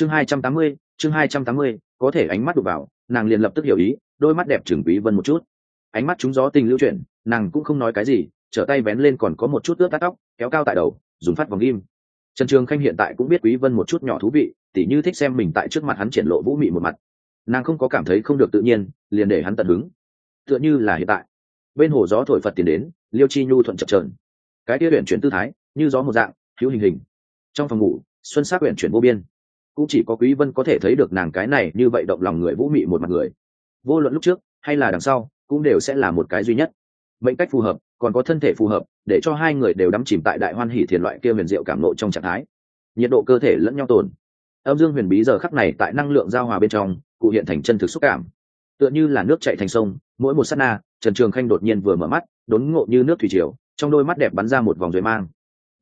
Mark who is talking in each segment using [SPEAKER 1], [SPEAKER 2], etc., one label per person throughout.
[SPEAKER 1] chương hai trăm tám mươi, chương hai trăm tám mươi, có thể ánh mắt đụng vào, nàng liền lập tức hiểu ý, đôi mắt đẹp trừng quý vân một chút. Ánh mắt chúng gió tình lưu chuyển, nàng cũng không nói cái gì, trở tay vén lên còn có một chút ướt tắt tóc, kéo cao tại đầu, dùng phát vòng im. Trần trường khanh hiện tại cũng biết quý vân một chút nhỏ thú vị, tỉ như thích xem mình tại trước mặt hắn triển lộ vũ mị một mặt. Nàng không có cảm thấy không được tự nhiên, liền để hắn tận hứng. Tựa như là hiện tại. Bên hồ gió thổi phật tiền đến, liêu chi nhu thuận chập trờn cái tia huyện chuyển tư thái, như gió một dạng, thiếu hình hình. Trong phòng ngủ, xuân sắc huyện chuyển vô biên cũng chỉ có quý vân có thể thấy được nàng cái này như vậy động lòng người vũ mị một mặt người. Vô luận lúc trước, hay là đằng sau, cũng đều sẽ là một cái duy nhất. Mệnh cách phù hợp, còn có thân thể phù hợp, để cho hai người đều đắm chìm tại đại hoan hỷ thiền loại kia huyền diệu cảm nộ trong trạng thái. Nhiệt độ cơ thể lẫn nhau tồn. Âm dương huyền bí giờ khắc này tại năng lượng giao hòa bên trong, cụ hiện thành chân thực xúc cảm. Tựa như là nước chạy thành sông, mỗi một sát na, trần trường khanh đột nhiên vừa mở mắt, đốn ngộ như nước thủy triều, trong đôi mắt đẹp bắn ra một vòng rồi mang.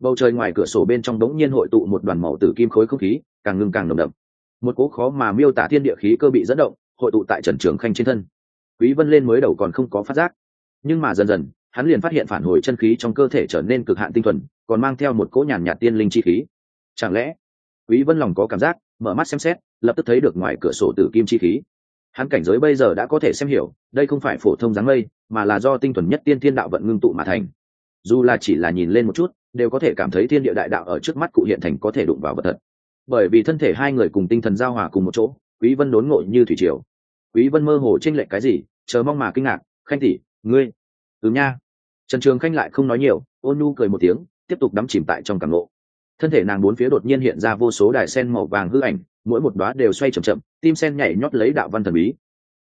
[SPEAKER 1] Bầu trời ngoài cửa sổ bên trong đống nhiên hội tụ một đoàn màu tử kim khối không khí càng ngưng càng nồng đậm. Một cố khó mà miêu tả thiên địa khí cơ bị dẫn động, hội tụ tại trần trường khanh trên thân. Quý vân lên mới đầu còn không có phát giác, nhưng mà dần dần, hắn liền phát hiện phản hồi chân khí trong cơ thể trở nên cực hạn tinh thuần, còn mang theo một cỗ nhàn nhạt tiên linh chi khí. Chẳng lẽ, quý vân lòng có cảm giác, mở mắt xem xét, lập tức thấy được ngoài cửa sổ tử kim chi khí. Hắn cảnh giới bây giờ đã có thể xem hiểu, đây không phải phổ thông dáng mây, mà là do tinh thuần nhất tiên thiên đạo vận ngưng tụ mà thành. Dù là chỉ là nhìn lên một chút, đều có thể cảm thấy thiên địa đại đạo ở trước mắt cụ hiện thành có thể đụng vào vật thật bởi vì thân thể hai người cùng tinh thần giao hòa cùng một chỗ, quý vân đốn ngộ như thủy triều. Quý vân mơ hồ trên lệch cái gì, chờ mong mà kinh ngạc, khanh tỷ, ngươi? Ừ nha. Trần trường khanh lại không nói nhiều, ôn nhu cười một tiếng, tiếp tục đắm chìm tại trong cảm ngộ. Thân thể nàng bốn phía đột nhiên hiện ra vô số đài sen màu vàng hư ảnh, mỗi một đóa đều xoay chậm chậm, tim sen nhảy nhót lấy đạo văn thần bí.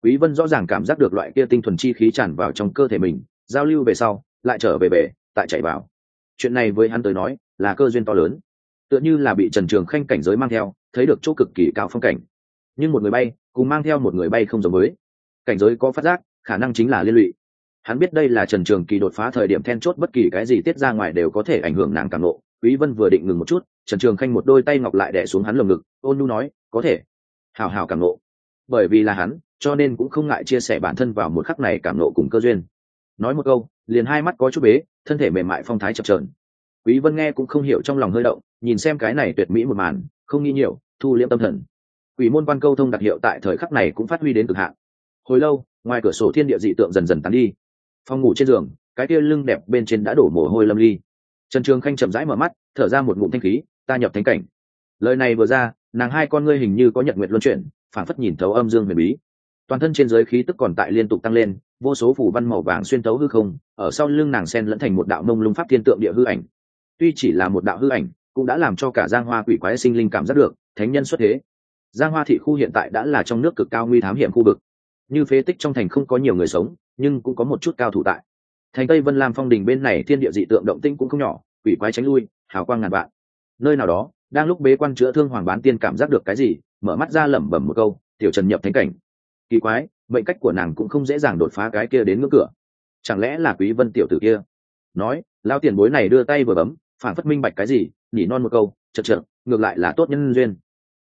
[SPEAKER 1] Quý vân rõ ràng cảm giác được loại kia tinh thuần chi khí tràn vào trong cơ thể mình, giao lưu về sau, lại trở về bể, tại chạy vào. Chuyện này với hắn tới nói, là cơ duyên to lớn tựa như là bị trần trường khanh cảnh giới mang theo, thấy được chỗ cực kỳ cao phong cảnh. Nhưng một người bay, cùng mang theo một người bay không giống với. Cảnh giới có phát giác, khả năng chính là liên lụy. Hắn biết đây là trần trường kỳ đột phá thời điểm then chốt bất kỳ cái gì tiết ra ngoài đều có thể ảnh hưởng nàng càng lộ. Quý vân vừa định ngừng một chút, trần trường khanh một đôi tay ngọc lại đè xuống hắn lồng ngực, ôn nhu nói, có thể. Hào hào càng nộ bởi vì là hắn, cho nên cũng không ngại chia sẻ bản thân vào một khắc này cảm nộ cùng cơ duyên. Nói một câu, liền hai mắt có chút bế, thân thể mềm mại phong thái chập trờn quý vân nghe cũng không hiểu trong lòng hơi động, nhìn xem cái này tuyệt mỹ một màn, không nghi nhiều, thu liễm tâm thần. Quỷ môn quan câu thông đặc hiệu tại thời khắc này cũng phát huy đến cực hạn. Hồi lâu, ngoài cửa sổ thiên địa dị tượng dần dần tán đi. Phòng ngủ trên giường, cái kia lưng đẹp bên trên đã đổ mồ hôi lâm ly. Trần trường khanh chậm rãi mở mắt, thở ra một ngụm thanh khí, ta nhập thánh cảnh. Lời này vừa ra, nàng hai con ngươi hình như có nhật nguyện luân chuyển, phảng phất nhìn thấu âm dương huyền bí. Toàn thân trên giới khí tức còn tại liên tục tăng lên, vô số phủ văn màu vàng xuyên thấu hư không, ở sau lưng nàng sen lẫn thành một đạo mông lung pháp thiên tượng địa hư ảnh tuy chỉ là một đạo hư ảnh, cũng đã làm cho cả giang hoa quỷ quái sinh linh cảm giác được, thánh nhân xuất thế. Giang hoa thị khu hiện tại đã là trong nước cực cao nguy thám hiểm khu vực. Như phế tích trong thành không có nhiều người sống, nhưng cũng có một chút cao thủ tại. Thành tây vân lam phong đình bên này thiên địa dị tượng động tinh cũng không nhỏ, quỷ quái tránh lui, hào quang ngàn vạn. Nơi nào đó, đang lúc bế quan chữa thương hoàng bán tiên cảm giác được cái gì, mở mắt ra lẩm bẩm một câu, tiểu trần nhập thánh cảnh. Kỳ quái, mệnh cách của nàng cũng không dễ dàng đột phá cái kia đến ngưỡng cửa. Chẳng lẽ là quý vân tiểu tử kia? Nói, lao tiền bối này đưa tay vừa bấm phản phất minh bạch cái gì nhỉ non một câu chật chật ngược lại là tốt nhân duyên.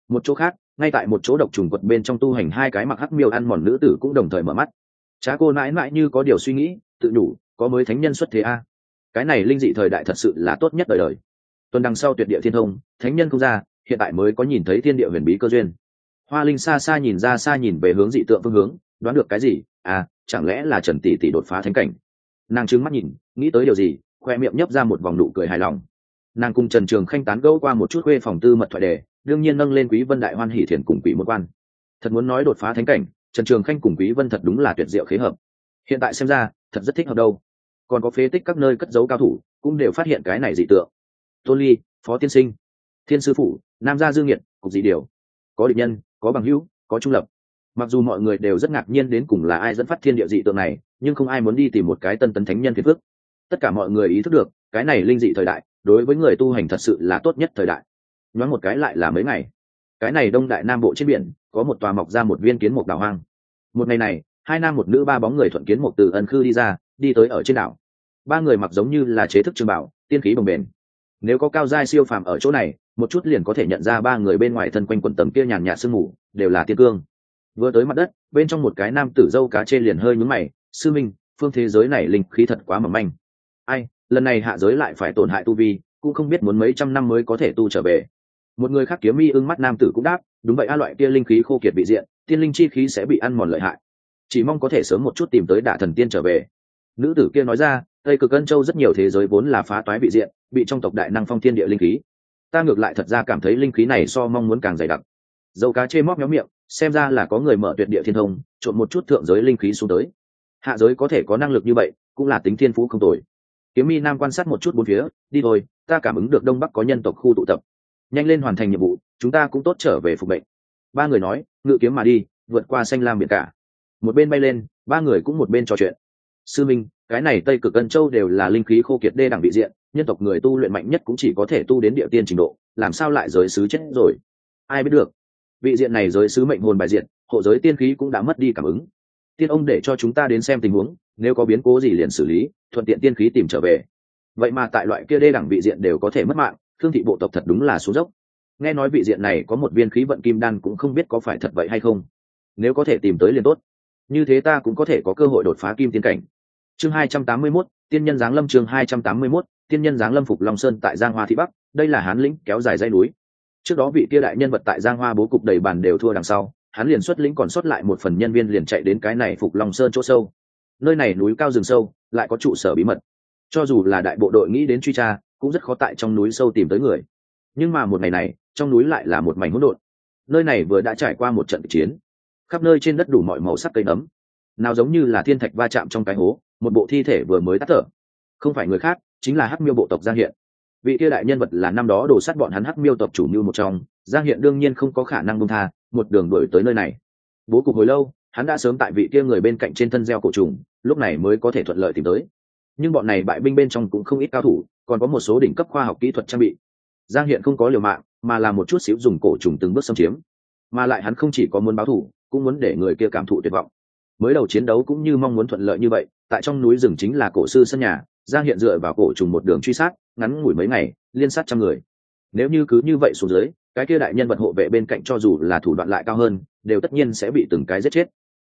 [SPEAKER 1] Một chỗ khác, ngay tại một chỗ độc trùng quật bên trong tu hành hai cái mặc hắc miêu ăn mòn nữ tử cũng đồng thời mở mắt. Trá cô mãi mãi như có điều suy nghĩ, tự đủ, có mới thánh nhân xuất thế a. Cái này linh dị thời đại thật sự là tốt nhất đời đời. Tuần đằng sau tuyệt địa thiên thông, thánh nhân không ra, hiện tại mới có nhìn thấy thiên địa huyền bí cơ duyên. Hoa linh xa xa nhìn ra xa nhìn về hướng dị tượng phương hướng, đoán được cái gì? À chẳng lẽ là trần tỷ tỷ đột phá thánh cảnh? Nàng trừng mắt nhìn, nghĩ tới điều gì? Khoe miệng nhấp ra một vòng nụ cười hài lòng. Nàng cùng trần trường khanh tán gẫu qua một chút khuê phòng tư mật thoại đề, đương nhiên nâng lên quý vân đại hoan hỷ thiền cùng quỷ một quan. Thật muốn nói đột phá thánh cảnh, trần trường khanh cùng quý vân thật đúng là tuyệt diệu khế hợp. Hiện tại xem ra, thật rất thích hợp đâu. Còn có phế tích các nơi cất giấu cao thủ, cũng đều phát hiện cái này dị tượng. Tôn ly, phó tiên sinh, thiên sư phụ nam gia dương nhiệt cục dị điều. Có địch nhân, có bằng hữu, có trung lập. Mặc dù mọi người đều rất ngạc nhiên đến cùng là ai dẫn phát thiên địa dị tượng này, nhưng không ai muốn đi tìm một cái tân tấn thánh nhân phiền phức tất cả mọi người ý thức được, cái này linh dị thời đại, đối với người tu hành thật sự là tốt nhất thời đại. Nói một cái lại là mấy ngày. Cái này đông đại nam bộ trên biển, có một tòa mọc ra một viên kiến mục đảo hoang. Một ngày này, hai nam một nữ ba bóng người thuận kiến mục từ ân khư đi ra, đi tới ở trên đảo. Ba người mặc giống như là chế thức trường bảo, tiên khí bồng bền nếu có cao giai siêu phàm ở chỗ này, một chút liền có thể nhận ra ba người bên ngoài thân quanh quần tầm kia nhàn nhạt sương mù, đều là tiên cương. Vừa tới mặt đất, bên trong một cái nam tử dâu cá trên liền hơi nhúng mày, sư minh, phương thế giới này linh khí thật quá mỏng manh ai, lần này hạ giới lại phải tổn hại tu vi, cũng không biết muốn mấy trăm năm mới có thể tu trở về. Một người khác kiếm mi ưng mắt nam tử cũng đáp, đúng vậy a, loại kia linh khí khô kiệt bị diện tiên linh chi khí sẽ bị ăn mòn lợi hại. Chỉ mong có thể sớm một chút tìm tới đả thần tiên trở về. Nữ tử kia nói ra, tây cực ân châu rất nhiều thế giới vốn là phá toái bị diện, bị trong tộc đại năng phong thiên địa linh khí. Ta ngược lại thật ra cảm thấy linh khí này so mong muốn càng dày đặc. Dầu cá chê móc méo miệng, xem ra là có người mở tuyệt địa thiên thông trộn một chút thượng giới linh khí xuống tới. Hạ giới có thể có năng lực như vậy, cũng là tính thiên phú không tồi kiếm mi nam quan sát một chút bốn phía, đi thôi, ta cảm ứng được đông bắc có nhân tộc khu tụ tập. Nhanh lên hoàn thành nhiệm vụ, chúng ta cũng tốt trở về phục bệnh ba người nói, ngự kiếm mà đi, vượt qua xanh lam biển cả. Một bên bay lên, ba người cũng một bên trò chuyện. Sư minh, cái này tây cực ân châu đều là linh khí khô kiệt đê đẳng vị diện, nhân tộc người tu luyện mạnh nhất cũng chỉ có thể tu đến địa tiên trình độ, làm sao lại giới sứ chết rồi? Ai biết được. Vị diện này giới sứ mệnh hồn bài diện, hộ giới tiên khí cũng đã mất đi cảm ứng. Tiên ông để cho chúng ta đến xem tình huống nếu có biến cố gì liền xử lý thuận tiện tiên khí tìm trở về. Vậy mà tại loại kia đê đẳng vị diện đều có thể mất mạng thương thị bộ tộc thật đúng là số dốc. Nghe nói vị diện này có một viên khí vận kim đan cũng không biết có phải thật vậy hay không. Nếu có thể tìm tới liền tốt. Như thế ta cũng có thể có cơ hội đột phá kim tiên cảnh. Chương hai trăm tám mươi 281, tiên nhân giáng lâm chương hai trăm tám mươi 281, tiên nhân giáng lâm phục long sơn tại giang hoa thị bắc đây là hán lĩnh kéo dài dây núi. Trước đó vị kia đại nhân vật tại giang hoa bố cục đầy bàn đều thua đằng sau hắn liền xuất lĩnh còn xuất lại một phần nhân viên liền chạy đến cái này phục long sơn chỗ sâu nơi này núi cao rừng sâu, lại có trụ sở bí mật. Cho dù là đại bộ đội nghĩ đến truy tra, cũng rất khó tại trong núi sâu tìm tới người. Nhưng mà một ngày này, trong núi lại là một mảnh hỗn độn. Nơi này vừa đã trải qua một trận chiến. Khắp nơi trên đất đủ mọi màu sắc cây nấm. Nào giống như là thiên thạch va chạm trong cái hố, một bộ thi thể vừa mới tắt thở. Không phải người khác, chính là hắc miêu bộ tộc giang hiện. Vị kia đại nhân vật là năm đó đổ sát bọn hắn hắc miêu tộc chủ mưu một trong. Giang hiện đương nhiên không có khả năng bông tha, một đường đuổi tới nơi này. Bố cục hồi lâu hắn đã sớm tại vị kia người bên cạnh trên thân gieo cổ trùng, lúc này mới có thể thuận lợi tìm tới. Nhưng bọn này bại binh bên trong cũng không ít cao thủ, còn có một số đỉnh cấp khoa học kỹ thuật trang bị. Giang hiện không có liều mạng, mà là một chút xíu dùng cổ trùng từng bước xâm chiếm. Mà lại hắn không chỉ có muốn báo thủ, cũng muốn để người kia cảm thụ tuyệt vọng. Mới đầu chiến đấu cũng như mong muốn thuận lợi như vậy, tại trong núi rừng chính là cổ sư sân nhà, giang hiện dựa vào cổ trùng một đường truy sát, ngắn ngủi mấy ngày, liên sát trăm người. Nếu như cứ như vậy xuống dưới, cái kia đại nhân vật hộ vệ bên cạnh cho dù là thủ đoạn lại cao hơn, đều tất nhiên sẽ bị từng cái giết chết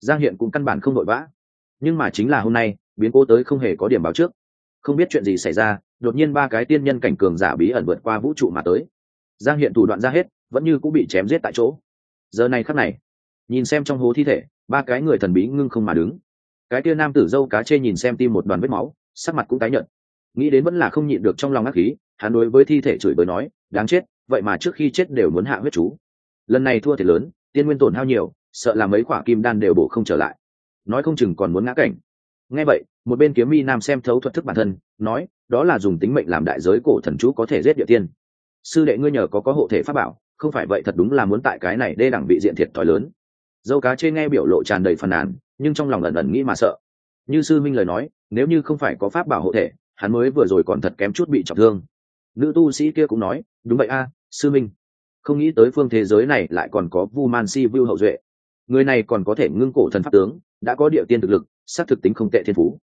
[SPEAKER 1] giang hiện cũng căn bản không vội vã. Nhưng mà chính là hôm nay, biến cố tới không hề có điểm báo trước. Không biết chuyện gì xảy ra, đột nhiên ba cái tiên nhân cảnh cường giả bí ẩn vượt qua vũ trụ mà tới. Giang hiện thủ đoạn ra hết, vẫn như cũng bị chém giết tại chỗ. Giờ này khắc này, nhìn xem trong hố thi thể, ba cái người thần bí ngưng không mà đứng. Cái tia nam tử dâu cá chê nhìn xem tim một đoàn vết máu, sắc mặt cũng tái nhợt. Nghĩ đến vẫn là không nhịn được trong lòng ác khí, hắn đối với thi thể chửi bới nói, đáng chết, vậy mà trước khi chết đều muốn hạ huyết chú. Lần này thua thì lớn, tiên nguyên tổn hao nhiều sợ là mấy quả kim đan đều bổ không trở lại. Nói không chừng còn muốn ngã cảnh. Nghe vậy, một bên kiếm mi nam xem thấu thuật thức bản thân, nói, đó là dùng tính mệnh làm đại giới cổ thần chú có thể giết địa tiên. Sư đệ ngươi nhờ có có hộ thể pháp bảo, không phải vậy thật đúng là muốn tại cái này đê đẳng bị diện thiệt thòi lớn. Dâu cá chê nghe biểu lộ tràn đầy phàn nàn, nhưng trong lòng ẩn ẩn nghĩ mà sợ. Như sư minh lời nói, nếu như không phải có pháp bảo hộ thể, hắn mới vừa rồi còn thật kém chút bị trọng thương. Nữ tu sĩ kia cũng nói, đúng vậy a, sư minh. Không nghĩ tới phương thế giới này lại còn có vu man si vu hậu duệ người này còn có thể ngưng cổ thần pháp tướng, đã có địa tiên thực lực, xác thực tính không tệ thiên phú.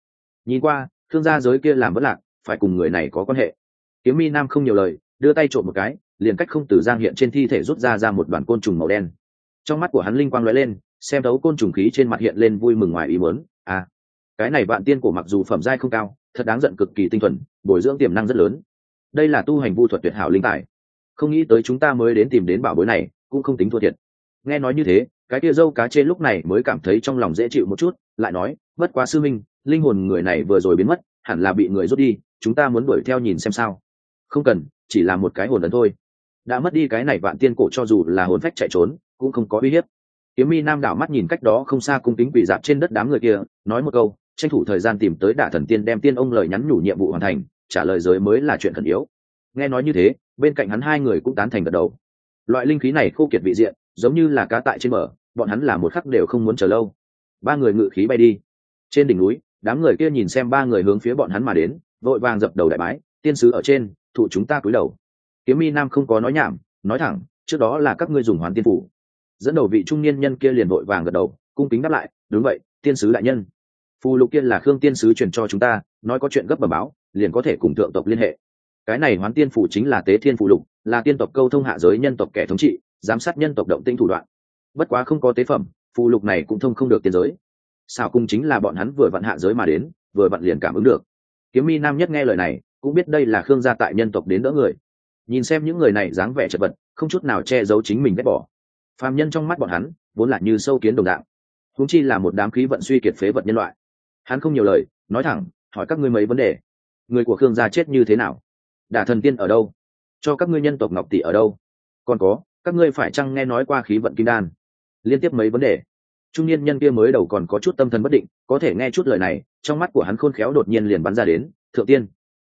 [SPEAKER 1] Nhìn qua, thương gia giới kia làm bất lạc, phải cùng người này có quan hệ. Kiếm mi nam không nhiều lời, đưa tay trộm một cái, liền cách không từ giang hiện trên thi thể rút ra ra một đoàn côn trùng màu đen. Trong mắt của hắn linh quang lóe lên, xem đấu côn trùng khí trên mặt hiện lên vui mừng ngoài ý muốn à cái này vạn tiên của mặc dù phẩm giai không cao, thật đáng giận cực kỳ tinh thuần, bồi dưỡng tiềm năng rất lớn. Đây là tu hành vu thuật tuyệt hảo linh tài. Không nghĩ tới chúng ta mới đến tìm đến bảo bối này, cũng không tính thua thiệt. Nghe nói như thế cái kia dâu cá trên lúc này mới cảm thấy trong lòng dễ chịu một chút, lại nói, bất quá sư minh, linh hồn người này vừa rồi biến mất, hẳn là bị người rút đi, chúng ta muốn đuổi theo nhìn xem sao. Không cần, chỉ là một cái hồn ấn thôi. Đã mất đi cái này vạn tiên cổ cho dù là hồn phách chạy trốn, cũng không có uy hiếp. Kiếm mi nam đảo mắt nhìn cách đó không xa cung kính quỷ dạp trên đất đám người kia, nói một câu, tranh thủ thời gian tìm tới đả thần tiên đem tiên ông lời nhắn nhủ nhiệm vụ hoàn thành, trả lời giới mới là chuyện khẩn yếu. Nghe nói như thế, bên cạnh hắn hai người cũng tán thành gật đầu. Loại linh khí này khô kiệt vị diện giống như là cá tại trên bờ, bọn hắn là một khắc đều không muốn chờ lâu. Ba người ngự khí bay đi. Trên đỉnh núi, đám người kia nhìn xem ba người hướng phía bọn hắn mà đến, vội vàng dập đầu đại bái, tiên sứ ở trên, thụ chúng ta cúi đầu. Kiếm mi nam không có nói nhảm, nói thẳng, trước đó là các ngươi dùng hoàn tiên phủ. Dẫn đầu vị trung niên nhân kia liền vội vàng gật đầu, cung kính đáp lại, đúng vậy, tiên sứ đại nhân. Phù lục kia là khương tiên sứ truyền cho chúng ta, nói có chuyện gấp bờ báo, liền có thể cùng thượng tộc liên hệ. Cái này hoán tiên phủ chính là tế thiên phù lục, là tiên tộc câu thông hạ giới nhân tộc kẻ thống trị giám sát nhân tộc động tinh thủ đoạn. Bất quá không có tế phẩm, phù lục này cũng thông không được tiên giới. Xảo cung chính là bọn hắn vừa vặn hạ giới mà đến, vừa vặn liền cảm ứng được. Kiếm mi nam nhất nghe lời này, cũng biết đây là khương gia tại nhân tộc đến đỡ người. Nhìn xem những người này dáng vẻ chật vật, không chút nào che giấu chính mình ghét bỏ. Phàm nhân trong mắt bọn hắn, vốn là như sâu kiến đồng đạo húng chi là một đám khí vận suy kiệt phế vật nhân loại. Hắn không nhiều lời, nói thẳng, hỏi các ngươi mấy vấn đề. Người của khương gia chết như thế nào? Đả thần tiên ở đâu? Cho các ngươi nhân tộc ngọc tỷ ở đâu? Còn có các ngươi phải chăng nghe nói qua khí vận kim đan? Liên tiếp mấy vấn đề. Trung niên nhân kia mới đầu còn có chút tâm thần bất định, có thể nghe chút lời này, trong mắt của hắn khôn khéo đột nhiên liền bắn ra đến, thượng tiên,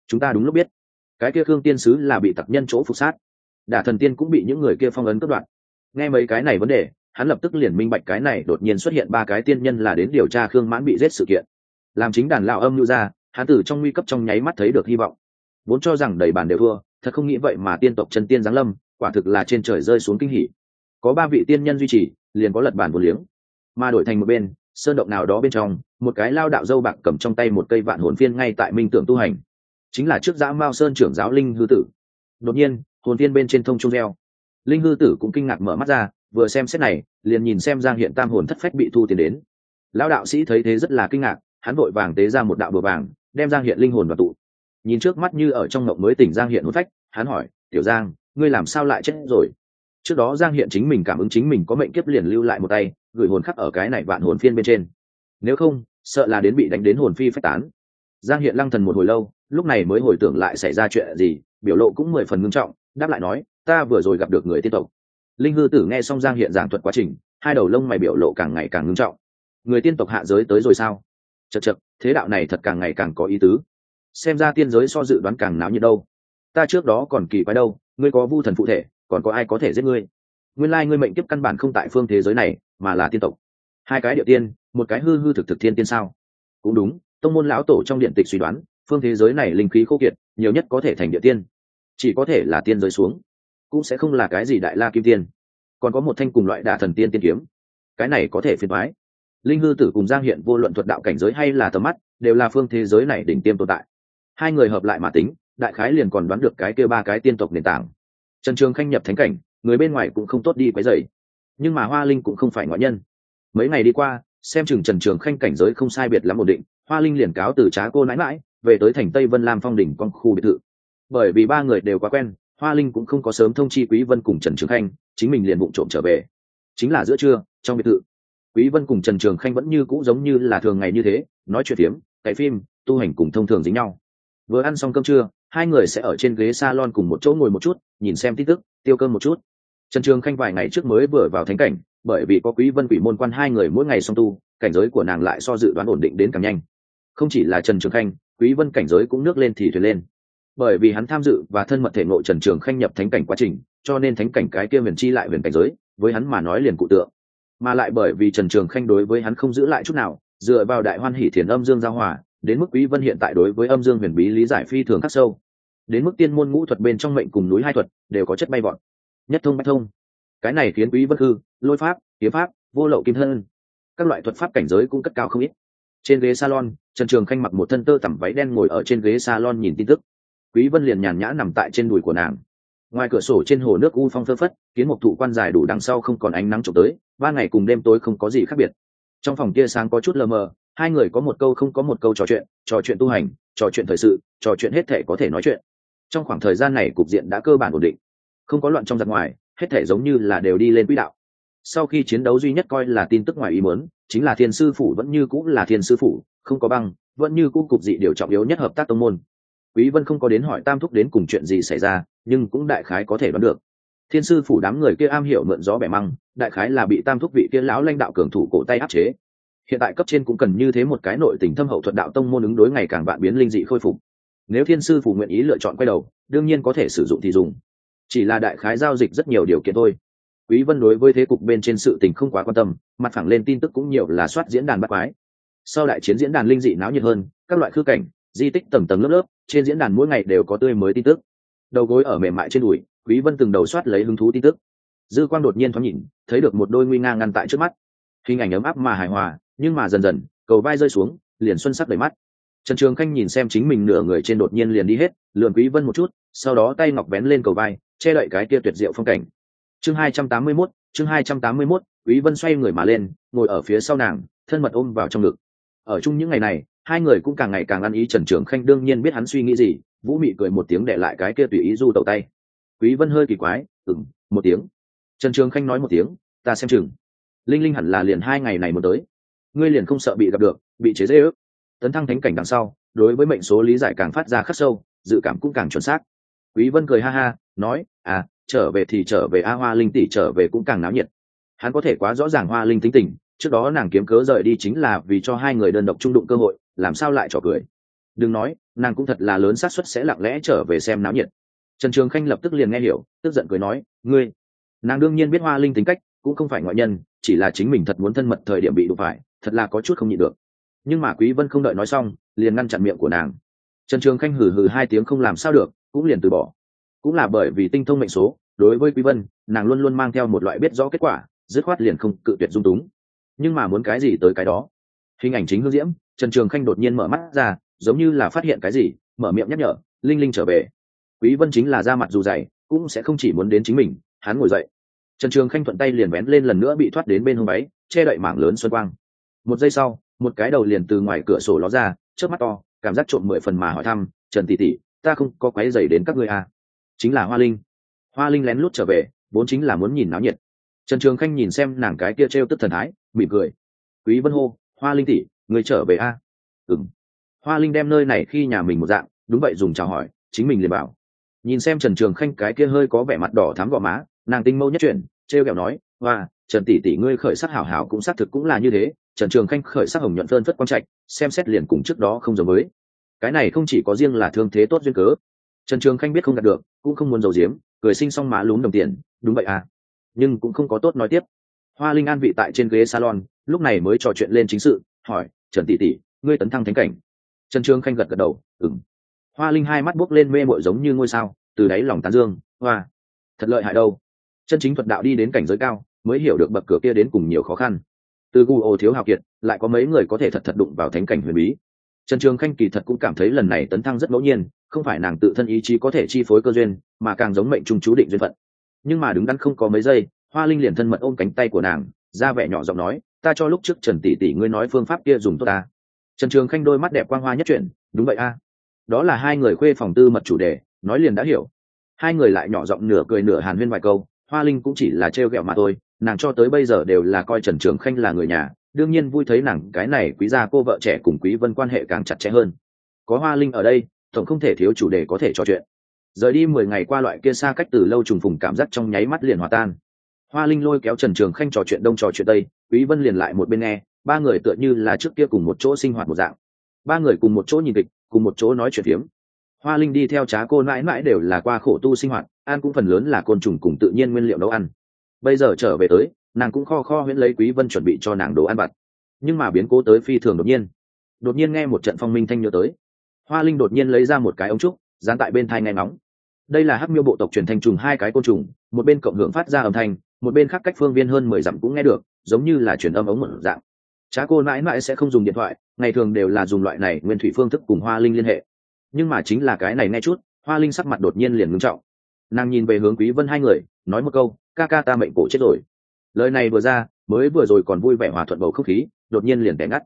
[SPEAKER 1] chúng ta đúng lúc biết. Cái kia khương tiên sứ là bị tặc nhân chỗ phục sát. Đả thần tiên cũng bị những người kia phong ấn cất đoạn nghe mấy cái này vấn đề, hắn lập tức liền minh bạch cái này đột nhiên xuất hiện ba cái tiên nhân là đến điều tra khương mãn bị giết sự kiện. Làm chính đàn lão âm lưu ra, hắn tử trong nguy cấp trong nháy mắt thấy được hy vọng. Vốn cho rằng đầy bàn đều thua, thật không nghĩ vậy mà tiên tộc chân tiên giáng lâm quả thực là trên trời rơi xuống kinh hỉ. Có ba vị tiên nhân duy trì, liền có lật bàn vô liếng. Mà đổi thành một bên, sơn động nào đó bên trong, một cái lao đạo dâu bạc cầm trong tay một cây vạn hồn phiên ngay tại minh tưởng tu hành. Chính là trước giã mao sơn trưởng giáo linh hư tử. Đột nhiên, hồn phiên bên trên thông trung reo. Linh hư tử cũng kinh ngạc mở mắt ra, vừa xem xét này, liền nhìn xem giang hiện tam hồn thất phách bị thu tiền đến. Lão đạo sĩ thấy thế rất là kinh ngạc, hắn vội vàng tế ra một đạo bừa vàng đem giang hiện linh hồn vào tụ. Nhìn trước mắt như ở trong mộng mới tỉnh giang hiện hồn phách, hắn hỏi, tiểu giang ngươi làm sao lại chết rồi? Trước đó giang hiện chính mình cảm ứng chính mình có mệnh kiếp liền lưu lại một tay, gửi hồn khắc ở cái này vạn hồn phiên bên trên. Nếu không, sợ là đến bị đánh đến hồn phi phách tán. Giang hiện lăng thần một hồi lâu, lúc này mới hồi tưởng lại xảy ra chuyện gì, biểu lộ cũng mười phần ngưng trọng, đáp lại nói, ta vừa rồi gặp được người tiên tộc. Linh hư tử nghe xong giang hiện giảng thuật quá trình, hai đầu lông mày biểu lộ càng ngày càng ngưng trọng. Người tiên tộc hạ giới tới rồi sao? Chật chật thế đạo này thật càng ngày càng có ý tứ. Xem ra tiên giới so dự đoán càng náo như đâu ta trước đó còn kỳ quái đâu, ngươi có vu thần phụ thể, còn có ai có thể giết ngươi? Nguyên lai ngươi mệnh kiếp căn bản không tại phương thế giới này, mà là tiên tộc. Hai cái địa tiên, một cái hư hư thực thực thiên tiên sao? Cũng đúng, tông môn lão tổ trong điện tịch suy đoán, phương thế giới này linh khí khô kiệt, nhiều nhất có thể thành địa tiên. Chỉ có thể là tiên giới xuống, cũng sẽ không là cái gì đại la kim tiên. Còn có một thanh cùng loại đả thần tiên tiên kiếm. Cái này có thể phiền thoái linh hư tử cùng giang hiện vô luận thuật đạo cảnh giới hay là tầm mắt, đều là phương thế giới này đỉnh tiêm tồn tại. Hai người hợp lại mà tính đại khái liền còn đoán được cái kia ba cái tiên tộc nền tảng. Trần trường khanh nhập thánh cảnh, người bên ngoài cũng không tốt đi quấy dày nhưng mà hoa linh cũng không phải ngoại nhân. Mấy ngày đi qua, xem chừng trần trường khanh cảnh giới không sai biệt lắm ổn định, hoa linh liền cáo từ trá cô nãi mãi về tới thành tây vân lam phong đỉnh con khu biệt thự. Bởi vì ba người đều quá quen, hoa linh cũng không có sớm thông chi quý vân cùng trần trường khanh, chính mình liền bụng trộm trở về. Chính là giữa trưa, trong biệt thự, quý vân cùng trần trường khanh vẫn như cũ giống như là thường ngày như thế, nói chuyện phiếm cải phim, tu hành cùng thông thường dính nhau. Vừa ăn xong cơm trưa hai người sẽ ở trên ghế salon cùng một chỗ ngồi một chút, nhìn xem tin tức, tiêu cơm một chút. Trần trường khanh vài ngày trước mới vừa vào thánh cảnh, bởi vì có quý vân quỷ môn quan hai người mỗi ngày song tu, cảnh giới của nàng lại so dự đoán ổn định đến càng nhanh. Không chỉ là trần trường khanh, quý vân cảnh giới cũng nước lên thì thuyền lên. Bởi vì hắn tham dự và thân mật thể ngộ trần trường khanh nhập thánh cảnh quá trình, cho nên thánh cảnh cái kia huyền chi lại huyền cảnh giới, với hắn mà nói liền cụ tượng. Mà lại bởi vì trần trường khanh đối với hắn không giữ lại chút nào, dựa vào đại hoan hỷ thiền âm dương giao hòa đến mức quý vân hiện tại đối với âm dương huyền bí lý giải phi thường khắc sâu. Đến mức tiên môn ngũ thuật bên trong mệnh cùng núi hai thuật đều có chất bay vọt. Nhất thông bách thông. Cái này khiến quý vân hư lôi pháp, kiếm pháp, vô lậu kim thân, các loại thuật pháp cảnh giới cũng cất cao không ít. Trên ghế salon, trần trường khanh mặc một thân tơ tằm váy đen ngồi ở trên ghế salon nhìn tin tức. Quý vân liền nhàn nhã nằm tại trên đùi của nàng. Ngoài cửa sổ trên hồ nước u phong phơ phất, kiến một thụ quan dài đủ đằng sau không còn ánh nắng trộm tới, ba ngày cùng đêm tối không có gì khác biệt. Trong phòng kia sáng có chút lờ mờ hai người có một câu không có một câu trò chuyện trò chuyện tu hành, trò chuyện thời sự, trò chuyện hết thể có thể nói chuyện. Trong khoảng thời gian này cục diện đã cơ bản ổn định. Không có loạn trong giặc ngoài, hết thể giống như là đều đi lên quỹ đạo. Sau khi chiến đấu duy nhất coi là tin tức ngoài ý muốn, chính là thiên sư phủ vẫn như cũng là thiên sư phủ, không có băng, vẫn như cũ cục dị điều trọng yếu nhất hợp tác tông môn. Quý vân không có đến hỏi tam thúc đến cùng chuyện gì xảy ra, nhưng cũng đại khái có thể đoán được. Thiên sư phủ đám người kia am hiểu mượn gió bẻ măng, đại khái là bị tam thúc vị kia lão lãnh đạo cường thủ cổ tay áp chế hiện tại cấp trên cũng cần như thế một cái nội tình thâm hậu thuật đạo tông môn ứng đối ngày càng vạn biến linh dị khôi phục. Nếu thiên sư phủ nguyện ý lựa chọn quay đầu, đương nhiên có thể sử dụng thì dùng. Chỉ là đại khái giao dịch rất nhiều điều kiện thôi. Quý vân đối với thế cục bên trên sự tình không quá quan tâm, mặt phẳng lên tin tức cũng nhiều là soát diễn đàn bắt quái. Sau đại chiến diễn đàn linh dị náo nhiệt hơn, các loại khư cảnh, di tích tầng tầng lớp lớp, trên diễn đàn mỗi ngày đều có tươi mới tin tức. Đầu gối ở mềm mại trên đùi, quý vân từng đầu soát lấy hứng thú tin tức. Dư quang đột nhiên thoáng nhìn, thấy được một đôi nguy nga ngăn tại trước mắt. Hình ảnh ấm áp mà hài hòa nhưng mà dần dần cầu vai rơi xuống liền xuân sắc đầy mắt. Trần trường khanh nhìn xem chính mình nửa người trên đột nhiên liền đi hết lượn quý vân một chút sau đó tay ngọc vén lên cầu vai che đậy cái kia tuyệt diệu phong cảnh. Chương 281, chương 281, quý vân xoay người mà lên ngồi ở phía sau nàng thân mật ôm vào trong ngực. Ở chung những ngày này hai người cũng càng ngày càng ăn ý trần trường khanh đương nhiên biết hắn suy nghĩ gì vũ mị cười một tiếng để lại cái kia tùy ý du tẩu tay. Quý vân hơi kỳ quái ừng một tiếng. Trần trường khanh nói một tiếng ta xem chừng. Linh linh hẳn là liền hai ngày này một tới ngươi liền không sợ bị gặp được, bị chế dễ ước tấn thăng thánh cảnh đằng sau, đối với mệnh số lý giải càng phát ra khắc sâu, dự cảm cũng càng chuẩn xác. Quý vân cười ha ha, nói à trở về thì trở về a hoa linh tỷ trở về cũng càng náo nhiệt. Hắn có thể quá rõ ràng hoa linh tính tình, trước đó nàng kiếm cớ rời đi chính là vì cho hai người đơn độc trung đụng cơ hội, làm sao lại trò cười. Đừng nói, nàng cũng thật là lớn xác suất sẽ lặng lẽ trở về xem náo nhiệt. Trần trường khanh lập tức liền nghe hiểu, tức giận cười nói, ngươi, nàng đương nhiên biết hoa linh tính cách, cũng không phải ngoại nhân, chỉ là chính mình thật muốn thân mật thời điểm bị đụng phải thật là có chút không nhịn được. Nhưng mà quý vân không đợi nói xong, liền ngăn chặn miệng của nàng. Trần trường khanh hừ hừ hai tiếng không làm sao được, cũng liền từ bỏ. Cũng là bởi vì tinh thông mệnh số, đối với quý vân, nàng luôn luôn mang theo một loại biết rõ kết quả, dứt khoát liền không cự tuyệt dung túng. Nhưng mà muốn cái gì tới cái đó? Hình ảnh chính hương diễm, trần trường khanh đột nhiên mở mắt ra, giống như là phát hiện cái gì, mở miệng nhắc nhở, linh linh trở về. Quý vân chính là ra mặt dù dày, cũng sẽ không chỉ muốn đến chính mình, hắn ngồi dậy. Trần trường khanh thuận tay liền vén lên lần nữa bị thoát đến bên hông váy, che đậy mảng lớn xuân quang một giây sau, một cái đầu liền từ ngoài cửa sổ ló ra trước mắt to, cảm giác trộm mười phần mà hỏi thăm, trần tỷ tỷ, ta không có quái dày đến các ngươi à. chính là hoa linh. Hoa linh lén lút trở về, vốn chính là muốn nhìn náo nhiệt. Trần trường khanh nhìn xem nàng cái kia t tức thần thái, mỉm cười. Quý vân hô, hoa linh tỷ người trở về a à? ừng hoa linh đem nơi này khi nhà mình một dạng, đúng vậy dùng chào hỏi, chính mình liền bảo. Nhìn xem trần trường khanh cái kia hơi có vẻ mặt đỏ thắm gò má, nàng tinh mâu nhất chuyển trêu kẹo nói và trần tỷ tỷ ngươi khởi sắc hảo hảo cũng xác thực cũng là như thế trần trường khanh khởi sắc hồng nhuận phơn phất quang trạch, xem xét liền cùng trước đó không giống với. Cái này không chỉ có riêng là thương thế tốt duyên cớ. Trần trường khanh biết không đạt được, cũng không muốn giàu giếm, cười sinh xong má lún đồng tiền, đúng vậy à. Nhưng cũng không có tốt nói tiếp. Hoa linh an vị tại trên ghế salon, lúc này mới trò chuyện lên chính sự, hỏi, trần tỷ tỷ, ngươi tấn thăng thánh cảnh? Trần trường khanh gật gật đầu ừng hoa linh hai mắt buốc lên mê mội giống như ngôi sao, từ đáy lòng tán dương, hoa, thật lợi hại đâu. Chân chính thuật đạo đi đến cảnh giới cao, mới hiểu được bậc cửa kia đến cùng nhiều khó khăn từ gu ô thiếu hào kiệt, lại có mấy người có thể thật thật đụng vào thánh cảnh huyền bí. Trần trường khanh kỳ thật cũng cảm thấy lần này tấn thăng rất ngẫu nhiên, không phải nàng tự thân ý chí có thể chi phối cơ duyên, mà càng giống mệnh trung chú định duyên phận. Nhưng mà đứng đắn không có mấy giây, hoa linh liền thân mật ôm cánh tay của nàng, ra vẻ nhỏ giọng nói, ta cho lúc trước trần tỷ tỷ ngươi nói phương pháp kia dùng tốt ta. Trần trường khanh đôi mắt đẹp quang hoa nhất chuyện đúng vậy a. Đó là hai người khuê phòng tư mật chủ đề, nói liền đã hiểu. Hai người lại nhỏ giọng nửa cười nửa hàn huyên vài câu, hoa linh cũng chỉ là trêu ghẹo mà thôi nàng cho tới bây giờ đều là coi trần trường khanh là người nhà, đương nhiên vui thấy nàng, cái này quý gia cô vợ trẻ cùng quý vân quan hệ càng chặt chẽ hơn. Có hoa linh ở đây, tổng không thể thiếu chủ đề có thể trò chuyện. Rời đi mười ngày qua loại kia xa cách từ lâu trùng phùng cảm giác trong nháy mắt liền hòa tan. Hoa linh lôi kéo trần trường khanh trò chuyện đông trò chuyện tây, quý vân liền lại một bên nghe, ba người tựa như là trước kia cùng một chỗ sinh hoạt một dạng. Ba người cùng một chỗ nhìn kịch, cùng một chỗ nói chuyện phiếm. Hoa linh đi theo trá cô mãi mãi đều là qua khổ tu sinh hoạt, ăn cũng phần lớn là côn trùng cùng tự nhiên nguyên liệu nấu ăn bây giờ trở về tới, nàng cũng kho kho huyễn lấy quý vân chuẩn bị cho nàng đồ ăn vặt. Nhưng mà biến cố tới phi thường đột nhiên. Đột nhiên nghe một trận phong minh thanh nhớ tới. Hoa linh đột nhiên lấy ra một cái ống trúc, dán tại bên thai nghe nóng đây là hắc miêu bộ tộc truyền thanh trùng hai cái côn trùng, một bên cộng hưởng phát ra âm thanh, một bên khác cách phương viên hơn mười dặm cũng nghe được, giống như là truyền âm ống một dạng. Trá cô mãi mãi sẽ không dùng điện thoại, ngày thường đều là dùng loại này nguyên thủy phương thức cùng hoa linh liên hệ. Nhưng mà chính là cái này nghe chút, hoa linh sắc mặt đột nhiên liền ngưng trọng nàng nhìn về hướng quý vân hai người, nói một câu, ca ca ta mệnh cổ chết rồi. Lời này vừa ra, mới vừa rồi còn vui vẻ hòa thuận bầu không khí, đột nhiên liền tẻ ngắt.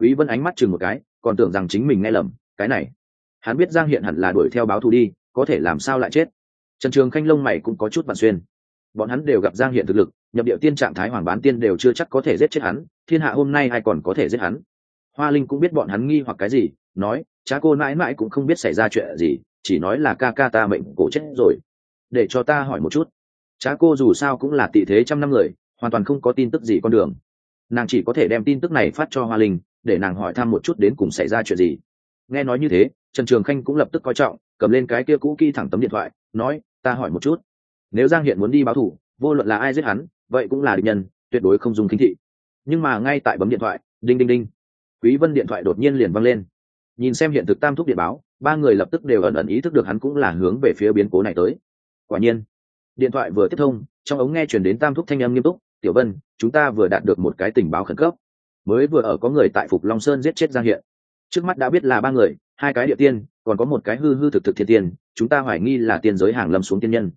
[SPEAKER 1] Quý vân ánh mắt chừng một cái, còn tưởng rằng chính mình nghe lầm, cái này, hắn biết giang hiện hẳn là đuổi theo báo thù đi, có thể làm sao lại chết? Trần trường khanh lông mày cũng có chút vặn xuyên. Bọn hắn đều gặp giang hiện thực lực, nhập địa tiên trạng thái hoàng bán tiên đều chưa chắc có thể giết chết hắn, thiên hạ hôm nay ai còn có thể giết hắn? Hoa linh cũng biết bọn hắn nghi hoặc cái gì, nói, cha cô mãi mãi cũng không biết xảy ra chuyện gì, chỉ nói là ca ca ta mệnh cổ chết rồi để cho ta hỏi một chút. Cha cô dù sao cũng là tị thế trăm năm người, hoàn toàn không có tin tức gì con đường. Nàng chỉ có thể đem tin tức này phát cho hoa linh, để nàng hỏi thăm một chút đến cùng xảy ra chuyện gì. Nghe nói như thế, trần trường khanh cũng lập tức coi trọng, cầm lên cái kia cũ kỹ thẳng tấm điện thoại, nói, ta hỏi một chút. Nếu giang hiện muốn đi báo thù, vô luận là ai giết hắn, vậy cũng là địch nhân, tuyệt đối không dùng kính thị. Nhưng mà ngay tại bấm điện thoại, đinh đinh đinh, quý vân điện thoại đột nhiên liền văng lên. Nhìn xem hiện thực tam thúc điện báo, ba người lập tức đều ẩn ẩn ý thức được hắn cũng là hướng về phía biến cố này tới quả nhiên, điện thoại vừa tiếp thông, trong ống nghe chuyển đến tam thúc thanh âm nghiêm túc, tiểu vân, chúng ta vừa đạt được một cái tình báo khẩn cấp. Mới vừa ở có người tại phục long sơn giết chết giang hiện. Trước mắt đã biết là ba người, hai cái địa tiên, còn có một cái hư hư thực thực thiên tiên, chúng ta hoài nghi là tiên giới hàng lâm xuống tiên nhân.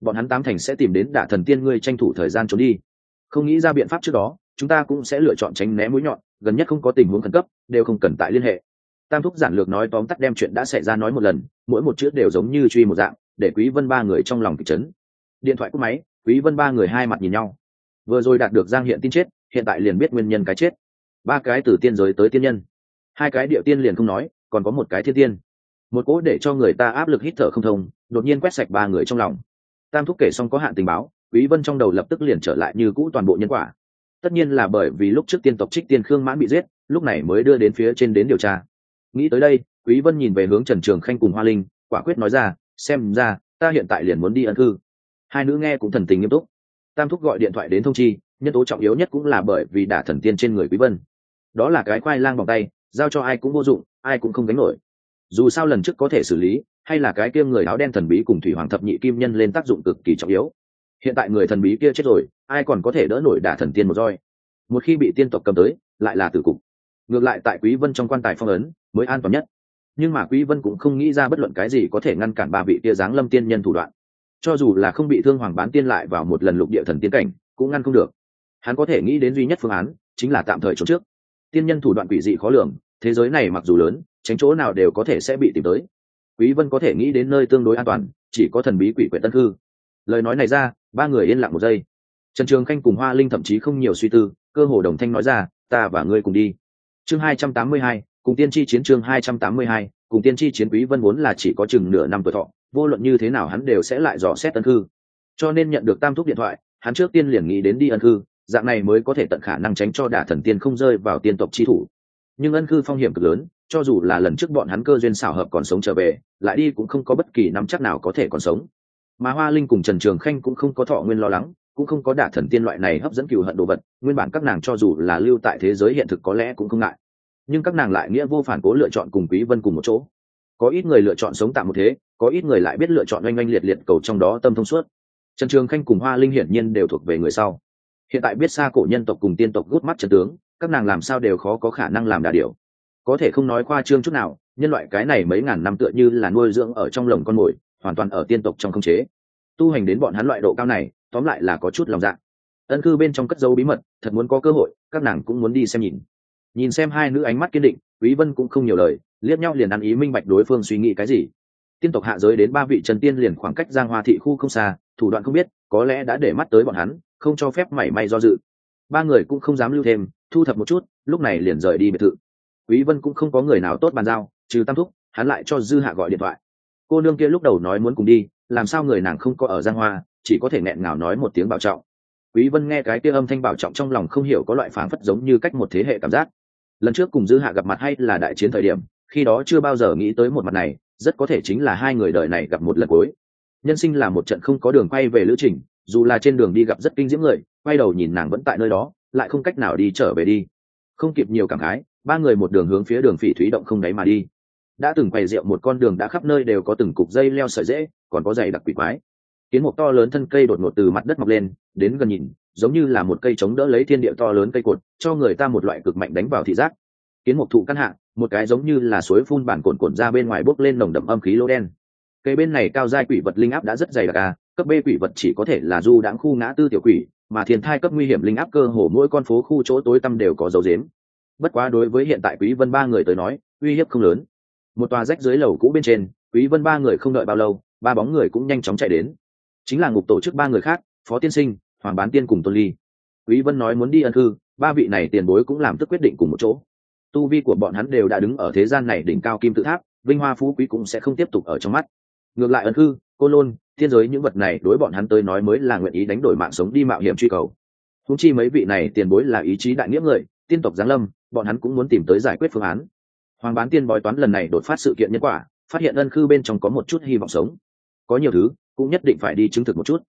[SPEAKER 1] Bọn hắn tám thành sẽ tìm đến đả thần tiên ngươi tranh thủ thời gian trốn đi. Không nghĩ ra biện pháp trước đó, chúng ta cũng sẽ lựa chọn tránh né mũi nhọn, gần nhất không có tình huống khẩn cấp, đều không cần tại liên hệ. Tam thúc giản lược nói tóm tắt đem chuyện đã xảy ra nói một lần, mỗi một chữ đều giống như truy một dạng để quý vân ba người trong lòng kịch chấn. Điện thoại cúp máy, quý vân ba người hai mặt nhìn nhau. Vừa rồi đạt được giang hiện tin chết, hiện tại liền biết nguyên nhân cái chết. Ba cái từ tiên giới tới tiên nhân. Hai cái địa tiên liền không nói, còn có một cái thiên tiên. Một cỗ để cho người ta áp lực hít thở không thông, đột nhiên quét sạch ba người trong lòng. Tam thúc kể xong có hạn tình báo, quý vân trong đầu lập tức liền trở lại như cũ toàn bộ nhân quả. Tất nhiên là bởi vì lúc trước tiên tộc trích tiên khương mãn bị giết, lúc này mới đưa đến phía trên đến điều tra. Nghĩ tới đây, quý vân nhìn về hướng trần trường khanh cùng hoa linh, quả quyết nói ra xem ra, ta hiện tại liền muốn đi ân cư. Hai nữ nghe cũng thần tình nghiêm túc. Tam thúc gọi điện thoại đến thông chi, nhân tố trọng yếu nhất cũng là bởi vì đả thần tiên trên người quý vân. Đó là cái khoai lang vòng tay, giao cho ai cũng vô dụng, ai cũng không gánh nổi. Dù sao lần trước có thể xử lý, hay là cái kia người áo đen thần bí cùng thủy hoàng thập nhị kim nhân lên tác dụng cực kỳ trọng yếu. Hiện tại người thần bí kia chết rồi, ai còn có thể đỡ nổi đả thần tiên một roi? Một khi bị tiên tộc cầm tới, lại là tử cục. Ngược lại tại quý vân trong quan tài phong ấn, mới an toàn nhất nhưng mà quý vân cũng không nghĩ ra bất luận cái gì có thể ngăn cản ba vị kia giáng lâm tiên nhân thủ đoạn. Cho dù là không bị thương hoàng bán tiên lại vào một lần lục địa thần tiên cảnh cũng ngăn không được. Hắn có thể nghĩ đến duy nhất phương án chính là tạm thời trốn trước. Tiên nhân thủ đoạn quỷ dị khó lường thế giới này mặc dù lớn tránh chỗ nào đều có thể sẽ bị tìm tới. Quý vân có thể nghĩ đến nơi tương đối an toàn chỉ có thần bí quỷ quyệt tân hư lời nói này ra ba người yên lặng một giây. Trần trường khanh cùng hoa linh thậm chí không nhiều suy tư cơ hồ đồng thanh nói ra ta và ngươi cùng đi. Chương 282, cùng tiên tri chiến chương 282, cùng tiên tri chiến quý vân vốn là chỉ có chừng nửa năm tuổi thọ vô luận như thế nào hắn đều sẽ lại dò xét Ân Cư, cho nên nhận được tam thúc điện thoại hắn trước tiên liền nghĩ đến đi ân Cư, dạng này mới có thể tận khả năng tránh cho đả thần tiên không rơi vào tiên tộc chi thủ. Nhưng ân cư phong hiểm cực lớn cho dù là lần trước bọn hắn cơ duyên xảo hợp còn sống trở về lại đi cũng không có bất kỳ nắm chắc nào có thể còn sống. Mà hoa linh cùng trần trường khanh cũng không có thọ nguyên lo lắng cũng không có đả thần tiên loại này hấp dẫn cừu hận đồ vật nguyên bản các nàng cho dù là lưu tại thế giới hiện thực có lẽ cũng không ngại nhưng các nàng lại nghĩa vô phản cố lựa chọn cùng quý vân cùng một chỗ. Có ít người lựa chọn sống tạm một thế, có ít người lại biết lựa chọn oanh oanh liệt liệt cầu trong đó tâm thông suốt. Trần trường khanh cùng hoa linh hiển nhiên đều thuộc về người sau. Hiện tại biết xa cổ nhân tộc cùng tiên tộc gút mắt trần tướng, các nàng làm sao đều khó có khả năng làm đà điều. Có thể không nói khoa trương chút nào, nhân loại cái này mấy ngàn năm tựa như là nuôi dưỡng ở trong lồng con mồi, hoàn toàn ở tiên tộc trong không chế. Tu hành đến bọn hắn loại độ cao này, tóm lại là có chút lòng dạ. Ân cư bên trong cất dấu bí mật, thật muốn có cơ hội, các nàng cũng muốn đi xem nhìn nhìn xem hai nữ ánh mắt kiên định, quý vân cũng không nhiều lời, liếc nhau liền ăn ý minh bạch đối phương suy nghĩ cái gì. Tiên tộc hạ giới đến ba vị trần tiên liền khoảng cách giang hoa thị khu không xa, thủ đoạn không biết, có lẽ đã để mắt tới bọn hắn, không cho phép mảy may do dự. Ba người cũng không dám lưu thêm, thu thập một chút, lúc này liền rời đi biệt thự. Quý vân cũng không có người nào tốt bàn giao, trừ tam thúc, hắn lại cho dư hạ gọi điện thoại. Cô nương kia lúc đầu nói muốn cùng đi, làm sao người nàng không có ở giang hoa, chỉ có thể nghẹn ngào nói một tiếng bảo trọng. Quý vân nghe cái kia âm thanh bảo trọng trong lòng không hiểu có loại phảng phất giống như cách một thế hệ cảm giác lần trước cùng dư hạ gặp mặt hay là đại chiến thời điểm, khi đó chưa bao giờ nghĩ tới một mặt này, rất có thể chính là hai người đời này gặp một lần cuối. Nhân sinh là một trận không có đường quay về lữ trình, dù là trên đường đi gặp rất kinh diễm người, quay đầu nhìn nàng vẫn tại nơi đó, lại không cách nào đi trở về đi. Không kịp nhiều cảm khái, ba người một đường hướng phía đường phỉ thúy động không đáy mà đi. Đã từng quầy rượu một con đường đã khắp nơi đều có từng cục dây leo sợi dễ còn có dày đặc quỷ quái. Kiến một to lớn thân cây đột ngột từ mặt đất mọc lên, đến gần nhìn giống như là một cây chống đỡ lấy thiên địa to lớn cây cột, cho người ta một loại cực mạnh đánh vào thị giác. Kiến một thụ căn hạ, một cái giống như là suối phun bản cồn cồn ra bên ngoài bốc lên nồng đậm âm khí lô đen. Cây bên này cao giai quỷ vật linh áp đã rất dày đặc à cấp b quỷ vật chỉ có thể là du đãng khu ngã tư tiểu quỷ, mà thiên thai cấp nguy hiểm linh áp cơ hồ mỗi con phố khu chỗ tối tăm đều có dấu dếm bất quá đối với hiện tại quý vân ba người tới nói, uy hiếp không lớn. Một tòa rách dưới lầu cũ bên trên, quý vân ba người không đợi bao lâu, ba bóng người cũng nhanh chóng chạy đến. Chính là ngục tổ chức ba người khác, phó tiên sinh hoàng bán tiên cùng tôn ly. Quý vân nói muốn đi ân Thư, ba vị này tiền bối cũng làm tức quyết định cùng một chỗ. Tu vi của bọn hắn đều đã đứng ở thế gian này đỉnh cao kim tự tháp vinh hoa phú quý cũng sẽ không tiếp tục ở trong mắt. Ngược lại ân Thư, cô lôn thiên giới những vật này đối bọn hắn tới nói mới là nguyện ý đánh đổi mạng sống đi mạo hiểm truy cầu. Húng chi mấy vị này tiền bối là ý chí đại nghĩa người tiên tộc giáng lâm bọn hắn cũng muốn tìm tới giải quyết phương án. Hoàng bán tiên bói toán lần này đột phát sự kiện nhân quả phát hiện ân khư bên trong có một chút hy vọng sống. Có nhiều thứ cũng nhất định phải đi chứng thực một chút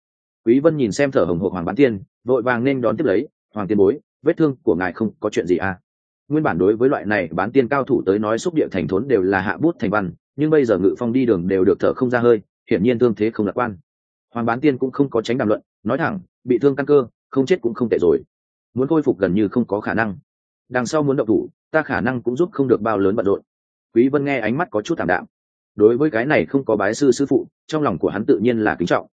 [SPEAKER 1] quý vân nhìn xem thở hồng hộc hoàng bán tiên, vội vàng nên đón tiếp lấy, hoàng tiên bối, vết thương của ngài không có chuyện gì à? Nguyên bản đối với loại này bán tiên cao thủ tới nói xúc địa thành thốn đều là hạ bút thành văn, nhưng bây giờ ngự phong đi đường đều được thở không ra hơi, hiển nhiên thương thế không lạc quan. Hoàng bán tiên cũng không có tránh đàm luận, nói thẳng, bị thương căn cơ, không chết cũng không tệ rồi. Muốn khôi phục gần như không có khả năng. Đằng sau muốn động thủ, ta khả năng cũng giúp không được bao lớn bận rộn. Quý vân nghe ánh mắt có chút thảm đạm. Đối với cái này không có bái sư sư phụ, trong lòng của hắn tự nhiên là kính trọng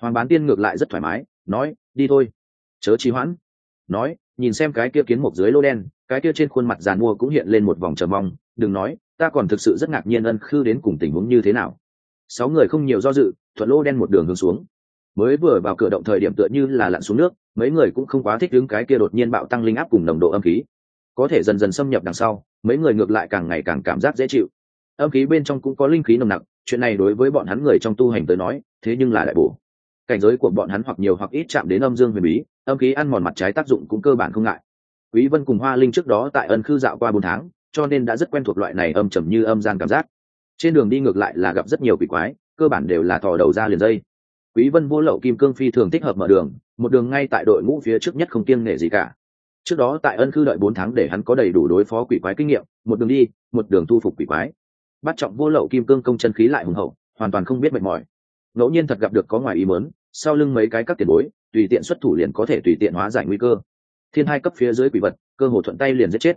[SPEAKER 1] hoàng bán tiên ngược lại rất thoải mái, nói, đi thôi. Chớ trì hoãn. Nói, nhìn xem cái kia kiến mục dưới lô đen, cái kia trên khuôn mặt giàn mua cũng hiện lên một vòng trờ mong, đừng nói, ta còn thực sự rất ngạc nhiên ân khư đến cùng tình huống như thế nào. Sáu người không nhiều do dự, thuận lô đen một đường hướng xuống. Mới vừa vào cửa động thời điểm tựa như là lặn xuống nước, mấy người cũng không quá thích đứng cái kia đột nhiên bạo tăng linh áp cùng nồng độ âm khí. Có thể dần dần xâm nhập đằng sau, mấy người ngược lại càng ngày càng cảm giác dễ chịu. Âm khí bên trong cũng có linh khí nồng nặc, chuyện này đối với bọn hắn người trong tu hành tới nói, thế nhưng là đại bổ cảnh giới của bọn hắn hoặc nhiều hoặc ít chạm đến âm dương huyền bí, âm khí ăn mòn mặt trái tác dụng cũng cơ bản không ngại. Quý vân cùng hoa linh trước đó tại ân khư dạo qua bốn tháng, cho nên đã rất quen thuộc loại này âm trầm như âm gian cảm giác. Trên đường đi ngược lại là gặp rất nhiều quỷ quái, cơ bản đều là thò đầu ra liền dây. Quý vân vô lậu kim cương phi thường thích hợp mở đường, một đường ngay tại đội ngũ phía trước nhất không kiêng nể gì cả. Trước đó tại ân khư đợi bốn tháng để hắn có đầy đủ đối phó quỷ quái kinh nghiệm, một đường đi, một đường thu phục quỷ quái. Bắt trọng vô lậu kim cương công chân khí lại hùng hậu, hoàn toàn không biết mệt mỏi. Ngẫu nhiên thật gặp được có ngoài ý mớn sau lưng mấy cái các tiền bối, tùy tiện xuất thủ liền có thể tùy tiện hóa giải nguy cơ. Thiên hai cấp phía dưới quỷ vật, cơ hồ thuận tay liền giết chết.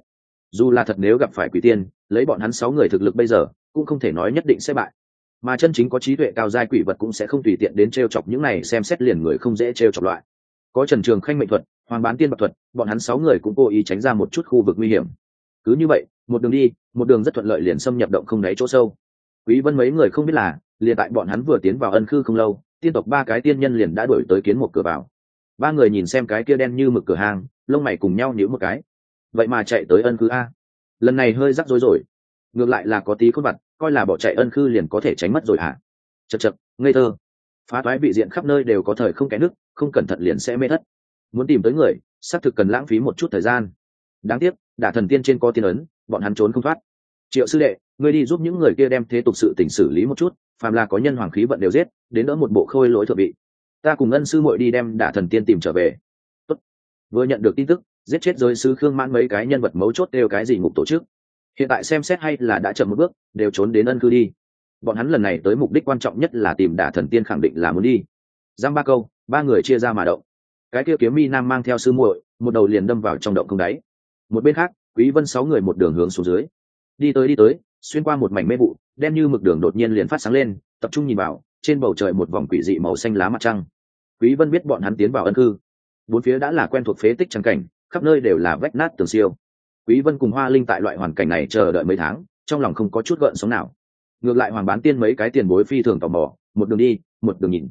[SPEAKER 1] Dù là thật nếu gặp phải quỷ tiên, lấy bọn hắn sáu người thực lực bây giờ, cũng không thể nói nhất định sẽ bại. Mà chân chính có trí tuệ cao giai quỷ vật cũng sẽ không tùy tiện đến t r e o chọc những này xem xét liền người không dễ t r e o chọc loại. Có trần trường khanh mệnh thuật, hoàng bán tiên bạc thuật, bọn hắn sáu người cũng cố ý tránh ra một chút khu vực nguy hiểm. Cứ như vậy, một đường đi, một đường rất thuận lợi liền xâm nhập động không đáy chỗ sâu. Quý vân mấy người không biết là, liền tại bọn hắn vừa tiến vào ân khư không lâu tiên tộc ba cái tiên nhân liền đã đuổi tới kiến một cửa vào. Ba người nhìn xem cái kia đen như mực cửa hàng, lông mày cùng nhau nhíu một cái. Vậy mà chạy tới ân khư a. Lần này hơi rắc rối rồi. Ngược lại là có tí khôn vặt, coi là bỏ chạy ân khư liền có thể tránh mất rồi hả? Chật chật ngây thơ. Phá toái bị diện khắp nơi đều có thời không kẽ nước không cẩn thận liền sẽ mê thất. Muốn tìm tới người, xác thực cần lãng phí một chút thời gian. Đáng tiếc, đả thần tiên trên có tiên ấn, bọn hắn trốn không thoát. Triệu sư đệ ngươi đi giúp những người kia đem thế tục sự tỉnh xử lý một chút, phàm là có nhân hoàng khí vận đều giết, đến đỡ một bộ khôi lỗi thượng vị. Ta cùng ân sư muội đi đem đả thần tiên tìm trở về. Tốt. vừa nhận được tin tức, giết chết giới sư khương mãn mấy cái nhân vật mấu chốt đều cái gì ngục tổ chức. Hiện tại xem xét hay là đã chậm một bước, đều trốn đến ân cư đi. Bọn hắn lần này tới mục đích quan trọng nhất là tìm đả thần tiên khẳng định là muốn đi. Giang ba câu, ba người chia ra mà động. Cái kia kiếm mi nam mang theo sư muội, một đầu liền đâm vào trong động không đáy. Một bên khác, quý vân sáu người một đường hướng xuống dưới. Đi tới đi tới xuyên qua một mảnh mê vụ, đen như mực đường đột nhiên liền phát sáng lên, tập trung nhìn vào, trên bầu trời một vòng quỷ dị màu xanh lá mặt trăng. Quý vân biết bọn hắn tiến vào ân cư. Bốn phía đã là quen thuộc phế tích trắng cảnh, khắp nơi đều là vách nát tường siêu. Quý vân cùng hoa linh tại loại hoàn cảnh này chờ đợi mấy tháng, trong lòng không có chút gợn sóng nào. Ngược lại hoàng bán tiên mấy cái tiền bối phi thường tò mò, một đường đi, một đường nhìn.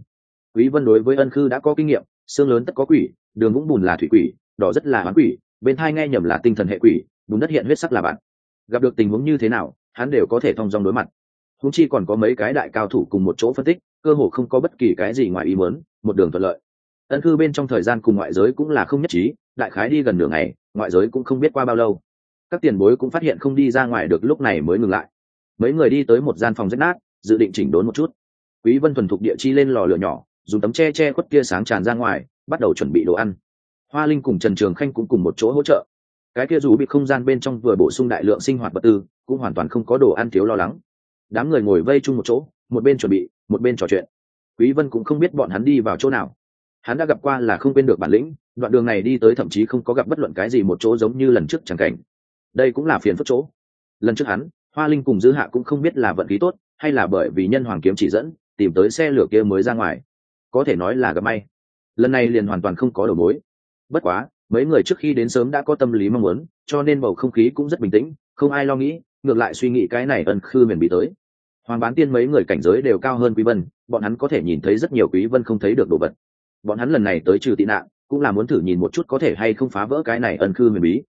[SPEAKER 1] Quý vân đối với ân cư đã có kinh nghiệm, xương lớn tất có quỷ, đường vũng bùn là thủy quỷ, đỏ rất là hoán quỷ, bên thai nghe nhầm là tinh thần hệ quỷ, bùn đất hiện huyết sắc là bạn. Gặp được tình huống như thế nào hắn đều có thể thông dong đối mặt. Húng chi còn có mấy cái đại cao thủ cùng một chỗ phân tích, cơ hồ không có bất kỳ cái gì ngoài ý muốn, một đường thuận lợi. Ân cư bên trong thời gian cùng ngoại giới cũng là không nhất trí, đại khái đi gần nửa ngày, ngoại giới cũng không biết qua bao lâu. Các tiền bối cũng phát hiện không đi ra ngoài được, lúc này mới ngừng lại. Mấy người đi tới một gian phòng rách nát, dự định chỉnh đốn một chút. Quý vân thuần thục địa chi lên lò lửa nhỏ, dùng tấm che che khuất kia sáng tràn ra ngoài, bắt đầu chuẩn bị đồ ăn. Hoa linh cùng trần trường khanh cũng cùng một chỗ hỗ trợ cái kia dù bị không gian bên trong vừa bổ sung đại lượng sinh hoạt vật tư, cũng hoàn toàn không có đồ ăn thiếu lo lắng. Đám người ngồi vây chung một chỗ, một bên chuẩn bị, một bên trò chuyện. Quý vân cũng không biết bọn hắn đi vào chỗ nào. Hắn đã gặp qua là không quên được bản lĩnh, đoạn đường này đi tới thậm chí không có gặp bất luận cái gì một chỗ giống như lần trước chẳng cảnh. Đây cũng là phiền phức chỗ. Lần trước hắn, hoa linh cùng dư hạ cũng không biết là vận khí tốt, hay là bởi vì nhân hoàng kiếm chỉ dẫn, tìm tới xe lửa kia mới ra ngoài. Có thể nói là gặp may. Lần này liền hoàn toàn không có đầu mối. Bất quá mấy người trước khi đến sớm đã có tâm lý mong muốn, cho nên bầu không khí cũng rất bình tĩnh, không ai lo nghĩ, ngược lại suy nghĩ cái này ân khư miền bị tới. Hoàng bán tiên mấy người cảnh giới đều cao hơn quý vân, bọn hắn có thể nhìn thấy rất nhiều quý vân không thấy được đồ vật. Bọn hắn lần này tới trừ tị nạn, cũng là muốn thử nhìn một chút có thể hay không phá vỡ cái này ân khư huyền bí.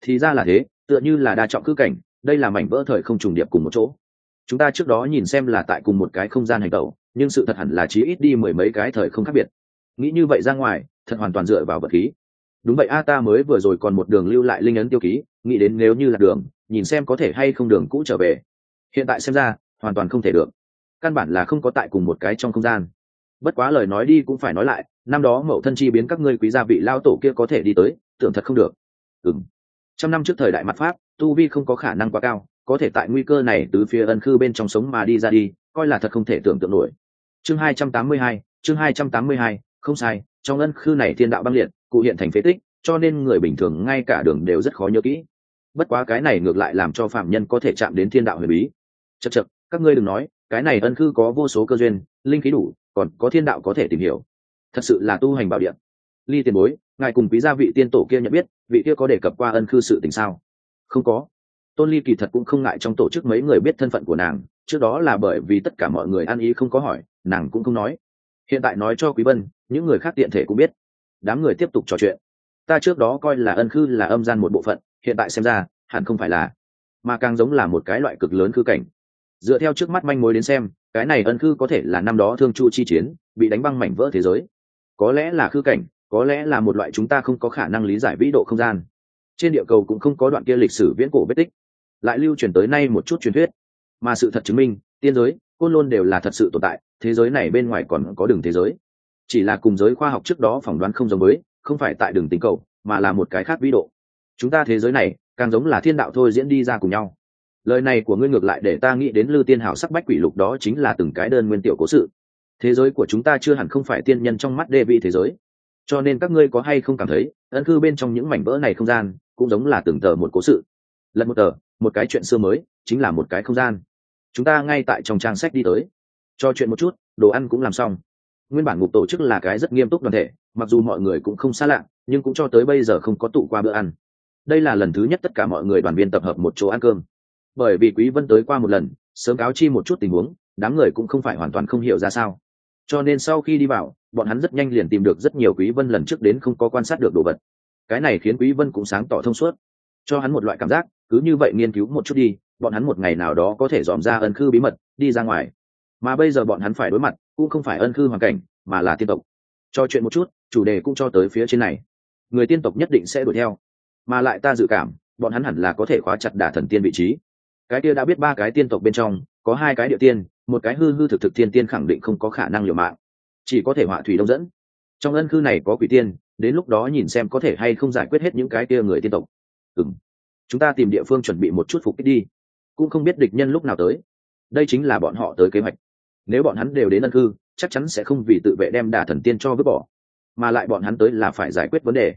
[SPEAKER 1] Thì ra là thế, tựa như là đa trọng cư cảnh, đây là mảnh vỡ thời không trùng điệp cùng một chỗ. Chúng ta trước đó nhìn xem là tại cùng một cái không gian hành tẩu, nhưng sự thật hẳn là chí ít đi mười mấy cái thời không khác biệt. Nghĩ như vậy ra ngoài, thật hoàn toàn dựa vào vật khí đúng vậy, a, ta mới vừa rồi còn một đường lưu lại linh ấn tiêu ký, nghĩ đến nếu như là đường, nhìn xem có thể hay không đường cũ trở về. Hiện tại xem ra, hoàn toàn không thể được. Căn bản là không có tại cùng một cái trong không gian. Bất quá lời nói đi cũng phải nói lại, năm đó mậu thân chi biến các ngươi quý gia vị lao tổ kia có thể đi tới, tưởng thật không được. Ừng trăm năm trước thời đại mặt pháp, tu vi không có khả năng quá cao, có thể tại nguy cơ này từ phía ân khư bên trong sống mà đi ra đi, coi là thật không thể tưởng tượng nổi. Chương hai trăm tám mươi hai, chương hai trăm tám mươi hai, không sai, trong ân khư này thiên đạo băng liệt cụ hiện thành phế tích, cho nên người bình thường ngay cả đường đều rất khó nhớ kỹ. Bất quá cái này ngược lại làm cho phạm nhân có thể chạm đến thiên đạo huyền bí. Chật chật các ngươi đừng nói, cái này ân khư có vô số cơ duyên, linh khí đủ, còn có thiên đạo có thể tìm hiểu. Thật sự là tu hành bảo điện ly tiền bối, ngài cùng quý gia vị tiên tổ kia nhận biết, vị kia có đề cập qua ân khư sự tình sao? Không có. Tôn ly kỳ thật cũng không ngại trong tổ chức mấy người biết thân phận của nàng, trước đó là bởi vì tất cả mọi người ăn ý không có hỏi, nàng cũng không nói. Hiện tại nói cho quý vân, những người khác tiện thể cũng biết đám người tiếp tục trò chuyện. Ta trước đó coi là ân khư là âm gian một bộ phận, hiện tại xem ra, hẳn không phải là. Mà càng giống là một cái loại cực lớn khư cảnh. Dựa theo trước mắt manh mối đến xem, cái này ân khư có thể là năm đó thương chu chi chiến, bị đánh băng mảnh vỡ thế giới. Có lẽ là khư cảnh, có lẽ là một loại chúng ta không có khả năng lý giải vĩ độ không gian. Trên địa cầu cũng không có đoạn kia lịch sử viễn cổ vết tích. Lại lưu truyền tới nay một chút truyền thuyết. Mà sự thật chứng minh, tiên giới, côn lôn đều là thật sự tồn tại, thế giới này bên ngoài còn có đường thế giới chỉ là cùng giới khoa học trước đó phỏng đoán không giống với, không phải tại đường tính cầu, mà là một cái khác vĩ độ. Chúng ta thế giới này, càng giống là thiên đạo thôi diễn đi ra cùng nhau. Lời này của ngươi ngược lại để ta nghĩ đến lư tiên hảo sắc bách quỷ lục đó chính là từng cái đơn nguyên tiểu cố sự. Thế giới của chúng ta chưa hẳn không phải tiên nhân trong mắt đê vị thế giới. Cho nên các ngươi có hay không cảm thấy ấn cư bên trong những mảnh vỡ này không gian, cũng giống là từng tờ một cố sự. Lần một tờ, một cái chuyện xưa mới, chính là một cái không gian. Chúng ta ngay tại trong trang sách đi tới. Cho chuyện một chút, đồ ăn cũng làm xong nguyên bản ngục tổ chức là cái rất nghiêm túc đoàn thể, mặc dù mọi người cũng không xa lạ, nhưng cũng cho tới bây giờ không có tụ qua bữa ăn. Đây là lần thứ nhất tất cả mọi người đoàn viên tập hợp một chỗ ăn cơm. Bởi vì quý vân tới qua một lần, sớm cáo chi một chút tình huống, đám người cũng không phải hoàn toàn không hiểu ra sao. Cho nên sau khi đi vào, bọn hắn rất nhanh liền tìm được rất nhiều quý vân lần trước đến không có quan sát được đồ vật. Cái này khiến quý vân cũng sáng tỏ thông suốt. Cho hắn một loại cảm giác, cứ như vậy nghiên cứu một chút đi, bọn hắn một ngày nào đó có thể dòm ra ân khư bí mật, đi ra ngoài. Mà bây giờ bọn hắn phải đối mặt cũng không phải ân khư hoàn cảnh, mà là tiên tộc. Cho chuyện một chút, chủ đề cũng cho tới phía trên này. Người tiên tộc nhất định sẽ đuổi theo. Mà lại ta dự cảm, bọn hắn hẳn là có thể khóa chặt đả thần tiên vị trí. Cái kia đã biết ba cái tiên tộc bên trong, có hai cái địa tiên, một cái hư hư thực thực tiên tiên khẳng định không có khả năng liều mạng. Chỉ có thể họa thủy đông dẫn. Trong ân khư này có quỷ tiên, đến lúc đó nhìn xem có thể hay không giải quyết hết những cái kia người tiên tộc. Ừng chúng ta tìm địa phương chuẩn bị một chút phục kích đi. Cũng không biết địch nhân lúc nào tới. Đây chính là bọn họ tới kế hoạch nếu bọn hắn đều đến ân cư, chắc chắn sẽ không vì tự vệ đem đả thần tiên cho vứt bỏ. Mà lại bọn hắn tới là phải giải quyết vấn đề.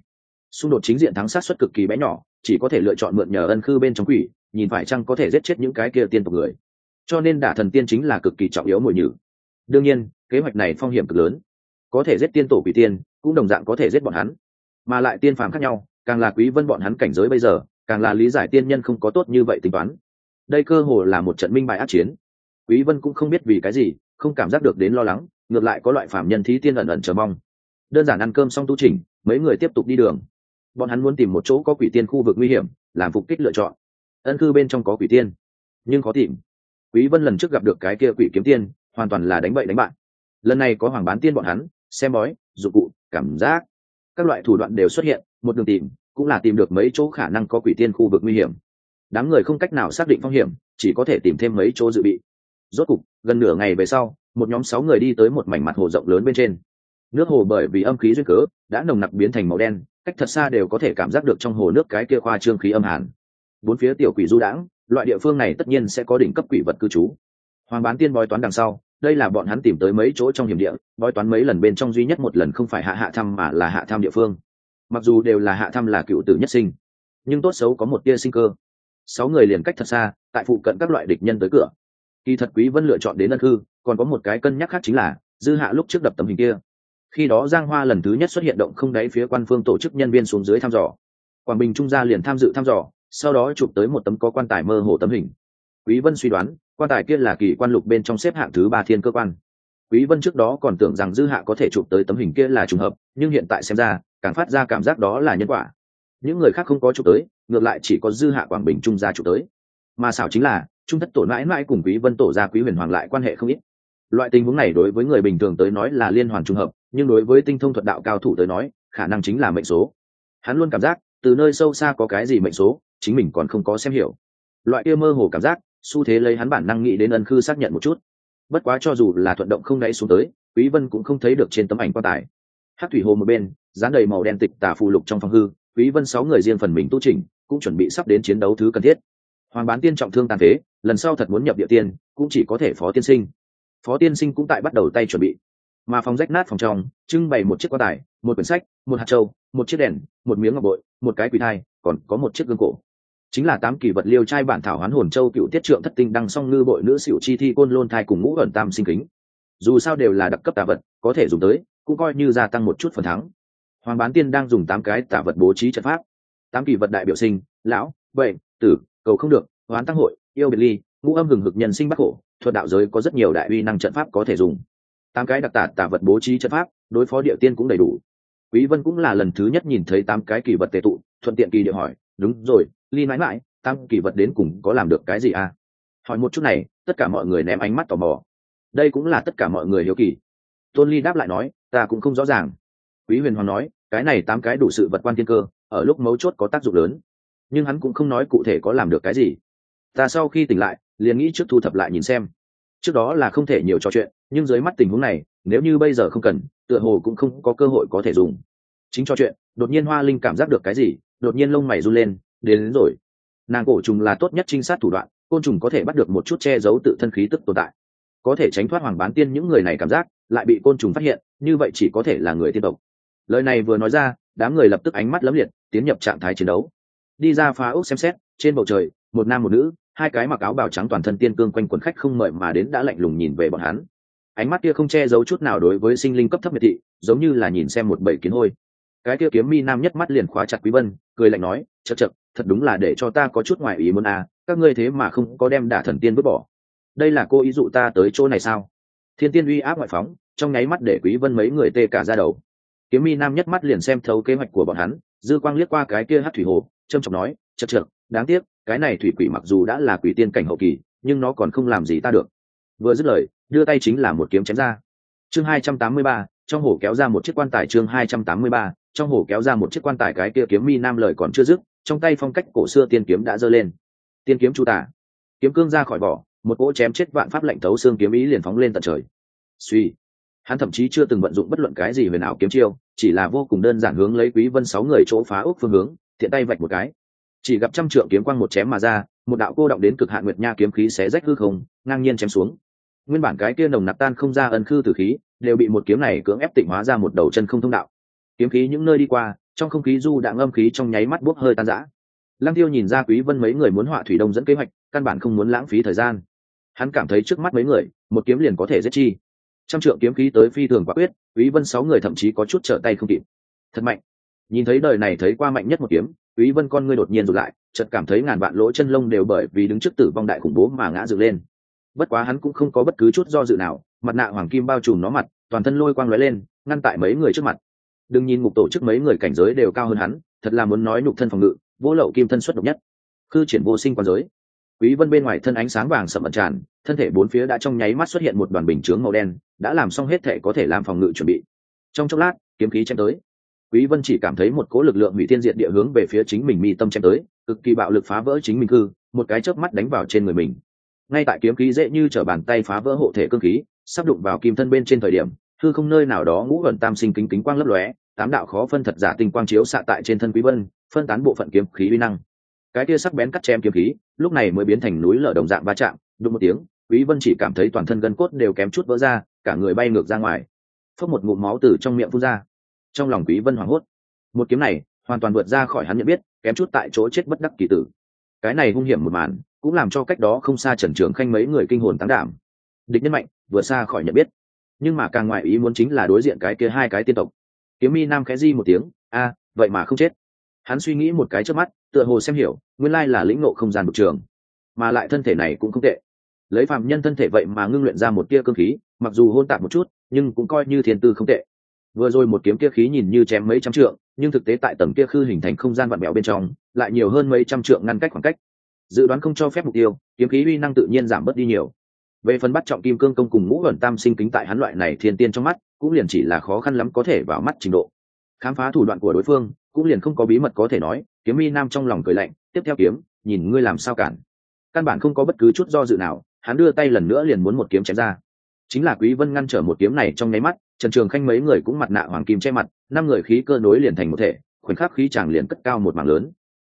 [SPEAKER 1] Xung đột chính diện thắng sát xuất cực kỳ bé nhỏ, chỉ có thể lựa chọn mượn nhờ ân khư bên trong quỷ, nhìn phải chăng có thể giết chết những cái kia tiên tộc người. Cho nên đả thần tiên chính là cực kỳ trọng yếu mùi nhử. Đương nhiên, kế hoạch này phong hiểm cực lớn. Có thể giết tiên tổ quỷ tiên, cũng đồng dạng có thể giết bọn hắn. Mà lại tiên phàm khác nhau, càng là quý vân bọn hắn cảnh giới bây giờ, càng là lý giải tiên nhân không có tốt như vậy tính toán. Đây cơ hồ là một trận minh bài át chiến quý vân cũng không biết vì cái gì, không cảm giác được đến lo lắng, ngược lại có loại phạm nhân thí tiên ẩn ẩn chờ mong. Đơn giản ăn cơm xong tu trình mấy người tiếp tục đi đường. Bọn hắn muốn tìm một chỗ có quỷ tiên khu vực nguy hiểm, làm phục kích lựa chọn. Ân cư bên trong có quỷ tiên, nhưng khó tìm. Quý vân lần trước gặp được cái kia quỷ kiếm tiên, hoàn toàn là đánh bậy đánh bạn. Lần này có hoàng bán tiên bọn hắn, xem bói, dụng cụ, cảm giác. Các loại thủ đoạn đều xuất hiện, một đường tìm, cũng là tìm được mấy chỗ khả năng có quỷ tiên khu vực nguy hiểm. Đám người không cách nào xác định phong hiểm, chỉ có thể tìm thêm mấy chỗ dự bị rốt cục, gần nửa ngày về sau, một nhóm sáu người đi tới một mảnh mặt hồ rộng lớn bên trên. Nước hồ bởi vì âm khí duyên cớ, đã nồng nặc biến thành màu đen, cách thật xa đều có thể cảm giác được trong hồ nước cái kia khoa trương khí âm hàn. Bốn phía tiểu quỷ du đãng, loại địa phương này tất nhiên sẽ có đỉnh cấp quỷ vật cư trú. Hoàng bán tiên bói toán đằng sau, đây là bọn hắn tìm tới mấy chỗ trong hiểm địa, bói toán mấy lần bên trong duy nhất một lần không phải hạ hạ thăm mà là hạ thăm địa phương. Mặc dù đều là hạ thăm là cựu tử nhất sinh, nhưng tốt xấu có một tia sinh cơ. Sáu người liền cách thật xa, tại phụ cận các loại địch nhân tới cửa kỳ thật quý vân lựa chọn đến ân hư còn có một cái cân nhắc khác chính là, dư hạ lúc trước đập tấm hình kia. Khi đó giang hoa lần thứ nhất xuất hiện động không đáy phía quan phương tổ chức nhân viên xuống dưới thăm dò. Quảng bình trung gia liền tham dự thăm dò, sau đó chụp tới một tấm có quan tài mơ hồ tấm hình. Quý vân suy đoán, quan tài kia là kỳ quan lục bên trong xếp hạng thứ ba thiên cơ quan. Quý vân trước đó còn tưởng rằng dư hạ có thể chụp tới tấm hình kia là trùng hợp, nhưng hiện tại xem ra, càng phát ra cảm giác đó là nhân quả. Những người khác không có chụp tới, ngược lại chỉ có dư hạ quảng bình trung gia chụp tới. Mà xảo chính là trung thất tổ mãi mãi cùng quý vân tổ gia quý huyền hoàng lại quan hệ không ít. Loại tình huống này đối với người bình thường tới nói là liên hoàn trùng hợp, nhưng đối với tinh thông thuật đạo cao thủ tới nói, khả năng chính là mệnh số. Hắn luôn cảm giác, từ nơi sâu xa có cái gì mệnh số, chính mình còn không có xem hiểu. Loại kia mơ hồ cảm giác, xu thế lấy hắn bản năng nghĩ đến ân khư xác nhận một chút. Bất quá cho dù là thuận động không đáy xuống tới, quý vân cũng không thấy được trên tấm ảnh quan tài. Hát thủy hồ một bên, dán đầy màu đen tịch tà phù lục trong phòng hư, quý vân sáu người riêng phần mình tu chỉnh, cũng chuẩn bị sắp đến chiến đấu thứ cần thiết hoàng bán tiên trọng thương tàn phế, lần sau thật muốn nhập địa tiên, cũng chỉ có thể phó tiên sinh. Phó tiên sinh cũng tại bắt đầu tay chuẩn bị. Mà phòng rách nát phòng trong, trưng bày một chiếc quan tài, một quyển sách, một hạt trâu một chiếc đèn, một miếng ngọc bội, một cái quỳ thai, còn có một chiếc gương cổ. Chính là tám kỳ vật liêu trai bản thảo hoán hồn châu cựu tiết trượng thất tinh đăng song ngư bội nữ xỉu chi thi côn lôn thai cùng ngũ ẩn tam sinh kính. Dù sao đều là đặc cấp tà vật, có thể dùng tới, cũng coi như gia tăng một chút phần thắng. Hoàng bán tiên đang dùng tám cái tà vật bố trí trận pháp. Tám kỳ vật đại biểu sinh, lão, bệnh, tử cầu không được, hoán tăng hội, yêu biệt ly, ngũ âm hừng hực nhân sinh bắc khổ thuật đạo giới có rất nhiều đại uy năng trận pháp có thể dùng. Tám cái đặc tả tả vật bố trí trận pháp, đối phó địa tiên cũng đầy đủ. Quý vân cũng là lần thứ nhất nhìn thấy tám cái kỳ vật tề tụ, thuận tiện kỳ địa hỏi, đúng rồi, ly mãi mãi tăng kỳ vật đến cùng có làm được cái gì à? Hỏi một chút này, tất cả mọi người ném ánh mắt tò mò. Đây cũng là tất cả mọi người hiếu kỳ. Tôn ly đáp lại nói, ta cũng không rõ ràng. Quý huyền hoàng nói, cái này tám cái đủ sự vật quan thiên cơ, ở lúc mấu chốt có tác dụng lớn nhưng hắn cũng không nói cụ thể có làm được cái gì. Ta sau khi tỉnh lại liền nghĩ trước thu thập lại nhìn xem. Trước đó là không thể nhiều trò chuyện nhưng dưới mắt tình huống này nếu như bây giờ không cần tựa hồ cũng không có cơ hội có thể dùng. Chính trò chuyện đột nhiên hoa linh cảm giác được cái gì đột nhiên lông mày run lên đến, đến rồi. Nàng cổ trùng là tốt nhất trinh sát thủ đoạn côn trùng có thể bắt được một chút che giấu tự thân khí tức tồn tại. Có thể tránh thoát hoàng bán tiên những người này cảm giác lại bị côn trùng phát hiện như vậy chỉ có thể là người tiên tộc. Lời này vừa nói ra đám người lập tức ánh mắt lấm liệt tiến nhập trạng thái chiến đấu đi ra phá ốc xem xét, trên bầu trời, một nam một nữ, hai cái mặc áo bào trắng toàn thân tiên cương quanh quần khách không mời mà đến đã lạnh lùng nhìn về bọn hắn. Ánh mắt kia không che giấu chút nào đối với sinh linh cấp thấp miệt thị, giống như là nhìn xem một bầy kiến hôi. Cái kia kiếm mi nam nhất mắt liền khóa chặt quý vân, cười lạnh nói chật chật thật đúng là để cho ta có chút ngoài ý muốn à các ngươi thế mà không có đem đả thần tiên vứt bỏ. Đây là cô ý dụ ta tới chỗ này sao? Thiên tiên uy áp ngoại phóng, trong nháy mắt để quý vân mấy người tê cả ra đầu kiếm mi nam nhất mắt liền xem thấu kế hoạch của bọn hắn dư quang liếc qua cái kia hát thủy hồ trâm trọng nói chật chật đáng tiếc cái này thủy quỷ mặc dù đã là quỷ tiên cảnh hậu kỳ nhưng nó còn không làm gì ta được. Vừa dứt lời đưa tay chính là một kiếm chém ra. Chương 283, trong hồ kéo ra một chiếc quan tài chương 283, trong hồ kéo ra một chiếc quan tài cái kia kiếm mi nam lời còn chưa dứt trong tay phong cách cổ xưa tiên kiếm đã giơ lên. Tiên kiếm chu tả. Kiếm cương ra khỏi vỏ một cỗ chém chết vạn pháp lệnh thấu xương kiếm ý liền phóng lên tận trời. Suy hắn thậm chí chưa từng vận dụng bất luận cái gì về nào kiếm chiêu, chỉ là vô cùng đơn giản hướng lấy quý vân sáu người chỗ phá ốc phương hướng thiện tay vạch một cái. Chỉ gặp trăm trượng kiếm quang một chém mà ra, một đạo cô động đến cực hạn nguyệt nha kiếm khí xé rách hư không, ngang nhiên chém xuống. Nguyên bản cái kia nồng nặc tan không ra ân khư tử khí, đều bị một kiếm này cưỡng ép tịnh hóa ra một đầu chân không thông đạo. Kiếm khí những nơi đi qua, trong không khí du đạn âm khí trong nháy mắt bốc hơi tan rã. Lăng tiêu nhìn ra quý vân mấy người muốn họa thủy đông dẫn kế hoạch, căn bản không muốn lãng phí thời gian. Hắn cảm thấy trước mắt mấy người, một kiếm liền có thể giết chi trăm trượng kiếm khí tới phi thường quả quyết, quý vân sáu người thậm chí có chút trở tay không kịp. Thật mạnh. Nhìn thấy đời này thấy qua mạnh nhất một kiếm, quý vân con ngươi đột nhiên rụt lại, chợt cảm thấy ngàn vạn lỗ chân lông đều bởi vì đứng trước tử vong đại khủng bố mà ngã dựng lên. Bất quá hắn cũng không có bất cứ chút do dự nào, mặt nạ hoàng kim bao trùm nó mặt, toàn thân lôi quang lóe lên, ngăn tại mấy người trước mặt. Đừng nhìn ngục tổ chức mấy người cảnh giới đều cao hơn hắn, thật là muốn nói nhục thân phòng ngự, vô lậu kim thân xuất độc nhất. Khư triển vô sinh quan giới quý vân bên ngoài thân ánh sáng vàng sậm ẩn tràn, thân thể bốn phía đã trong nháy mắt xuất hiện một đoàn bình chướng màu đen, đã làm xong hết thể có thể làm phòng ngự chuẩn bị. Trong chốc lát, kiếm khí chém tới. Quý vân chỉ cảm thấy một cỗ lực lượng hủy thiên diệt địa hướng về phía chính mình mi tâm chém tới, cực kỳ bạo lực phá vỡ chính mình cư một cái chớp mắt đánh vào trên người mình. Ngay tại kiếm khí dễ như trở bàn tay phá vỡ hộ thể cương khí, sắp đụng vào kim thân bên trên thời điểm thư không nơi nào đó ngũ gần tam sinh kính kính quang lấp lóe, tám đạo khó phân thật giả tinh quang chiếu xạ tại trên thân quý vân, phân tán bộ phận kiếm khí uy năng cái kia sắc bén cắt chém kiếm khí, lúc này mới biến thành núi lở đồng dạng va chạm đúng một tiếng, quý vân chỉ cảm thấy toàn thân gân cốt đều kém chút vỡ ra, cả người bay ngược ra ngoài. Phất một ngụm máu từ trong miệng phun ra. Trong lòng quý vân hoảng hốt. Một kiếm này, hoàn toàn vượt ra khỏi hắn nhận biết, kém chút tại chỗ chết bất đắc kỳ tử. Cái này hung hiểm một màn, cũng làm cho cách đó không xa trần trường khanh mấy người kinh hồn tán đảm. Địch nhân mạnh vừa xa khỏi nhận biết. Nhưng mà càng ngoại ý muốn chính là đối diện cái kia hai cái tiên tộc. Kiếm mi nam khẽ di một tiếng, a, vậy mà không chết. Hắn suy nghĩ một cái trước mắt tựa hồ xem hiểu, nguyên lai là lĩnh ngộ không gian bực trường, mà lại thân thể này cũng không tệ. Lấy phạm nhân thân thể vậy mà ngưng luyện ra một tia cơ khí, mặc dù hôn tạp một chút, nhưng cũng coi như thiên tư không tệ. Vừa rồi một kiếm kia khí nhìn như chém mấy trăm trượng, nhưng thực tế tại tầng kia khư hình thành không gian vặn mẹo bên trong, lại nhiều hơn mấy trăm trượng ngăn cách khoảng cách. Dự đoán không cho phép mục tiêu, kiếm khí uy năng tự nhiên giảm bớt đi nhiều. Về phần bắt trọng kim cương công cùng ngũ ẩn tam sinh kính tại hắn loại này thiên tiên trong mắt, cũng liền chỉ là khó khăn lắm có thể vào mắt trình độ. Khám phá thủ đoạn của đối phương cũng liền không có bí mật có thể nói, kiếm mi nam trong lòng cười lạnh, tiếp theo kiếm, nhìn ngươi làm sao cản. Căn bản không có bất cứ chút do dự nào, hắn đưa tay lần nữa liền muốn một kiếm chém ra. Chính là quý vân ngăn trở một kiếm này trong nháy mắt, trần trường khanh mấy người cũng mặt nạ hoàng kim che mặt, năm người khí cơ nối liền thành một thể, khoảnh khắc khí chàng liền cất cao một mảng lớn.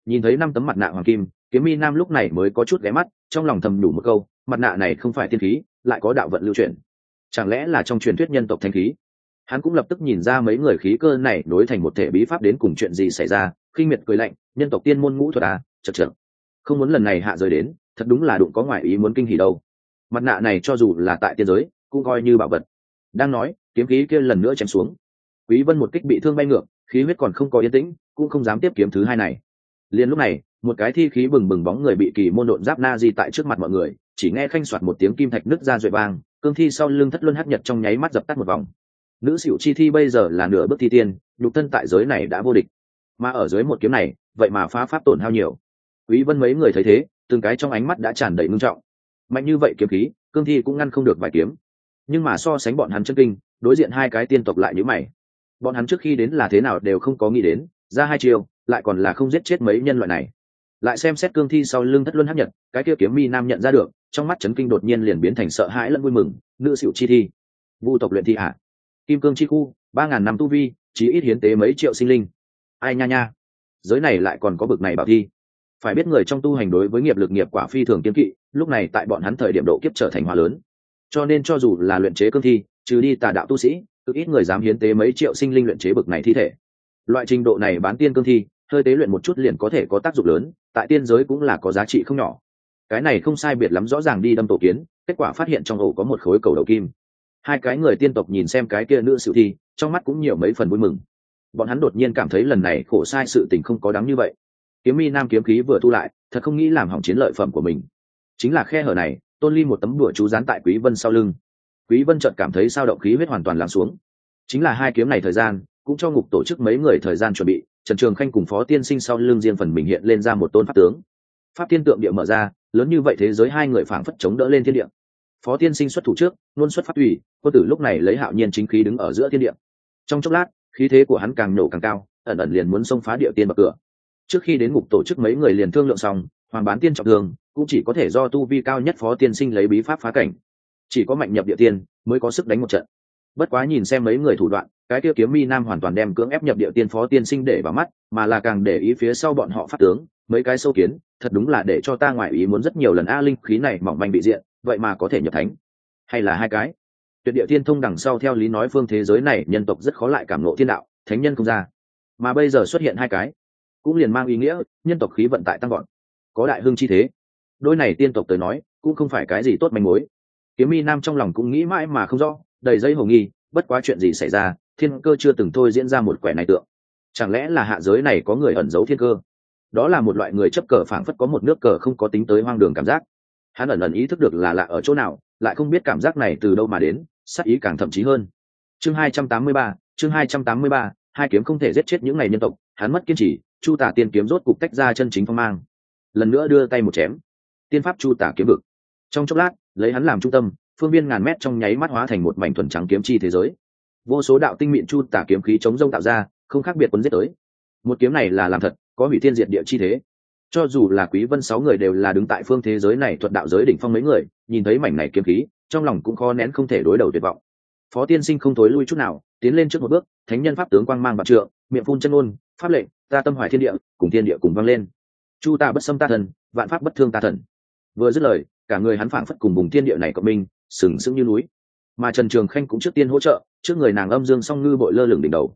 [SPEAKER 1] Nhìn thấy năm tấm mặt nạ hoàng kim, kiếm mi nam lúc này mới có chút ghé mắt, trong lòng thầm đủ một câu, mặt nạ này không phải thiên khí, lại có đạo vận lưu truyền. Chẳng lẽ là trong truyền thuyết nhân tộc thanh khí? Hắn cũng lập tức nhìn ra mấy người khí cơ này đối thành một thể bí pháp đến cùng chuyện gì xảy ra khi miệt cười lạnh, nhân tộc tiên môn ngũ thuật à chật chật không muốn lần này hạ rời đến, thật đúng là đụng có ngoại ý muốn kinh hỉ đâu. Mặt nạ này cho dù là tại tiên giới, cũng coi như bảo vật. Đang nói, kiếm khí kia lần nữa chém xuống. Quý vân một kích bị thương bay ngược, khí huyết còn không có yên tĩnh, cũng không dám tiếp kiếm thứ hai này. Liền lúc này, một cái thi khí bừng bừng bóng người bị kỳ môn độn giáp na di tại trước mặt mọi người, chỉ nghe khanh soạt một tiếng kim thạch nứt ra rồi vang, cương thi sau lưng thất luân hấp nhật trong nháy mắt dập tắt một vòng nữ xỉu chi thi bây giờ là nửa bước thi tiên, nhục thân tại giới này đã vô địch. Mà ở dưới một kiếm này, vậy mà phá pháp tổn hao nhiều. Quý vân mấy người thấy thế, từng cái trong ánh mắt đã tràn đầy ngưng trọng. Mạnh như vậy kiếm khí, cương thi cũng ngăn không được vài kiếm. Nhưng mà so sánh bọn hắn chân kinh, đối diện hai cái tiên tộc lại như mày. Bọn hắn trước khi đến là thế nào đều không có nghĩ đến, ra hai chiều lại còn là không giết chết mấy nhân loại này. Lại xem xét cương thi sau lưng thất luân hấp nhật, cái kia kiếm mi nam nhận ra được, trong mắt chấn kinh đột nhiên liền biến thành sợ hãi lẫn vui mừng, nữ xịu chi thi. Vu tộc luyện thi à? Kim cương chi khu, ba ngàn năm tu vi chỉ ít hiến tế mấy triệu sinh linh. Ai nha nha. Giới này lại còn có bực này bảo thi. Phải biết người trong tu hành đối với nghiệp lực nghiệp quả phi thường kiếm kỵ, lúc này tại bọn hắn thời điểm độ kiếp trở thành hòa lớn. Cho nên cho dù là luyện chế cương thi, trừ đi tà đạo tu sĩ cực ít người dám hiến tế mấy triệu sinh linh luyện chế bực này thi thể. Loại trình độ này bán tiên cương thi, hơi tế luyện một chút liền có thể có tác dụng lớn, tại tiên giới cũng là có giá trị không nhỏ. Cái này không sai biệt lắm rõ ràng đi đâm tổ kiến, kết quả phát hiện trong ổ có một khối cầu đầu kim hai cái người tiên tộc nhìn xem cái kia nữ sự thi, trong mắt cũng nhiều mấy phần vui mừng. Bọn hắn đột nhiên cảm thấy lần này khổ sai sự tình không có đáng như vậy. Kiếm mi nam kiếm khí vừa thu lại, thật không nghĩ làm hỏng chiến lợi phẩm của mình. Chính là khe hở này, tôn ly một tấm đùa chú dán tại quý vân sau lưng. Quý vân chợt cảm thấy sao động khí huyết hoàn toàn lắng xuống. Chính là hai kiếm này thời gian, cũng cho ngục tổ chức mấy người thời gian chuẩn bị, trần trường khanh cùng phó tiên sinh sau lưng riêng phần mình hiện lên ra một tôn pháp tướng. Pháp tiên tượng địa mở ra, lớn như vậy thế giới hai người phảng phất chống đỡ lên thiên địa phó tiên sinh xuất thủ trước, luôn xuất phát ủy quân tử lúc này lấy hạo nhiên chính khí đứng ở giữa thiên địa. Trong chốc lát, khí thế của hắn càng nổ càng cao, ẩn ẩn liền muốn xông phá địa tiên bậc cửa. Trước khi đến ngục tổ chức mấy người liền thương lượng xong, hoàng bán tiên trọng thương, cũng chỉ có thể do tu vi cao nhất phó tiên sinh lấy bí pháp phá cảnh. Chỉ có mạnh nhập địa tiên mới có sức đánh một trận. Bất quá nhìn xem mấy người thủ đoạn cái kia kiếm mi nam hoàn toàn đem cưỡng ép nhập địa tiên phó tiên sinh để vào mắt, mà là càng để ý phía sau bọn họ phát tướng, mấy cái sâu kiến, thật đúng là để cho ta ngoại ý muốn rất nhiều lần a linh khí này mỏng manh bị diện, vậy mà có thể nhập thánh. Hay là hai cái? Tuyệt địa tiên thông đằng sau theo lý nói phương thế giới này nhân tộc rất khó lại cảm lộ thiên đạo, thánh nhân không ra. Mà bây giờ xuất hiện hai cái, cũng liền mang ý nghĩa, nhân tộc khí vận tại tăng gọn có đại hương chi thế. Đôi này tiên tộc tới nói, cũng không phải cái gì tốt manh mối. Kiếm mi nam trong lòng cũng nghĩ mãi mà không rõ, đầy dây hồ nghi, bất quá chuyện gì xảy ra thiên cơ chưa từng thôi diễn ra một quẻ này tượng. Chẳng lẽ là hạ giới này có người ẩn giấu thiên cơ? Đó là một loại người chấp cờ phảng phất có một nước cờ không có tính tới hoang đường cảm giác. Hắn ẩn ẩn ý thức được là lạ ở chỗ nào, lại không biết cảm giác này từ đâu mà đến sắc ý càng thậm chí hơn. Chương hai trăm tám mươi ba, chương hai trăm tám mươi ba, hai kiếm không thể giết chết những ngày nhân tộc, hắn mất kiên trì, chu tả tiên kiếm rốt cục tách ra chân chính phong mang. Lần nữa đưa tay một chém. Tiên pháp chu tả kiếm vực. Trong chốc lát, lấy hắn làm trung tâm, phương viên ngàn mét trong nháy mắt hóa thành một mảnh thuần trắng kiếm chi thế giới vô số đạo tinh mịn chu tả kiếm khí chống rông tạo ra, không khác biệt quân giết tới. Một kiếm này là làm thật, có hủy thiên diệt địa chi thế. Cho dù là quý vân sáu người đều là đứng tại phương thế giới này thuật đạo giới đỉnh phong mấy người, nhìn thấy mảnh này kiếm khí, trong lòng cũng khó nén không thể đối đầu tuyệt vọng. Phó tiên sinh không thối lui chút nào, tiến lên trước một bước, thánh nhân pháp tướng quang mang bạc trượng, miệng phun chân ôn pháp lệnh, ta tâm hoài thiên địa, cùng thiên địa cùng vang lên. Chu ta bất xâm ta thần, vạn pháp bất thương ta thần. Vừa dứt lời, cả người hắn phảng phất cùng vùng thiên địa này cộng minh, sừng sững như núi. Mà trần trường khanh cũng trước tiên hỗ trợ trước người nàng âm dương song ngư bội lơ lửng đỉnh đầu.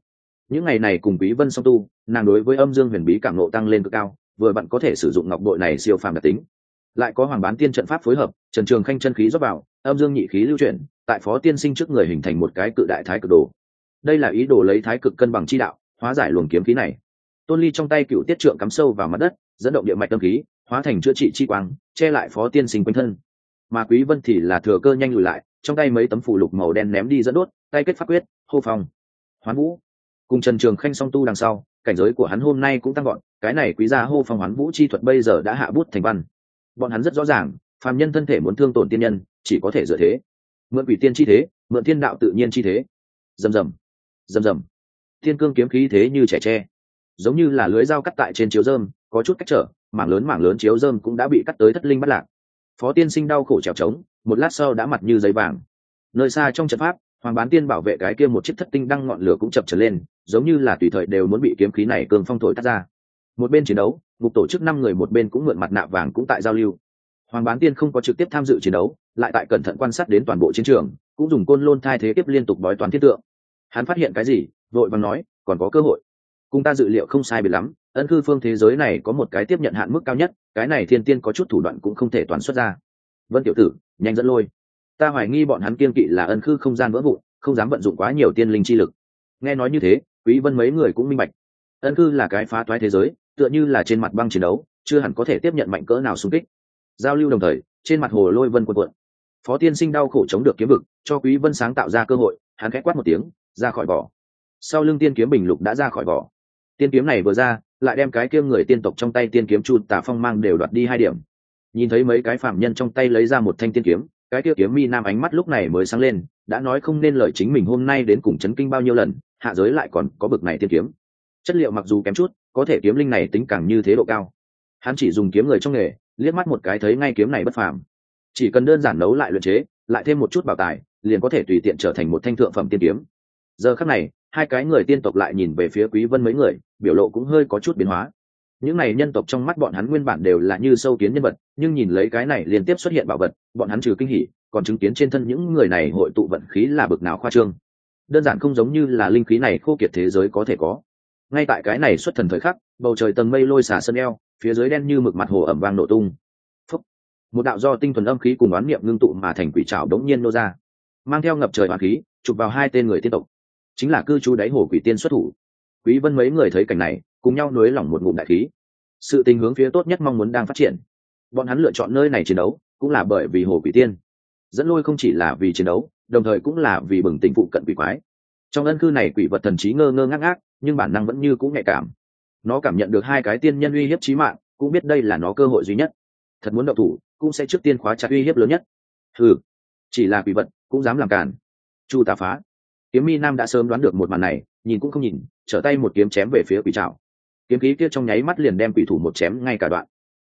[SPEAKER 1] Những ngày này cùng quý vân song tu, nàng đối với âm dương huyền bí cảm nộ tăng lên cực cao, vừa bạn có thể sử dụng ngọc bội này siêu phàm đặc tính. Lại có hoàng bán tiên trận pháp phối hợp, trần trường khanh chân khí rót vào, âm dương nhị khí lưu chuyển, tại phó tiên sinh trước người hình thành một cái cự đại thái cực đồ. Đây là ý đồ lấy thái cực cân bằng chi đạo, hóa giải luồng kiếm khí này. Tôn ly trong tay cựu tiết trượng cắm sâu vào mặt đất, dẫn động địa mạch tâm khí, hóa thành chữa trị chi quang, che lại phó tiên sinh quanh thân. Mà quý vân thì là thừa cơ nhanh lùi lại trong tay mấy tấm phủ lục màu đen ném đi dẫn đốt, tay kết pháp quyết, hô phong. Hoán vũ. Cùng trần trường khanh song tu đằng sau, cảnh giới của hắn hôm nay cũng tăng gọn cái này quý gia hô phong hoán vũ chi thuật bây giờ đã hạ bút thành văn. Bọn hắn rất rõ ràng, phàm nhân thân thể muốn thương tổn tiên nhân, chỉ có thể dựa thế. Mượn quỷ tiên chi thế, mượn thiên đạo tự nhiên chi thế. Rầm rầm. Rầm rầm. Thiên cương kiếm khí thế như trẻ tre. Giống như là lưới dao cắt tại trên chiếu dơm có chút cách trở, mảng lớn mảng lớn chiếu dơm cũng đã bị cắt tới thất linh bắt lạc. Phó tiên sinh đau khổ trèo trống một lát sau đã mặt như giấy vàng. Nơi xa trong trận pháp, hoàng bán tiên bảo vệ cái kia một chiếc thất tinh đăng ngọn lửa cũng chập trở lên, giống như là tùy thời đều muốn bị kiếm khí này cường phong thổi tắt ra. Một bên chiến đấu, ngục tổ chức năm người một bên cũng mượn mặt nạ vàng cũng tại giao lưu. Hoàng bán tiên không có trực tiếp tham dự chiến đấu, lại tại cẩn thận quan sát đến toàn bộ chiến trường, cũng dùng côn lôn thai thế tiếp liên tục bói toán thiết tượng. Hắn phát hiện cái gì, vội vàng nói, còn có cơ hội. Cùng ta dự liệu không sai biệt lắm, ân cư phương thế giới này có một cái tiếp nhận hạn mức cao nhất, cái này thiên tiên có chút thủ đoạn cũng không thể toàn xuất ra. Vân tiểu tử nhanh dẫn lôi. Ta hoài nghi bọn hắn kiên kỵ là ân khư không gian vỡ vụn, không dám vận dụng quá nhiều tiên linh chi lực. Nghe nói như thế, quý vân mấy người cũng minh bạch. Ân khư là cái phá toái thế giới, tựa như là trên mặt băng chiến đấu, chưa hẳn có thể tiếp nhận mạnh cỡ nào xung kích. Giao lưu đồng thời, trên mặt hồ lôi vân cuộn. quận phó tiên sinh đau khổ chống được kiếm vực, cho quý vân sáng tạo ra cơ hội, hắn khẽ quát một tiếng, ra khỏi vỏ. Sau lưng tiên kiếm bình lục đã ra khỏi vỏ. Tiên kiếm này vừa ra, lại đem cái kia người tiên tộc trong tay tiên kiếm chu tả phong mang đều đoạt đi hai điểm nhìn thấy mấy cái phạm nhân trong tay lấy ra một thanh tiên kiếm, cái kia kiếm mi nam ánh mắt lúc này mới sáng lên, đã nói không nên lời chính mình hôm nay đến cùng chấn kinh bao nhiêu lần, hạ giới lại còn có bực này tiên kiếm. Chất liệu mặc dù kém chút, có thể kiếm linh này tính càng như thế độ cao. Hắn chỉ dùng kiếm người trong nghề, liếc mắt một cái thấy ngay kiếm này bất phàm. Chỉ cần đơn giản nấu lại luyện chế, lại thêm một chút bảo tài, liền có thể tùy tiện trở thành một thanh thượng phẩm tiên kiếm. Giờ khắc này, hai cái người tiên tộc lại nhìn về phía quý vân mấy người, biểu lộ cũng hơi có chút biến hóa những này nhân tộc trong mắt bọn hắn nguyên bản đều là như sâu kiến nhân vật, nhưng nhìn lấy cái này liên tiếp xuất hiện bảo vật, bọn hắn trừ kinh hỉ, còn chứng kiến trên thân những người này hội tụ vận khí là bực nào khoa trương. Đơn giản không giống như là linh khí này khô kiệt thế giới có thể có. Ngay tại cái này xuất thần thời khắc, bầu trời tầng mây lôi xả sân eo, phía dưới đen như mực mặt hồ ẩm vang nổ tung. Phúc. một đạo do tinh thuần âm khí cùng oán niệm ngưng tụ mà thành quỷ trào đống nhiên nô ra, mang theo ngập trời oán khí, chụp vào hai tên người tiên tộc. Chính là cư trú đáy hồ quỷ tiên xuất thủ quý vân mấy người thấy cảnh này, cùng nhau nuối lòng một ngụm đại khí. Sự tình hướng phía tốt nhất mong muốn đang phát triển. Bọn hắn lựa chọn nơi này chiến đấu, cũng là bởi vì hồ quỷ tiên. Dẫn lôi không chỉ là vì chiến đấu, đồng thời cũng là vì bừng tỉnh phụ cận quỷ quái. Trong ân cư này quỷ vật thần trí ngơ ngơ ngác ngác, nhưng bản năng vẫn như cũng nhạy cảm. Nó cảm nhận được hai cái tiên nhân uy hiếp trí mạng, cũng biết đây là nó cơ hội duy nhất. Thật muốn đậu thủ, cũng sẽ trước tiên khóa chặt uy hiếp lớn nhất. Ừ chỉ là quỷ vật, cũng dám làm cản chu tà phá. Kiếm mi nam đã sớm đoán được một màn này, nhìn cũng không nhìn trở tay một kiếm chém về phía quỷ trảo. Kiếm khí kia trong nháy mắt liền đem quỷ thủ một chém ngay cả đoạn.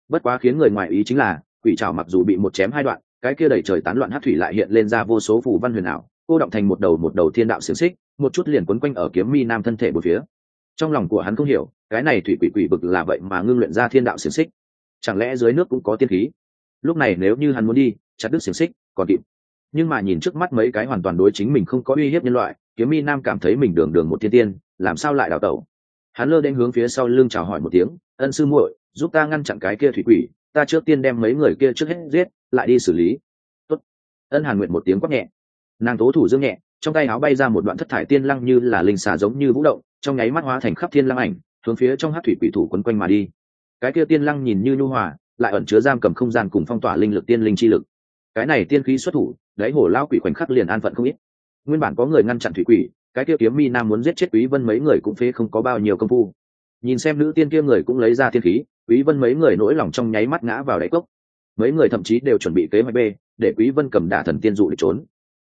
[SPEAKER 1] Bất quá khiến người ngoài ý chính là, quỷ trảo mặc dù bị một chém hai đoạn, cái kia đầy trời tán loạn hát thủy lại hiện lên ra vô số phù văn huyền ảo, cô động thành một đầu một đầu thiên đạo xiềng xích, một chút liền quấn quanh ở kiếm mi nam thân thể một phía. Trong lòng của hắn không hiểu, cái này thủy quỷ quỷ bực là vậy mà ngưng luyện ra thiên đạo xiềng xích. Chẳng lẽ dưới nước cũng có tiên khí? Lúc này nếu như hắn muốn đi, chặt đứt xiềng xích, còn kịp. Nhưng mà nhìn trước mắt mấy cái hoàn toàn đối chính mình không có uy hiếp nhân loại, kiếm mi nam cảm thấy mình đường đường một thiên tiên làm sao lại đào tẩu? Hắn lơ đến hướng phía sau lưng chào hỏi một tiếng, ân sư muội, giúp ta ngăn chặn cái kia thủy quỷ, ta trước tiên đem mấy người kia trước hết giết, lại đi xử lý. Tốt. ân hàn nguyện một tiếng quát nhẹ. Nàng tố thủ dương nhẹ, trong tay áo bay ra một đoạn thất thải tiên lăng như là linh xà giống như vũ động, trong nháy mắt hóa thành khắp thiên lăng ảnh, hướng phía trong hát thủy quỷ thủ quấn quanh mà đi. Cái kia tiên lăng nhìn như nhu hòa, lại ẩn chứa giam cầm không gian cùng phong tỏa linh lực tiên linh chi lực. Cái này tiên khí xuất thủ, đáy hổ lao quỷ khoảnh khắc liền an phận không ít. Nguyên bản có người ngăn chặn thủy quỷ cái kia kiếm mi nam muốn giết chết quý vân mấy người cũng phế không có bao nhiêu công phu. Nhìn xem nữ tiên kia người cũng lấy ra thiên khí, quý vân mấy người nỗi lòng trong nháy mắt ngã vào đáy cốc. Mấy người thậm chí đều chuẩn bị kế hoạch b, để quý vân cầm đả thần tiên dụ để trốn.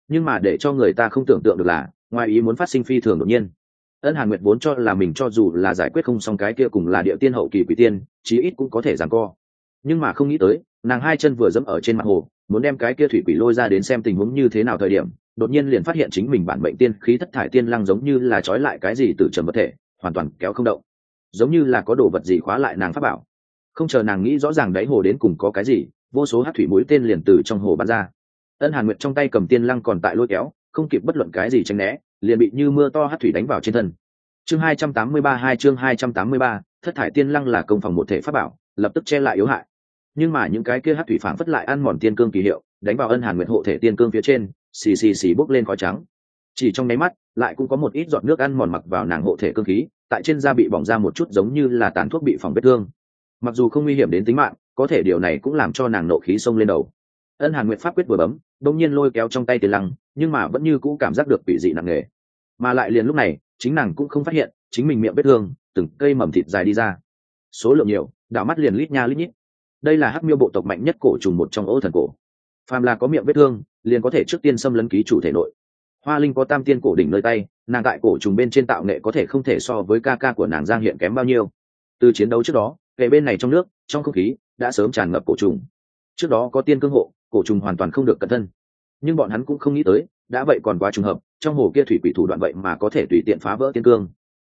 [SPEAKER 1] Nhưng mà để cho người ta không tưởng tượng được là, ngoài ý muốn phát sinh phi thường đột nhiên. Ân hàn nguyệt vốn cho là mình cho dù là giải quyết không xong cái kia cùng là địa tiên hậu kỳ quỷ tiên, chí ít cũng có thể giằng co. Nhưng mà không nghĩ tới, nàng hai chân vừa dẫm ở trên mặt hồ, muốn đem cái kia thủy quỷ lôi ra đến xem tình huống như thế nào thời điểm đột nhiên liền phát hiện chính mình bản mệnh tiên khí thất thải tiên lăng giống như là trói lại cái gì từ trầm vật thể, hoàn toàn kéo không động. Giống như là có đồ vật gì khóa lại nàng pháp bảo. Không chờ nàng nghĩ rõ ràng đáy hồ đến cùng có cái gì, vô số hát thủy mũi tên liền từ trong hồ bắn ra. Ân hàn nguyệt trong tay cầm tiên lăng còn tại lôi kéo, không kịp bất luận cái gì tranh né, liền bị như mưa to hát thủy đánh vào trên thân. Chương hai trăm tám mươi ba hai chương hai trăm tám mươi ba, thất thải tiên lăng là công phòng một thể pháp bảo, lập tức che lại yếu hại nhưng mà những cái kia hát thủy phản phất lại ăn mòn tiên cương kỳ hiệu, đánh vào ân hàn nguyệt hộ thể tiên cương phía trên, xì xì xì bốc lên khói trắng. Chỉ trong nháy mắt, lại cũng có một ít giọt nước ăn mòn mặc vào nàng hộ thể cương khí, tại trên da bị bỏng ra một chút giống như là tàn thuốc bị phòng vết thương. Mặc dù không nguy hiểm đến tính mạng, có thể điều này cũng làm cho nàng nộ khí xông lên đầu. Ân hàn nguyệt pháp quyết vừa bấm đông nhiên lôi kéo trong tay tiền lăng, nhưng mà vẫn như cũ cảm giác được bị dị nặng nề. Mà lại liền lúc này, chính nàng cũng không phát hiện, chính mình miệng vết thương, từng cây mầm thịt dài đi ra. Số lượng nhiều, đảo mắt liền lít nha lít nhít đây là hắc miêu bộ tộc mạnh nhất cổ trùng một trong ô thần cổ. Phàm là có miệng vết thương, liền có thể trước tiên xâm lấn ký chủ thể nội. Hoa linh có tam tiên cổ đỉnh nơi tay, nàng tại cổ trùng bên trên tạo nghệ có thể không thể so với ca ca của nàng giang hiện kém bao nhiêu. Từ chiến đấu trước đó kệ bên này trong nước, trong không khí, đã sớm tràn ngập cổ trùng. Trước đó có tiên cương hộ, cổ trùng hoàn toàn không được cẩn thân. Nhưng bọn hắn cũng không nghĩ tới, đã vậy còn quá trùng hợp, trong hồ kia thủy quỷ thủ đoạn vậy mà có thể tùy tiện phá vỡ tiên cương.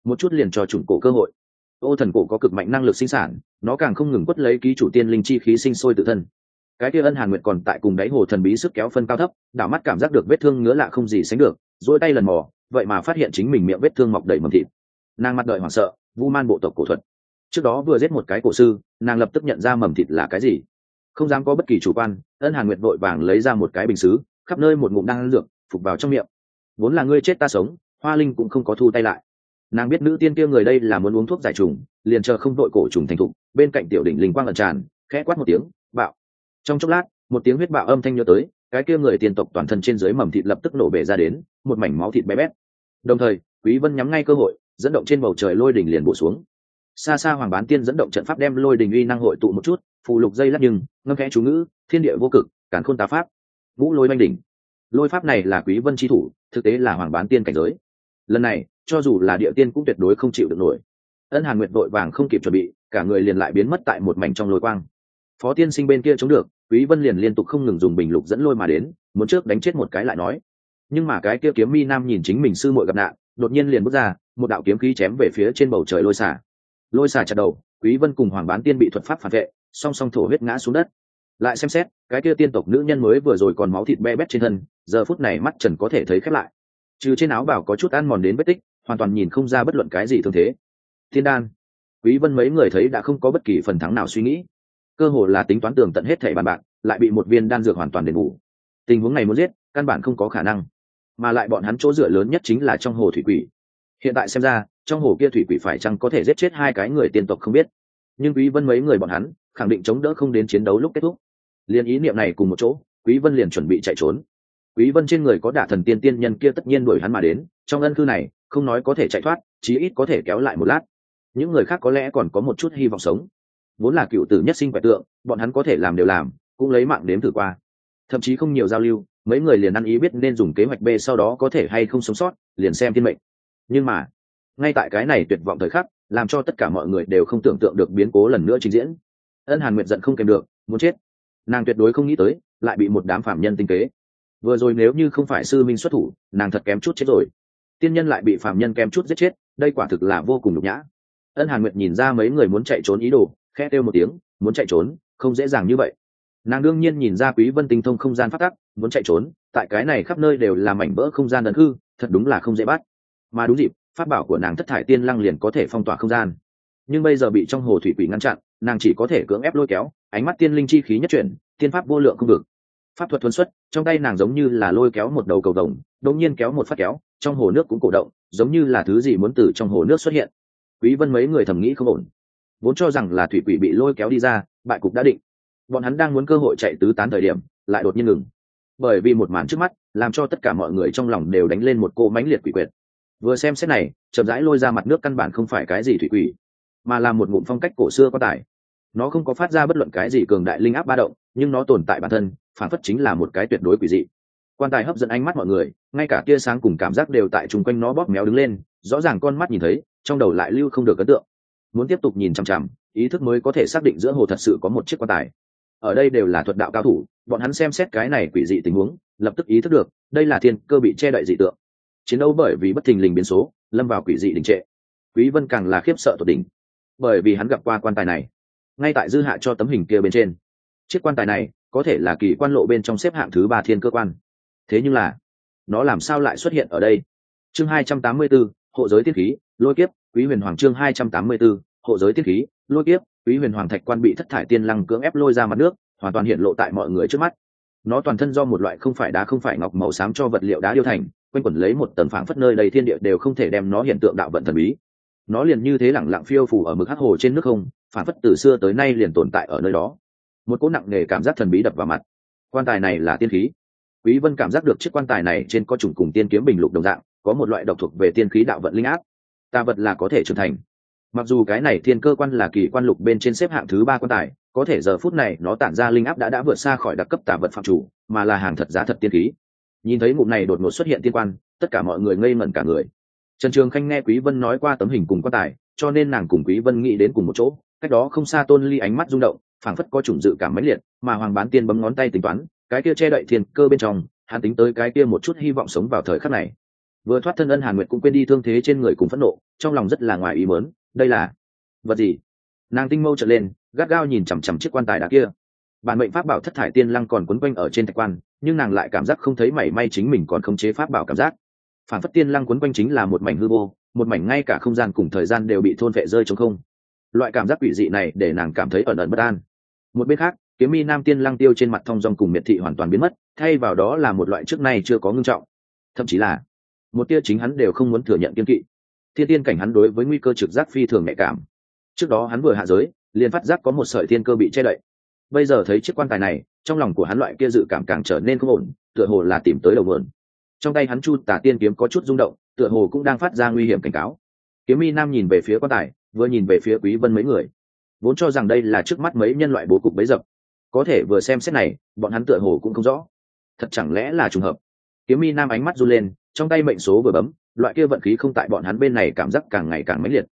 [SPEAKER 1] Một chút liền cho trùng cổ cơ hội ô thần cổ có cực mạnh năng lực sinh sản, nó càng không ngừng quất lấy ký chủ tiên linh chi khí sinh sôi tự thân. Cái kia ân hàn nguyệt còn tại cùng đáy hồ thần bí sức kéo phân cao thấp, đảo mắt cảm giác được vết thương ngứa lạ không gì sánh được dỗi tay lần mò, vậy mà phát hiện chính mình miệng vết thương mọc đầy mầm thịt. Nàng mặt đợi hoảng sợ, vu man bộ tộc cổ thuật. Trước đó vừa giết một cái cổ sư, nàng lập tức nhận ra mầm thịt là cái gì. Không dám có bất kỳ chủ quan, ân hàn nguyệt vội vàng lấy ra một cái bình xứ, khắp nơi một ngụm đang lược phục vào trong miệng. Vốn là ngươi chết ta sống, hoa linh cũng không có thu tay lại nàng biết nữ tiên kia người đây là muốn uống thuốc giải trùng, liền chờ không đội cổ trùng thành thục, bên cạnh tiểu đỉnh linh quang ẩn tràn, khẽ quát một tiếng, bạo. Trong chốc lát, một tiếng huyết bạo âm thanh nhớ tới, cái kia người tiên tộc toàn thân trên dưới mầm thịt lập tức nổ bể ra đến, một mảnh máu thịt bé bét. Đồng thời, quý vân nhắm ngay cơ hội, dẫn động trên bầu trời lôi đỉnh liền bổ xuống. Xa xa hoàng bán tiên dẫn động trận pháp đem lôi đỉnh uy năng hội tụ một chút, phù lục dây lắc nhưng, ngâm khẽ chú ngữ, thiên địa vô cực cản khôn tá pháp, vũ lôi manh đỉnh. Lôi pháp này là quý vân chi thủ, thực tế là hoàng bán tiên cảnh giới lần này, cho dù là địa tiên cũng tuyệt đối không chịu được nổi. Ân hàn nguyệt vội vàng không kịp chuẩn bị, cả người liền lại biến mất tại một mảnh trong lôi quang. Phó tiên sinh bên kia chống được, quý vân liền liên tục không ngừng dùng bình lục dẫn lôi mà đến, muốn trước đánh chết một cái lại nói. Nhưng mà cái kia kiếm mi nam nhìn chính mình sư muội gặp nạn, đột nhiên liền bước ra, một đạo kiếm khí chém về phía trên bầu trời lôi xả lôi xả chặt đầu, quý vân cùng hoàng bán tiên bị thuật pháp phản vệ, song song thổ huyết ngã xuống đất. Lại xem xét, cái kia tiên tộc nữ nhân mới vừa rồi còn máu thịt be bét trên thân, giờ phút này mắt trần có thể thấy khép lại trừ trên áo bảo có chút ăn mòn đến vết tích, hoàn toàn nhìn không ra bất luận cái gì thường thế. Thiên đan. Quý vân mấy người thấy đã không có bất kỳ phần thắng nào suy nghĩ. Cơ hồ là tính toán tường tận hết thảy bàn bạc, lại bị một viên đan dược hoàn toàn đền bù. Tình huống này muốn giết, căn bản không có khả năng. Mà lại bọn hắn chỗ dựa lớn nhất chính là trong hồ thủy quỷ. Hiện tại xem ra, trong hồ kia thủy quỷ phải chăng có thể giết chết hai cái người tiên tộc không biết. Nhưng quý vân mấy người bọn hắn, khẳng định chống đỡ không đến chiến đấu lúc kết thúc. Liền ý niệm này cùng một chỗ, quý vân liền chuẩn bị chạy trốn quý vân trên người có đả thần tiên tiên nhân kia tất nhiên đuổi hắn mà đến, trong ân cư này, không nói có thể chạy thoát, chí ít có thể kéo lại một lát. Những người khác có lẽ còn có một chút hy vọng sống. Vốn là cựu tử nhất sinh quẻ tượng, bọn hắn có thể làm đều làm, cũng lấy mạng đếm thử qua. Thậm chí không nhiều giao lưu, mấy người liền ăn ý biết nên dùng kế hoạch b sau đó có thể hay không sống sót, liền xem thiên mệnh. Nhưng mà, ngay tại cái này tuyệt vọng thời khắc, làm cho tất cả mọi người đều không tưởng tượng được biến cố lần nữa trình diễn. Ân hàn nguyệt giận không kèm được, muốn chết. Nàng tuyệt đối không nghĩ tới, lại bị một đám phạm nhân tinh kế vừa rồi nếu như không phải sư minh xuất thủ, nàng thật kém chút chết rồi. Tiên nhân lại bị phạm nhân kém chút giết chết, đây quả thực là vô cùng nhục nhã. Ân hàn nguyệt nhìn ra mấy người muốn chạy trốn ý đồ khe kêu một tiếng, muốn chạy trốn, không dễ dàng như vậy. Nàng đương nhiên nhìn ra quý vân tinh thông không gian phát tắc, muốn chạy trốn, tại cái này khắp nơi đều là mảnh vỡ không gian đần hư thật đúng là không dễ bắt. Mà đúng dịp, pháp bảo của nàng thất thải tiên lăng liền có thể phong tỏa không gian. Nhưng bây giờ bị trong hồ thủy quỷ ngăn chặn, nàng chỉ có thể cưỡng ép lôi kéo, ánh mắt tiên linh chi khí nhất chuyển, tiên pháp vô lượng không được pháp thuật thuần xuất, trong tay nàng giống như là lôi kéo một đầu cầu đồng đột nhiên kéo một phát kéo, trong hồ nước cũng cổ động, giống như là thứ gì muốn từ trong hồ nước xuất hiện. Quý vân mấy người thầm nghĩ không ổn. Vốn cho rằng là thủy quỷ bị lôi kéo đi ra, bại cục đã định. Bọn hắn đang muốn cơ hội chạy tứ tán thời điểm, lại đột nhiên ngừng. Bởi vì một màn trước mắt, làm cho tất cả mọi người trong lòng đều đánh lên một cô mãnh liệt quỷ quyệt. Vừa xem xét này, chậm rãi lôi ra mặt nước căn bản không phải cái gì thủy quỷ, mà là một ngụm phong cách cổ xưa có tải. Nó không có phát ra bất luận cái gì cường đại linh áp ba động, nhưng nó tồn tại bản thân phản phất chính là một cái tuyệt đối quỷ dị. Quan tài hấp dẫn ánh mắt mọi người, ngay cả tia sáng cùng cảm giác đều tại chung quanh nó bóp méo đứng lên, rõ ràng con mắt nhìn thấy, trong đầu lại lưu không được ấn tượng. Muốn tiếp tục nhìn chằm chằm, ý thức mới có thể xác định giữa hồ thật sự có một chiếc quan tài. Ở đây đều là thuật đạo cao thủ, bọn hắn xem xét cái này quỷ dị tình huống, lập tức ý thức được, đây là thiên cơ bị che đậy dị tượng. Chiến đấu bởi vì bất thình lình biến số, lâm vào quỷ dị đình trệ. Quý vân càng là khiếp sợ tột đỉnh. Bởi vì hắn gặp qua quan tài này, ngay tại dư hạ cho tấm hình kia bên trên. Chiếc quan tài này có thể là kỳ quan lộ bên trong xếp hạng thứ ba thiên cơ quan. Thế nhưng là nó làm sao lại xuất hiện ở đây? Chương 284, hộ giới tiết khí lôi kiếp quý huyền hoàng chương 284, hộ giới tiết khí lôi kiếp quý huyền hoàng thạch quan bị thất thải tiên lăng cưỡng ép lôi ra mặt nước hoàn toàn hiện lộ tại mọi người trước mắt. Nó toàn thân do một loại không phải đá không phải ngọc màu xám cho vật liệu đá điêu thành quanh quẩn lấy một tầng phảng phất nơi đầy thiên địa đều không thể đem nó hiện tượng đạo vận thần bí. Nó liền như thế lẳng lặng phiêu phủ ở mực hắc hồ trên nước không phảng phất từ xưa tới nay liền tồn tại ở nơi đó một cỗ nặng nề cảm giác thần bí đập vào mặt. Quan tài này là tiên khí. Quý vân cảm giác được chiếc quan tài này trên có trùng cùng tiên kiếm bình lục đồng dạng, có một loại độc thuộc về tiên khí đạo vận linh áp. Tà vật là có thể trưởng thành. Mặc dù cái này thiên cơ quan là kỳ quan lục bên trên xếp hạng thứ ba quan tài, có thể giờ phút này nó tản ra linh áp đã đã vượt xa khỏi đặc cấp tà vật phạm chủ, mà là hàng thật giá thật tiên khí. Nhìn thấy ngụm này đột ngột xuất hiện tiên quan, tất cả mọi người ngây ngẩn cả người. Trần trường khanh nghe quý vân nói qua tấm hình cùng quan tài, cho nên nàng cùng quý vân nghĩ đến cùng một chỗ, cách đó không xa tôn ly ánh mắt rung động phảng phất có chủng dự cảm mãnh liệt, mà hoàng bán tiên bấm ngón tay tính toán, cái kia che đậy thiên cơ bên trong, hắn tính tới cái kia một chút hy vọng sống vào thời khắc này. Vừa thoát thân ân hàn nguyệt cũng quên đi thương thế trên người cùng phẫn nộ, trong lòng rất là ngoài ý mớn đây là vật gì? Nàng tinh mâu trở lên, gắt gao nhìn chằm chằm chiếc quan tài đá kia. Bản mệnh pháp bảo thất thải tiên lăng còn quấn quanh ở trên thạch quan, nhưng nàng lại cảm giác không thấy mảy may chính mình còn khống chế pháp bảo cảm giác. Phản phất tiên lăng quấn quanh chính là một mảnh hư vô, một mảnh ngay cả không gian cùng thời gian đều bị thôn vệ rơi trong không loại cảm giác quỷ dị này để nàng cảm thấy ẩn ẩn bất an. Một bên khác, kiếm mi nam tiên lăng tiêu trên mặt thong dong cùng miệt thị hoàn toàn biến mất, thay vào đó là một loại trước nay chưa có ngưng trọng. Thậm chí là, một tia chính hắn đều không muốn thừa nhận kiên kỵ. Thiên tiên cảnh hắn đối với nguy cơ trực giác phi thường nhạy cảm. Trước đó hắn vừa hạ giới, liền phát giác có một sợi thiên cơ bị che đậy. Bây giờ thấy chiếc quan tài này, trong lòng của hắn loại kia dự cảm càng trở nên không ổn, tựa hồ là tìm tới đầu mượn trong tay hắn chu tả tiên kiếm có chút rung động, tựa hồ cũng đang phát ra nguy hiểm cảnh cáo. Kiếm mi nam nhìn về phía quan tài vừa nhìn về phía quý vân mấy người. Vốn cho rằng đây là trước mắt mấy nhân loại bố cục bấy dập. Có thể vừa xem xét này, bọn hắn tựa hồ cũng không rõ. Thật chẳng lẽ là trùng hợp? Kiếm mi nam ánh mắt run lên, trong tay mệnh số vừa bấm, loại kia vận khí không tại bọn hắn bên này cảm giác càng ngày càng mãnh liệt.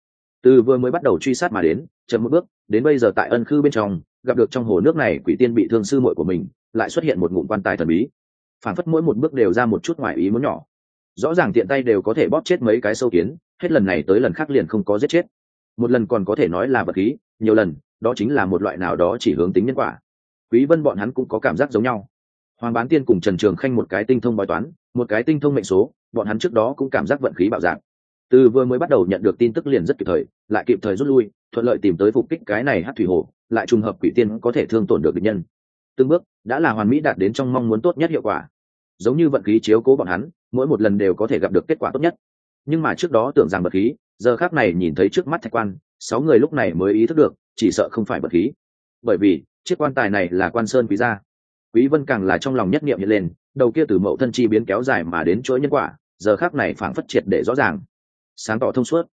[SPEAKER 1] Từ vừa mới bắt đầu truy sát mà đến, chậm một bước, đến bây giờ tại ân khư bên trong, gặp được trong hồ nước này quỷ tiên bị thương sư muội của mình, lại xuất hiện một ngụm quan tài thần bí. Phản phất mỗi một bước đều ra một chút ngoài ý muốn nhỏ. Rõ ràng tiện tay đều có thể bóp chết mấy cái sâu kiến, hết lần này tới lần khác liền không có giết chết một lần còn có thể nói là vật khí, nhiều lần, đó chính là một loại nào đó chỉ hướng tính nhân quả. Quý vân bọn hắn cũng có cảm giác giống nhau. Hoàng bán tiên cùng trần trường khanh một cái tinh thông bói toán, một cái tinh thông mệnh số, bọn hắn trước đó cũng cảm giác vận khí bạo dạng từ vừa mới bắt đầu nhận được tin tức liền rất kịp thời, lại kịp thời rút lui, thuận lợi tìm tới phục kích cái này hát thủy hồ lại trùng hợp quỷ tiên có thể thương tổn được địch nhân. Từng bước, đã là hoàn mỹ đạt đến trong mong muốn tốt nhất hiệu quả. Giống như vận khí chiếu cố bọn hắn, mỗi một lần đều có thể gặp được kết quả tốt nhất. Nhưng mà trước đó tưởng rằng vật khí giờ khác này nhìn thấy trước mắt thạch quan, sáu người lúc này mới ý thức được, chỉ sợ không phải bật khí. Bởi vì, chiếc quan tài này là quan sơn quý gia. Quý vân càng là trong lòng nhất niệm hiện lên, đầu kia từ mậu thân chi biến kéo dài mà đến chuỗi nhân quả, giờ khác này phảng phất triệt để rõ ràng. Sáng tỏ thông suốt.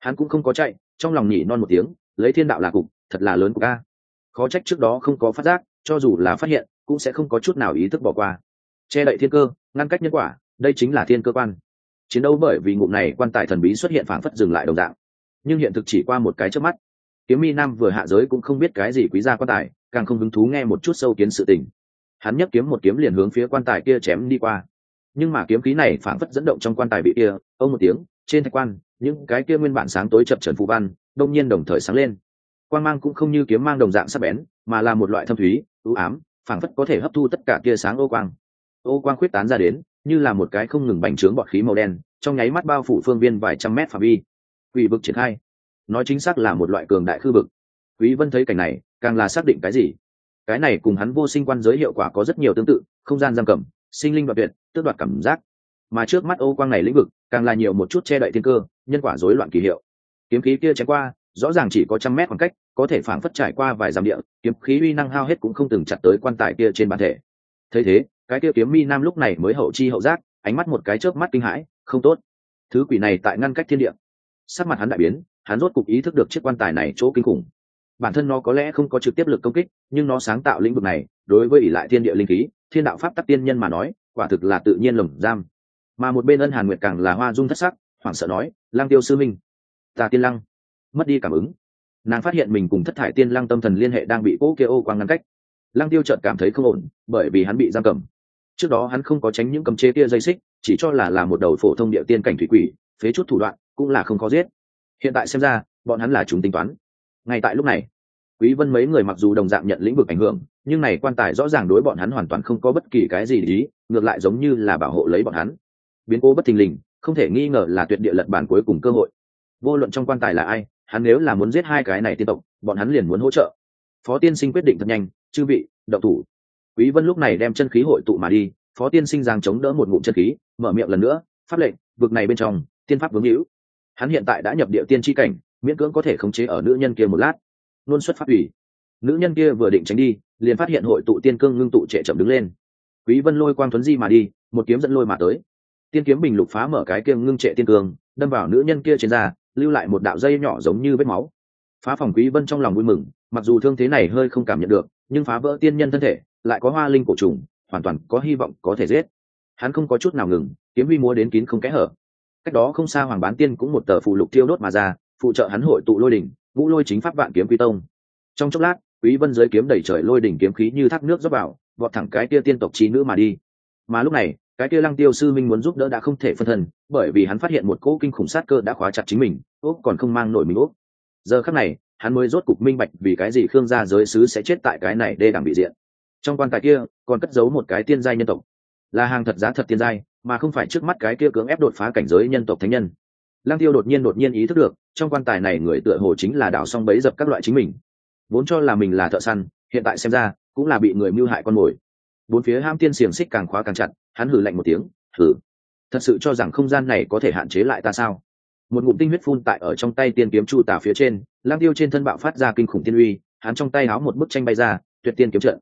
[SPEAKER 1] Hắn cũng không có chạy, trong lòng nhỉ non một tiếng, lấy thiên đạo là cục, thật là lớn của ca. Khó trách trước đó không có phát giác, cho dù là phát hiện, cũng sẽ không có chút nào ý thức bỏ qua. Che đậy thiên cơ, ngăn cách nhân quả, đây chính là thiên cơ quan chiến đấu bởi vì ngụm này quan tài thần bí xuất hiện phảng phất dừng lại đồng dạng. Nhưng hiện thực chỉ qua một cái trước mắt. Kiếm mi nam vừa hạ giới cũng không biết cái gì quý gia quan tài, càng không hứng thú nghe một chút sâu kiến sự tình. Hắn nhấc kiếm một kiếm liền hướng phía quan tài kia chém đi qua. Nhưng mà kiếm khí này phảng phất dẫn động trong quan tài bị kia, ông một tiếng, trên thạch quan, những cái kia nguyên bản sáng tối chập trần phù văn, đông nhiên đồng thời sáng lên. Quan mang cũng không như kiếm mang đồng dạng sắc bén, mà là một loại thâm thúy ưu ám, phảng phất có thể hấp thu tất cả kia sáng ô quang. Ô quang khuyết tán ra đến như là một cái không ngừng bành trướng bọt khí màu đen, trong nháy mắt bao phủ phương viên vài trăm mét phạm vi. Quỷ vực triển khai. Nói chính xác là một loại cường đại khư vực. Quý vân thấy cảnh này, càng là xác định cái gì? Cái này cùng hắn vô sinh quan giới hiệu quả có rất nhiều tương tự, không gian giam cầm, sinh linh và tuyệt, tước đoạt cảm giác. Mà trước mắt ô quang này lĩnh vực, càng là nhiều một chút che đậy thiên cơ, nhân quả rối loạn kỳ hiệu. Kiếm khí kia chém qua, rõ ràng chỉ có trăm mét khoảng cách, có thể phảng phất trải qua vài dặm địa, kiếm khí uy năng hao hết cũng không từng chặt tới quan tài kia trên bản thể. Thấy thế cái kia kiếm mi nam lúc này mới hậu chi hậu giác, ánh mắt một cái chớp mắt kinh hãi, không tốt. Thứ quỷ này tại ngăn cách thiên địa. Sắc mặt hắn đại biến, hắn rốt cục ý thức được chiếc quan tài này chỗ kinh khủng. Bản thân nó có lẽ không có trực tiếp lực công kích, nhưng nó sáng tạo lĩnh vực này, đối với ỷ lại thiên địa linh khí, thiên đạo pháp tắc tiên nhân mà nói, quả thực là tự nhiên lồng giam. Mà một bên ân hàn nguyệt càng là hoa dung thất sắc, hoảng sợ nói lang tiêu sư minh, ta tiên lăng. Mất đi cảm ứng. Nàng phát hiện mình cùng thất thải tiên lăng tâm thần liên hệ đang bị cỗ kia ô quang ngăn cách. Lăng tiêu trợt cảm thấy không ổn, bởi vì hắn bị giam cầm trước đó hắn không có tránh những cầm chế kia dây xích, chỉ cho là là một đầu phổ thông địa tiên cảnh thủy quỷ, phế chút thủ đoạn, cũng là không có giết. Hiện tại xem ra, bọn hắn là chúng tính toán. Ngay tại lúc này, quý vân mấy người mặc dù đồng dạng nhận lĩnh vực ảnh hưởng, nhưng này quan tài rõ ràng đối bọn hắn hoàn toàn không có bất kỳ cái gì ý, ngược lại giống như là bảo hộ lấy bọn hắn. Biến cố bất thình lình, không thể nghi ngờ là tuyệt địa lật bản cuối cùng cơ hội. Vô luận trong quan tài là ai, hắn nếu là muốn giết hai cái này tiên tộc, bọn hắn liền muốn hỗ trợ. Phó tiên sinh quyết định thật nhanh, chư vị đậu thủ quý vân lúc này đem chân khí hội tụ mà đi, phó tiên sinh giang chống đỡ một ngụm chân khí, mở miệng lần nữa, pháp lệnh, vực này bên trong, tiên pháp vướng hữu. Hắn hiện tại đã nhập địa tiên chi cảnh, miễn cưỡng có thể khống chế ở nữ nhân kia một lát. Luôn xuất phát ủy. Nữ nhân kia vừa định tránh đi, liền phát hiện hội tụ tiên cương ngưng tụ trệ chậm đứng lên. Quý vân lôi quang tuấn di mà đi, một kiếm dẫn lôi mà tới. Tiên kiếm bình lục phá mở cái kiêng ngưng trệ tiên cương, đâm vào nữ nhân kia trên da, lưu lại một đạo dây nhỏ giống như vết máu. Phá phòng quý vân trong lòng vui mừng, mặc dù thương thế này hơi không cảm nhận được, nhưng phá vỡ tiên nhân thân thể lại có hoa linh cổ trùng, hoàn toàn có hy vọng có thể giết. Hắn không có chút nào ngừng, kiếm vi múa đến kín không kẽ hở. Cách đó không xa hoàng bán tiên cũng một tờ phụ lục tiêu đốt mà ra, phụ trợ hắn hội tụ lôi đỉnh vũ lôi chính pháp vạn kiếm quy tông. Trong chốc lát, quý vân giới kiếm đẩy trời lôi đỉnh kiếm khí như thác nước rót vào, vọt thẳng cái tia tiên tộc trí nữ mà đi. Mà lúc này, cái tia lăng tiêu sư minh muốn giúp đỡ đã không thể phân thân, bởi vì hắn phát hiện một cỗ kinh khủng sát cơ đã khóa chặt chính mình úp còn không mang nổi mình úp giờ khắc này, hắn mới rốt cục minh bạch vì cái gì khương gia giới sứ sẽ chết tại cái này đê đẳng bị diện trong quan tài kia còn cất giấu một cái tiên giai nhân tộc. Là hàng thật giá thật tiên giai, mà không phải trước mắt cái kia cưỡng ép đột phá cảnh giới nhân tộc thánh nhân. Lăng tiêu đột nhiên đột nhiên ý thức được, trong quan tài này người tựa hồ chính là đảo xong bấy dập các loại chính mình. Vốn cho là mình là thợ săn, hiện tại xem ra cũng là bị người mưu hại con mồi. Bốn phía ham tiên xiềng xích càng khóa càng chặt, hắn hử lạnh một tiếng hử thật sự cho rằng không gian này có thể hạn chế lại ta sao? Một ngụm tinh huyết phun tại ở trong tay tiên kiếm chu tả phía trên lang tiêu trên thân bạo phát ra kinh khủng tiên uy, hắn trong tay háo một bức tranh bay ra, tuyệt tiên kiếm trận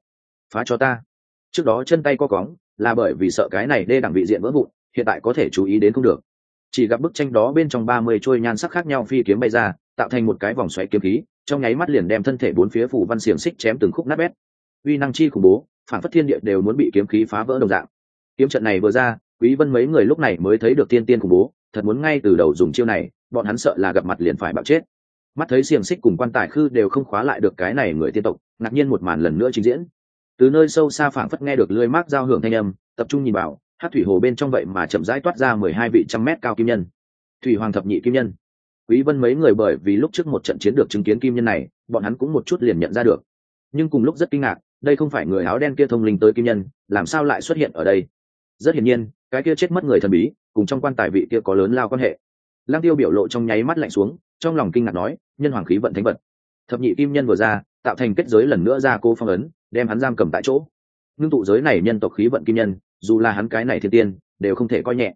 [SPEAKER 1] phá cho ta. Trước đó chân tay co cóng, là bởi vì sợ cái này đê đẳng vị diện vỡ vụn, hiện tại có thể chú ý đến không được. Chỉ gặp bức tranh đó bên trong ba mươi trôi nhan sắc khác nhau phi kiếm bay ra, tạo thành một cái vòng xoáy kiếm khí, trong nháy mắt liền đem thân thể bốn phía phủ văn xiềng xích chém từng khúc nát bét. Uy năng chi khủng bố, phản phất thiên địa đều muốn bị kiếm khí phá vỡ đồng dạng. Kiếm trận này vừa ra, quý vân mấy người lúc này mới thấy được tiên tiên khủng bố, thật muốn ngay từ đầu dùng chiêu này, bọn hắn sợ là gặp mặt liền phải bạo chết. Mắt thấy xiềng xích cùng quan tài khư đều không khóa lại được cái này người tiên tộc, ngạc nhiên một màn lần nữa trình diễn từ nơi sâu xa phảng phất nghe được lưỡi mát giao hưởng thanh âm, tập trung nhìn vào, hát thủy hồ bên trong vậy mà chậm rãi toát ra mười hai vị trăm mét cao kim nhân. Thủy hoàng thập nhị kim nhân. Quý vân mấy người bởi vì lúc trước một trận chiến được chứng kiến kim nhân này, bọn hắn cũng một chút liền nhận ra được. Nhưng cùng lúc rất kinh ngạc, đây không phải người áo đen kia thông linh tới kim nhân, làm sao lại xuất hiện ở đây? Rất hiển nhiên, cái kia chết mất người thần bí, cùng trong quan tài vị kia có lớn lao quan hệ. Lang tiêu biểu lộ trong nháy mắt lạnh xuống, trong lòng kinh ngạc nói, nhân hoàng khí vận thánh vật. Thập nhị kim nhân vừa ra, tạo thành kết giới lần nữa ra cô phong ấn đem hắn giam cầm tại chỗ. Ngưng tụ giới này nhân tộc khí vận kim nhân, dù là hắn cái này thiên tiên, đều không thể coi nhẹ.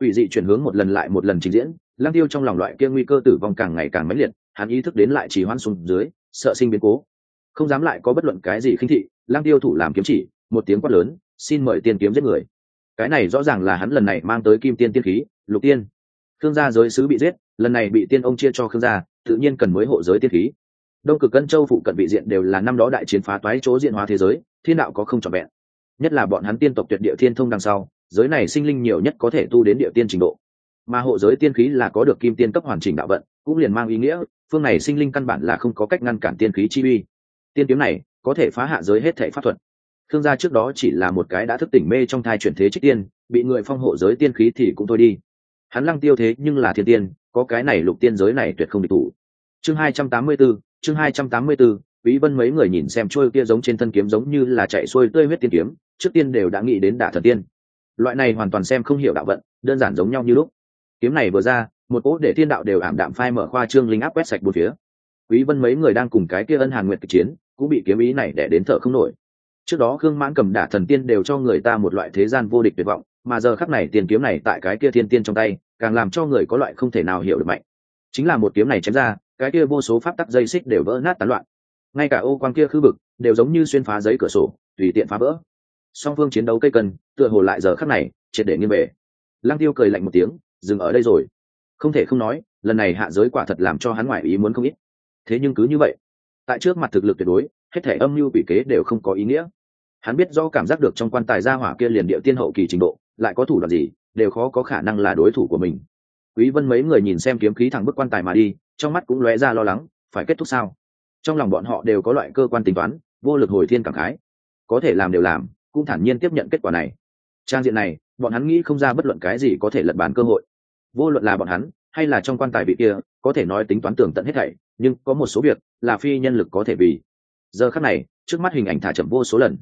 [SPEAKER 1] Ủy dị chuyển hướng một lần lại một lần trình diễn lang tiêu trong lòng loại kia nguy cơ tử vong càng ngày càng mãnh liệt, hắn ý thức đến lại chỉ hoan xuống dưới, sợ sinh biến cố. Không dám lại có bất luận cái gì khinh thị lang tiêu thủ làm kiếm chỉ, một tiếng quát lớn, xin mời tiên kiếm giết người. Cái này rõ ràng là hắn lần này mang tới kim tiên tiên khí, lục tiên. Khương gia giới sứ bị giết, lần này bị tiên ông chia cho khương gia, tự nhiên cần mới hộ giới tiên khí đông cực cân châu phụ cận vị diện đều là năm đó đại chiến phá toái chỗ diện hóa thế giới thiên đạo có không trọn vẹn. Nhất là bọn hắn tiên tộc tuyệt địa thiên thông đằng sau giới này sinh linh nhiều nhất có thể tu đến địa tiên trình độ. Mà hộ giới tiên khí là có được kim tiên cấp hoàn chỉnh đạo vận cũng liền mang ý nghĩa phương này sinh linh căn bản là không có cách ngăn cản tiên khí chi uy. Tiên kiếm này có thể phá hạ giới hết thể pháp thuật. Thương gia trước đó chỉ là một cái đã thức tỉnh mê trong thai chuyển thế trích tiên bị người phong hộ giới tiên khí thì cũng thôi đi. Hắn lăng tiêu thế nhưng là thiên tiên có cái này lục tiên giới này tuyệt không địch thủ. Chương hai trăm tám mươi 284, chương hai trăm tám mươi 284, Quý Vân mấy người nhìn xem trôi kia giống trên thân kiếm giống như là chạy xuôi tươi huyết tiên kiếm, trước tiên đều đã nghĩ đến đả thần tiên. Loại này hoàn toàn xem không hiểu đạo vận, đơn giản giống nhau như lúc. Kiếm này vừa ra, một cỗ để thiên đạo đều ảm đạm phai mở khoa trương linh áp quét sạch bốn phía. Quý Vân mấy người đang cùng cái kia ân hàn nguyệt kịch chiến, cũng bị kiếm ý này đè đến thở không nổi. Trước đó Khương Mãn cầm đả thần tiên đều cho người ta một loại thế gian vô địch tuyệt vọng, mà giờ khắc này tiền kiếm này tại cái kia thiên tiên trong tay, càng làm cho người có loại không thể nào hiểu được mạnh. Chính là một kiếm này chém ra, cái kia vô số pháp tắc dây xích đều vỡ nát tán loạn. Ngay cả ô quang kia khư bực đều giống như xuyên phá giấy cửa sổ tùy tiện phá vỡ. Song phương chiến đấu cây cần, tựa hồ lại giờ khắc này triệt để nghiêng về. Lăng tiêu cười lạnh một tiếng dừng ở đây rồi. Không thể không nói lần này hạ giới quả thật làm cho hắn ngoại ý muốn không ít. Thế nhưng cứ như vậy tại trước mặt thực lực tuyệt đối hết thể âm mưu quỷ kế đều không có ý nghĩa. Hắn biết do cảm giác được trong quan tài gia hỏa kia liền địa tiên hậu kỳ trình độ lại có thủ đoạn gì đều khó có khả năng là đối thủ của mình. Quý vân mấy người nhìn xem kiếm khí thẳng bức quan tài mà đi trong mắt cũng lóe ra lo lắng, phải kết thúc sao? Trong lòng bọn họ đều có loại cơ quan tính toán, vô lực hồi thiên cảm khái. Có thể làm đều làm, cũng thản nhiên tiếp nhận kết quả này. Trang diện này, bọn hắn nghĩ không ra bất luận cái gì có thể lật bàn cơ hội. Vô luận là bọn hắn, hay là trong quan tài vị kia, có thể nói tính toán tưởng tận hết thảy, nhưng có một số việc là phi nhân lực có thể vì. Giờ khắc này, trước mắt hình ảnh thả chậm vô số lần.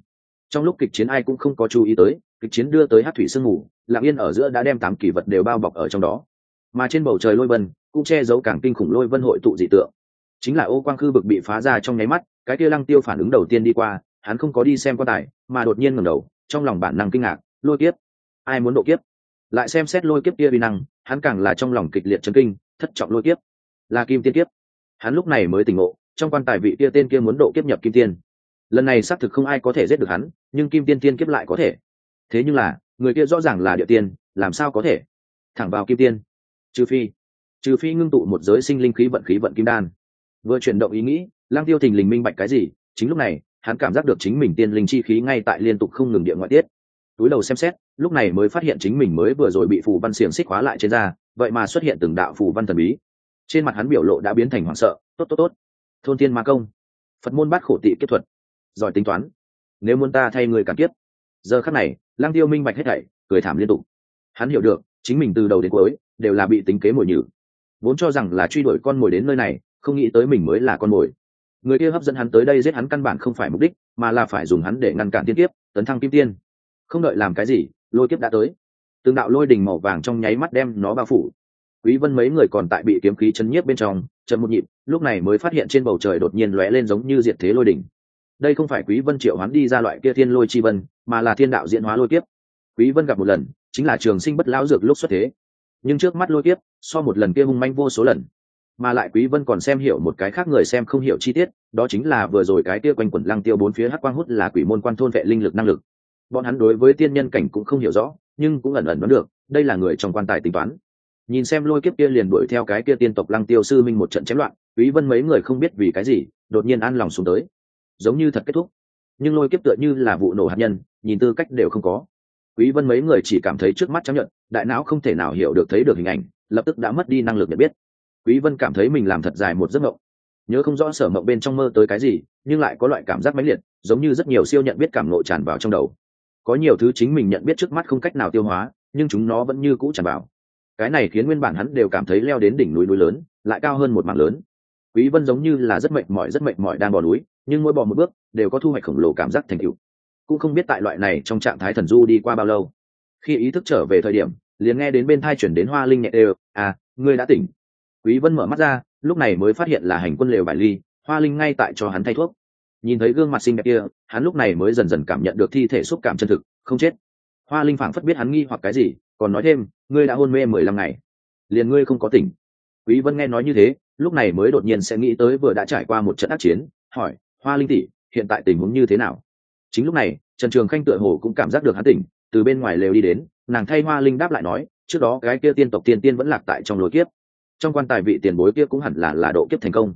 [SPEAKER 1] Trong lúc kịch chiến ai cũng không có chú ý tới, kịch chiến đưa tới hát thủy sương mù lạng yên ở giữa đã đem tám kỳ vật đều bao bọc ở trong đó mà trên bầu trời lôi vân cũng che giấu càng kinh khủng lôi vân hội tụ dị tượng. Chính là ô quang khư bực bị phá ra trong nháy mắt, cái kia lăng tiêu phản ứng đầu tiên đi qua, hắn không có đi xem quan tài, mà đột nhiên ngẩng đầu, trong lòng bản năng kinh ngạc, lôi kiếp. Ai muốn độ kiếp? Lại xem xét lôi kiếp kia vi năng, hắn càng là trong lòng kịch liệt chấn kinh, thất trọng lôi kiếp. Là kim tiên kiếp. Hắn lúc này mới tỉnh ngộ, trong quan tài vị kia tên kia muốn độ kiếp nhập kim tiên. Lần này xác thực không ai có thể giết được hắn, nhưng kim tiên tiên kiếp lại có thể. Thế nhưng là, người kia rõ ràng là địa tiên, làm sao có thể? Thẳng vào kim tiên trừ phi trừ phi ngưng tụ một giới sinh linh khí vận khí vận kim đan. Vừa chuyển động ý nghĩ lang tiêu thình lình minh bạch cái gì, chính lúc này, hắn cảm giác được chính mình tiên linh chi khí ngay tại liên tục không ngừng địa ngoại tiết. Túi đầu xem xét, lúc này mới phát hiện chính mình mới vừa rồi bị phù văn xiềng xích hóa lại trên da, vậy mà xuất hiện từng đạo phù văn thần bí. Trên mặt hắn biểu lộ đã biến thành hoảng sợ, tốt tốt tốt, thôn tiên ma công, phật môn bát khổ tị kết thuật, giỏi tính toán, nếu muốn ta thay người cản kiếp. Giờ khắc này lang tiêu minh bạch hết thảy, cười thảm liên tục. Hắn hiểu được, chính mình từ đầu đến cuối đều là bị tính kế mồi nhử. Vốn cho rằng là truy đuổi con mồi đến nơi này, không nghĩ tới mình mới là con mồi. Người kia hấp dẫn hắn tới đây giết hắn căn bản không phải mục đích, mà là phải dùng hắn để ngăn cản tiên tiếp tấn thăng kim tiên. Không đợi làm cái gì, lôi tiếp đã tới. Tương đạo lôi đình màu vàng trong nháy mắt đem nó bao phủ. Quý vân mấy người còn tại bị kiếm khí chấn nhiếp bên trong, chậm một nhịp, lúc này mới phát hiện trên bầu trời đột nhiên lóe lên giống như diệt thế lôi đỉnh đây không phải quý vân triệu hắn đi ra loại kia thiên lôi chi vân, mà là thiên đạo diễn hóa lôi kiếp. Quý vân gặp một lần, chính là trường sinh bất lão dược lúc xuất thế nhưng trước mắt lôi kiếp, so một lần kia hung manh vô số lần. Mà lại quý vân còn xem hiểu một cái khác người xem không hiểu chi tiết, đó chính là vừa rồi cái kia quanh quẩn lăng tiêu bốn phía hắc quang hút là quỷ môn quan thôn vệ linh lực năng lực. Bọn hắn đối với tiên nhân cảnh cũng không hiểu rõ, nhưng cũng ẩn ẩn đoán được, đây là người trong quan tài tính toán. Nhìn xem lôi kiếp kia liền đuổi theo cái kia tiên tộc lăng tiêu sư minh một trận chém loạn, quý vân mấy người không biết vì cái gì, đột nhiên an lòng xuống tới. Giống như thật kết thúc. Nhưng lôi kiếp tựa như là vụ nổ hạt nhân, nhìn tư cách đều không có quý vân mấy người chỉ cảm thấy trước mắt trắng nhận đại não không thể nào hiểu được thấy được hình ảnh, lập tức đã mất đi năng lực nhận biết. Quý vân cảm thấy mình làm thật dài một giấc mộng. Nhớ không rõ sở mộng bên trong mơ tới cái gì, nhưng lại có loại cảm giác mãnh liệt, giống như rất nhiều siêu nhận biết cảm nội tràn vào trong đầu. Có nhiều thứ chính mình nhận biết trước mắt không cách nào tiêu hóa, nhưng chúng nó vẫn như cũ tràn vào. Cái này khiến nguyên bản hắn đều cảm thấy leo đến đỉnh núi núi lớn, lại cao hơn một mảng lớn. Quý vân giống như là rất mệt mỏi, rất mệt mỏi đang bò núi, nhưng mỗi bò một bước đều có thu hoạch khổng lồ cảm giác thành tựu cũng không biết tại loại này trong trạng thái thần du đi qua bao lâu. Khi ý thức trở về thời điểm, liền nghe đến bên thai chuyển đến hoa linh nhẹ đều à ngươi đã tỉnh. Quý vân mở mắt ra, lúc này mới phát hiện là hành quân lều bài ly, hoa linh ngay tại cho hắn thay thuốc. Nhìn thấy gương mặt xinh đẹp kia, hắn lúc này mới dần dần cảm nhận được thi thể xúc cảm chân thực, không chết. Hoa linh phảng phất biết hắn nghi hoặc cái gì, còn nói thêm, ngươi đã hôn mê mười lăm ngày, liền ngươi không có tỉnh. Quý vân nghe nói như thế, lúc này mới đột nhiên sẽ nghĩ tới vừa đã trải qua một trận ác chiến, hỏi, hoa linh tỷ, hiện tại tình huống như thế nào? Chính lúc này, trần trường khanh tựa hồ cũng cảm giác được hắn tỉnh, từ bên ngoài lều đi đến, nàng thay hoa linh đáp lại nói, trước đó cái kia tiên tộc tiên tiên vẫn lạc tại trong lối kiếp. Trong quan tài vị tiền bối kia cũng hẳn là là độ kiếp thành công.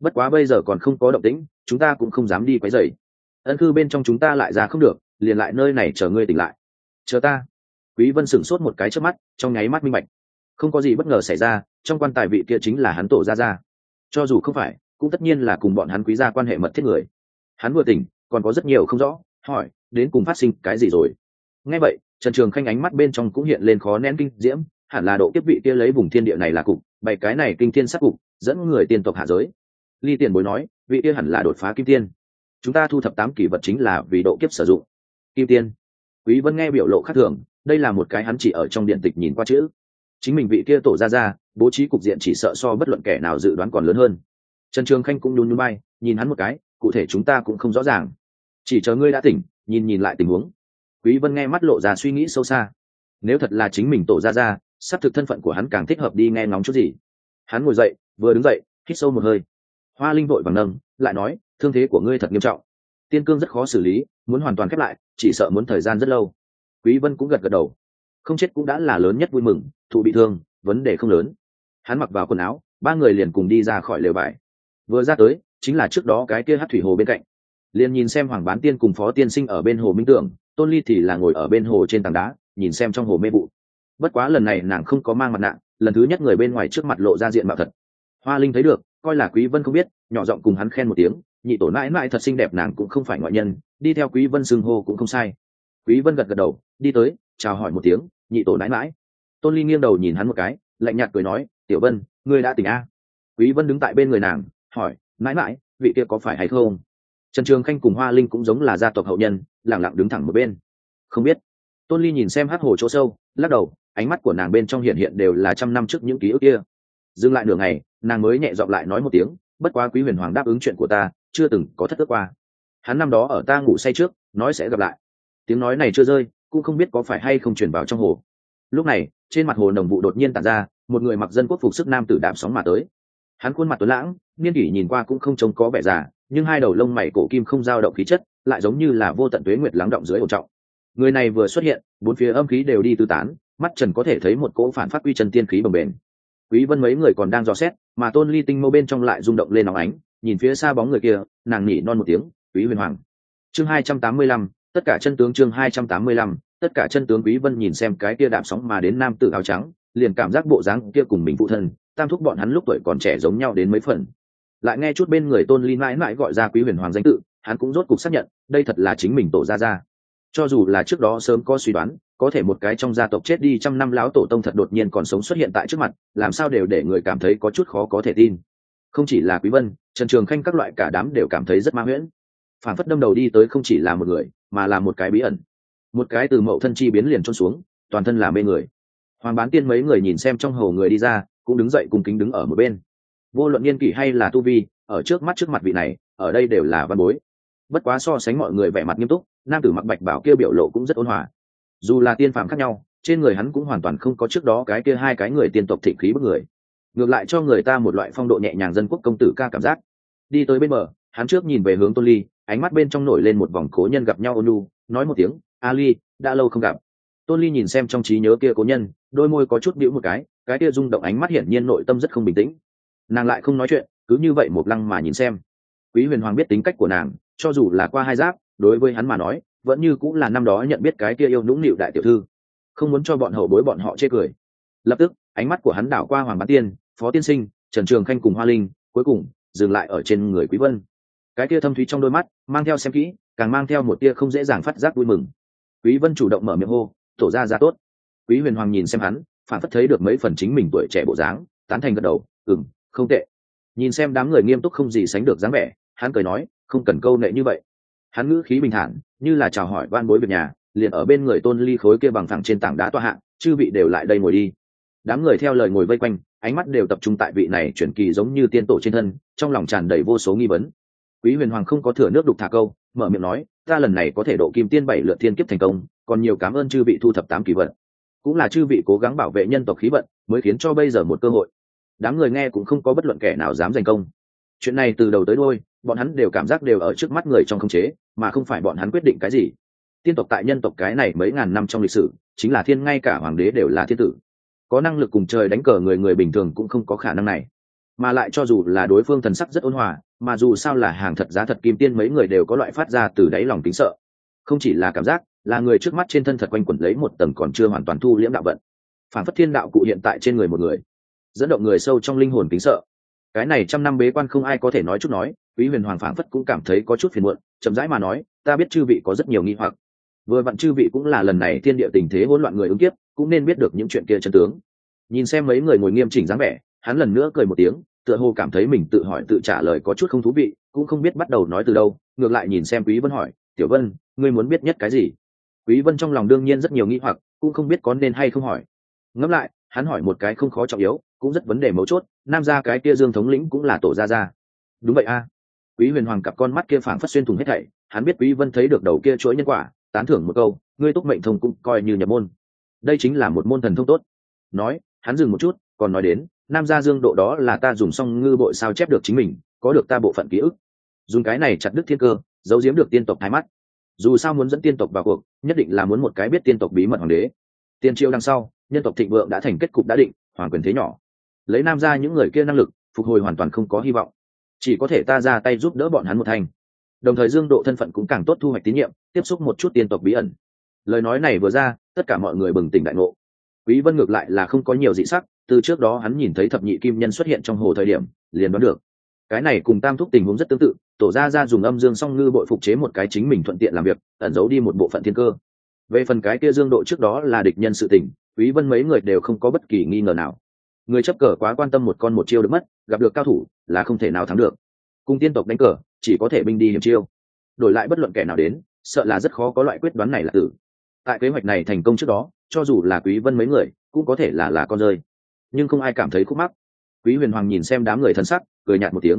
[SPEAKER 1] Bất quá bây giờ còn không có động tĩnh, chúng ta cũng không dám đi quấy rầy. Ân cư bên trong chúng ta lại ra không được, liền lại nơi này chờ ngươi tỉnh lại. Chờ ta. Quý vân sửng sốt một cái trước mắt, trong nháy mắt minh bạch. Không có gì bất ngờ xảy ra, trong quan tài vị kia chính là hắn tổ gia gia. Cho dù không phải, cũng tất nhiên là cùng bọn hắn quý gia quan hệ mật thiết người. Hắn vừa tỉnh còn có rất nhiều không rõ, hỏi, đến cùng phát sinh cái gì rồi? Nghe vậy, trần trường khanh ánh mắt bên trong cũng hiện lên khó nén kinh diễm, hẳn là độ kiếp vị kia lấy vùng thiên địa này là cục, bảy cái này kinh thiên sắc cục, dẫn người tiên tộc hạ giới. Ly tiền bối nói, vị kia hẳn là đột phá kim tiên. Chúng ta thu thập tám kỷ vật chính là vì độ kiếp sử dụng. Kim tiên. Quý vân nghe biểu lộ khác thường, đây là một cái hắn chỉ ở trong điện tịch nhìn qua chữ. Chính mình vị kia tổ ra ra bố trí cục diện chỉ sợ so bất luận kẻ nào dự đoán còn lớn hơn. Trần trường khanh cũng nhún nhún bay, nhìn hắn một cái cụ thể chúng ta cũng không rõ ràng. Chỉ chờ ngươi đã tỉnh, nhìn nhìn lại tình huống. Quý vân nghe mắt lộ ra suy nghĩ sâu xa. Nếu thật là chính mình tổ ra ra sắp thực thân phận của hắn càng thích hợp đi nghe ngóng chút gì. Hắn ngồi dậy, vừa đứng dậy, hít sâu một hơi. Hoa linh vội vàng nâng, lại nói, thương thế của ngươi thật nghiêm trọng. Tiên cương rất khó xử lý, muốn hoàn toàn khép lại, chỉ sợ muốn thời gian rất lâu. Quý vân cũng gật gật đầu. Không chết cũng đã là lớn nhất vui mừng, thụ bị thương, vấn đề không lớn. Hắn mặc vào quần áo, ba người liền cùng đi ra khỏi lều vải vừa ra tới chính là trước đó cái kia hát thủy hồ bên cạnh. Liền nhìn xem hoàng bán tiên cùng phó tiên sinh ở bên hồ minh tưởng, tôn ly thì là ngồi ở bên hồ trên tảng đá, nhìn xem trong hồ mê vụ. Bất quá lần này nàng không có mang mặt nạ, lần thứ nhất người bên ngoài trước mặt lộ ra diện mạo thật. Hoa linh thấy được, coi là quý vân không biết, nhỏ giọng cùng hắn khen một tiếng, nhị tổ mãi mãi thật xinh đẹp nàng cũng không phải ngoại nhân, đi theo quý vân xưng hô cũng không sai. Quý vân gật gật đầu, đi tới, chào hỏi một tiếng, nhị tổ mãi mãi. Tôn ly nghiêng đầu nhìn hắn một cái, lạnh nhạt cười nói, tiểu vân, ngươi đã tỉnh a? Quý vân đứng tại bên người nàng, hỏi mãi mãi, vị kia có phải hay không? Trần trường khanh cùng hoa linh cũng giống là gia tộc hậu nhân lẳng lặng đứng thẳng một bên. Không biết. Tôn ly nhìn xem hát hồ chỗ sâu, lắc đầu, ánh mắt của nàng bên trong hiện hiện đều là trăm năm trước những ký ức kia. Dừng lại nửa ngày, nàng mới nhẹ dọn lại nói một tiếng, bất quá quý huyền hoàng đáp ứng chuyện của ta, chưa từng có thất ước qua. Hắn năm đó ở ta ngủ say trước, nói sẽ gặp lại. Tiếng nói này chưa rơi, cũng không biết có phải hay không chuyển vào trong hồ. Lúc này, trên mặt hồ nồng vụ đột nhiên tàn ra, một người mặc dân quốc phục sức nam tử đạp sóng mà tới hắn khuôn mặt tuấn lãng niên kỷ nhìn qua cũng không trông có vẻ già nhưng hai đầu lông mày cổ kim không dao động khí chất lại giống như là vô tận tuế nguyệt lắng động dưới ổn trọng. Người này vừa xuất hiện bốn phía âm khí đều đi tư tán mắt trần có thể thấy một cỗ phản phát quy chân tiên khí bồng bềnh. Quý vân mấy người còn đang dò xét mà tôn ly tinh mâu bên trong lại rung động lên nóng ánh nhìn phía xa bóng người kia nàng nhỉ non một tiếng quý huyền hoàng. Chương 285, tất cả chân tướng chương 285, tất cả chân tướng quý vân nhìn xem cái kia đạp sóng mà đến nam tử áo trắng liền cảm giác bộ dáng kia cùng mình phụ thân, tam thúc bọn hắn lúc tuổi còn trẻ giống nhau đến mấy phần. Lại nghe chút bên người tôn ly mãi mãi gọi ra quý huyền hoàng danh tự, hắn cũng rốt cục xác nhận, đây thật là chính mình tổ gia gia. Cho dù là trước đó sớm có suy đoán, có thể một cái trong gia tộc chết đi trăm năm lão tổ tông thật đột nhiên còn sống xuất hiện tại trước mặt, làm sao đều để người cảm thấy có chút khó có thể tin. Không chỉ là quý vân, trần trường khanh các loại cả đám đều cảm thấy rất ma huyễn. Phản phất đâm đầu đi tới không chỉ là một người, mà là một cái bí ẩn. Một cái từ mậu thân chi biến liền trôn xuống, toàn thân là mê người hoàng bán tiên mấy người nhìn xem trong hồ người đi ra, cũng đứng dậy cùng kính đứng ở một bên. Vô luận niên kỷ hay là tu vi, ở trước mắt trước mặt vị này, ở đây đều là văn bối. Bất quá so sánh mọi người vẻ mặt nghiêm túc, nam tử mặc bạch bảo kia biểu lộ cũng rất ôn hòa. Dù là tiên phạm khác nhau, trên người hắn cũng hoàn toàn không có trước đó cái kia hai cái người tiên tộc thịnh khí bức người. Ngược lại cho người ta một loại phong độ nhẹ nhàng dân quốc công tử ca cảm giác. Đi tới bên bờ, hắn trước nhìn về hướng tôn ly, ánh mắt bên trong nổi lên một vòng cố nhân gặp nhau ôn ônu nói một tiếng ali đã lâu không gặp tôn ly nhìn xem trong trí nhớ kia cố nhân, đôi môi có chút bĩu một cái cái kia rung động ánh mắt hiển nhiên nội tâm rất không bình tĩnh. Nàng lại không nói chuyện, cứ như vậy một lăng mà nhìn xem. Quý huyền hoàng biết tính cách của nàng, cho dù là qua hai giáp, đối với hắn mà nói, vẫn như cũng là năm đó nhận biết cái kia yêu nũng nịu đại tiểu thư. Không muốn cho bọn hậu bối bọn họ chê cười. Lập tức, ánh mắt của hắn đảo qua hoàng bán tiên, phó tiên sinh, trần trường khanh cùng hoa linh, cuối cùng, dừng lại ở trên người quý vân. Cái kia thâm thúy trong đôi mắt, mang theo xem kỹ, càng mang theo một tia không dễ dàng phát giác vui mừng. Quý vân chủ động mở miệng hô tổ ra ra tốt. Quý huyền hoàng nhìn xem hắn, phản phất thấy được mấy phần chính mình tuổi trẻ bộ dáng, tán thành gật đầu, ừm, không tệ. Nhìn xem đám người nghiêm túc không gì sánh được dáng vẻ, hắn cười nói, không cần câu nệ như vậy. Hắn ngữ khí bình thản, như là chào hỏi van bối việc nhà, liền ở bên người tôn ly khối kia bằng thẳng trên tảng đá toa hạng chư vị đều lại đây ngồi đi. Đám người theo lời ngồi vây quanh, ánh mắt đều tập trung tại vị này chuyển kỳ giống như tiên tổ trên thân, trong lòng tràn đầy vô số nghi vấn. Quý huyền hoàng không có thừa nước đục thả câu, mở miệng nói ta lần này có thể độ kim tiên bảy lượt thiên kiếp thành công, còn nhiều cảm ơn chư vị thu thập tám kỳ vận. Cũng là chư vị cố gắng bảo vệ nhân tộc khí vận, mới khiến cho bây giờ một cơ hội. Đám người nghe cũng không có bất luận kẻ nào dám giành công. Chuyện này từ đầu tới đôi bọn hắn đều cảm giác đều ở trước mắt người trong không chế, mà không phải bọn hắn quyết định cái gì. Tiên tộc tại nhân tộc cái này mấy ngàn năm trong lịch sử, chính là thiên ngay cả hoàng đế đều là thiên tử. Có năng lực cùng trời đánh cờ người người bình thường cũng không có khả năng này mà lại cho dù là đối phương thần sắc rất ôn hòa, mà dù sao là hàng thật giá thật kim tiên mấy người đều có loại phát ra từ đáy lòng tính sợ. Không chỉ là cảm giác, là người trước mắt trên thân thật quanh quẩn lấy một tầng còn chưa hoàn toàn thu liễm đạo vận. Phản phất thiên đạo cụ hiện tại trên người một người, dẫn động người sâu trong linh hồn kính sợ. Cái này trăm năm bế quan không ai có thể nói chút nói, quý huyền hoàng phản phất cũng cảm thấy có chút phiền muộn, chậm rãi mà nói, ta biết chư vị có rất nhiều nghi hoặc. Vừa vặn chư vị cũng là lần này thiên địa tình thế hỗn loạn người ứng kiếp, cũng nên biết được những chuyện kia chân tướng. Nhìn xem mấy người ngồi nghiêm chỉnh dáng vẻ hắn lần nữa cười một tiếng, tựa hồ cảm thấy mình tự hỏi tự trả lời có chút không thú vị, cũng không biết bắt đầu nói từ đâu, ngược lại nhìn xem quý vân hỏi, tiểu vân, ngươi muốn biết nhất cái gì? Quý vân trong lòng đương nhiên rất nhiều nghi hoặc, cũng không biết có nên hay không hỏi. Ngẫm lại, hắn hỏi một cái không khó trọng yếu, cũng rất vấn đề mấu chốt, nam gia cái kia dương thống lĩnh cũng là tổ gia gia. Đúng vậy a. Quý huyền hoàng cặp con mắt kia phảng phất xuyên thủng hết thảy, hắn biết quý vân thấy được đầu kia chuỗi nhân quả, tán thưởng một câu, ngươi túc mệnh thông cũng coi như nhập môn. Đây chính là một môn thần thông tốt. Nói, hắn dừng một chút, còn nói đến nam gia dương độ đó là ta dùng song ngư bội sao chép được chính mình, có được ta bộ phận ký ức. Dùng cái này chặt đứt thiên cơ, giấu giếm được tiên tộc thái mắt. Dù sao muốn dẫn tiên tộc vào cuộc, nhất định là muốn một cái biết tiên tộc bí mật hoàng đế. Tiên triều đằng sau, nhân tộc thịnh vượng đã thành kết cục đã định, hoàng quyền thế nhỏ. Lấy nam ra những người kia năng lực, phục hồi hoàn toàn không có hy vọng. Chỉ có thể ta ra tay giúp đỡ bọn hắn một thành. Đồng thời dương độ thân phận cũng càng tốt thu hoạch tín nhiệm, tiếp xúc một chút tiên tộc bí ẩn. Lời nói này vừa ra, tất cả mọi người bừng tỉnh đại ngộ. Quý vân ngược lại là không có nhiều dị sắc từ trước đó hắn nhìn thấy thập nhị kim nhân xuất hiện trong hồ thời điểm, liền đoán được. Cái này cùng tam thúc tình huống rất tương tự, tổ ra ra dùng âm dương song ngư bội phục chế một cái chính mình thuận tiện làm việc, ẩn giấu đi một bộ phận thiên cơ. Về phần cái kia dương độ trước đó là địch nhân sự tình, quý vân mấy người đều không có bất kỳ nghi ngờ nào. Người chấp cờ quá quan tâm một con một chiêu được mất, gặp được cao thủ là không thể nào thắng được. Cùng tiên tộc đánh cờ, chỉ có thể binh đi hiểm chiêu. Đổi lại bất luận kẻ nào đến, sợ là rất khó có loại quyết đoán này là tử. Tại kế hoạch này thành công trước đó, cho dù là quý vân mấy người, cũng có thể là là con rơi nhưng không ai cảm thấy khúc mắc. Quý huyền hoàng nhìn xem đám người thân sắc, cười nhạt một tiếng.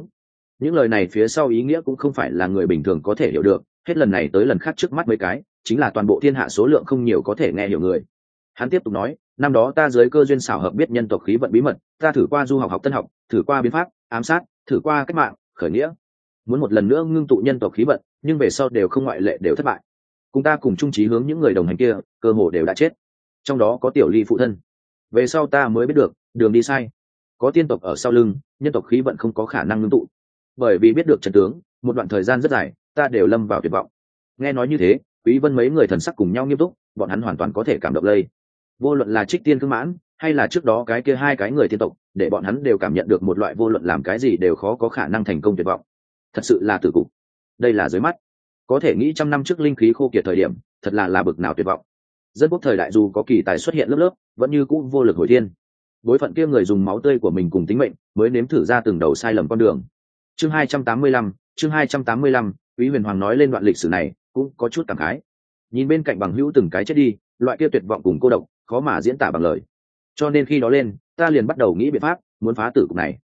[SPEAKER 1] Những lời này phía sau ý nghĩa cũng không phải là người bình thường có thể hiểu được, hết lần này tới lần khác trước mắt mấy cái, chính là toàn bộ thiên hạ số lượng không nhiều có thể nghe hiểu người. Hắn tiếp tục nói, năm đó ta dưới cơ duyên xảo hợp biết nhân tộc khí vận bí mật, ta thử qua du học học tân học, thử qua biến pháp, ám sát, thử qua cách mạng, khởi nghĩa. Muốn một lần nữa ngưng tụ nhân tộc khí vận, nhưng về sau đều không ngoại lệ đều thất bại. Cùng ta cùng chung trí hướng những người đồng hành kia, cơ hồ đều đã chết. Trong đó có tiểu ly phụ thân về sau ta mới biết được, đường đi sai. Có tiên tộc ở sau lưng, nhân tộc khí vận không có khả năng ngưng tụ. Bởi vì biết được trần tướng, một đoạn thời gian rất dài, ta đều lâm vào tuyệt vọng. Nghe nói như thế, quý vân mấy người thần sắc cùng nhau nghiêm túc, bọn hắn hoàn toàn có thể cảm động lây. Vô luận là trích tiên cương mãn, hay là trước đó cái kia hai cái người tiên tộc, để bọn hắn đều cảm nhận được một loại vô luận làm cái gì đều khó có khả năng thành công tuyệt vọng. Thật sự là tử cục. Đây là dưới mắt. Có thể nghĩ trăm năm trước linh khí khô kiệt thời điểm, thật là là bực nào tuyệt vọng dân quốc thời đại dù có kỳ tài xuất hiện lớp lớp, vẫn như cũng vô lực hồi thiên. Bối phận kia người dùng máu tươi của mình cùng tính mệnh, mới nếm thử ra từng đầu sai lầm con đường. Chương hai trăm tám mươi lăm, chương hai trăm tám mươi lăm, quý huyền hoàng nói lên đoạn lịch sử này, cũng có chút cảm khái. Nhìn bên cạnh bằng hữu từng cái chết đi, loại kia tuyệt vọng cùng cô độc, khó mà diễn tả bằng lời. Cho nên khi đó lên, ta liền bắt đầu nghĩ biện pháp, muốn phá tử cục này.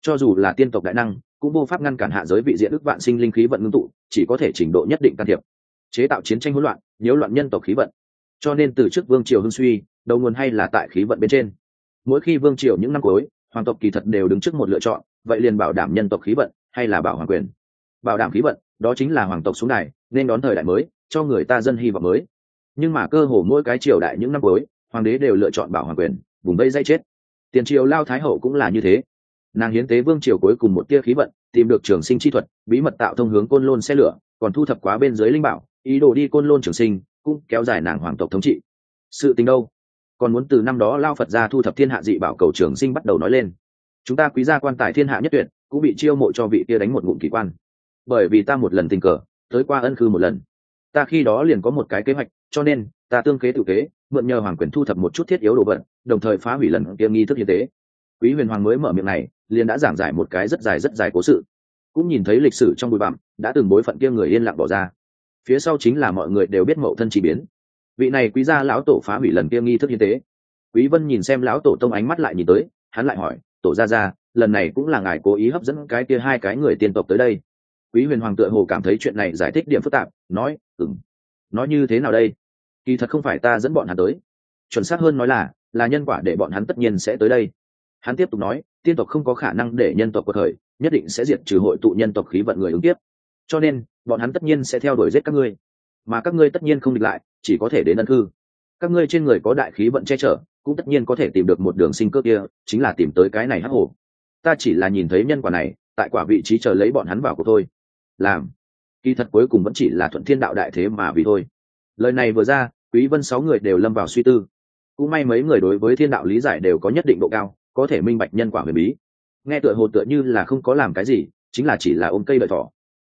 [SPEAKER 1] Cho dù là tiên tộc đại năng, cũng vô pháp ngăn cản hạ giới vị diện ức vạn sinh linh khí vận ngưng tụ, chỉ có thể trình độ nhất định can thiệp. Chế tạo chiến tranh hỗn loạn, nhiễu loạn nhân tộc khí vận cho nên từ trước vương triều hưng suy, đầu nguồn hay là tại khí vận bên trên. Mỗi khi vương triều những năm cuối, hoàng tộc kỳ thật đều đứng trước một lựa chọn, vậy liền bảo đảm nhân tộc khí vận hay là bảo hoàng quyền. Bảo đảm khí vận, đó chính là hoàng tộc xuống này nên đón thời đại mới, cho người ta dân hy vọng mới. Nhưng mà cơ hồ mỗi cái triều đại những năm cuối, hoàng đế đều lựa chọn bảo hoàng quyền, vùng vây dây chết. Tiền triều lao thái hậu cũng là như thế. Nàng hiến tế vương triều cuối cùng một tia khí vận, tìm được trường sinh chi thuật, bí mật tạo thông hướng côn lôn xe lửa, còn thu thập quá bên dưới linh bảo, ý đồ đi côn lôn trường sinh cũng kéo dài nàng hoàng tộc thống trị. Sự tình đâu? Còn muốn từ năm đó lao phật ra thu thập thiên hạ dị bảo cầu trường sinh bắt đầu nói lên. Chúng ta quý gia quan tài thiên hạ nhất tuyệt, cũng bị chiêu mộ cho vị kia đánh một ngụm kỳ quan. Bởi vì ta một lần tình cờ, tới qua ân khư một lần. Ta khi đó liền có một cái kế hoạch, cho nên, ta tương kế tự kế, mượn nhờ hoàng quyền thu thập một chút thiết yếu đồ vật, đồng thời phá hủy lần kia nghi thức hiến tế. Quý huyền hoàng mới mở miệng này, liền đã giảng giải một cái rất dài rất dài cố sự. Cũng nhìn thấy lịch sử trong bụi bặm, đã từng bối phận kia người yên lặng bỏ ra phía sau chính là mọi người đều biết mậu thân chỉ biến. Vị này quý gia lão tổ phá hủy lần kia nghi thức như tế quý vân nhìn xem lão tổ tông ánh mắt lại nhìn tới, hắn lại hỏi, tổ gia gia, lần này cũng là ngài cố ý hấp dẫn cái kia hai cái người tiên tộc tới đây? Quý huyền hoàng tựa hồ cảm thấy chuyện này giải thích điểm phức tạp, nói, ừm, nói như thế nào đây? Kỳ thật không phải ta dẫn bọn hắn tới. Chuẩn xác hơn nói là là nhân quả để bọn hắn tất nhiên sẽ tới đây. Hắn tiếp tục nói, tiên tộc không có khả năng để nhân tộc cuộc khởi nhất định sẽ diệt trừ hội tụ nhân tộc khí vận người ứng tiếp cho nên, bọn hắn tất nhiên sẽ theo đuổi giết các ngươi. Mà các ngươi tất nhiên không địch lại, chỉ có thể đến ân cư. Các ngươi trên người có đại khí vận che chở, cũng tất nhiên có thể tìm được một đường sinh cơ kia, chính là tìm tới cái này hắc hổ ta chỉ là nhìn thấy nhân quả này, tại quả vị trí chờ lấy bọn hắn vào cuộc thôi. Làm. Kỳ thật cuối cùng vẫn chỉ là thuận thiên đạo đại thế mà vì thôi. Lời này vừa ra, quý vân sáu người đều lâm vào suy tư. Cũng may mấy người đối với thiên đạo lý giải đều có nhất định độ cao, có thể minh bạch nhân quả huyền bí. Nghe tựa hồ tựa như là không có làm cái gì, chính là chỉ là ôm cây đợi thỏ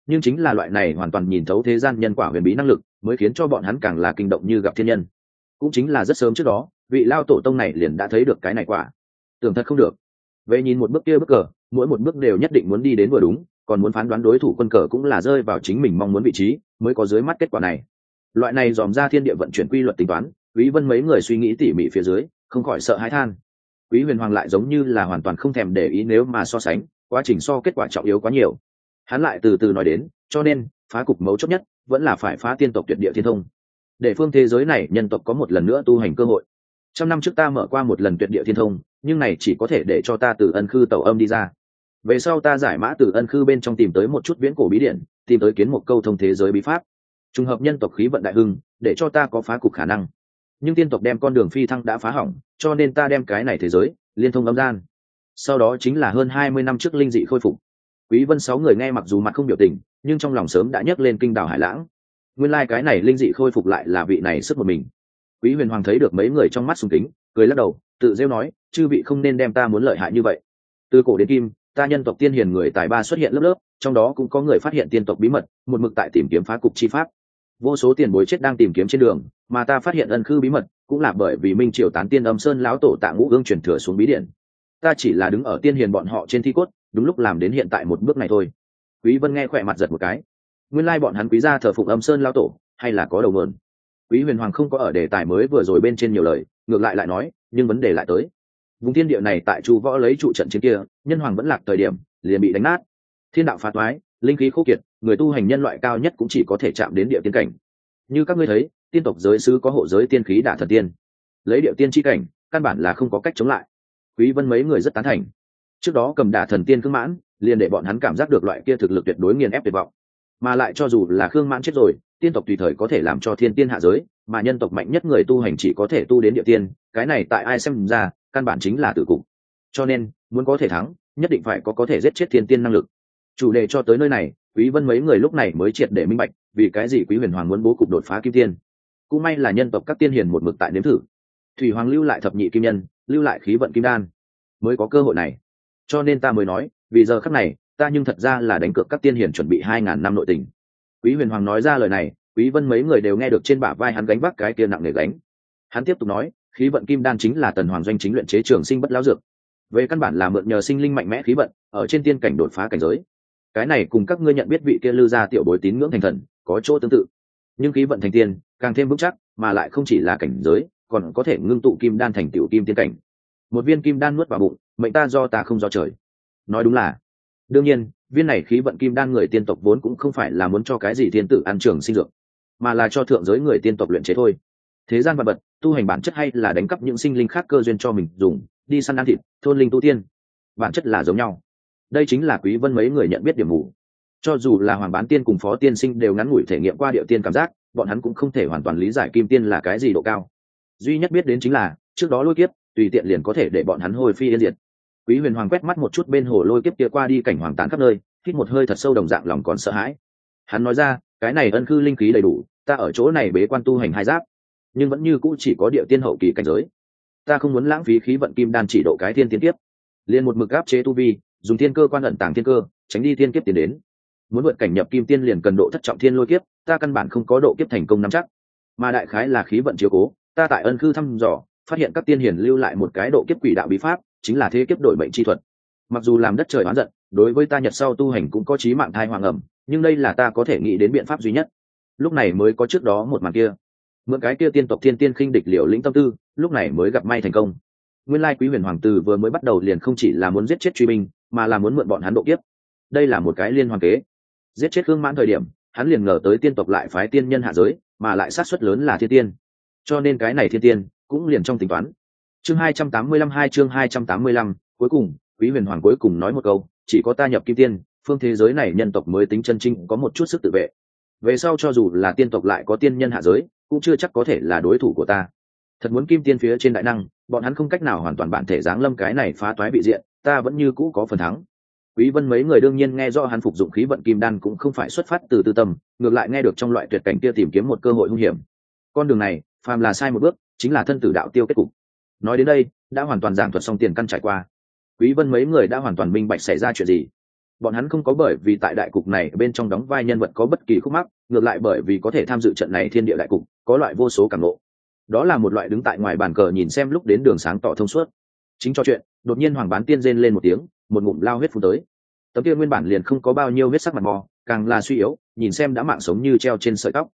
[SPEAKER 1] nhưng chính là loại này hoàn toàn nhìn thấu thế gian nhân quả huyền bí năng lực mới khiến cho bọn hắn càng là kinh động như gặp thiên nhân. Cũng chính là rất sớm trước đó, vị lao tổ tông này liền đã thấy được cái này quả. Tưởng thật không được. Vậy nhìn một bước kia bước cờ, mỗi một bước đều nhất định muốn đi đến vừa đúng, còn muốn phán đoán đối thủ quân cờ cũng là rơi vào chính mình mong muốn vị trí, mới có dưới mắt kết quả này. Loại này dòm ra thiên địa vận chuyển quy luật tính toán, quý vân mấy người suy nghĩ tỉ mỉ phía dưới, không khỏi sợ hãi than. Quý huyền hoàng lại giống như là hoàn toàn không thèm để ý nếu mà so sánh, quá trình so kết quả trọng yếu quá nhiều hắn lại từ từ nói đến, cho nên, phá cục mấu chốt nhất vẫn là phải phá tiên tộc tuyệt địa thiên thông. Để phương thế giới này nhân tộc có một lần nữa tu hành cơ hội. Trăm năm trước ta mở qua một lần tuyệt địa thiên thông, nhưng này chỉ có thể để cho ta từ ân khư tẩu âm đi ra. Về sau ta giải mã từ ân khư bên trong tìm tới một chút viễn cổ bí điển tìm tới kiến một câu thông thế giới bí pháp. Trùng hợp nhân tộc khí vận đại hưng, để cho ta có phá cục khả năng. Nhưng tiên tộc đem con đường phi thăng đã phá hỏng, cho nên ta đem cái này thế giới liên thông âm gian. Sau đó chính là hơn hai mươi năm trước linh dị khôi phục quý vân sáu người nghe mặc dù mặt không biểu tình, nhưng trong lòng sớm đã nhấc lên kinh đảo hải lãng. Nguyên lai like cái này linh dị khôi phục lại là vị này sức một mình. Quý huyền hoàng thấy được mấy người trong mắt sùng kính, cười lắc đầu, tự rêu nói, chư vị không nên đem ta muốn lợi hại như vậy. Từ cổ đến kim, ta nhân tộc tiên hiền người tài ba xuất hiện lớp lớp, trong đó cũng có người phát hiện tiên tộc bí mật, một mực tại tìm kiếm phá cục chi pháp. Vô số tiền bối chết đang tìm kiếm trên đường, mà ta phát hiện ân khư bí mật, cũng là bởi vì minh triều tán tiên âm sơn lão tổ tạ ngũ ương truyền thừa xuống bí điện ta chỉ là đứng ở tiên hiền bọn họ trên thi cốt, đúng lúc làm đến hiện tại một bước này thôi. Quý vân nghe khỏe mặt giật một cái. Nguyên lai bọn hắn quý gia thờ phụng âm sơn lao tổ, hay là có đầu mượn? Quý huyền hoàng không có ở đề tài mới vừa rồi bên trên nhiều lời, ngược lại lại nói, nhưng vấn đề lại tới. Vùng thiên địa này tại chu võ lấy trụ trận chiến kia, nhân hoàng vẫn lạc thời điểm, liền bị đánh nát. Thiên đạo phá toái, linh khí khô kiệt, người tu hành nhân loại cao nhất cũng chỉ có thể chạm đến địa tiên cảnh. Như các ngươi thấy, tiên tộc giới sứ có hộ giới tiên khí đả thần tiên. Lấy địa tiên chi cảnh, căn bản là không có cách chống lại quý vân mấy người rất tán thành. Trước đó cầm đả thần tiên cương mãn, liền để bọn hắn cảm giác được loại kia thực lực tuyệt đối nghiền ép tuyệt vọng. Mà lại cho dù là khương mãn chết rồi, tiên tộc tùy thời có thể làm cho thiên tiên hạ giới, mà nhân tộc mạnh nhất người tu hành chỉ có thể tu đến địa tiên, cái này tại ai xem ra, căn bản chính là tử cục. Cho nên, muốn có thể thắng, nhất định phải có có thể giết chết thiên tiên năng lực. Chủ đề cho tới nơi này, quý vân mấy người lúc này mới triệt để minh bạch, vì cái gì quý huyền hoàng muốn bố cục đột phá kim tiên. Cũng may là nhân tộc các tiên hiền một mực tại nếm thử. Thủy hoàng lưu lại thập nhị kim nhân lưu lại khí vận kim đan mới có cơ hội này. Cho nên ta mới nói, vì giờ khắc này, ta nhưng thật ra là đánh cược các tiên hiền chuẩn bị hai ngàn năm nội tình. Quý huyền hoàng nói ra lời này, quý vân mấy người đều nghe được trên bả vai hắn gánh vác cái kia nặng nề gánh. Hắn tiếp tục nói, khí vận kim đan chính là tần hoàng doanh chính luyện chế trường sinh bất lão dược. Về căn bản là mượn nhờ sinh linh mạnh mẽ khí vận, ở trên tiên cảnh đột phá cảnh giới. Cái này cùng các ngươi nhận biết vị kia lư gia tiểu bối tín ngưỡng thành thần, có chỗ tương tự. Nhưng khí vận thành tiên, càng thêm vững chắc, mà lại không chỉ là cảnh giới còn có thể ngưng tụ kim đan thành tiểu kim tiên cảnh. Một viên kim đan nuốt vào bụng, mệnh ta do ta không do trời. Nói đúng là, đương nhiên, viên này khí vận kim đan người tiên tộc vốn cũng không phải là muốn cho cái gì thiên tử ăn trường sinh dược, mà là cho thượng giới người tiên tộc luyện chế thôi. Thế gian vật bật tu hành bản chất hay là đánh cắp những sinh linh khác cơ duyên cho mình dùng, đi săn ăn thịt, thôn linh tu tiên, bản chất là giống nhau. Đây chính là quý vân mấy người nhận biết điểm mù. Cho dù là hoàng bán tiên cùng phó tiên sinh đều ngắn ngủi thể nghiệm qua địa tiên cảm giác, bọn hắn cũng không thể hoàn toàn lý giải kim tiên là cái gì độ cao duy nhất biết đến chính là, trước đó lôi kiếp, tùy tiện liền có thể để bọn hắn hồi phi yên diệt. Quý huyền hoàng quét mắt một chút bên hồ lôi kiếp kia qua đi cảnh hoàng tán khắp nơi, hít một hơi thật sâu đồng dạng lòng còn sợ hãi. Hắn nói ra, cái này ân cư linh khí đầy đủ, ta ở chỗ này bế quan tu hành hai giáp, nhưng vẫn như cũ chỉ có địa tiên hậu kỳ cảnh giới. Ta không muốn lãng phí khí vận kim đan chỉ độ cái thiên tiến tiếp liền một mực áp chế tu vi, dùng thiên cơ quan ẩn tàng thiên cơ, tránh đi thiên kiếp tiến đến. Muốn vượt cảnh nhập kim tiên liền cần độ thất trọng thiên lôi kiếp, ta căn bản không có độ kiếp thành công nắm chắc. Mà đại khái là khí vận chiếu cố ta tại ân cư thăm dò, phát hiện các tiên hiền lưu lại một cái độ kiếp quỷ đạo bí pháp, chính là thế kiếp đổi bệnh chi thuật. Mặc dù làm đất trời oán giận, đối với ta nhật sau tu hành cũng có trí mạng thai hoàng ẩm, nhưng đây là ta có thể nghĩ đến biện pháp duy nhất. Lúc này mới có trước đó một màn kia. Mượn cái kia tiên tộc thiên tiên khinh địch liều lĩnh tâm tư, lúc này mới gặp may thành công. Nguyên lai quý huyền hoàng tử vừa mới bắt đầu liền không chỉ là muốn giết chết truy binh, mà là muốn mượn bọn hắn độ kiếp. Đây là một cái liên hoàn kế. Giết chết khương mãn thời điểm, hắn liền ngờ tới tiên tộc lại phái tiên nhân hạ giới, mà lại sát xuất lớn là thiên tiên cho nên cái này thiên tiên cũng liền trong tính toán. Chương hai trăm tám mươi lăm hai chương hai trăm tám mươi lăm, cuối cùng, quý huyền hoàng cuối cùng nói một câu, chỉ có ta nhập kim tiên, phương thế giới này nhân tộc mới tính chân trinh có một chút sức tự vệ. Về sau cho dù là tiên tộc lại có tiên nhân hạ giới, cũng chưa chắc có thể là đối thủ của ta. Thật muốn kim tiên phía trên đại năng, bọn hắn không cách nào hoàn toàn bản thể giáng lâm cái này phá toái bị diện, ta vẫn như cũ có phần thắng. Quý vân mấy người đương nhiên nghe rõ hắn phục dụng khí vận kim đan cũng không phải xuất phát từ tư tâm, ngược lại nghe được trong loại tuyệt cảnh kia tìm kiếm một cơ hội hung hiểm. Con đường này phàm là sai một bước, chính là thân tử đạo tiêu kết cục. Nói đến đây, đã hoàn toàn giảng thuật xong tiền căn trải qua. Quý vân mấy người đã hoàn toàn minh bạch xảy ra chuyện gì. Bọn hắn không có bởi vì tại đại cục này bên trong đóng vai nhân vật có bất kỳ khúc mắc, ngược lại bởi vì có thể tham dự trận này thiên địa đại cục, có loại vô số cảm ngộ. Đó là một loại đứng tại ngoài bàn cờ nhìn xem lúc đến đường sáng tỏ thông suốt. Chính cho chuyện, đột nhiên hoàng bán tiên rên lên một tiếng, một ngụm lao huyết phun tới. Tấm kia nguyên bản liền không có bao nhiêu huyết sắc mặt mò, càng là suy yếu, nhìn xem đã mạng sống như treo trên sợi tóc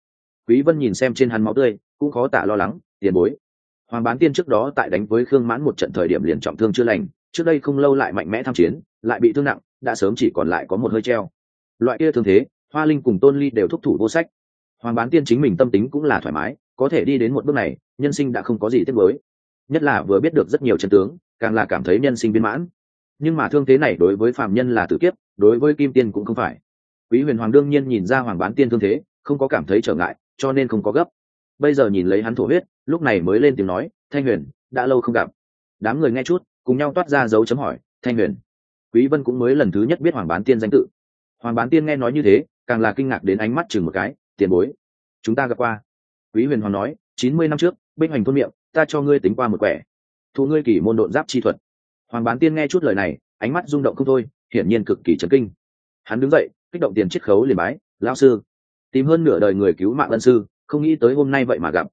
[SPEAKER 1] quý vân nhìn xem trên hắn máu tươi, cũng khó tả lo lắng, tiền bối. Hoàng bán tiên trước đó tại đánh với khương mãn một trận thời điểm liền trọng thương chưa lành, trước đây không lâu lại mạnh mẽ tham chiến, lại bị thương nặng, đã sớm chỉ còn lại có một hơi treo. Loại kia thương thế, hoa linh cùng tôn ly đều thúc thủ vô sách. Hoàng bán tiên chính mình tâm tính cũng là thoải mái, có thể đi đến một bước này, nhân sinh đã không có gì tiếc mới nhất là vừa biết được rất nhiều chân tướng, càng là cảm thấy nhân sinh viên mãn. Nhưng mà thương thế này đối với phạm nhân là tử kiếp, đối với kim tiên cũng không phải. Quý huyền hoàng đương nhiên nhìn ra hoàng bán tiên thương thế, không có cảm thấy trở ngại cho nên không có gấp. Bây giờ nhìn lấy hắn thổ huyết, lúc này mới lên tiếng nói, thanh huyền, đã lâu không gặp. Đám người nghe chút, cùng nhau toát ra dấu chấm hỏi, thanh huyền, quý vân cũng mới lần thứ nhất biết hoàng bán tiên danh tự. Hoàng bán tiên nghe nói như thế, càng là kinh ngạc đến ánh mắt chừng một cái, tiền bối, chúng ta gặp qua. Quý huyền hoàng nói, chín mươi năm trước bên hành thôn miệng, ta cho ngươi tính qua một quẻ. Thu ngươi kỷ môn độn giáp chi thuật. Hoàng bán tiên nghe chút lời này, ánh mắt rung động không thôi, hiển nhiên cực kỳ chấn kinh. Hắn đứng dậy, kích động tiền chiết khấu liền bái, lão sư tìm hơn nửa đời người cứu mạng ân sư, không nghĩ tới hôm nay vậy mà gặp.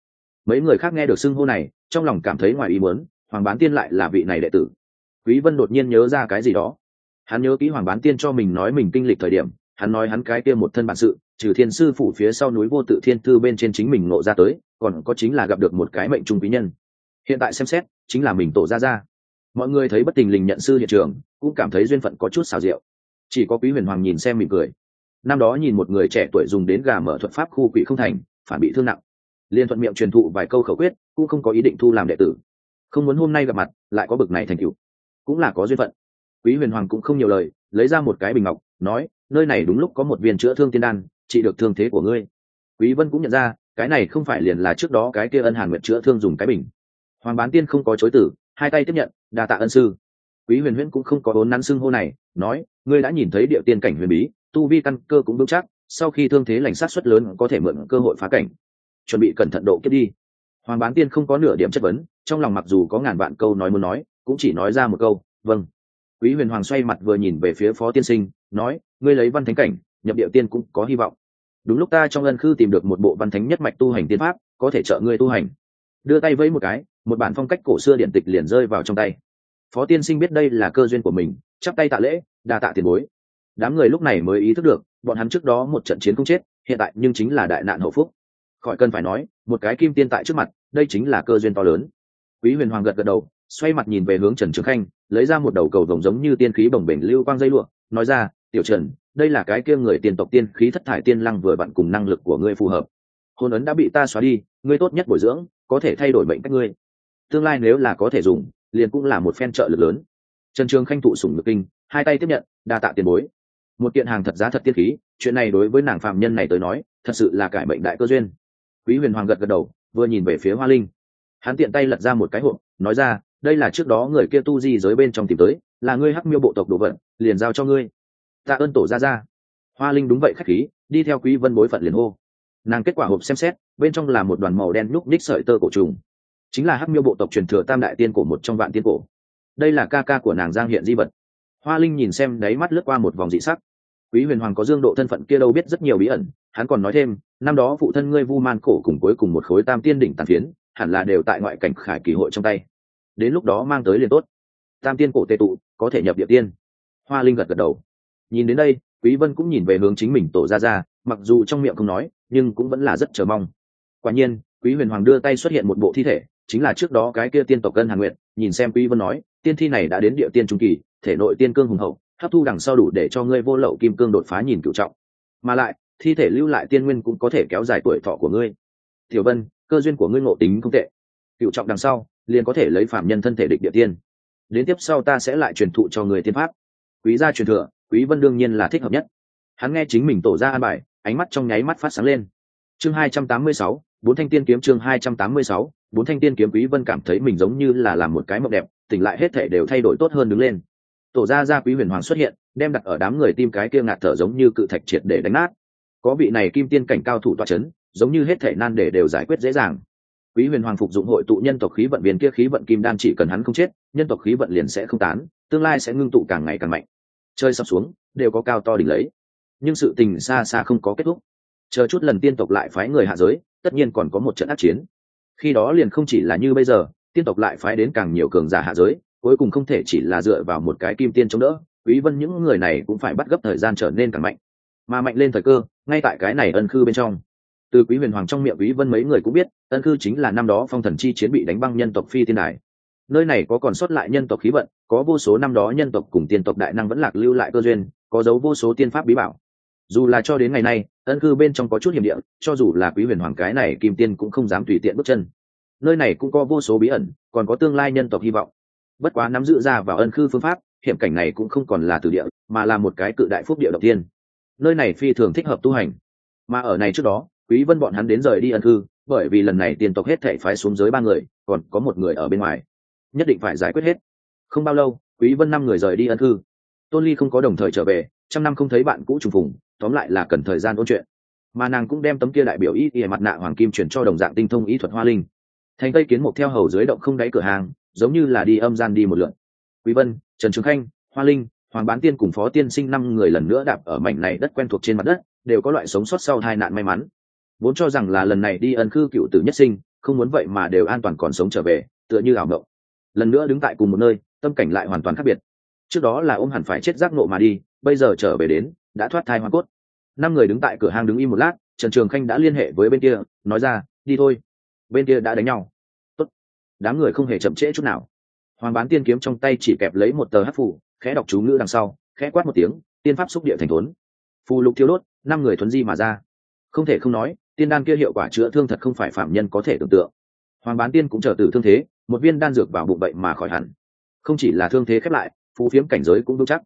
[SPEAKER 1] Mấy người khác nghe được xưng hô này, trong lòng cảm thấy ngoài ý muốn, hoàng bán tiên lại là vị này đệ tử. Quý vân đột nhiên nhớ ra cái gì đó. Hắn nhớ kỹ hoàng bán tiên cho mình nói mình kinh lịch thời điểm, hắn nói hắn cái kia một thân bản sự, trừ thiên sư phủ phía sau núi vô tự thiên thư bên trên chính mình ngộ ra tới, còn có chính là gặp được một cái mệnh trung quý nhân. Hiện tại xem xét, chính là mình tổ ra ra. Mọi người thấy bất tình lình nhận sư hiện trường, cũng cảm thấy duyên phận có chút xào rượu chỉ có quý huyền hoàng nhìn xem mỉm cười năm đó nhìn một người trẻ tuổi dùng đến gà mở thuật pháp khu quỷ không thành, phản bị thương nặng. Liên thuận miệng truyền thụ vài câu khẩu quyết, cũng không có ý định thu làm đệ tử. Không muốn hôm nay gặp mặt, lại có bực này thành cựu cũng là có duyên phận. Quý huyền hoàng cũng không nhiều lời, lấy ra một cái bình ngọc, nói, nơi này đúng lúc có một viên chữa thương tiên đan trị được thương thế của ngươi. Quý vân cũng nhận ra, cái này không phải liền là trước đó cái kia ân hàn nguyệt chữa thương dùng cái bình. Hoàng bán tiên không có chối tử hai tay tiếp nhận, đa tạ ân sư. Quý huyền huyễn cũng không có vốn nắn xưng hô này, nói, ngươi đã nhìn thấy địa tiên cảnh huyền bí tu vi căn cơ cũng vững chắc, sau khi thương thế lành sát suất lớn có thể mượn cơ hội phá cảnh. Chuẩn bị cẩn thận độ kiếp đi. Hoàng bán tiên không có nửa điểm chất vấn, trong lòng mặc dù có ngàn vạn câu nói muốn nói, cũng chỉ nói ra một câu vâng. Quý huyền hoàng xoay mặt vừa nhìn về phía phó tiên sinh, nói, ngươi lấy văn thánh cảnh, nhập địa tiên cũng có hy vọng. Đúng lúc ta trong ân khư tìm được một bộ văn thánh nhất mạch tu hành tiên pháp, có thể trợ ngươi tu hành. Đưa tay với một cái, một bản phong cách cổ xưa điện tịch liền rơi vào trong tay. Phó tiên sinh biết đây là cơ duyên của mình, chắp tay tạ lễ, đa tạ tiền bối đám người lúc này mới ý thức được, bọn hắn trước đó một trận chiến không chết, hiện tại nhưng chính là đại nạn hậu phúc. Khỏi cần phải nói, một cái kim tiên tại trước mặt, đây chính là cơ duyên to lớn. Quý huyền hoàng gật gật đầu, xoay mặt nhìn về hướng trần trường khanh, lấy ra một đầu cầu vồng giống như tiên khí bồng bềnh lưu quang dây lụa, nói ra, tiểu trần, đây là cái kia người tiền tộc tiên khí thất thải tiên lăng vừa bạn cùng năng lực của ngươi phù hợp. Hôn ấn đã bị ta xóa đi, ngươi tốt nhất bồi dưỡng, có thể thay đổi bệnh cách ngươi. Tương lai nếu là có thể dùng, liền cũng là một phen trợ lực lớn. Trần trường khanh thụ sủng ngực kinh, hai tay tiếp nhận, đa tạ tiền bối một kiện hàng thật giá thật tiết khí, chuyện này đối với nàng phạm nhân này tới nói, thật sự là cải mệnh đại cơ duyên. Quý huyền hoàng gật gật đầu, vừa nhìn về phía hoa linh. Hắn tiện tay lật ra một cái hộp, nói ra, đây là trước đó người kia tu di giới bên trong tìm tới, là ngươi hắc miêu bộ tộc đồ vật, liền giao cho ngươi. Tạ ơn tổ ra ra hoa linh đúng vậy khách khí, đi theo quý vân bối phận liền hô. Nàng kết quả hộp xem xét, bên trong là một đoàn màu đen nhúc ních sợi tơ cổ trùng. Chính là hắc miêu bộ tộc truyền thừa tam đại tiên cổ một trong vạn tiên cổ. Đây là ca ca của nàng giang hiện di vật. Hoa linh nhìn xem đáy mắt lướt qua một vòng dị sắc quý huyền hoàng có dương độ thân phận kia đâu biết rất nhiều bí ẩn, hắn còn nói thêm, năm đó phụ thân ngươi vu man cổ cùng cuối cùng một khối tam tiên đỉnh tàn phiến, hẳn là đều tại ngoại cảnh khải kỳ hội trong tay. Đến lúc đó mang tới liền tốt. Tam tiên cổ tê tụ, có thể nhập địa tiên. Hoa linh gật gật đầu. Nhìn đến đây, quý vân cũng nhìn về hướng chính mình tổ ra ra mặc dù trong miệng không nói, nhưng cũng vẫn là rất chờ mong. Quả nhiên, quý huyền hoàng đưa tay xuất hiện một bộ thi thể, chính là trước đó cái kia tiên tộc cân hàn nguyện nhìn xem quý vân nói, tiên thi này đã đến địa tiên trung kỳ, thể nội tiên cương hùng hậu hấp thu đằng sau đủ để cho ngươi vô lậu kim cương đột phá nhìn cựu trọng. Mà lại thi thể lưu lại tiên nguyên cũng có thể kéo dài tuổi thọ của ngươi. Tiểu vân cơ duyên của ngươi ngộ tính không tệ. Cựu trọng đằng sau liền có thể lấy phạm nhân thân thể địch địa tiên. Đến tiếp sau ta sẽ lại truyền thụ cho người tiên pháp. Quý gia truyền thừa quý vân đương nhiên là thích hợp nhất. Hắn nghe chính mình tổ ra an bài ánh mắt trong nháy mắt phát sáng lên. Chương 286, bốn thanh tiên kiếm chương 286, bốn thanh tiên kiếm quý vân cảm thấy mình giống như là làm một cái mộng đẹp tỉnh lại hết thể đều thay đổi tốt hơn đứng lên tổ gia gia quý huyền hoàng xuất hiện, đem đặt ở đám người tim cái kia ngạt thở giống như cự thạch triệt để đánh nát. Có vị này kim tiên cảnh cao thủ toa chấn, giống như hết thể nan để đều giải quyết dễ dàng. Quý huyền hoàng phục dụng hội tụ nhân tộc khí vận viên kia khí vận kim đan chỉ cần hắn không chết, nhân tộc khí vận liền sẽ không tán, tương lai sẽ ngưng tụ càng ngày càng mạnh. Chơi sắp xuống, đều có cao to đỉnh lấy. Nhưng sự tình xa xa không có kết thúc. Chờ chút lần tiên tộc lại phái người hạ giới, tất nhiên còn có một trận ác chiến. Khi đó liền không chỉ là như bây giờ, tiên tộc lại phái đến càng nhiều cường giả hạ giới cuối cùng không thể chỉ là dựa vào một cái kim tiên chống đỡ, quý vân những người này cũng phải bắt gấp thời gian trở nên càng mạnh. Mà mạnh lên thời cơ, ngay tại cái này ân khư bên trong. Từ quý huyền hoàng trong miệng quý vân mấy người cũng biết, ân khư chính là năm đó phong thần chi chiến bị đánh băng nhân tộc phi tiên đài. Nơi này có còn sót lại nhân tộc khí vận, có vô số năm đó nhân tộc cùng tiên tộc đại năng vẫn lạc lưu lại cơ duyên, có dấu vô số tiên pháp bí bảo. Dù là cho đến ngày nay, ân cư bên trong có chút hiểm địa, cho dù là quý huyền hoàng cái này kim tiên cũng không dám tùy tiện bước chân. Nơi này cũng có vô số bí ẩn, còn có tương lai nhân tộc hy vọng bất quá nắm giữ ra vào ân khư phương pháp, hiểm cảnh này cũng không còn là từ địa, mà là một cái cự đại phúc địa đầu tiên. Nơi này phi thường thích hợp tu hành. Mà ở này trước đó, quý vân bọn hắn đến rời đi ân khư, bởi vì lần này tiền tộc hết thể phái xuống dưới ba người, còn có một người ở bên ngoài. Nhất định phải giải quyết hết. Không bao lâu, quý vân năm người rời đi ân khư. Tôn ly không có đồng thời trở về, trăm năm không thấy bạn cũ trùng phùng, tóm lại là cần thời gian ôn chuyện. Mà nàng cũng đem tấm kia đại biểu y y mặt nạ hoàng kim chuyển cho đồng dạng tinh thông y thuật hoa linh. Thành tây kiến mục theo hầu dưới động không đáy cửa hàng giống như là đi âm gian đi một lượn. Quý vân, trần trường khanh, hoa linh, hoàng bán tiên cùng phó tiên sinh năm người lần nữa đạp ở mảnh này đất quen thuộc trên mặt đất, đều có loại sống sót sau hai nạn may mắn. Vốn cho rằng là lần này đi ân khư cựu tử nhất sinh, không muốn vậy mà đều an toàn còn sống trở về, tựa như ảo mộng. Lần nữa đứng tại cùng một nơi, tâm cảnh lại hoàn toàn khác biệt. Trước đó là ôm hẳn phải chết giác nộ mà đi, bây giờ trở về đến, đã thoát thai hoa cốt. Năm người đứng tại cửa hàng đứng im một lát, trần trường khanh đã liên hệ với bên kia, nói ra, đi thôi. Bên kia đã đánh nhau đám người không hề chậm trễ chút nào. Hoàng bán tiên kiếm trong tay chỉ kẹp lấy một tờ hát phủ khẽ đọc chú ngữ đằng sau, khẽ quát một tiếng, tiên pháp xúc địa thành thốn. Phù lục thiêu đốt, năm người thuấn di mà ra. Không thể không nói, tiên đan kia hiệu quả chữa thương thật không phải phạm nhân có thể tưởng tượng. Hoàng bán tiên cũng trở từ thương thế, một viên đan dược vào bụng bệnh mà khỏi hẳn. Không chỉ là thương thế khép lại phú phiếm cảnh giới cũng vững chắc.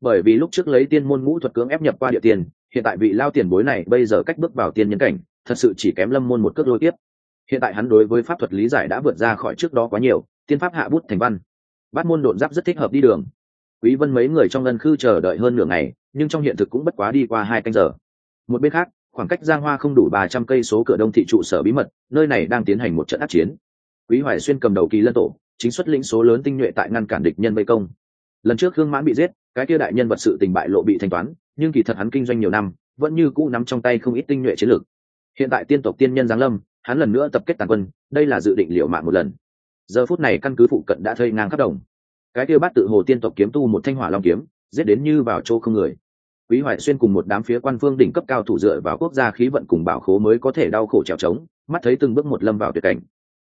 [SPEAKER 1] Bởi vì lúc trước lấy tiên môn ngũ thuật cưỡng ép nhập qua địa tiền hiện tại vị lao tiền bối này bây giờ cách bước vào tiên nhân cảnh, thật sự chỉ kém lâm môn một cước lôi tiếp hiện tại hắn đối với pháp thuật lý giải đã vượt ra khỏi trước đó quá nhiều, tiên pháp hạ bút thành văn. Bát môn độn giáp rất thích hợp đi đường. Quý vân mấy người trong ngân khư chờ đợi hơn nửa ngày, nhưng trong hiện thực cũng bất quá đi qua hai canh giờ. Một bên khác, khoảng cách giang hoa không đủ ba trăm cây số cửa đông thị trụ sở bí mật, nơi này đang tiến hành một trận át chiến. Quý hoài xuyên cầm đầu kỳ lân tổ, chính xuất lĩnh số lớn tinh nhuệ tại ngăn cản địch nhân vây công. Lần trước hương mãn bị giết, cái kia đại nhân vật sự tình bại lộ bị thanh toán, nhưng kỳ thật hắn kinh doanh nhiều năm, vẫn như cũ nắm trong tay không ít tinh nhuệ chiến lược. Hiện tại tiên tộc tiên nhân giáng lâm hắn lần nữa tập kết tàn quân, đây là dự định liệu mạng một lần. Giờ phút này căn cứ phụ cận đã thây ngang khắp đồng. Cái kia bắt tự hồ tiên tộc kiếm tu một thanh hỏa long kiếm, giết đến như vào chỗ không người. Quý hoài xuyên cùng một đám phía quan phương đỉnh cấp cao thủ dựa vào quốc gia khí vận cùng bảo khố mới có thể đau khổ trèo trống, mắt thấy từng bước một lâm vào tuyệt cảnh.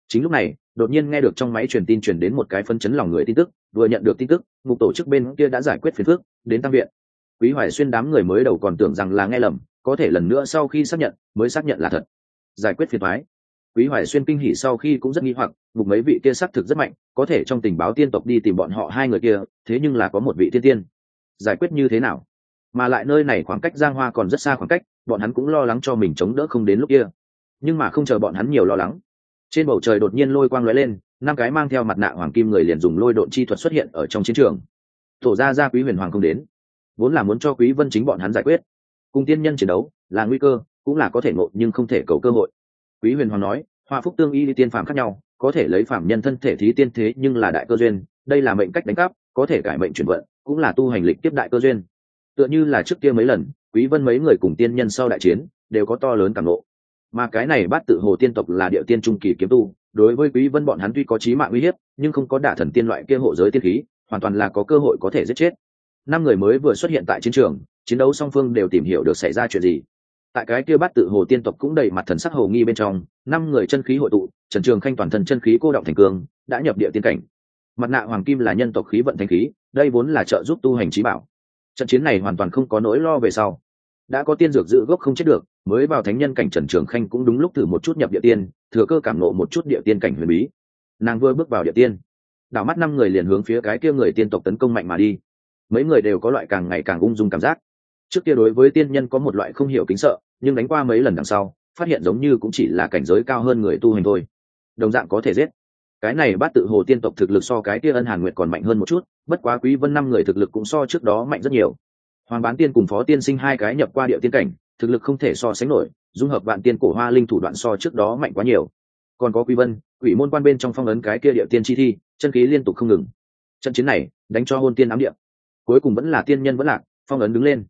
[SPEAKER 1] Chính lúc này, đột nhiên nghe được trong máy truyền tin truyền đến một cái phân chấn lòng người tin tức, vừa nhận được tin tức, ngục tổ chức bên kia đã giải quyết phiền phước đến tăng viện. Quý hoài xuyên đám người mới đầu còn tưởng rằng là nghe lầm, có thể lần nữa sau khi xác nhận, mới xác nhận là thật giải quyết phiền thoái. Quý hoài xuyên kinh hỉ sau khi cũng rất nghi hoặc mục mấy vị kia xác thực rất mạnh, có thể trong tình báo tiên tộc đi tìm bọn họ hai người kia, thế nhưng là có một vị thiên tiên. Giải quyết như thế nào? Mà lại nơi này khoảng cách giang hoa còn rất xa khoảng cách, bọn hắn cũng lo lắng cho mình chống đỡ không đến lúc kia. Nhưng mà không chờ bọn hắn nhiều lo lắng. Trên bầu trời đột nhiên lôi quang lóe lên, năm cái mang theo mặt nạ hoàng kim người liền dùng lôi độn chi thuật xuất hiện ở trong chiến trường. Tổ ra ra quý huyền hoàng không đến. Vốn là muốn cho quý vân chính bọn hắn giải quyết. Cùng tiên nhân chiến đấu là nguy cơ cũng là có thể ngộ nhưng không thể cầu cơ hội. Quý huyền hoàng nói, hoa phúc tương y đi tiên phàm khác nhau, có thể lấy phạm nhân thân thể thí tiên thế nhưng là đại cơ duyên, đây là mệnh cách đánh cắp, có thể cải mệnh chuyển vận, cũng là tu hành lịch tiếp đại cơ duyên. Tựa như là trước kia mấy lần, quý vân mấy người cùng tiên nhân sau đại chiến, đều có to lớn cảm ngộ. Mà cái này bát tự hồ tiên tộc là địa tiên trung kỳ kiếm tu, đối với quý vân bọn hắn tuy có chí mạng uy hiếp, nhưng không có đả thần tiên loại kia hộ giới tiên khí, hoàn toàn là có cơ hội có thể giết chết. Năm người mới vừa xuất hiện tại chiến trường, chiến đấu song phương đều tìm hiểu được xảy ra chuyện gì tại cái kia bát tự hồ tiên tộc cũng đầy mặt thần sắc hồ nghi bên trong, năm người chân khí hội tụ, trần trường khanh toàn thân chân khí cô động thành cương, đã nhập địa tiên cảnh. Mặt nạ hoàng kim là nhân tộc khí vận thanh khí, đây vốn là trợ giúp tu hành trí bảo. Trận chiến này hoàn toàn không có nỗi lo về sau. Đã có tiên dược giữ gốc không chết được, mới vào thánh nhân cảnh trần trường khanh cũng đúng lúc thử một chút nhập địa tiên, thừa cơ cảm nộ một chút địa tiên cảnh huyền bí. Nàng vừa bước vào địa tiên, đảo mắt năm người liền hướng phía cái kia người tiên tộc tấn công mạnh mà đi. Mấy người đều có loại càng ngày càng ung dung cảm giác. Trước kia đối với tiên nhân có một loại không hiểu kính sợ nhưng đánh qua mấy lần đằng sau, phát hiện giống như cũng chỉ là cảnh giới cao hơn người tu hành thôi. Đồng dạng có thể giết. Cái này bát tự hồ tiên tộc thực lực so cái kia ân hàn nguyệt còn mạnh hơn một chút, bất quá quý vân năm người thực lực cũng so trước đó mạnh rất nhiều. Hoàng bán tiên cùng phó tiên sinh hai cái nhập qua địa tiên cảnh, thực lực không thể so sánh nổi, dung hợp vạn tiên cổ hoa linh thủ đoạn so trước đó mạnh quá nhiều. Còn có quý vân, quỷ môn quan bên trong phong ấn cái kia địa tiên chi thi, chân khí liên tục không ngừng. Trận chiến này, đánh cho hôn tiên ám địa. Cuối cùng vẫn là tiên nhân vẫn lạc, phong ấn đứng lên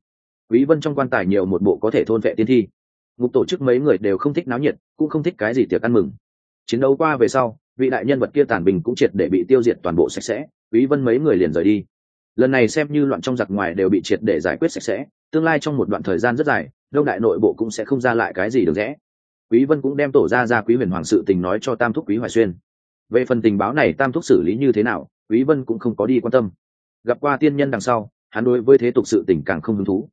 [SPEAKER 1] quý vân trong quan tài nhiều một bộ có thể thôn vệ tiên thi. Ngục tổ chức mấy người đều không thích náo nhiệt, cũng không thích cái gì tiệc ăn mừng. Chiến đấu qua về sau, vị đại nhân vật kia tàn bình cũng triệt để bị tiêu diệt toàn bộ sạch sẽ quý vân mấy người liền rời đi. Lần này xem như loạn trong giặc ngoài đều bị triệt để giải quyết sạch sẽ, tương lai trong một đoạn thời gian rất dài, đông đại nội bộ cũng sẽ không ra lại cái gì được rẽ. Quý vân cũng đem tổ ra ra quý huyền hoàng sự tình nói cho tam thúc quý hoài xuyên. Về phần tình báo này tam thúc xử lý như thế nào quý vân cũng không có đi quan tâm. Gặp qua tiên nhân đằng sau, hắn đối với thế tục sự tình càng không hứng thú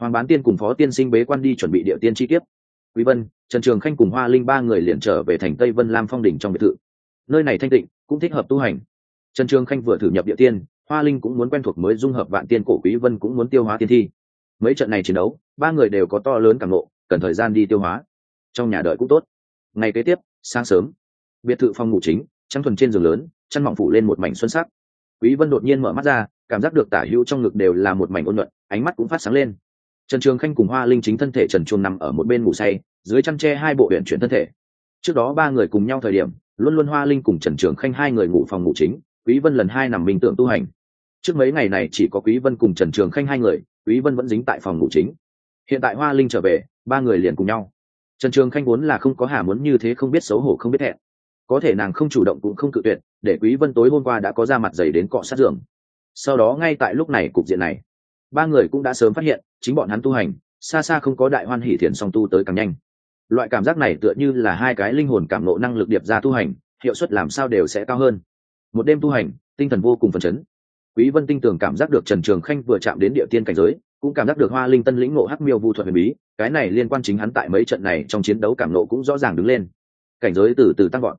[SPEAKER 1] hoàng bán tiên cùng phó tiên sinh bế quan đi chuẩn bị địa tiên chi tiết quý vân, trần trường khanh cùng hoa linh ba người liền trở về thành tây vân lam phong đỉnh trong biệt thự. Nơi này thanh tịnh, cũng thích hợp tu hành. Trần trường khanh vừa thử nhập địa tiên, hoa linh cũng muốn quen thuộc mới dung hợp vạn tiên cổ quý vân cũng muốn tiêu hóa tiên thi. Mấy trận này chiến đấu, ba người đều có to lớn cảm ngộ cần thời gian đi tiêu hóa. Trong nhà đợi cũng tốt. Ngày kế tiếp, sáng sớm, biệt thự phòng ngủ chính, trắng thuần trên giường lớn, chăn mỏng phủ lên một mảnh xuân sắc. Quý vân đột nhiên mở mắt ra, cảm giác được tả hữu trong ngực đều là một mảnh ôn nhuận, ánh mắt cũng phát sáng lên trần trường khanh cùng hoa linh chính thân thể trần chuông nằm ở một bên ngủ say, dưới chăn tre hai bộ huyện chuyển thân thể. Trước đó ba người cùng nhau thời điểm, luôn luôn hoa linh cùng trần trường khanh hai người ngủ phòng ngủ chính, quý vân lần hai nằm bình tượng tu hành. Trước mấy ngày này chỉ có quý vân cùng trần trường khanh hai người, quý vân vẫn dính tại phòng ngủ chính. Hiện tại hoa linh trở về, ba người liền cùng nhau. Trần trường khanh vốn là không có hà muốn như thế không biết xấu hổ không biết hẹn có thể nàng không chủ động cũng không cự tuyệt, để quý vân tối hôm qua đã có ra mặt dày đến cọ sát giường. Sau đó ngay tại lúc này cục diện này ba người cũng đã sớm phát hiện chính bọn hắn tu hành xa xa không có đại hoan hỷ thiền song tu tới càng nhanh. Loại cảm giác này tựa như là hai cái linh hồn cảm nộ năng lực điệp ra tu hành hiệu suất làm sao đều sẽ cao hơn. Một đêm tu hành tinh thần vô cùng phấn chấn. Quý vân tinh tường cảm giác được trần trường khanh vừa chạm đến địa tiên cảnh giới cũng cảm giác được hoa linh tân lĩnh ngộ hắc miêu vu thuật huyền bí cái này liên quan chính hắn tại mấy trận này trong chiến đấu cảm nộ cũng rõ ràng đứng lên. Cảnh giới từ từ tăng gọn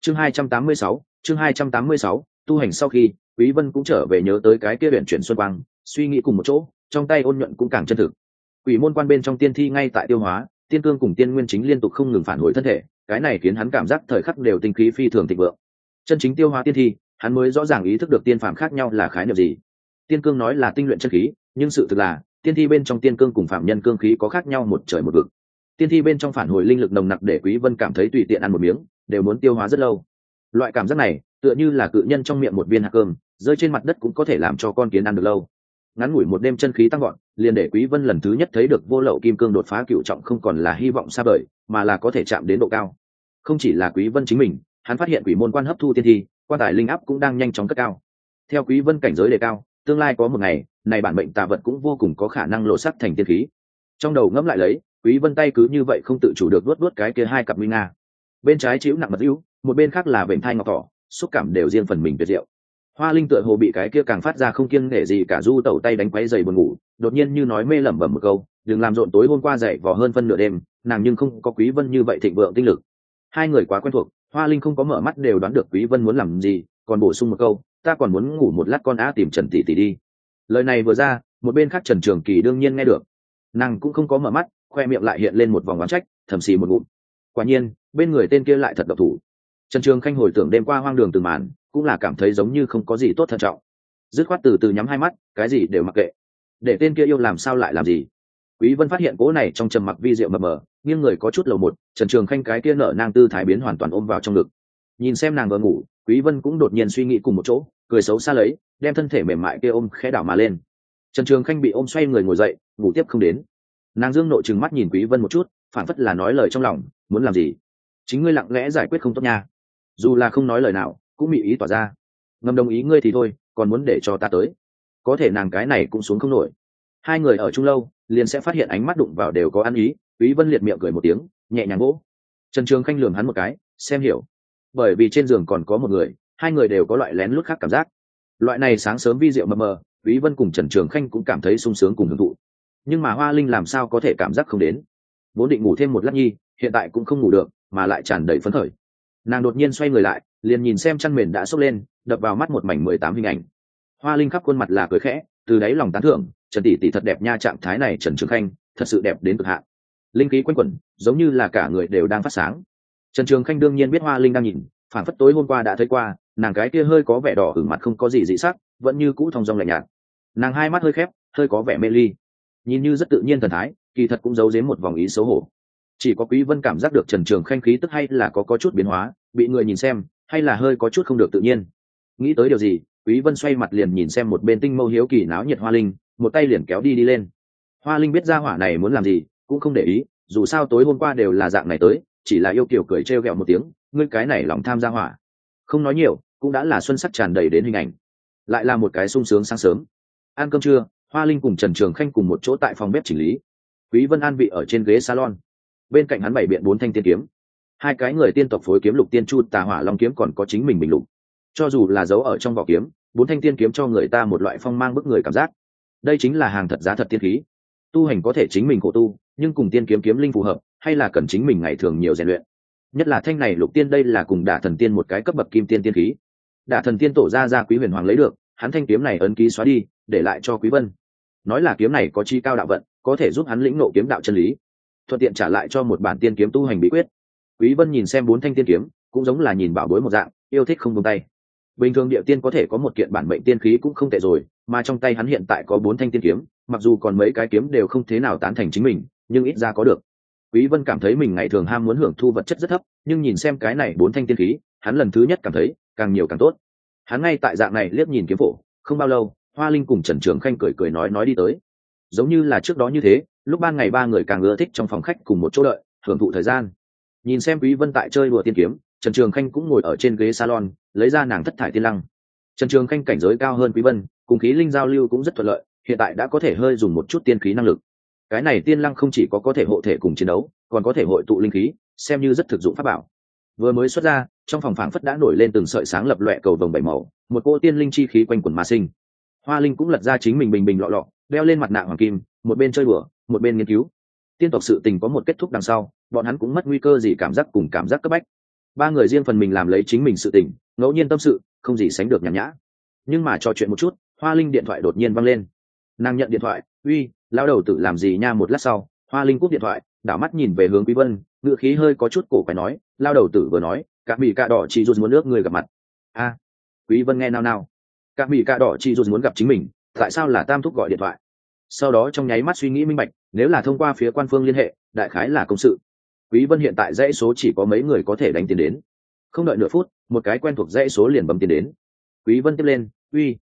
[SPEAKER 1] chương 286, chương 286, tu hành sau khi quý vân cũng trở về nhớ tới cái kia huyện chuyển xuân quang suy nghĩ cùng một chỗ, trong tay ôn nhuận cũng càng chân thực. Quỷ môn quan bên trong tiên thi ngay tại tiêu hóa, tiên cương cùng tiên nguyên chính liên tục không ngừng phản hồi thân thể, cái này khiến hắn cảm giác thời khắc đều tinh khí phi thường thịnh vượng. Chân chính tiêu hóa tiên thi, hắn mới rõ ràng ý thức được tiên phàm khác nhau là khái niệm gì. Tiên cương nói là tinh luyện chân khí, nhưng sự thực là, tiên thi bên trong tiên cương cùng phạm nhân cương khí có khác nhau một trời một vực. Tiên thi bên trong phản hồi linh lực nồng nặc để quý vân cảm thấy tùy tiện ăn một miếng, đều muốn tiêu hóa rất lâu. Loại cảm giác này, tựa như là cự nhân trong miệng một viên hạt cơm, rơi trên mặt đất cũng có thể làm cho con kiến ăn được lâu ngắn ngủi một đêm chân khí tăng gọn liền để quý vân lần thứ nhất thấy được vô lậu kim cương đột phá cựu trọng không còn là hy vọng xa vời, mà là có thể chạm đến độ cao. Không chỉ là quý vân chính mình, hắn phát hiện quỷ môn quan hấp thu tiên thi, quan tài linh áp cũng đang nhanh chóng cất cao. Theo quý vân cảnh giới đề cao, tương lai có một ngày, này bản mệnh tà vật cũng vô cùng có khả năng lộ sắc thành tiên khí. Trong đầu ngẫm lại lấy, quý vân tay cứ như vậy không tự chủ được luốt luốt cái kia hai cặp nguy nga. Bên trái chịu nặng mật ưu, một bên khác là bệnh thai ngọc thỏ, xúc cảm đều riêng phần mình tuyệt diệu hoa linh tựa hồ bị cái kia càng phát ra không kiêng nể gì cả du tẩu tay đánh quấy dày buồn ngủ, đột nhiên như nói mê lẩm bẩm một câu, đừng làm rộn tối hôm qua dậy vò hơn phân nửa đêm, nàng nhưng không có quý vân như vậy thịnh vượng tinh lực. Hai người quá quen thuộc, hoa linh không có mở mắt đều đoán được quý vân muốn làm gì, còn bổ sung một câu, ta còn muốn ngủ một lát con á tìm trần tỷ tỷ đi. Lời này vừa ra, một bên khác trần trường kỳ đương nhiên nghe được. Nàng cũng không có mở mắt, khoe miệng lại hiện lên một vòng oán trách, thầm xì một ngụm. Quả nhiên, bên người tên kia lại thật độc thủ. Trần trường khanh hồi tưởng đêm qua hoang đường từng màn cũng là cảm thấy giống như không có gì tốt thận trọng. Dứt khoát từ từ nhắm hai mắt, cái gì đều mặc kệ. Để tên kia yêu làm sao lại làm gì? Quý vân phát hiện cố này trong trầm mặc vi diệu mờ mờ, nghiêng người có chút lầu một, trần trường khanh cái kia nở nang tư thái biến hoàn toàn ôm vào trong ngực. Nhìn xem nàng vừa ngủ, quý vân cũng đột nhiên suy nghĩ cùng một chỗ, cười xấu xa lấy, đem thân thể mềm mại kia ôm khẽ đảo mà lên. Trần trường khanh bị ôm xoay người ngồi dậy, ngủ tiếp không đến. Nàng dương nội trừng mắt nhìn quý vân một chút, phản phất là nói lời trong lòng, muốn làm gì? Chính ngươi lặng lẽ giải quyết không tốt nha. Dù là không nói lời nào cũng bị ý tỏa ra. Ngầm đồng ý ngươi thì thôi, còn muốn để cho ta tới. Có thể nàng cái này cũng xuống không nổi. Hai người ở chung lâu, liền sẽ phát hiện ánh mắt đụng vào đều có ăn ý, quý vân liệt miệng cười một tiếng, nhẹ nhàng gỗ trần trường khanh lườm hắn một cái, xem hiểu. Bởi vì trên giường còn có một người, hai người đều có loại lén lút khác cảm giác. Loại này sáng sớm vi diệu mờ mờ, quý vân cùng trần trường khanh cũng cảm thấy sung sướng cùng hưởng thụ. Nhưng mà hoa linh làm sao có thể cảm giác không đến? Vốn định ngủ thêm một lát nhi, hiện tại cũng không ngủ được, mà lại tràn đầy phấn khởi nàng đột nhiên xoay người lại, liền nhìn xem chăn mền đã sốc lên, đập vào mắt một mảnh mười tám hình ảnh. Hoa linh khắp khuôn mặt là cười khẽ, từ đáy lòng tán thưởng, trần tỷ tỷ thật đẹp nha, trạng thái này trần trường khanh, thật sự đẹp đến cực hạn. Linh khí quanh quẩn, giống như là cả người đều đang phát sáng. Trần trường khanh đương nhiên biết hoa linh đang nhìn phản phất tối hôm qua đã thấy qua, nàng cái kia hơi có vẻ đỏ hửng mặt không có gì dị sắc, vẫn như cũ thong dong lạnh nhạt. Nàng hai mắt hơi khép, hơi có vẻ mê ly. Nhìn như rất tự nhiên thần thái, kỳ thật cũng giấu dếm một vòng ý xấu hổ. Chỉ có quý vân cảm giác được trần trường khanh khí tức hay là có có chút biến hóa bị người nhìn xem, hay là hơi có chút không được tự nhiên. Nghĩ tới điều gì, quý vân xoay mặt liền nhìn xem một bên tinh mâu hiếu kỳ náo nhiệt hoa linh, một tay liền kéo đi đi lên. Hoa linh biết ra hỏa này muốn làm gì, cũng không để ý, dù sao tối hôm qua đều là dạng này tới, chỉ là yêu kiểu cười trêu ghẹo một tiếng, ngươi cái này lòng tham gia hỏa. Không nói nhiều, cũng đã là xuân sắc tràn đầy đến hình ảnh. Lại là một cái sung sướng sáng sớm. Ăn cơm trưa, hoa linh cùng trần trường khanh cùng một chỗ tại phòng bếp chỉnh lý. Quý vân an vị ở trên ghế salon. Bên cạnh hắn bảy biện bốn thanh tiên kiếm hai cái người tiên tộc phối kiếm lục tiên chu tà hỏa long kiếm còn có chính mình bình lục. Cho dù là giấu ở trong vỏ kiếm, bốn thanh tiên kiếm cho người ta một loại phong mang bức người cảm giác. Đây chính là hàng thật giá thật tiên khí. Tu hành có thể chính mình khổ tu, nhưng cùng tiên kiếm kiếm linh phù hợp, hay là cần chính mình ngày thường nhiều rèn luyện. Nhất là thanh này lục tiên đây là cùng đả thần tiên một cái cấp bậc kim tiên tiên khí. Đả thần tiên tổ ra ra quý huyền hoàng lấy được, hắn thanh kiếm này ấn ký xóa đi, để lại cho quý vân. Nói là kiếm này có chi cao đạo vận, có thể giúp hắn lĩnh nộ kiếm đạo chân lý. Thuận tiện trả lại cho một bản tiên kiếm tu hành bí quyết quý vân nhìn xem bốn thanh tiên kiếm, cũng giống là nhìn bảo bối một dạng, yêu thích không buông tay. Bình thường địa tiên có thể có một kiện bản mệnh tiên khí cũng không tệ rồi, mà trong tay hắn hiện tại có bốn thanh tiên kiếm, mặc dù còn mấy cái kiếm đều không thế nào tán thành chính mình, nhưng ít ra có được. Quý vân cảm thấy mình ngày thường ham muốn hưởng thu vật chất rất thấp, nhưng nhìn xem cái này bốn thanh tiên khí, hắn lần thứ nhất cảm thấy càng nhiều càng tốt. Hắn ngay tại dạng này liếc nhìn kiếm phổ, không bao lâu, hoa linh cùng trần trường khanh cười cười nói nói đi tới. Giống như là trước đó như thế, lúc ban ngày ba người càng ưa thích trong phòng khách cùng một chỗ đợi, hưởng thụ thời gian nhìn xem quý vân tại chơi đùa tiên kiếm, trần trường khanh cũng ngồi ở trên ghế salon, lấy ra nàng thất thải tiên lăng. Trần trường khanh cảnh giới cao hơn quý vân, cùng khí linh giao lưu cũng rất thuận lợi, hiện tại đã có thể hơi dùng một chút tiên khí năng lực. Cái này tiên lăng không chỉ có có thể hộ thể cùng chiến đấu, còn có thể hội tụ linh khí, xem như rất thực dụng pháp bảo. Vừa mới xuất ra, trong phòng phảng phất đã nổi lên từng sợi sáng lập loẹ cầu vồng bảy màu, một cô tiên linh chi khí quanh quần mà sinh. Hoa linh cũng lật ra chính mình bình bình lọ lọ, đeo lên mặt nạ hoàng kim, một bên chơi đùa, một bên nghiên cứu. Tiên tộc sự tình có một kết thúc đằng sau bọn hắn cũng mất nguy cơ gì cảm giác cùng cảm giác cấp bách. Ba người riêng phần mình làm lấy chính mình sự tình, ngẫu nhiên tâm sự, không gì sánh được nhàn nhã. Nhưng mà trò chuyện một chút, hoa linh điện thoại đột nhiên văng lên. Nàng nhận điện thoại, uy lao đầu tự làm gì nha? Một lát sau, hoa linh cúp điện thoại, đảo mắt nhìn về hướng quý vân ngựa khí hơi có chút cổ phải nói lao đầu tử vừa nói, cả mỹ cạ đỏ chỉ rút muốn nước người gặp mặt. A, quý vân nghe nào nào cả mỹ cạ đỏ chỉ rút muốn gặp chính mình, tại sao là tam thúc gọi điện thoại? Sau đó trong nháy mắt suy nghĩ minh bạch, nếu là thông qua phía quan phương liên hệ, đại khái là công sự quý vân hiện tại dãy số chỉ có mấy người có thể đánh tiền đến. Không đợi nửa phút, một cái quen thuộc dãy số liền bấm tiền đến. Quý vân tiếp lên, uy.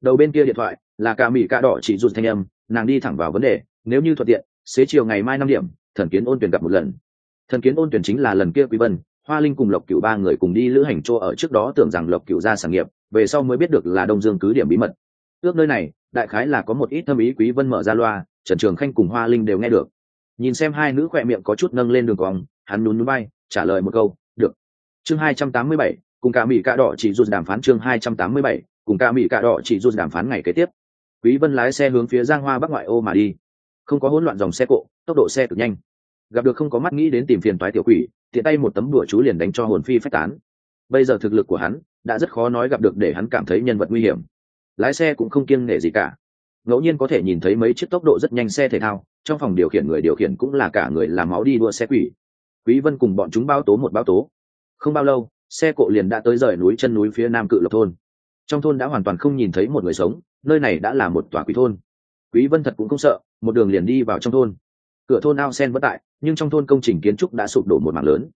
[SPEAKER 1] Đầu bên kia điện thoại, là cả mỹ Cả đỏ chỉ rụt thanh âm, nàng đi thẳng vào vấn đề, nếu như thuận tiện, xế chiều ngày mai năm điểm, thần kiến ôn tuyển gặp một lần. Thần kiến ôn tuyển chính là lần kia quý vân, hoa linh cùng lộc cửu ba người cùng đi lữ hành chỗ ở trước đó tưởng rằng lộc cửu ra sản nghiệp, về sau mới biết được là đông dương cứ điểm bí mật. Ước nơi này, đại khái là có một ít thâm ý quý vân mở ra loa, trần trường khanh cùng hoa linh đều nghe được nhìn xem hai nữ khỏe miệng có chút nâng lên đường cong hắn nhún núi bay trả lời một câu được. Chương 287, cùng cả mỹ cạ đỏ chỉ rút đàm phán chương 287, cùng cả mỹ cạ đỏ chỉ rút đàm phán ngày kế tiếp. Quý vân lái xe hướng phía giang hoa bắc ngoại ô mà đi. Không có hỗn loạn dòng xe cộ tốc độ xe cực nhanh. Gặp được không có mắt nghĩ đến tìm phiền toái tiểu quỷ tiện tay một tấm đùa chú liền đánh cho hồn phi phách tán. Bây giờ thực lực của hắn đã rất khó nói gặp được để hắn cảm thấy nhân vật nguy hiểm. Lái xe cũng không kiêng nể gì cả ngẫu nhiên có thể nhìn thấy mấy chiếc tốc độ rất nhanh xe thể thao, trong phòng điều khiển người điều khiển cũng là cả người làm máu đi đua xe quỷ. Quý vân cùng bọn chúng bao tố một bao tố. Không bao lâu, xe cộ liền đã tới rời núi chân núi phía nam cự lộc thôn. Trong thôn đã hoàn toàn không nhìn thấy một người sống, nơi này đã là một tòa quý thôn. Quý vân thật cũng không sợ, một đường liền đi vào trong thôn. Cửa thôn ao sen vẫn tại, nhưng trong thôn công trình kiến trúc đã sụp đổ một mảng lớn.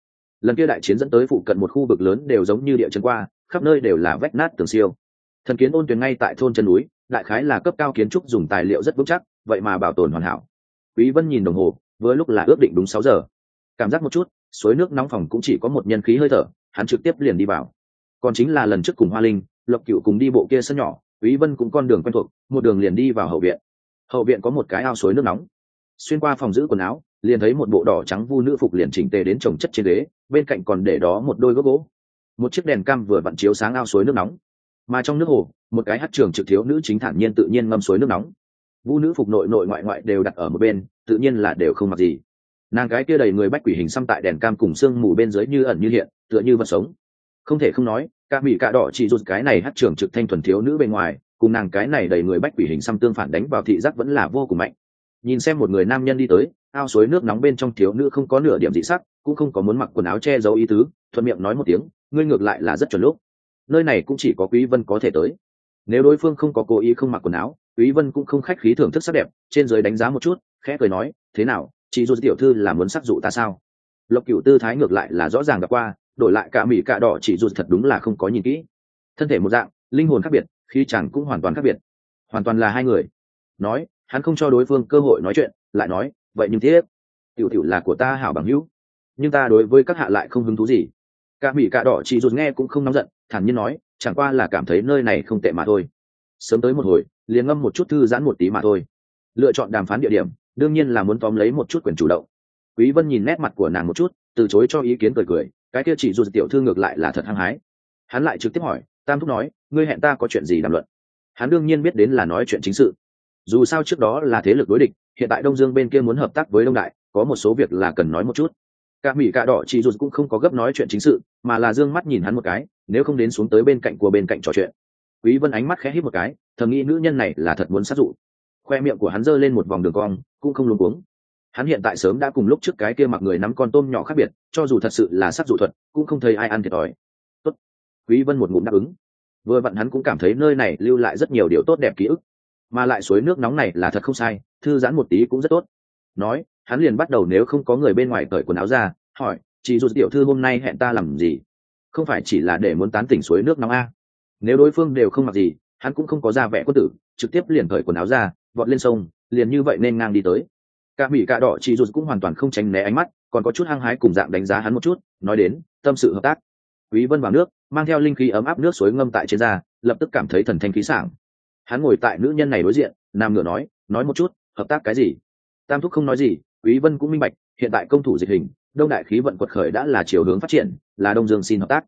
[SPEAKER 1] Lần kia đại chiến dẫn tới phụ cận một khu vực lớn đều giống như địa chân qua, khắp nơi đều là vách nát tường siêu. Thần kiến ôn tuyền ngay tại thôn chân núi đại khái là cấp cao kiến trúc dùng tài liệu rất vững chắc, vậy mà bảo tồn hoàn hảo. Quý vân nhìn đồng hồ với lúc là ước định đúng 6 giờ. Cảm giác một chút, suối nước nóng phòng cũng chỉ có một nhân khí hơi thở, hắn trực tiếp liền đi vào. Còn chính là lần trước cùng hoa linh, lộc cựu cùng đi bộ kia sân nhỏ, quý vân cũng con đường quen thuộc, một đường liền đi vào hậu viện. Hậu viện có một cái ao suối nước nóng. Xuyên qua phòng giữ quần áo, liền thấy một bộ đỏ trắng vu nữ phục liền chỉnh tề đến trồng chất trên ghế, bên cạnh còn để đó một đôi gốc gỗ. Một chiếc đèn cam vừa vặn chiếu sáng ao suối nước nóng mà trong nước hồ, một cái hát trường trực thiếu nữ chính thản nhiên tự nhiên ngâm suối nước nóng. Vu nữ phục nội nội ngoại ngoại đều đặt ở một bên, tự nhiên là đều không mặc gì. Nàng cái kia đầy người bách quỷ hình xăm tại đèn cam cùng sương mù bên dưới như ẩn như hiện, tựa như vật sống. Không thể không nói ca mỹ cạ đỏ chỉ rụt cái này hát trường trực thanh thuần thiếu nữ bên ngoài, cùng nàng cái này đầy người bách quỷ hình xăm tương phản đánh vào thị giác vẫn là vô cùng mạnh. Nhìn xem một người nam nhân đi tới, ao suối nước nóng bên trong thiếu nữ không có nửa điểm dị sắc, cũng không có muốn mặc quần áo che giấu ý tứ, thuận miệng nói một tiếng, ngươi ngược lại là rất chuẩn lúc nơi này cũng chỉ có quý vân có thể tới. Nếu đối phương không có cố ý không mặc quần áo, quý vân cũng không khách khí thưởng thức sắc đẹp, trên dưới đánh giá một chút, khẽ cười nói, thế nào, chị dù tiểu thư là muốn sắc dụ ta sao? Lộc cửu tư thái ngược lại là rõ ràng gặp qua, đổi lại cả mỹ cả đỏ chỉ dù thật đúng là không có nhìn kỹ. Thân thể một dạng, linh hồn khác biệt khi chẳng cũng hoàn toàn khác biệt. Hoàn toàn là hai người. Nói, hắn không cho đối phương cơ hội nói chuyện, lại nói, vậy nhưng thế, tiểu tiểu là của ta hảo bằng hữu. Nhưng ta đối với các hạ lại không hứng thú gì cả mỹ cả đỏ chỉ rụt nghe cũng không nóng giận, thản nhiên nói, chẳng qua là cảm thấy nơi này không tệ mà thôi. Sớm tới một hồi, liền ngâm một chút thư giãn một tí mà thôi. Lựa chọn đàm phán địa điểm, đương nhiên là muốn tóm lấy một chút quyền chủ động. Quý vân nhìn nét mặt của nàng một chút, từ chối cho ý kiến cười cười, cái kia chỉ dù tiểu thư ngược lại là thật hăng hái. Hắn lại trực tiếp hỏi, tam thúc nói, ngươi hẹn ta có chuyện gì đàm luận? Hắn đương nhiên biết đến là nói chuyện chính sự. Dù sao trước đó là thế lực đối địch, hiện tại đông dương bên kia muốn hợp tác với đông đại, có một số việc là cần nói một chút. Cả mỹ cả đỏ chỉ dù cũng không có gấp nói chuyện chính sự mà là dương mắt nhìn hắn một cái, nếu không đến xuống tới bên cạnh của bên cạnh trò chuyện. Quý vân ánh mắt khẽ hít một cái, thầm nghĩ nữ nhân này là thật muốn sát dụ khoe miệng của hắn giơ lên một vòng đường cong, cũng không luống cuống. Hắn hiện tại sớm đã cùng lúc trước cái kia mặc người nắm con tôm nhỏ khác biệt, cho dù thật sự là sát dụ thuật, cũng không thấy ai ăn thiệt thòi. Tốt. Quý vân một ngụm đáp ứng. Vừa vặn hắn cũng cảm thấy nơi này lưu lại rất nhiều điều tốt đẹp ký ức. Mà lại suối nước nóng này là thật không sai, thư giãn một tí cũng rất tốt. Nói, hắn liền bắt đầu nếu không có người bên ngoài cởi quần áo ra, hỏi chị dù tiểu thư hôm nay hẹn ta làm gì, không phải chỉ là để muốn tán tỉnh suối nước nóng a. Nếu đối phương đều không mặc gì, hắn cũng không có ra vẻ quân tử, trực tiếp liền cởi quần áo ra, vọt lên sông, liền như vậy nên ngang đi tới. Cả mỹ cả đỏ chị dù cũng hoàn toàn không tránh né ánh mắt, còn có chút hăng hái cùng dạng đánh giá hắn một chút, nói đến, tâm sự hợp tác. Quý vân vào nước, mang theo linh khí ấm áp nước suối ngâm tại trên da, lập tức cảm thấy thần thanh khí sảng. Hắn ngồi tại nữ nhân này đối diện, nam ngựa nói nói một chút, hợp tác cái gì? Tam thúc không nói gì, quý vân cũng minh bạch, hiện tại công thủ dịch hình đông đại khí vận quật khởi đã là chiều hướng phát triển, là đông dương xin hợp tác.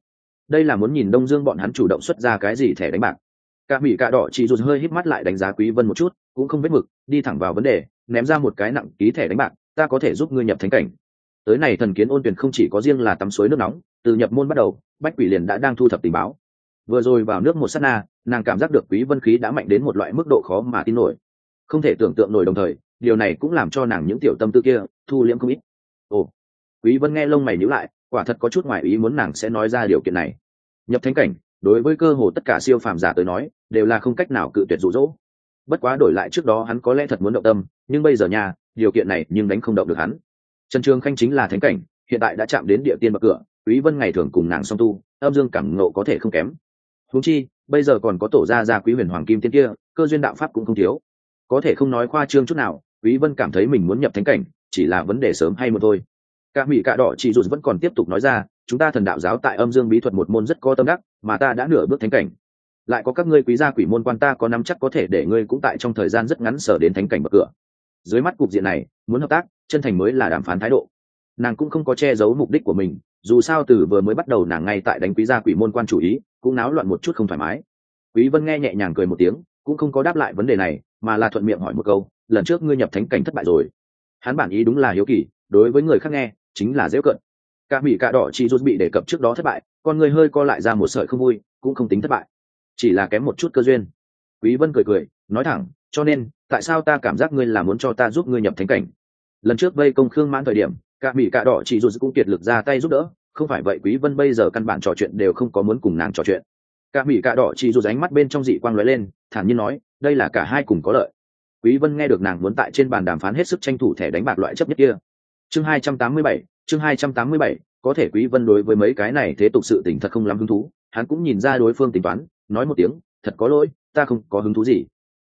[SPEAKER 1] Đây là muốn nhìn đông dương bọn hắn chủ động xuất ra cái gì thẻ đánh bạc. Cả mỹ cả đỏ chỉ dù hơi hít mắt lại đánh giá quý vân một chút, cũng không vết mực, đi thẳng vào vấn đề, ném ra một cái nặng ký thẻ đánh bạc, ta có thể giúp ngươi nhập thánh cảnh. Tới này thần kiến ôn tuyển không chỉ có riêng là tắm suối nước nóng, từ nhập môn bắt đầu, bách quỷ liền đã đang thu thập tình báo. Vừa rồi vào nước một sát na, nàng cảm giác được quý vân khí đã mạnh đến một loại mức độ khó mà tin nổi. Không thể tưởng tượng nổi đồng thời, điều này cũng làm cho nàng những tiểu tâm tư kia thu liễm không ít quý vân nghe lông mày nhíu lại, quả thật có chút ngoài ý muốn nàng sẽ nói ra điều kiện này. Nhập thánh cảnh, đối với cơ hồ tất cả siêu phàm giả tới nói, đều là không cách nào cự tuyệt rụ rỗ bất quá đổi lại trước đó hắn có lẽ thật muốn động tâm, nhưng bây giờ nha, điều kiện này nhưng đánh không động được hắn. Trần trường khanh chính là thánh cảnh, hiện tại đã chạm đến địa tiên bậc cửa, quý vân ngày thường cùng nàng song tu, âm dương cảm ngộ có thể không kém. Huống chi, bây giờ còn có tổ gia gia quý huyền hoàng kim tiên kia, cơ duyên đạo pháp cũng không thiếu. Có thể không nói khoa trương chút nào, quý vân cảm thấy mình muốn nhập thánh cảnh, chỉ là vấn đề sớm hay một thôi cả mỹ cả đỏ chỉ dù vẫn còn tiếp tục nói ra, chúng ta thần đạo giáo tại âm dương bí thuật một môn rất có tâm đắc, mà ta đã nửa bước thánh cảnh. Lại có các ngươi quý gia quỷ môn quan ta có nắm chắc có thể để ngươi cũng tại trong thời gian rất ngắn sở đến thánh cảnh bậc cửa. Dưới mắt cục diện này, muốn hợp tác, chân thành mới là đàm phán thái độ. Nàng cũng không có che giấu mục đích của mình, dù sao từ vừa mới bắt đầu nàng ngay tại đánh quý gia quỷ môn quan chủ ý, cũng náo loạn một chút không thoải mái. Quý vân nghe nhẹ nhàng cười một tiếng, cũng không có đáp lại vấn đề này, mà là thuận miệng hỏi một câu, lần trước ngươi nhập thánh cảnh thất bại rồi? Hắn bản ý đúng là hiếu kỳ, đối với người khác nghe chính là dễ cận. Cả mỹ cả đỏ chỉ rút bị đề cập trước đó thất bại, con người hơi co lại ra một sợi không vui, cũng không tính thất bại. Chỉ là kém một chút cơ duyên. Quý vân cười cười, nói thẳng, cho nên, tại sao ta cảm giác ngươi là muốn cho ta giúp ngươi nhập thánh cảnh? Lần trước vây công khương mãn thời điểm, cả mỹ cả đỏ chỉ rút cũng kiệt lực ra tay giúp đỡ, không phải vậy quý vân bây giờ căn bản trò chuyện đều không có muốn cùng nàng trò chuyện. Cả mỹ cả đỏ chỉ rút ánh mắt bên trong dị quang lóe lên, thản nhiên nói, đây là cả hai cùng có lợi. Quý vân nghe được nàng muốn tại trên bàn đàm phán hết sức tranh thủ thẻ đánh bạc loại chấp nhất kia chương 287, chương 287, có thể quý vân đối với mấy cái này thế tục sự tình thật không lắm hứng thú. Hắn cũng nhìn ra đối phương tính toán nói một tiếng thật có lỗi ta không có hứng thú gì.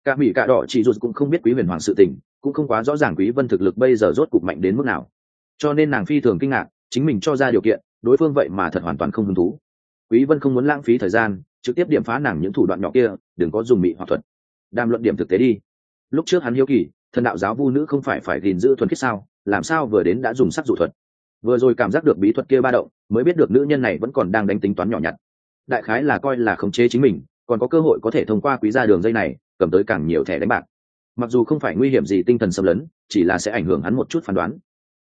[SPEAKER 1] Cả mỹ cả đỏ chỉ ruột cũng không biết quý huyền hoàng sự tình cũng không quá rõ ràng quý vân thực lực bây giờ rốt cục mạnh đến mức nào. Cho nên nàng phi thường kinh ngạc chính mình cho ra điều kiện đối phương vậy mà thật hoàn toàn không hứng thú. Quý vân không muốn lãng phí thời gian trực tiếp điểm phá nàng những thủ đoạn nhỏ kia đừng có dùng mị hoặc thuật. Đàm luận điểm thực tế đi. Lúc trước hắn hiếu kỳ thần đạo giáo vu nữ không phải phải gìn giữ thuần khiết sao? Làm sao vừa đến đã dùng sắc dụ thuật. Vừa rồi cảm giác được bí thuật kia ba động, mới biết được nữ nhân này vẫn còn đang đánh tính toán nhỏ nhặt. Đại khái là coi là khống chế chính mình, còn có cơ hội có thể thông qua quý gia đường dây này, cầm tới càng nhiều thẻ đánh bạc. Mặc dù không phải nguy hiểm gì tinh thần xâm lấn, chỉ là sẽ ảnh hưởng hắn một chút phán đoán.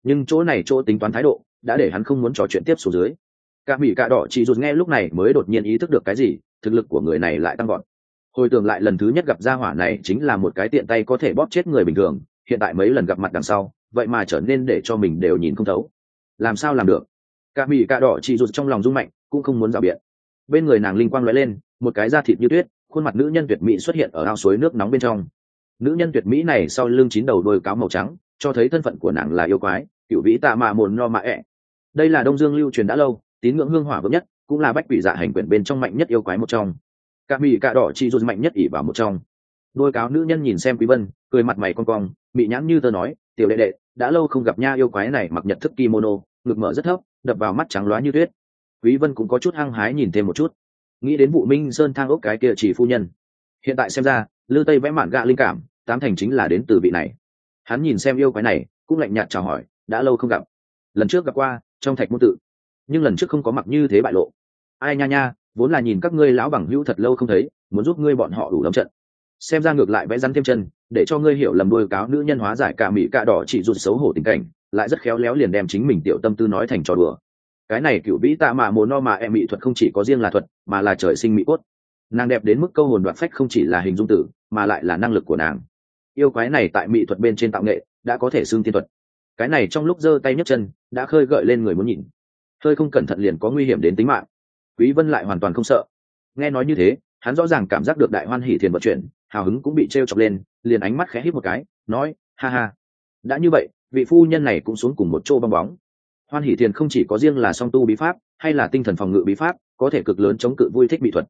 [SPEAKER 1] Nhưng chỗ này chỗ tính toán thái độ, đã để hắn không muốn trò chuyện tiếp xuống dưới. Cả mỹ cả đỏ chỉ rụt nghe lúc này mới đột nhiên ý thức được cái gì, thực lực của người này lại tăng gọn hồi tưởng lại lần thứ nhất gặp gia hỏa này chính là một cái tiện tay có thể bóp chết người bình thường, hiện tại mấy lần gặp mặt đằng sau vậy mà trở nên để cho mình đều nhìn không thấu. Làm sao làm được? Cả mỹ cả đỏ chỉ rụt trong lòng rung mạnh, cũng không muốn rào biện. Bên người nàng linh quang lóe lên, một cái da thịt như tuyết, khuôn mặt nữ nhân tuyệt mỹ xuất hiện ở ao suối nước nóng bên trong. Nữ nhân tuyệt mỹ này sau lưng chín đầu đôi cáo màu trắng, cho thấy thân phận của nàng là yêu quái cựu vĩ tạ mạ mồn no mạ ẹ. Đây là đông dương lưu truyền đã lâu, tín ngưỡng hương hỏa vững nhất, cũng là bách quỷ dạ hành quyển bên trong mạnh nhất yêu quái một trong. Cả mỹ cả đỏ chi dù mạnh nhất ỉ vào một trong. Đôi cáo nữ nhân nhìn xem quý vân, cười mặt mày con cong bị nhãn như tơ nói tiểu đệ đệ, đã lâu không gặp nha yêu quái này mặc nhật thức kimono, ngực mở rất thấp, đập vào mắt trắng loá như tuyết. Quý vân cũng có chút hăng hái nhìn thêm một chút. Nghĩ đến vụ minh sơn thang ốc cái kia chỉ phu nhân. Hiện tại xem ra, lư tây vẽ mạn gạ linh cảm, tám thành chính là đến từ vị này. Hắn nhìn xem yêu quái này, cũng lạnh nhạt chào hỏi, đã lâu không gặp. Lần trước gặp qua, trong thạch môn tự. Nhưng lần trước không có mặc như thế bại lộ. Ai nha nha, vốn là nhìn các ngươi lão bằng hữu thật lâu không thấy, muốn giúp ngươi bọn họ đủ lắm trận xem ra ngược lại vẽ rắn thêm chân, để cho ngươi hiểu lầm đôi cáo nữ nhân hóa giải cả mỹ cạ đỏ chỉ rụt xấu hổ tình cảnh, lại rất khéo léo liền đem chính mình tiểu tâm tư nói thành trò đùa. Cái này cựu vĩ tạ mạ mồ no mà em mỹ thuật không chỉ có riêng là thuật, mà là trời sinh mỹ cốt. Nàng đẹp đến mức câu hồn đoạt phách không chỉ là hình dung tử, mà lại là năng lực của nàng. Yêu quái này tại mỹ thuật bên trên tạo nghệ, đã có thể xương thiên thuật. Cái này trong lúc giơ tay nhấc chân, đã khơi gợi lên người muốn nhìn hơi không cẩn thận liền có nguy hiểm đến tính mạng. Quý vân lại hoàn toàn không sợ. Nghe nói như thế, hắn rõ ràng cảm giác được đại hoan hỉ thiền vận chuyển hào hứng cũng bị treo chọc lên, liền ánh mắt khẽ hít một cái, nói, ha ha, đã như vậy, vị phu nhân này cũng xuống cùng một chỗ bong bóng. Hoan hỷ thiền không chỉ có riêng là song tu bí pháp, hay là tinh thần phòng ngự bí pháp, có thể cực lớn chống cự vui thích mỹ thuật.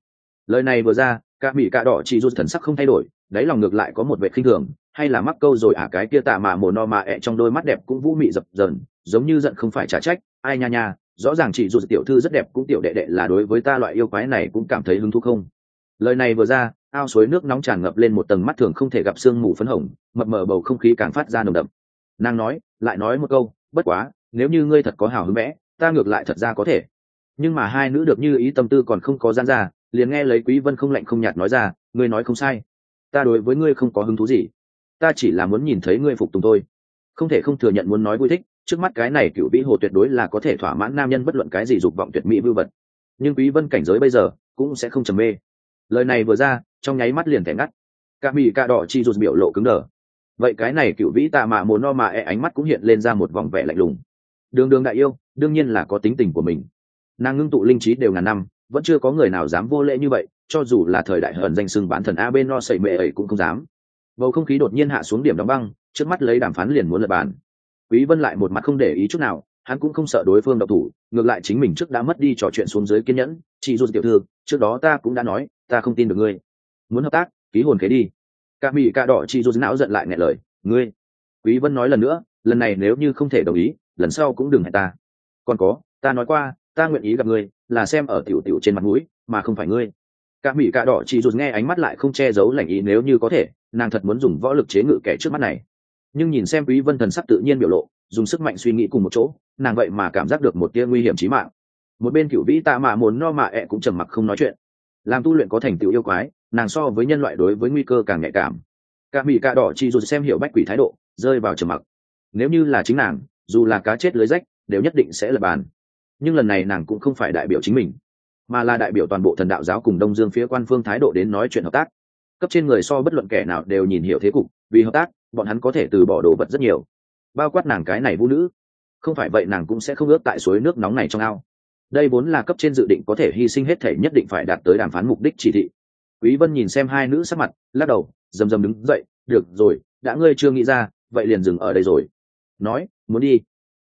[SPEAKER 1] Lời này vừa ra, cả mỹ cạ đỏ chỉ dù thần sắc không thay đổi, đáy lòng ngược lại có một vệ khinh thường, hay là mắc câu rồi à cái kia tạ mà mồ no mà ẹ trong đôi mắt đẹp cũng vũ mị dập dờn, giống như giận không phải trả trách, ai nha nha, rõ ràng chỉ dù tiểu thư rất đẹp cũng tiểu đệ đệ là đối với ta loại yêu quái này cũng cảm thấy hứng thú không? Lời này vừa ra, ao suối nước nóng tràn ngập lên một tầng mắt thường không thể gặp sương mù phấn hồng, mập mờ bầu không khí càng phát ra nồng đậm. Nàng nói, lại nói một câu, bất quá, nếu như ngươi thật có hào hứng vẽ, ta ngược lại thật ra có thể. Nhưng mà hai nữ được như ý tâm tư còn không có gian ra, liền nghe lấy quý vân không lạnh không nhạt nói ra, ngươi nói không sai. Ta đối với ngươi không có hứng thú gì. Ta chỉ là muốn nhìn thấy ngươi phục tùng thôi. Không thể không thừa nhận muốn nói vui thích, trước mắt cái này cựu vĩ hồ tuyệt đối là có thể thỏa mãn nam nhân bất luận cái gì dục vọng tuyệt mỹ vưu vật. Nhưng quý vân cảnh giới bây giờ cũng sẽ không trầm mê lời này vừa ra, trong nháy mắt liền thẻ ngắt. Cả mỹ cả đỏ chi rụt biểu lộ cứng đờ. Vậy cái này cựu vĩ tạ mạ mồ no mà e ánh mắt cũng hiện lên ra một vòng vẻ lạnh lùng. Đường đường đại yêu, đương nhiên là có tính tình của mình. Nàng ngưng tụ linh trí đều ngàn năm, vẫn chưa có người nào dám vô lễ như vậy, cho dù là thời đại hờn danh sưng bán thần a bên no sẩy mệ ấy cũng không dám. Bầu không khí đột nhiên hạ xuống điểm đóng băng, trước mắt lấy đàm phán liền muốn lật bàn. Quý vân lại một mặt không để ý chút nào, hắn cũng không sợ đối phương độc thủ, ngược lại chính mình trước đã mất đi trò chuyện xuống dưới kiên nhẫn chị dù tiểu thư, trước đó ta cũng đã nói ta không tin được ngươi. Muốn hợp tác, ký hồn khế đi. Ca mỹ ca đỏ chị dù não giận lại ngại lời, ngươi. Quý vân nói lần nữa, lần này nếu như không thể đồng ý, lần sau cũng đừng hẹn ta. Còn có, ta nói qua, ta nguyện ý gặp ngươi, là xem ở tiểu tiểu trên mặt mũi, mà không phải ngươi. Cả mỹ cả đỏ chỉ rụt nghe ánh mắt lại không che giấu lạnh ý nếu như có thể, nàng thật muốn dùng võ lực chế ngự kẻ trước mắt này. Nhưng nhìn xem quý vân thần sắc tự nhiên biểu lộ, dùng sức mạnh suy nghĩ cùng một chỗ, nàng vậy mà cảm giác được một tia nguy hiểm chí mạng. Một bên cửu vĩ tạ mạ muốn no mạ ẹ cũng trầm mặc không nói chuyện làm tu luyện có thành tựu yêu quái, nàng so với nhân loại đối với nguy cơ càng nhạy cảm. Cả mỹ cả đỏ chỉ rụt xem hiểu bách quỷ thái độ, rơi vào trầm mặc. Nếu như là chính nàng, dù là cá chết lưới rách, đều nhất định sẽ là bàn. Nhưng lần này nàng cũng không phải đại biểu chính mình, mà là đại biểu toàn bộ thần đạo giáo cùng đông dương phía quan phương thái độ đến nói chuyện hợp tác. Cấp trên người so bất luận kẻ nào đều nhìn hiểu thế cục, vì hợp tác, bọn hắn có thể từ bỏ đồ vật rất nhiều. Bao quát nàng cái này vũ nữ. Không phải vậy nàng cũng sẽ không ước tại suối nước nóng này trong ao đây vốn là cấp trên dự định có thể hy sinh hết thể nhất định phải đạt tới đàm phán mục đích chỉ thị. Quý vân nhìn xem hai nữ sắc mặt, lắc đầu, rầm rầm đứng dậy, được rồi, đã ngươi chưa nghĩ ra, vậy liền dừng ở đây rồi. Nói, muốn đi.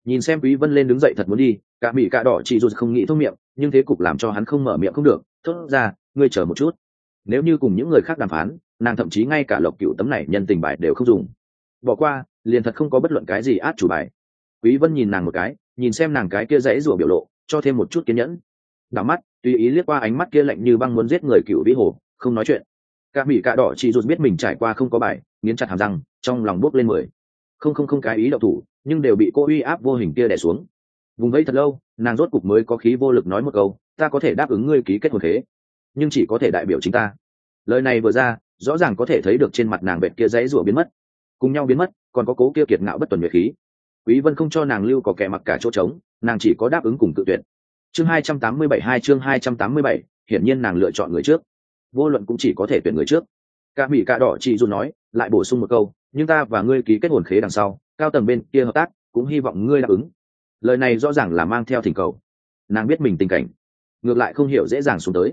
[SPEAKER 1] Nhìn xem quý vân lên đứng dậy thật muốn đi, cả mỹ cả đỏ chỉ dù không nghĩ thông miệng, nhưng thế cục làm cho hắn không mở miệng không được thốt ra, ngươi chờ một chút. Nếu như cùng những người khác đàm phán, nàng thậm chí ngay cả lộc cựu tấm này nhân tình bài đều không dùng. Bỏ qua, liền thật không có bất luận cái gì át chủ bài. Quý vân nhìn nàng một cái, nhìn xem nàng cái kia dãy rủa biểu lộ cho thêm một chút kiên nhẫn. Đảo mắt tùy ý liếc qua ánh mắt kia lạnh như băng muốn giết người cựu vĩ hồ không nói chuyện. Cả mỹ cả đỏ chỉ rụt biết mình trải qua không có bài nghiến chặt hàm răng trong lòng buốc lên mười. Không không không cái ý đậu thủ nhưng đều bị cô uy áp vô hình kia đè xuống. Vùng vẫy thật lâu nàng rốt cục mới có khí vô lực nói một câu ta có thể đáp ứng ngươi ký kết hồn thế, nhưng chỉ có thể đại biểu chính ta. Lời này vừa ra rõ ràng có thể thấy được trên mặt nàng vẹt kia dãy rủa biến mất. Cùng nhau biến mất còn có cố kia kiệt ngạo bất tuần nhuệ khí. Quý vân không cho nàng lưu có kẻ mặc cả chỗ trống nàng chỉ có đáp ứng cùng tự tuyển chương 287 hai chương 287, hiển nhiên nàng lựa chọn người trước. Vô luận cũng chỉ có thể tuyển người trước. Cả mỹ cả đỏ chị dù nói lại bổ sung một câu nhưng ta và ngươi ký kết hồn khế đằng sau cao tầng bên kia hợp tác cũng hy vọng ngươi đáp ứng. Lời này rõ ràng là mang theo thỉnh cầu. Nàng biết mình tình cảnh ngược lại không hiểu dễ dàng xuống tới.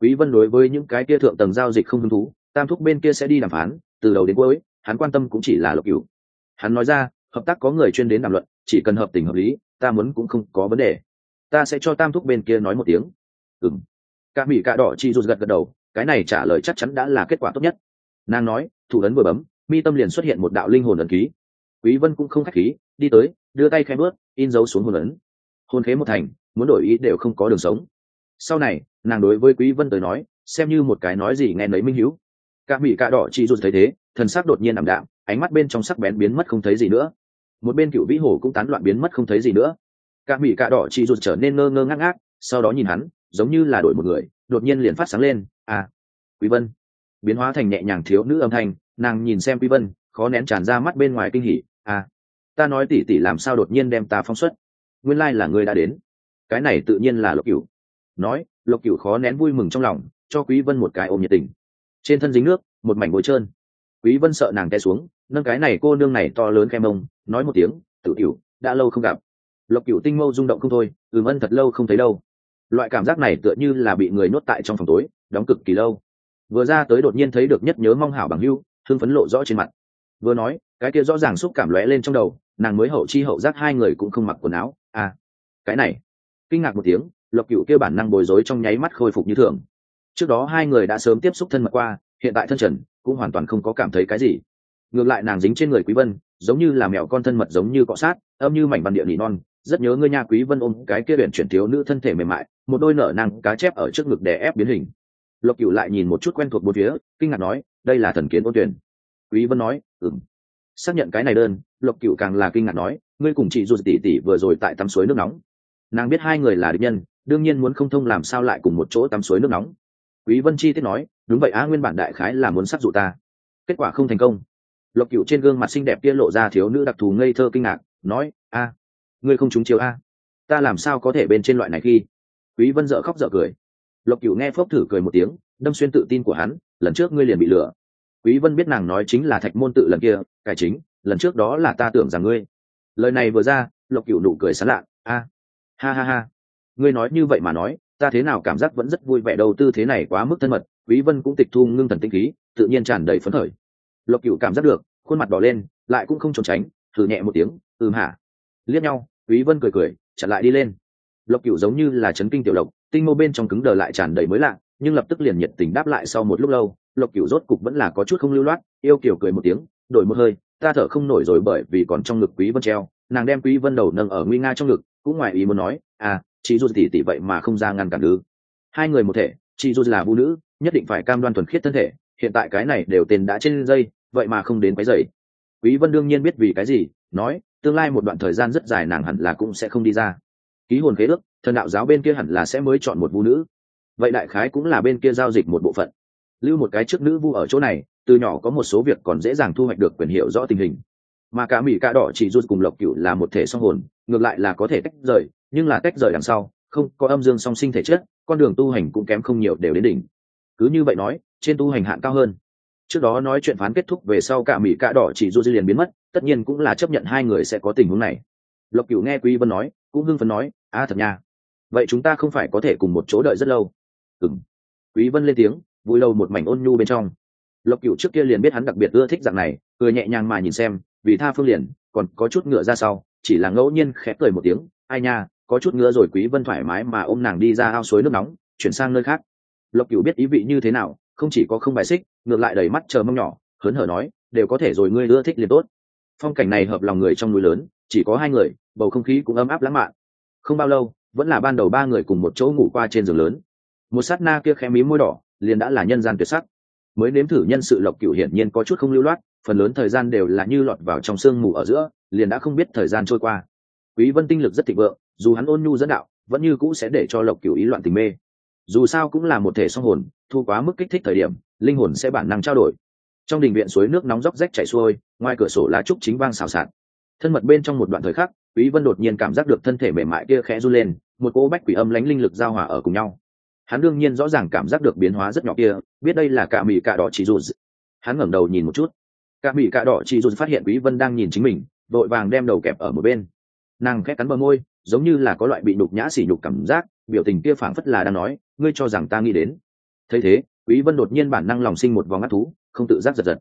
[SPEAKER 1] Quý vân đối với những cái kia thượng tầng giao dịch không hứng thú tam thúc bên kia sẽ đi đàm phán từ đầu đến cuối hắn quan tâm cũng chỉ là lộc cửu. Hắn nói ra hợp tác có người chuyên đến đàm luận chỉ cần hợp tình hợp lý ta muốn cũng không có vấn đề. Ta sẽ cho tam thúc bên kia nói một tiếng. Ừm. Cả mỹ cả đỏ chi rụt gật gật đầu, cái này trả lời chắc chắn đã là kết quả tốt nhất. Nàng nói, thủ ấn vừa bấm, mi tâm liền xuất hiện một đạo linh hồn ấn ký. Quý vân cũng không khách khí, đi tới, đưa tay khẽ bước, in dấu xuống hồn ấn. Hồn khế một thành, muốn đổi ý đều không có đường sống. Sau này, nàng đối với quý vân tới nói, xem như một cái nói gì nghe nấy minh hiếu cả mỹ cả đỏ chi rụt thấy thế, thần sắc đột nhiên ảm đạm, ánh mắt bên trong sắc bén biến mất không thấy gì nữa một bên cựu vĩ hồ cũng tán loạn biến mất không thấy gì nữa. Cả mỹ cả đỏ chỉ rụt trở nên ngơ ngơ ngác ngác, sau đó nhìn hắn, giống như là đổi một người, đột nhiên liền phát sáng lên à quý vân. Biến hóa thành nhẹ nhàng thiếu nữ âm thanh, nàng nhìn xem quý vân, khó nén tràn ra mắt bên ngoài kinh hỉ à ta nói tỷ tỷ làm sao đột nhiên đem ta phong xuất? Nguyên lai là người đã đến. Cái này tự nhiên là lộc cửu. Nói, lộc cửu khó nén vui mừng trong lòng, cho quý vân một cái ôm nhiệt tình. Trên thân dính nước, một mảnh bồi trơn. Quý vân sợ nàng té xuống nâng cái này cô nương này to lớn khe ông nói một tiếng tự cựu đã lâu không gặp. Lộc cựu tinh mâu rung động không thôi, ừm, ân thật lâu không thấy đâu. Loại cảm giác này tựa như là bị người nhốt tại trong phòng tối, đóng cực kỳ lâu. Vừa ra tới đột nhiên thấy được nhất nhớ mong hảo bằng hưu thương phấn lộ rõ trên mặt. Vừa nói, cái kia rõ ràng xúc cảm lóe lên trong đầu, nàng mới hậu chi hậu giác hai người cũng không mặc quần áo. À cái này. Kinh ngạc một tiếng, lộc cựu kêu bản năng bồi dối trong nháy mắt khôi phục như thường. Trước đó hai người đã sớm tiếp xúc thân mật qua, hiện tại thân trần, cũng hoàn toàn không có cảm thấy cái gì ngược lại nàng dính trên người quý vân, giống như là mèo con thân mật giống như cọ sát, âm như mảnh văn địa nỉ non, rất nhớ ngươi nha quý vân ôm cái kia biển chuyển thiếu nữ thân thể mềm mại, một đôi nở nàng cá chép ở trước ngực đè ép biến hình. Lộc cửu lại nhìn một chút quen thuộc bốn phía, kinh ngạc nói, đây là thần kiến ôn tuyển. Quý vân nói, ừm. Xác nhận cái này đơn, lộc cửu càng là kinh ngạc nói, ngươi cùng chị ruột tỷ tỷ vừa rồi tại tắm suối nước nóng. Nàng biết hai người là địch nhân, đương nhiên muốn không thông làm sao lại cùng một chỗ tắm suối nước nóng. Quý vân chi tiết nói, đúng vậy á, nguyên bản đại khái là muốn sát dụ ta. Kết quả không thành công lộc cựu trên gương mặt xinh đẹp kia lộ ra thiếu nữ đặc thù ngây thơ kinh ngạc, nói, a, ngươi không trúng chiếu a. Ta làm sao có thể bên trên loại này khi? Quý vân dợ khóc dợ cười. Lộc cựu nghe phốc thử cười một tiếng, đâm xuyên tự tin của hắn, lần trước ngươi liền bị lừa. Quý vân biết nàng nói chính là thạch môn tự lần kia, cải chính, lần trước đó là ta tưởng rằng ngươi. Lời này vừa ra, lộc cựu nụ cười sán lạ, a, ha ha ha. Ngươi nói như vậy mà nói, ta thế nào cảm giác vẫn rất vui vẻ đầu tư thế này quá mức thân mật. Quý vân cũng tịch thu ngưng thần tinh khí, tự nhiên tràn đầy phấn khởi lộc cựu cảm giác được, khuôn mặt đỏ lên, lại cũng không trốn tránh, thử nhẹ một tiếng, ừm hả? Liếc nhau, quý vân cười cười, chặn lại đi lên. Lộc cựu giống như là chấn kinh tiểu lộc tinh mô bên trong cứng đờ lại tràn đầy mới lạ, nhưng lập tức liền nhiệt tình đáp lại sau một lúc lâu, lộc cựu rốt cục vẫn là có chút không lưu loát, yêu kiểu cười một tiếng, đổi một hơi, ta thở không nổi rồi bởi vì còn trong ngực quý vân treo. Nàng đem quý vân đầu nâng ở nguy nga trong ngực, cũng ngoài ý muốn nói à chị du tỷ tỷ vậy mà không ra ngăn cản ư hai người một thể, chị du là vũ nữ, nhất định phải cam đoan thuần khiết thân thể, hiện tại cái này đều tên đã trên dây vậy mà không đến quấy dậy, quý vân đương nhiên biết vì cái gì nói tương lai một đoạn thời gian rất dài nàng hẳn là cũng sẽ không đi ra. Ký hồn khế ước thần đạo giáo bên kia hẳn là sẽ mới chọn một vũ nữ. Vậy đại khái cũng là bên kia giao dịch một bộ phận. Lưu một cái trước nữ vu ở chỗ này từ nhỏ có một số việc còn dễ dàng thu hoạch được quyền hiệu rõ tình hình. Mà cả mỹ cả đỏ chỉ rút cùng lộc cựu là một thể song hồn ngược lại là có thể tách rời nhưng là tách rời đằng sau không có âm dương song sinh thể chất con đường tu hành cũng kém không nhiều đều đến đỉnh. Cứ như vậy nói trên tu hành hạn cao hơn trước đó nói chuyện phán kết thúc về sau cả mỹ cả đỏ chỉ du di liền biến mất, tất nhiên cũng là chấp nhận hai người sẽ có tình huống này. Lộc cửu nghe quý vân nói, cũng hưng phấn nói, a, thật nha. Vậy chúng ta không phải có thể cùng một chỗ đợi rất lâu. Ừm. Quý vân lên tiếng, vui lâu một mảnh ôn nhu bên trong. Lộc cửu trước kia liền biết hắn đặc biệt ưa thích dạng này, cười nhẹ nhàng mà nhìn xem, vì tha phương liền, còn có chút ngựa ra sau, chỉ là ngẫu nhiên khẽ cười một tiếng, ai nha, có chút ngựa rồi. Quý vân thoải mái mà ôm nàng đi ra ao suối nước nóng, chuyển sang nơi khác. Lộc cửu biết ý vị như thế nào không chỉ có không bài xích, ngược lại đầy mắt chờ mong nhỏ, hớn hở nói, đều có thể rồi ngươi ưa thích liền tốt. Phong cảnh này hợp lòng người trong núi lớn, chỉ có hai người, bầu không khí cũng ấm áp lãng mạn. Không bao lâu, vẫn là ban đầu ba người cùng một chỗ ngủ qua trên giường lớn. Một sát na kia khẽ mí môi đỏ, liền đã là nhân gian tuyệt sắc. Mới nếm thử nhân sự lộc cửu hiển nhiên có chút không lưu loát, phần lớn thời gian đều là như lọt vào trong sương mù ở giữa, liền đã không biết thời gian trôi qua. Quý vân tinh lực rất thịnh vượng, dù hắn ôn nhu dẫn đạo, vẫn như cũ sẽ để cho lộc cửu ý loạn tình mê dù sao cũng là một thể song hồn, thu quá mức kích thích thời điểm, linh hồn sẽ bản năng trao đổi. Trong đình viện suối nước nóng róc rách chảy xuôi, ngoài cửa sổ lá trúc chính vang xào xạc. Thân mật bên trong một đoạn thời khắc, quý vân đột nhiên cảm giác được thân thể mềm mại kia khẽ run lên, một cỗ bách quỷ âm lánh linh lực giao hòa ở cùng nhau. Hắn đương nhiên rõ ràng cảm giác được biến hóa rất nhỏ kia, biết đây là cả mỉ cả đỏ chỉ dù hắn ngẩng đầu nhìn một chút. Cả mỉ cả đỏ chỉ dù phát hiện quý vân đang nhìn chính mình, vội vàng đem đầu kẹp ở một bên. Nàng khẽ cắn bờ môi, giống như là có loại bị nhục nhã sỉ nhục cảm giác biểu tình kia phảng phất là đang nói, ngươi cho rằng ta nghĩ đến. Thấy thế, quý vân đột nhiên bản năng lòng sinh một vòng ngắt thú, không tự giác giật giật.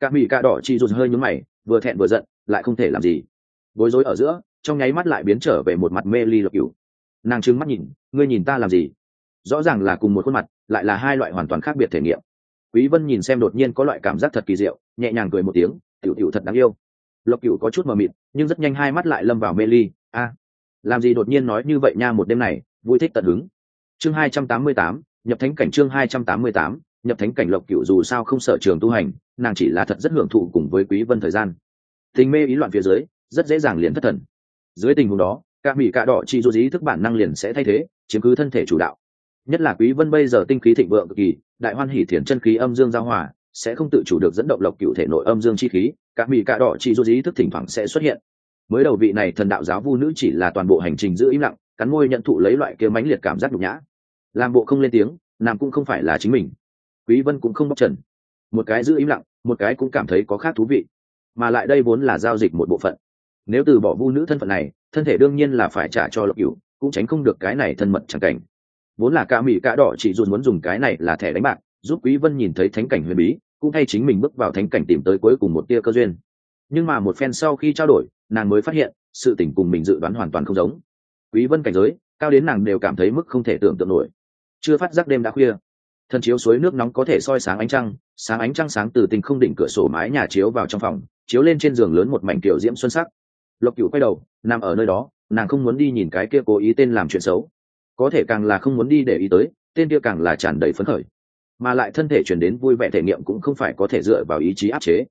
[SPEAKER 1] Cả mỹ cả đỏ chi rụt hơi nhướng mày, vừa thẹn vừa giận, lại không thể làm gì. Bối rối ở giữa, trong nháy mắt lại biến trở về một mặt mê ly lộc cửu. Nàng trừng mắt nhìn, ngươi nhìn ta làm gì? Rõ ràng là cùng một khuôn mặt, lại là hai loại hoàn toàn khác biệt thể nghiệm. Quý vân nhìn xem đột nhiên có loại cảm giác thật kỳ diệu, nhẹ nhàng cười một tiếng, tiểu tiểu thật đáng yêu. Lộc cửu có chút mờ mịt, nhưng rất nhanh hai mắt lại lâm vào mê ly. A, làm gì đột nhiên nói như vậy nha một đêm này? Vui thích tận hứng. Chương 288, nhập thánh cảnh chương 288, nhập thánh cảnh lộc cửu dù sao không sợ trường tu hành nàng chỉ là thật rất hưởng thụ cùng với quý vân thời gian. Tình mê ý loạn phía dưới rất dễ dàng liền thất thần. Dưới tình huống đó các mỹ cả đỏ chỉ dù dí thức bản năng liền sẽ thay thế chiếm cứ thân thể chủ đạo. Nhất là quý vân bây giờ tinh khí thịnh vượng cực kỳ đại hoan hỉ thiền chân khí âm dương giao hòa sẽ không tự chủ được dẫn động lộc cựu thể nội âm dương chi khí các mỹ cả đỏ chỉ dù dí thức thỉnh thoảng sẽ xuất hiện mới đầu vị này thần đạo giáo vu nữ chỉ là toàn bộ hành trình giữ im lặng, cắn môi nhận thụ lấy loại kia mãnh liệt cảm giác nhục nhã. Làm bộ không lên tiếng làm cũng không phải là chính mình. Quý vân cũng không bóc trần. Một cái giữ im lặng, một cái cũng cảm thấy có khác thú vị. Mà lại đây vốn là giao dịch một bộ phận. Nếu từ bỏ vu nữ thân phận này, thân thể đương nhiên là phải trả cho lộc cửu, cũng tránh không được cái này thân mật chẳng cảnh. Vốn là ca mỹ ca đỏ chỉ dù muốn dùng cái này là thẻ đánh bạc, giúp quý vân nhìn thấy thánh cảnh huyền bí, cũng hay chính mình bước vào thánh cảnh tìm tới cuối cùng một tia cơ duyên. Nhưng mà một phen sau khi trao đổi nàng mới phát hiện, sự tình cùng mình dự đoán hoàn toàn không giống. Quý vân cảnh giới, cao đến nàng đều cảm thấy mức không thể tưởng tượng nổi. Chưa phát giác đêm đã khuya. Thân chiếu suối nước nóng có thể soi sáng ánh trăng, sáng ánh trăng sáng từ tình không đỉnh cửa sổ mái nhà chiếu vào trong phòng, chiếu lên trên giường lớn một mảnh tiểu diễm xuân sắc. Lộc cửu quay đầu, nằm ở nơi đó, nàng không muốn đi nhìn cái kia cố ý tên làm chuyện xấu. Có thể càng là không muốn đi để ý tới, tên kia càng là tràn đầy phấn khởi. Mà lại thân thể chuyển đến vui vẻ thể nghiệm cũng không phải có thể dựa vào ý chí áp chế.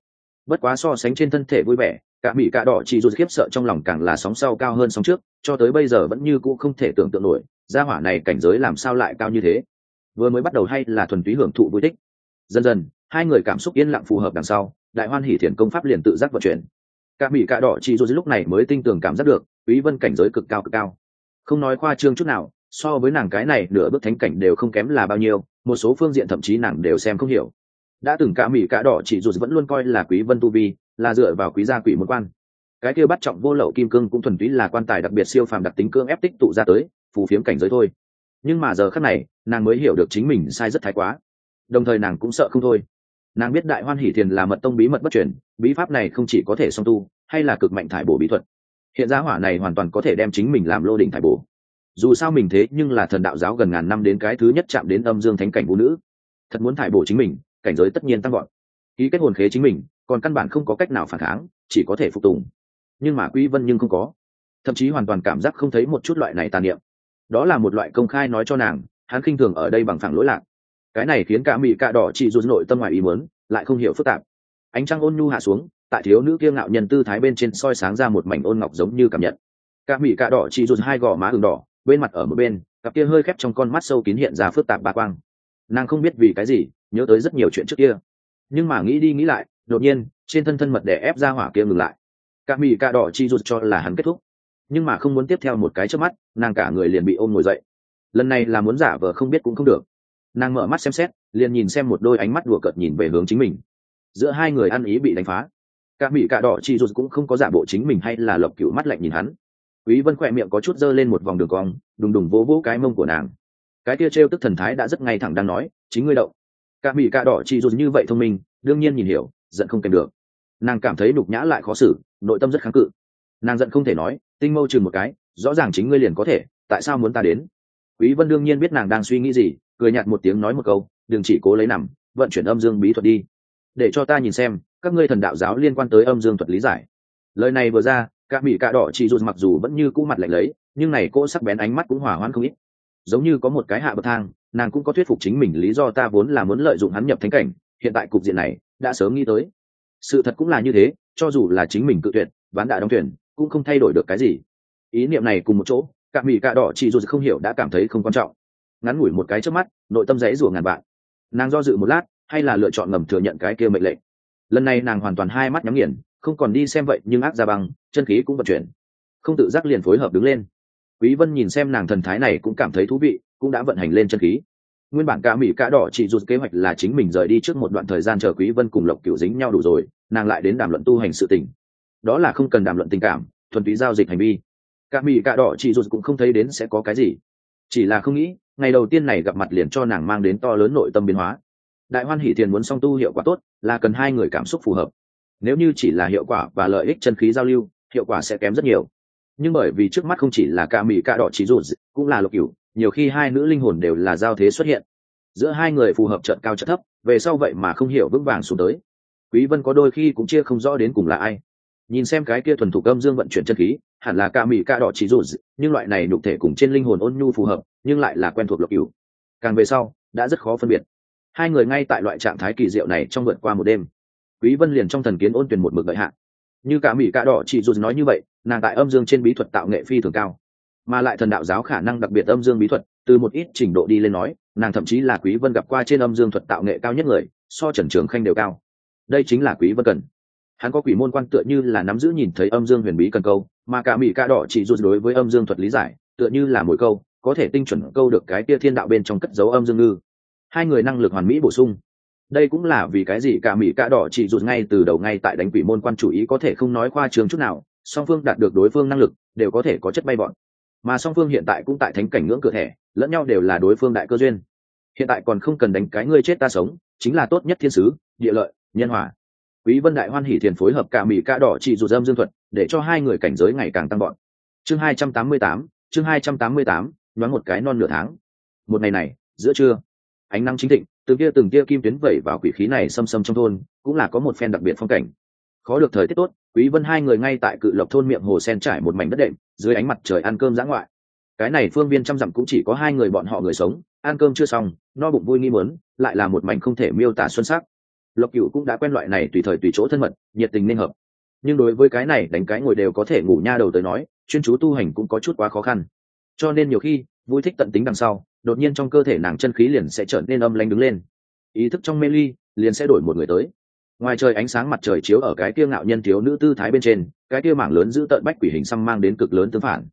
[SPEAKER 1] Bất quá so sánh trên thân thể vui vẻ cả mỹ cả đỏ chỉ dù khiếp sợ trong lòng càng là sóng sau cao hơn sóng trước, cho tới bây giờ vẫn như cũ không thể tưởng tượng nổi, gia hỏa này cảnh giới làm sao lại cao như thế. Vừa mới bắt đầu hay là thuần túy hưởng thụ vui thích. Dần dần, hai người cảm xúc yên lặng phù hợp đằng sau, đại hoan hỷ thiền công pháp liền tự giác vận chuyển. Cả mỹ cả đỏ chỉ dù lúc này mới tinh tường cảm giác được, quý vân cảnh giới cực cao cực cao. Không nói khoa trương chút nào, so với nàng cái này nửa bước thánh cảnh đều không kém là bao nhiêu, một số phương diện thậm chí nàng đều xem không hiểu. Đã từng cả mỹ cả đỏ chỉ dù vẫn luôn coi là quý vân tu vi là dựa vào quý gia quỷ môn quan. Cái kia bắt trọng vô lậu kim cương cũng thuần túy là quan tài đặc biệt siêu phàm đặc tính cương ép tích tụ ra tới, phù phiếm cảnh giới thôi. Nhưng mà giờ khắc này, nàng mới hiểu được chính mình sai rất thái quá. Đồng thời nàng cũng sợ không thôi. Nàng biết đại hoan hỷ thiền là mật tông bí mật bất truyền, bí pháp này không chỉ có thể song tu, hay là cực mạnh thải bổ bí thuật. Hiện giá hỏa này hoàn toàn có thể đem chính mình làm lô đỉnh thải bổ. Dù sao mình thế nhưng là thần đạo giáo gần ngàn năm đến cái thứ nhất chạm đến âm dương thánh cảnh vũ nữ. Thật muốn thải bổ chính mình, cảnh giới tất nhiên tăng gọn ký kết hồn khế chính mình còn căn bản không có cách nào phản kháng, chỉ có thể phục tùng. Nhưng mà quý vân nhưng không có. Thậm chí hoàn toàn cảm giác không thấy một chút loại này tàn niệm. Đó là một loại công khai nói cho nàng, hắn khinh thường ở đây bằng phẳng lỗi lạc. Cái này khiến cả mỹ cạ đỏ chỉ rụt nội tâm ngoài ý muốn, lại không hiểu phức tạp. Ánh trăng ôn nhu hạ xuống, tại thiếu nữ kiêng ngạo nhân tư thái bên trên soi sáng ra một mảnh ôn ngọc giống như cảm nhận. Cả mỹ cạ đỏ chỉ rụt hai gò má ửng đỏ, bên mặt ở một bên, cặp kia hơi khép trong con mắt sâu kín hiện ra phức tạp ba quang. Nàng không biết vì cái gì, nhớ tới rất nhiều chuyện trước kia. Nhưng mà nghĩ đi nghĩ lại đột nhiên, trên thân thân mật để ép ra hỏa kia ngừng lại. Cả mỹ cả đỏ chi rụt cho là hắn kết thúc. Nhưng mà không muốn tiếp theo một cái trước mắt, nàng cả người liền bị ôm ngồi dậy. Lần này là muốn giả vờ không biết cũng không được. Nàng mở mắt xem xét, liền nhìn xem một đôi ánh mắt đùa cợt nhìn về hướng chính mình. Giữa hai người ăn ý bị đánh phá. Cả mỹ cả đỏ chi rụt cũng không có giả bộ chính mình hay là lộc cựu mắt lạnh nhìn hắn. Quý vân khỏe miệng có chút dơ lên một vòng đường cong, đùng đùng vỗ vỗ cái mông của nàng. Cái kia trêu tức thần thái đã rất ngay thẳng đang nói, chính ngươi động. cả mỹ cả đỏ chị dù như vậy thông minh, đương nhiên nhìn hiểu giận không kèm được. Nàng cảm thấy đục nhã lại khó xử, nội tâm rất kháng cự. Nàng giận không thể nói, tinh mâu chừng một cái, rõ ràng chính ngươi liền có thể, tại sao muốn ta đến? Quý vân đương nhiên biết nàng đang suy nghĩ gì, cười nhạt một tiếng nói một câu, đừng chỉ cố lấy nằm, vận chuyển âm dương bí thuật đi. Để cho ta nhìn xem, các ngươi thần đạo giáo liên quan tới âm dương thuật lý giải. Lời này vừa ra các mỹ cạ đỏ chỉ dù mặc dù vẫn như cũ mặt lạnh lấy nhưng này cô sắc bén ánh mắt cũng hỏa hoãn không ít. Giống như có một cái hạ bậc thang, nàng cũng có thuyết phục chính mình lý do ta vốn là muốn lợi dụng hắn nhập thánh cảnh, hiện tại cục diện này đã sớm nghĩ tới. Sự thật cũng là như thế, cho dù là chính mình cự tuyệt, ván đã đóng tuyển cũng không thay đổi được cái gì. Ý niệm này cùng một chỗ, cả mỹ cả đỏ chị dù không hiểu đã cảm thấy không quan trọng. Ngắn ngủi một cái trước mắt, nội tâm rẽ rủa ngàn bạn nàng do dự một lát, hay là lựa chọn ngầm thừa nhận cái kia mệnh lệnh. Lần này nàng hoàn toàn hai mắt nhắm nghiền, không còn đi xem vậy, nhưng ác ra băng, chân khí cũng vận chuyển. Không tự giác liền phối hợp đứng lên. Quý vân nhìn xem nàng thần thái này cũng cảm thấy thú vị, cũng đã vận hành lên chân khí nguyên bản cả mỹ cả đỏ chỉ dù kế hoạch là chính mình rời đi trước một đoạn thời gian chờ quý vân cùng lộc cửu dính nhau đủ rồi, nàng lại đến đàm luận tu hành sự tình. Đó là không cần đàm luận tình cảm, thuần túy giao dịch hành vi. Cả mỹ cả đỏ chỉ dù cũng không thấy đến sẽ có cái gì. Chỉ là không nghĩ, ngày đầu tiên này gặp mặt liền cho nàng mang đến to lớn nội tâm biến hóa. Đại hoan hỷ thiền muốn song tu hiệu quả tốt, là cần hai người cảm xúc phù hợp. Nếu như chỉ là hiệu quả và lợi ích chân khí giao lưu, hiệu quả sẽ kém rất nhiều. Nhưng bởi vì trước mắt không chỉ là Cả mỹ Cả đỏ chỉ dù cũng là Lộc cửu nhiều khi hai nữ linh hồn đều là giao thế xuất hiện. Giữa hai người phù hợp trận cao trận thấp, về sau vậy mà không hiểu vững vàng xuống tới. Quý vân có đôi khi cũng chia không rõ đến cùng là ai. Nhìn xem cái kia thuần thủ âm dương vận chuyển chân khí, hẳn là ca mỹ ca đỏ chỉ dù nhưng loại này nhục thể cùng trên linh hồn ôn nhu phù hợp, nhưng lại là quen thuộc lộc cửu. Càng về sau, đã rất khó phân biệt. Hai người ngay tại loại trạng thái kỳ diệu này trong vượt qua một đêm. Quý vân liền trong thần kiến ôn tuyển một mực đợi hạn như cả mỹ ca đỏ chỉ dù nói như vậy, nàng tại âm dương trên bí thuật tạo nghệ phi thường cao mà lại thần đạo giáo khả năng đặc biệt âm dương bí thuật, từ một ít trình độ đi lên nói, nàng thậm chí là quý vân gặp qua trên âm dương thuật tạo nghệ cao nhất người, so trần trường khanh đều cao. Đây chính là quý vân cần. Hắn có quỷ môn quan tựa như là nắm giữ nhìn thấy âm dương huyền bí cần câu, mà cả mỹ ca đỏ chỉ dù đối với âm dương thuật lý giải, tựa như là mỗi câu, có thể tinh chuẩn câu được cái tia thiên đạo bên trong cất dấu âm dương ngư. Hai người năng lực hoàn mỹ bổ sung. Đây cũng là vì cái gì cả mỹ cả đỏ chỉ rụt ngay từ đầu ngay tại đánh quỷ môn quan chủ ý có thể không nói khoa trường chút nào, song phương đạt được đối phương năng lực, đều có thể có chất bay bọn mà song phương hiện tại cũng tại thánh cảnh ngưỡng cửa thẻ lẫn nhau đều là đối phương đại cơ duyên. Hiện tại còn không cần đánh cái ngươi chết ta sống chính là tốt nhất thiên sứ địa lợi nhân hòa. Quý vân đại hoan hỉ thiền phối hợp cả mỹ cả đỏ chỉ rụt dâm dương thuật để cho hai người cảnh giới ngày càng tăng bọn chương 288, chương 288, nhoáng một cái non nửa tháng. Một ngày này giữa trưa ánh nắng chính thịnh từng kia từng kia kim tuyến vẩy vào quỷ khí này xâm xâm trong thôn cũng là có một phen đặc biệt phong cảnh khó được thời tiết tốt, quý vân hai người ngay tại cự lộc thôn miệng hồ sen trải một mảnh đất đệm, dưới ánh mặt trời ăn cơm dã ngoại. Cái này phương viên trăm dặm cũng chỉ có hai người bọn họ người sống, ăn cơm chưa xong, no bụng vui nghi muốn lại là một mảnh không thể miêu tả xuân sắc. Lộc cựu cũng đã quen loại này tùy thời tùy chỗ thân mật, nhiệt tình nên hợp. Nhưng đối với cái này đánh cái ngồi đều có thể ngủ nha đầu tới nói, chuyên chú tu hành cũng có chút quá khó khăn. Cho nên nhiều khi, vui thích tận tính đằng sau, đột nhiên trong cơ thể nàng chân khí liền sẽ trở nên âm lanh đứng lên. Ý thức trong mê ly, liền sẽ đổi một người tới ngoài trời ánh sáng mặt trời chiếu ở cái kia ngạo nhân thiếu nữ tư thái bên trên, cái kia mảng lớn giữ tợn bách quỷ hình xăm mang đến cực lớn tương phản.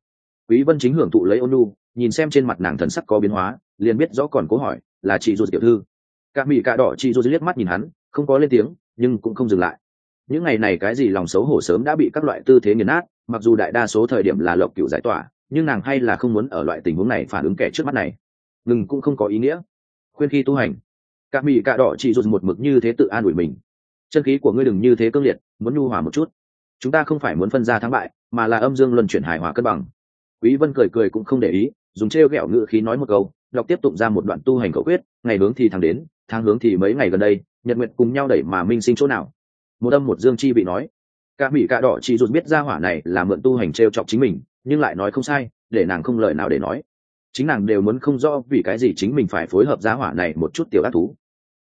[SPEAKER 1] Quý vân chính hưởng thụ lấy ôn nu nhìn xem trên mặt nàng thần sắc có biến hóa, liền biết rõ còn cố hỏi, là chị ruột tiểu thư. Cả mỹ cả đỏ chị ruột liếc mắt nhìn hắn, không có lên tiếng, nhưng cũng không dừng lại. Những ngày này cái gì lòng xấu hổ sớm đã bị các loại tư thế nghiền nát, mặc dù đại đa số thời điểm là lộc cựu giải tỏa, nhưng nàng hay là không muốn ở loại tình huống này phản ứng kẻ trước mắt này. Ngừng cũng không có ý nghĩa. Khuyên khi tu hành. Cả mỹ cả đỏ chị ruột một mực như thế tự an ủi mình chân khí của ngươi đừng như thế cương liệt, muốn nhu hòa một chút. Chúng ta không phải muốn phân ra thắng bại, mà là âm dương luân chuyển hài hòa cân bằng. Quý vân cười cười cũng không để ý, dùng treo gẹo ngữ khí nói một câu lọc tiếp tục ra một đoạn tu hành khẩu quyết, ngày hướng thì thắng đến, tháng hướng thì mấy ngày gần đây, nhật nguyện cùng nhau đẩy mà minh sinh chỗ nào. Một âm một dương chi bị nói. Cả mỹ cả đỏ chỉ rụt biết ra hỏa này là mượn tu hành treo chọc chính mình, nhưng lại nói không sai, để nàng không lời nào để nói. Chính nàng đều muốn không rõ vì cái gì chính mình phải phối hợp giá hỏa này một chút tiểu ác thú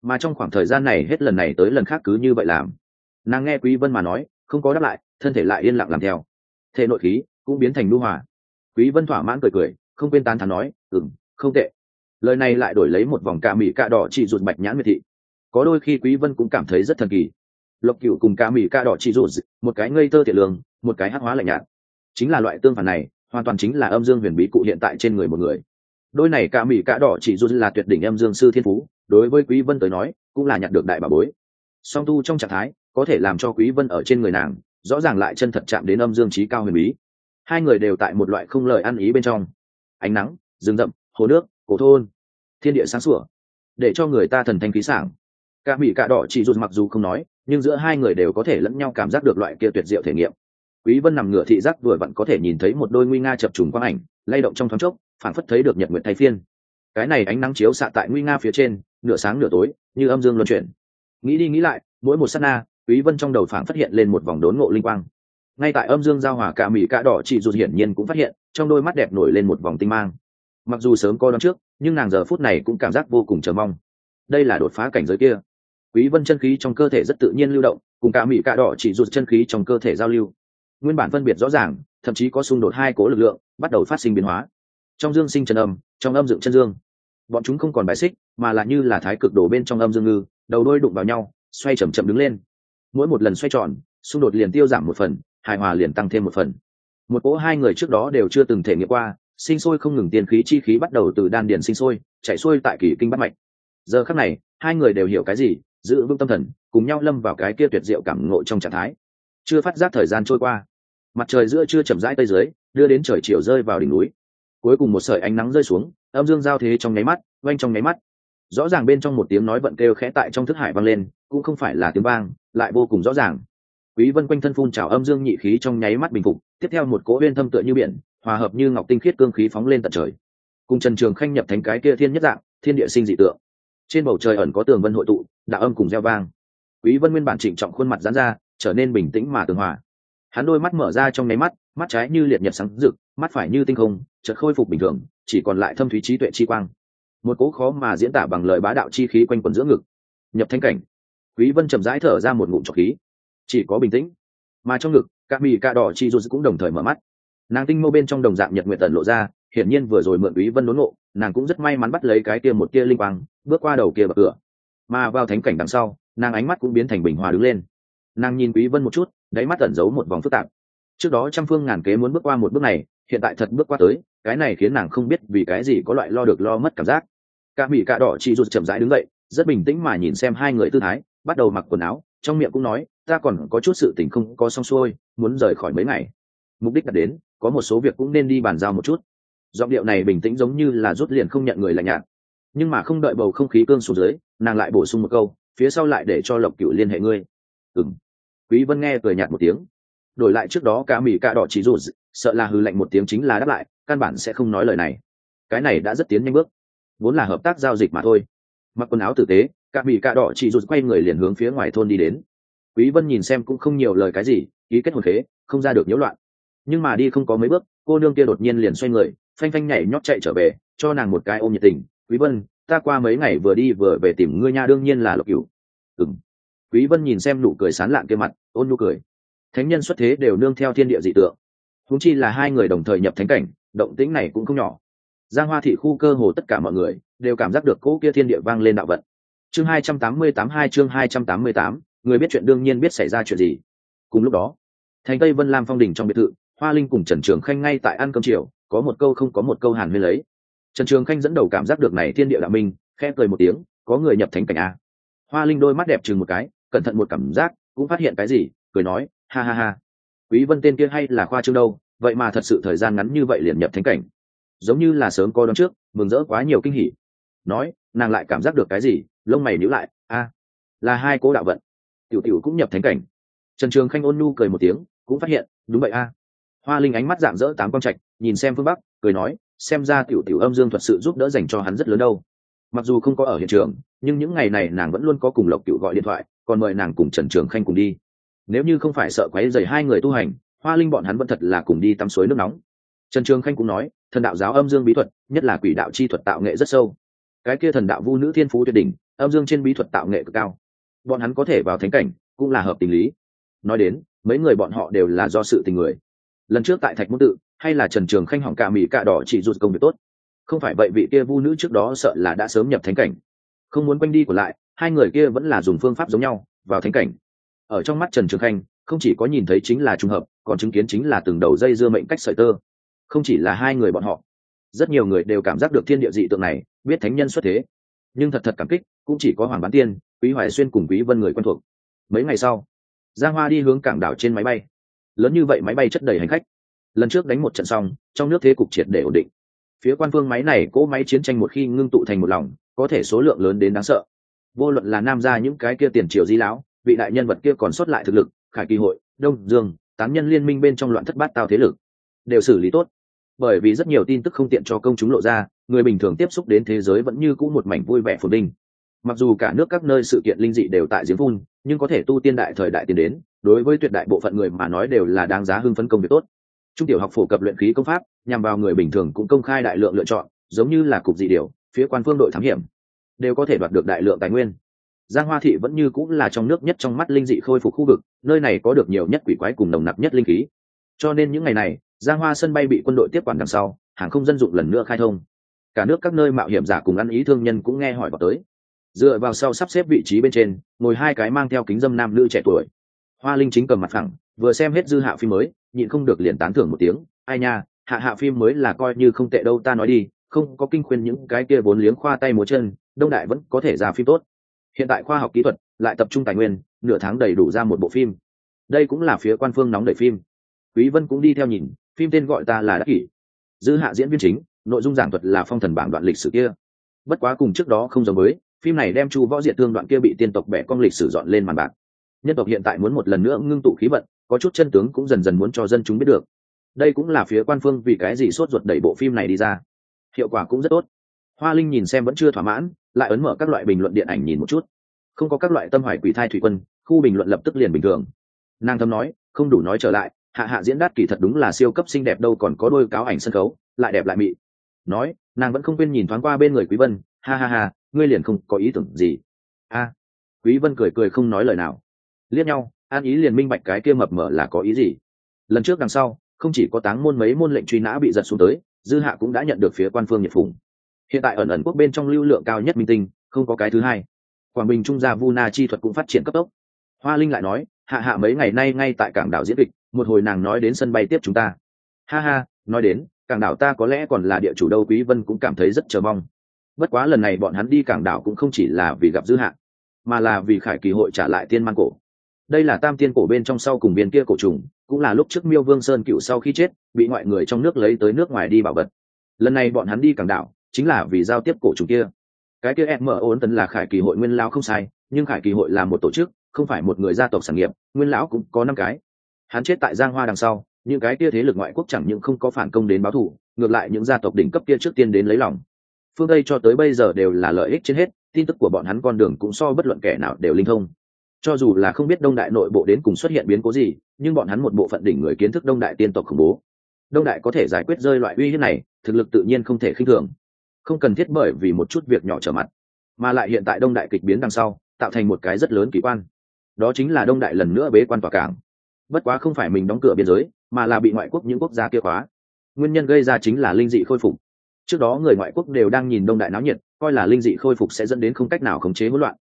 [SPEAKER 1] mà trong khoảng thời gian này hết lần này tới lần khác cứ như vậy làm. Nàng nghe quý vân mà nói, không có đáp lại, thân thể lại yên lặng làm theo. Thể nội khí cũng biến thành nu hòa. Quý vân thỏa mãn cười cười, không quên tán thán nói, ừm, không tệ. Lời này lại đổi lấy một vòng cà mì cà đỏ chỉ rụt bạch nhãn miệt thị. Có đôi khi quý vân cũng cảm thấy rất thần kỳ. Lộc cửu cùng cà mì cà đỏ chỉ rụt, một cái ngây thơ thiệt lương, một cái hắc hóa lạnh nhạt. Chính là loại tương phản này, hoàn toàn chính là âm dương huyền bí cụ hiện tại trên người một người. Đôi này cà mì cà đỏ chỉ ruột là tuyệt đỉnh âm dương sư thiên phú đối với quý vân tới nói, cũng là nhặt được đại bảo bối. Song tu trong trạng thái, có thể làm cho quý vân ở trên người nàng, rõ ràng lại chân thật chạm đến âm dương trí cao huyền bí. Hai người đều tại một loại không lời ăn ý bên trong. Ánh nắng, rừng rậm, hồ nước, cổ thôn, thiên địa sáng sủa, để cho người ta thần thanh khí sảng. Cả mỹ cả đỏ chỉ dù mặc dù không nói, nhưng giữa hai người đều có thể lẫn nhau cảm giác được loại kia tuyệt diệu thể nghiệm. Quý vân nằm ngửa thị giác vừa vặn có thể nhìn thấy một đôi nguy nga chập trùng quang ảnh, lay động trong thoáng chốc phản phất thấy được nhật nguyện thay phiên. Cái này ánh nắng chiếu xạ tại nguy nga phía trên nửa sáng nửa tối, như âm dương luân chuyển. Nghĩ đi nghĩ lại, mỗi một sát na, quý vân trong đầu phảng phát hiện lên một vòng đốn ngộ linh quang. Ngay tại âm dương giao hòa cả mỹ cả đỏ chỉ ruột hiển nhiên cũng phát hiện, trong đôi mắt đẹp nổi lên một vòng tinh mang. Mặc dù sớm coi đón trước, nhưng nàng giờ phút này cũng cảm giác vô cùng chờ mong. Đây là đột phá cảnh giới kia. Quý vân chân khí trong cơ thể rất tự nhiên lưu động, cùng cả mỹ cả đỏ chỉ rụt chân khí trong cơ thể giao lưu. Nguyên bản phân biệt rõ ràng, thậm chí có xung đột hai cố lực lượng, bắt đầu phát sinh biến hóa. Trong dương sinh chân âm, trong âm dựng chân dương bọn chúng không còn bài xích, mà là như là thái cực đổ bên trong âm dương ngư, đầu đôi đụng vào nhau, xoay chậm chậm đứng lên. Mỗi một lần xoay tròn, xung đột liền tiêu giảm một phần, hài hòa liền tăng thêm một phần. Một cỗ hai người trước đó đều chưa từng thể nghiệm qua, sinh sôi không ngừng tiền khí chi khí bắt đầu từ đan điền sinh sôi, chạy xuôi tại kỳ kinh bắt mạch. Giờ khắc này, hai người đều hiểu cái gì, giữ vững tâm thần, cùng nhau lâm vào cái kia tuyệt diệu cảm ngộ trong trạng thái. Chưa phát giác thời gian trôi qua, mặt trời giữa chưa chậm rãi tây dưới, đưa đến trời chiều rơi vào đỉnh núi. Cuối cùng một sợi ánh nắng rơi xuống âm dương giao thế trong nháy mắt oanh trong nháy mắt. Rõ ràng bên trong một tiếng nói vận kêu khẽ tại trong thức hải vang lên, cũng không phải là tiếng vang, lại vô cùng rõ ràng. Quý vân quanh thân phun trào âm dương nhị khí trong nháy mắt bình phục, tiếp theo một cỗ uyên thâm tựa như biển, hòa hợp như ngọc tinh khiết cương khí phóng lên tận trời. Cùng trần trường khanh nhập thành cái kia thiên nhất dạng, thiên địa sinh dị tượng. Trên bầu trời ẩn có tường vân hội tụ, đạo âm cùng gieo vang. Quý vân nguyên bản trịnh trọng khuôn mặt giãn ra, trở nên bình tĩnh mà tường hòa. Hắn đôi mắt mở ra trong nháy mắt mắt trái như liệt nhật sáng rực, mắt phải như tinh không, chợt khôi phục bình thường chỉ còn lại thâm thúy trí tuệ chi quang. Một cố khó mà diễn tả bằng lời bá đạo chi khí quanh quẩn giữa ngực. Nhập thanh cảnh. Quý vân chậm rãi thở ra một ngụm trọc khí. Chỉ có bình tĩnh. Mà trong ngực các mì ca đỏ chi dù cũng đồng thời mở mắt. Nàng tinh mô bên trong đồng dạng nhật nguyện tần lộ ra, hiển nhiên vừa rồi mượn quý vân đốn ngộ, nàng cũng rất may mắn bắt lấy cái kia một kia linh quang, bước qua đầu kia bậc cửa. Mà vào thánh cảnh đằng sau, nàng ánh mắt cũng biến thành bình hòa đứng lên. Nàng nhìn quý vân một chút, đáy mắt ẩn giấu một vòng phức tạp. Trước đó trăm phương ngàn kế muốn bước qua một bước này, hiện tại thật bước qua tới cái này khiến nàng không biết vì cái gì có loại lo được lo mất cảm giác. Cả mỹ cả đỏ chỉ rụt chậm rãi đứng dậy, rất bình tĩnh mà nhìn xem hai người tư thái, bắt đầu mặc quần áo, trong miệng cũng nói, ta còn có chút sự tình không có xong xuôi, muốn rời khỏi mấy ngày. Mục đích đạt đến, có một số việc cũng nên đi bàn giao một chút. Giọng điệu này bình tĩnh giống như là rút liền không nhận người lạnh nhạt. Nhưng mà không đợi bầu không khí cương xuống dưới, nàng lại bổ sung một câu, phía sau lại để cho lộc cựu liên hệ ngươi. Ừng quý vân nghe cười nhạt một tiếng. Đổi lại trước đó cả mỹ cả đỏ chỉ rụt, sợ là hư lạnh một tiếng chính là đáp lại căn bản sẽ không nói lời này. Cái này đã rất tiến nhanh bước. Vốn là hợp tác giao dịch mà thôi. Mặc quần áo tử tế, cả bị cả đỏ chỉ rụt quay người liền hướng phía ngoài thôn đi đến. Quý vân nhìn xem cũng không nhiều lời cái gì ý kết hồn khế không ra được nhiễu loạn. Nhưng mà đi không có mấy bước, cô nương kia đột nhiên liền xoay người, phanh phanh nhảy nhót chạy trở về, cho nàng một cái ôm nhiệt tình. Quý vân, ta qua mấy ngày vừa đi vừa về tìm ngươi nha, đương nhiên là lộc cửu. Ừm. Quý vân nhìn xem nụ cười sán lạn kia mặt, ôn nụ cười. Thánh nhân xuất thế đều nương theo thiên địa dị tượng. Huống chi là hai người đồng thời nhập thánh cảnh động tĩnh này cũng không nhỏ. Giang hoa thị khu cơ hồ tất cả mọi người đều cảm giác được cỗ kia thiên địa vang lên đạo vận. Chương 288 hai chương 288, người biết chuyện đương nhiên biết xảy ra chuyện gì. Cùng lúc đó thành tây vân lam phong đình trong biệt thự hoa linh cùng trần trường khanh ngay tại ăn cơm chiều có một câu không có một câu hàn huyên lấy. Trần trường khanh dẫn đầu cảm giác được này thiên địa đạo minh khẽ cười một tiếng có người nhập thánh cảnh a. Hoa linh đôi mắt đẹp chừng một cái cẩn thận một cảm giác cũng phát hiện cái gì cười nói ha ha ha. Quý vân tên kia hay là khoa trương đâu? Vậy mà thật sự thời gian ngắn như vậy liền nhập thánh cảnh. Giống như là sớm coi đón trước, mừng rỡ quá nhiều kinh hỉ. Nói, nàng lại cảm giác được cái gì, lông mày nhíu lại, a, là hai cố đạo vận. Tiểu tiểu cũng nhập thánh cảnh. Trần trường khanh ôn nhu cười một tiếng, cũng phát hiện, đúng vậy a. Hoa linh ánh mắt dạng dỡ tám con trạch, nhìn xem phương bắc, cười nói, xem ra tiểu tiểu âm dương thuật sự giúp đỡ dành cho hắn rất lớn đâu. Mặc dù không có ở hiện trường, nhưng những ngày này nàng vẫn luôn có cùng lộc cựu gọi điện thoại, còn mời nàng cùng trần trường khanh cùng đi. Nếu như không phải sợ quấy dày hai người tu hành hoa linh bọn hắn vẫn thật là cùng đi tắm suối nước nóng. Trần trường khanh cũng nói, thần đạo giáo âm dương bí thuật, nhất là quỷ đạo chi thuật tạo nghệ rất sâu. Cái kia thần đạo vu nữ thiên phú tuyệt đỉnh, âm dương trên bí thuật tạo nghệ cực cao. Bọn hắn có thể vào thánh cảnh, cũng là hợp tình lý. Nói đến, mấy người bọn họ đều là do sự tình người. Lần trước tại thạch môn tự, hay là trần trường khanh hỏng cả mỹ cạ đỏ chỉ rụt công việc tốt. Không phải vậy vị kia vu nữ trước đó sợ là đã sớm nhập thánh cảnh. Không muốn quanh đi của lại, hai người kia vẫn là dùng phương pháp giống nhau, vào thánh cảnh. Ở trong mắt trần trường khanh không chỉ có nhìn thấy chính là trùng hợp, còn chứng kiến chính là từng đầu dây dưa mệnh cách sợi tơ. Không chỉ là hai người bọn họ, rất nhiều người đều cảm giác được thiên địa dị tượng này, biết thánh nhân xuất thế. Nhưng thật thật cảm kích, cũng chỉ có hoàng bán tiên, quý hoài xuyên cùng quý vân người quen thuộc. Mấy ngày sau, giang hoa đi hướng cảng đảo trên máy bay. Lớn như vậy máy bay chất đầy hành khách. Lần trước đánh một trận xong, trong nước thế cục triệt để ổn định. Phía quan phương máy này cỗ máy chiến tranh một khi ngưng tụ thành một lòng, có thể số lượng lớn đến đáng sợ. Vô luận là nam ra những cái kia tiền triều di lão, vị đại nhân vật kia còn sót lại thực lực khải kỳ hội, đông, dương, tán nhân liên minh bên trong loạn thất bát tao thế lực, đều xử lý tốt. Bởi vì rất nhiều tin tức không tiện cho công chúng lộ ra, người bình thường tiếp xúc đến thế giới vẫn như cũ một mảnh vui vẻ phồn vinh. Mặc dù cả nước các nơi sự kiện linh dị đều tại giếng phun, nhưng có thể tu tiên đại thời đại tiến đến, đối với tuyệt đại bộ phận người mà nói đều là đáng giá hưng phấn công việc tốt. Trung tiểu học phổ cập luyện khí công pháp, nhằm vào người bình thường cũng công khai đại lượng lựa chọn, giống như là cục dị điều phía quan phương đội thám hiểm, đều có thể đoạt được đại lượng tài nguyên giang hoa thị vẫn như cũng là trong nước nhất trong mắt linh dị khôi phục khu vực, nơi này có được nhiều nhất quỷ quái cùng nồng nặc nhất linh khí. Cho nên những ngày này, giang hoa sân bay bị quân đội tiếp quản đằng sau, hàng không dân dụng lần nữa khai thông. Cả nước các nơi mạo hiểm giả cùng ăn ý thương nhân cũng nghe hỏi vào tới. Dựa vào sau sắp xếp vị trí bên trên, ngồi hai cái mang theo kính dâm nam nữ trẻ tuổi. Hoa linh chính cầm mặt phẳng, vừa xem hết dư hạ phim mới, nhịn không được liền tán thưởng một tiếng, ai nha, hạ hạ phim mới là coi như không tệ đâu, ta nói đi, không có kinh khuyên những cái kia vốn liếng khoa tay múa chân, đông đại vẫn có thể ra phim tốt hiện tại khoa học kỹ thuật lại tập trung tài nguyên, nửa tháng đầy đủ ra một bộ phim. Đây cũng là phía quan phương nóng đẩy phim. Quý vân cũng đi theo nhìn, phim tên gọi ta là đắc kỷ. Dư hạ diễn viên chính, nội dung giảng thuật là phong thần bảng đoạn lịch sử kia. Bất quá cùng trước đó không giống với, phim này đem chu võ diệt thương đoạn kia bị tiên tộc bẻ con lịch sử dọn lên màn bạc. Nhân tộc hiện tại muốn một lần nữa ngưng tụ khí vận, có chút chân tướng cũng dần dần muốn cho dân chúng biết được. Đây cũng là phía quan phương vì cái gì sốt ruột đẩy bộ phim này đi ra. Hiệu quả cũng rất tốt hoa linh nhìn xem vẫn chưa thỏa mãn, lại ấn mở các loại bình luận điện ảnh nhìn một chút. Không có các loại tâm hoài quỷ thai thủy quân, khu bình luận lập tức liền bình thường. Nàng thâm nói, không đủ nói trở lại, hạ hạ diễn đát kỳ thật đúng là siêu cấp xinh đẹp đâu còn có đôi cáo ảnh sân khấu, lại đẹp lại mị. Nói, nàng vẫn không quên nhìn thoáng qua bên người quý vân, ha ha ha, ngươi liền không có ý tưởng gì. A, quý vân cười cười không nói lời nào. Liếc nhau, an ý liền minh bạch cái kia mập mờ là có ý gì. Lần trước đằng sau, không chỉ có táng môn mấy môn lệnh truy nã bị giật xuống tới, dư hạ cũng đã nhận được phía quan phương nhiệt phùng hiện tại ẩn ẩn quốc bên trong lưu lượng cao nhất minh tinh, không có cái thứ hai. Quảng bình trung gia vu na chi thuật cũng phát triển cấp tốc. Hoa linh lại nói, hạ hạ mấy ngày nay ngay tại cảng đảo diễn kịch, một hồi nàng nói đến sân bay tiếp chúng ta. Ha ha, nói đến, cảng đảo ta có lẽ còn là địa chủ đâu, quý vân cũng cảm thấy rất chờ mong. Bất quá lần này bọn hắn đi cảng đảo cũng không chỉ là vì gặp dư hạ, mà là vì khải kỳ hội trả lại tiên mang cổ. Đây là tam tiên cổ bên trong sau cùng viên kia cổ trùng, cũng là lúc trước miêu vương sơn cựu sau khi chết, bị ngoại người trong nước lấy tới nước ngoài đi bảo vật. Lần này bọn hắn đi cảng đảo chính là vì giao tiếp cổ trùng kia. Cái kia em mở ốn tấn là khải kỳ hội nguyên lão không sai, nhưng khải kỳ hội là một tổ chức, không phải một người gia tộc sản nghiệp, nguyên lão cũng có năm cái. Hắn chết tại giang hoa đằng sau, những cái kia thế lực ngoại quốc chẳng những không có phản công đến báo thù, ngược lại những gia tộc đỉnh cấp kia trước tiên đến lấy lòng. Phương tây cho tới bây giờ đều là lợi ích trên hết, tin tức của bọn hắn con đường cũng so bất luận kẻ nào đều linh thông. Cho dù là không biết đông đại nội bộ đến cùng xuất hiện biến cố gì, nhưng bọn hắn một bộ phận đỉnh người kiến thức đông đại tiên tộc khủng bố. Đông đại có thể giải quyết rơi loại uy hiếp này, thực lực tự nhiên không thể khinh thường không cần thiết bởi vì một chút việc nhỏ trở mặt, mà lại hiện tại đông đại kịch biến đằng sau, tạo thành một cái rất lớn kỳ quan. Đó chính là đông đại lần nữa bế quan tòa cảng. Bất quá không phải mình đóng cửa biên giới, mà là bị ngoại quốc những quốc gia kia khóa. Nguyên nhân gây ra chính là linh dị khôi phục. Trước đó người ngoại quốc đều đang nhìn đông đại náo nhiệt, coi là linh dị khôi phục sẽ dẫn đến không cách nào khống chế hỗn loạn.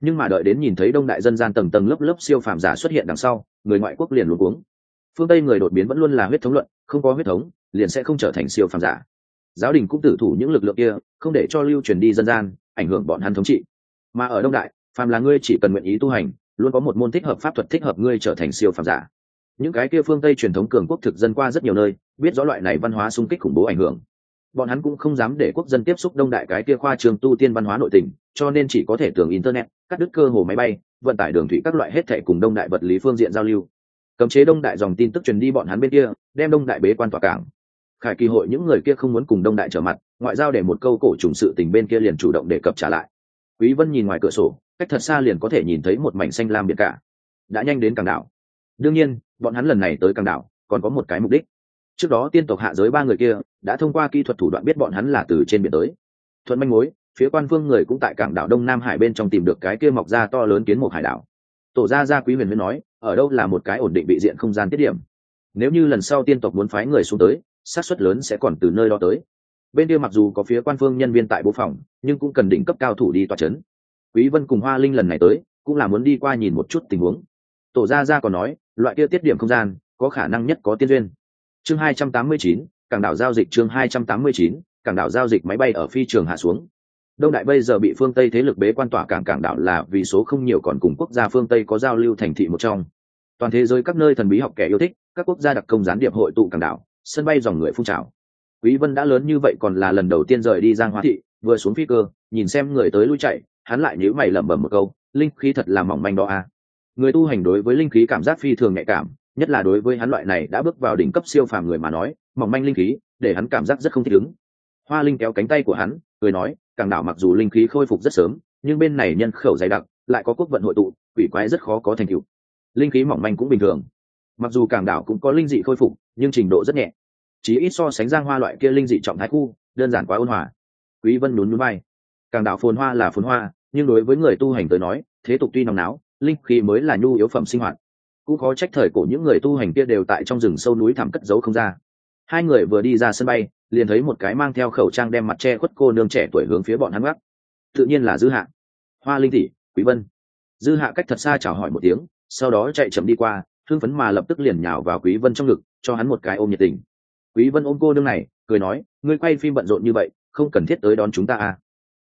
[SPEAKER 1] Nhưng mà đợi đến nhìn thấy đông đại dân gian tầng tầng lớp lớp siêu phàm giả xuất hiện đằng sau, người ngoại quốc liền luôn cuống. phương tây người đột biến vẫn luôn là huyết thống luận, không có huyết thống, liền sẽ không trở thành siêu phàm giả giáo đình cũng tử thủ những lực lượng kia, không để cho lưu truyền đi dân gian, ảnh hưởng bọn hắn thống trị. Mà ở đông đại, phàm là ngươi chỉ cần nguyện ý tu hành, luôn có một môn thích hợp pháp thuật thích hợp ngươi trở thành siêu phàm giả. Những cái kia phương tây truyền thống cường quốc thực dân qua rất nhiều nơi, biết rõ loại này văn hóa xung kích khủng bố ảnh hưởng. Bọn hắn cũng không dám để quốc dân tiếp xúc đông đại cái kia khoa trường tu tiên văn hóa nội tình, cho nên chỉ có thể tường internet, cắt đứt cơ hồ máy bay, vận tải đường thủy các loại hết thể cùng đông đại vật lý phương diện giao lưu. Cấm chế đông đại dòng tin tức truyền đi bọn hắn bên kia, đem đông đại bế quan tỏa cảng khải kỳ hội những người kia không muốn cùng đông đại trở mặt, ngoại giao để một câu cổ trùng sự tình bên kia liền chủ động đề cập trả lại. Quý vân nhìn ngoài cửa sổ, cách thật xa liền có thể nhìn thấy một mảnh xanh lam biển cả. Đã nhanh đến cảng đảo. Đương nhiên, bọn hắn lần này tới cảng đảo, còn có một cái mục đích. Trước đó tiên tộc hạ giới ba người kia, đã thông qua kỹ thuật thủ đoạn biết bọn hắn là từ trên biển tới. Thuận manh mối, phía quan phương người cũng tại cảng đảo đông nam hải bên trong tìm được cái kia mọc ra to lớn kiến một hải đảo. Tổ gia gia quý huyền mới nói, ở đâu là một cái ổn định bị diện không gian tiết điểm? Nếu như lần sau tiên tộc muốn phái người xuống tới xác suất lớn sẽ còn từ nơi đó tới. Bên kia mặc dù có phía quan phương nhân viên tại bố phòng, nhưng cũng cần đỉnh cấp cao thủ đi tòa c h ấ n quý vân cùng hoa linh lần này tới, cũng là muốn đi qua nhìn một chút tình huống. Tổ gia gia còn nói, loại kia tiết điểm không gian, có khả năng nhất có tiên duyên. Chương hai trăm tám mươi chín, cảng đảo giao dịch chương hai trăm tám mươi chín, cảng đảo giao dịch máy bay ở phi trường hạ xuống. Đông đại bây giờ bị phương tây thế lực bế quan tỏa cảng cảng đảo là vì số không nhiều còn cùng quốc gia phương tây có giao lưu thành thị một trong. Toàn thế giới các nơi thần bí học kẻ yêu thích, các quốc gia đặc công gián điệp hội tụ cảng đảo sân bay dòng người phun trào. Quý vân đã lớn như vậy còn là lần đầu tiên rời đi giang hoa thị, vừa xuống phi cơ, nhìn xem người tới lui chạy, hắn lại nhíu mày lẩm bẩm một câu, linh khí thật là mỏng manh đó à. Người tu hành đối với linh khí cảm giác phi thường nhạy cảm, nhất là đối với hắn loại này đã bước vào đỉnh cấp siêu phàm người mà nói, mỏng manh linh khí, để hắn cảm giác rất không thích ứng. Hoa linh kéo cánh tay của hắn, cười nói, càng đảo mặc dù linh khí khôi phục rất sớm, nhưng bên này nhân khẩu dày đặc, lại có quốc vận hội tụ, quỷ quái rất khó có thành tựu. Linh khí mỏng manh cũng bình thường mặc dù cảng đảo cũng có linh dị khôi phục, nhưng trình độ rất nhẹ. Chỉ ít so sánh giang hoa loại kia linh dị trọng thái khu, đơn giản quá ôn hòa. Quý vân nhún nhún vai. Cảng đảo phồn hoa là phồn hoa, nhưng đối với người tu hành tới nói, thế tục tuy nóng náo, linh khí mới là nhu yếu phẩm sinh hoạt. Cũng khó trách thời cổ những người tu hành kia đều tại trong rừng sâu núi thẳm cất giấu không ra. Hai người vừa đi ra sân bay, liền thấy một cái mang theo khẩu trang đem mặt che khuất cô nương trẻ tuổi hướng phía bọn hắn gác. Tự nhiên là dư hạ. Hoa linh tỷ, quý vân. Dư hạ cách thật xa chào hỏi một tiếng, sau đó chạy chậm đi qua thương phấn mà lập tức liền nhào vào quý vân trong ngực, cho hắn một cái ôm nhiệt tình. Quý vân ôm cô nương này, cười nói, ngươi quay phim bận rộn như vậy, không cần thiết tới đón chúng ta à?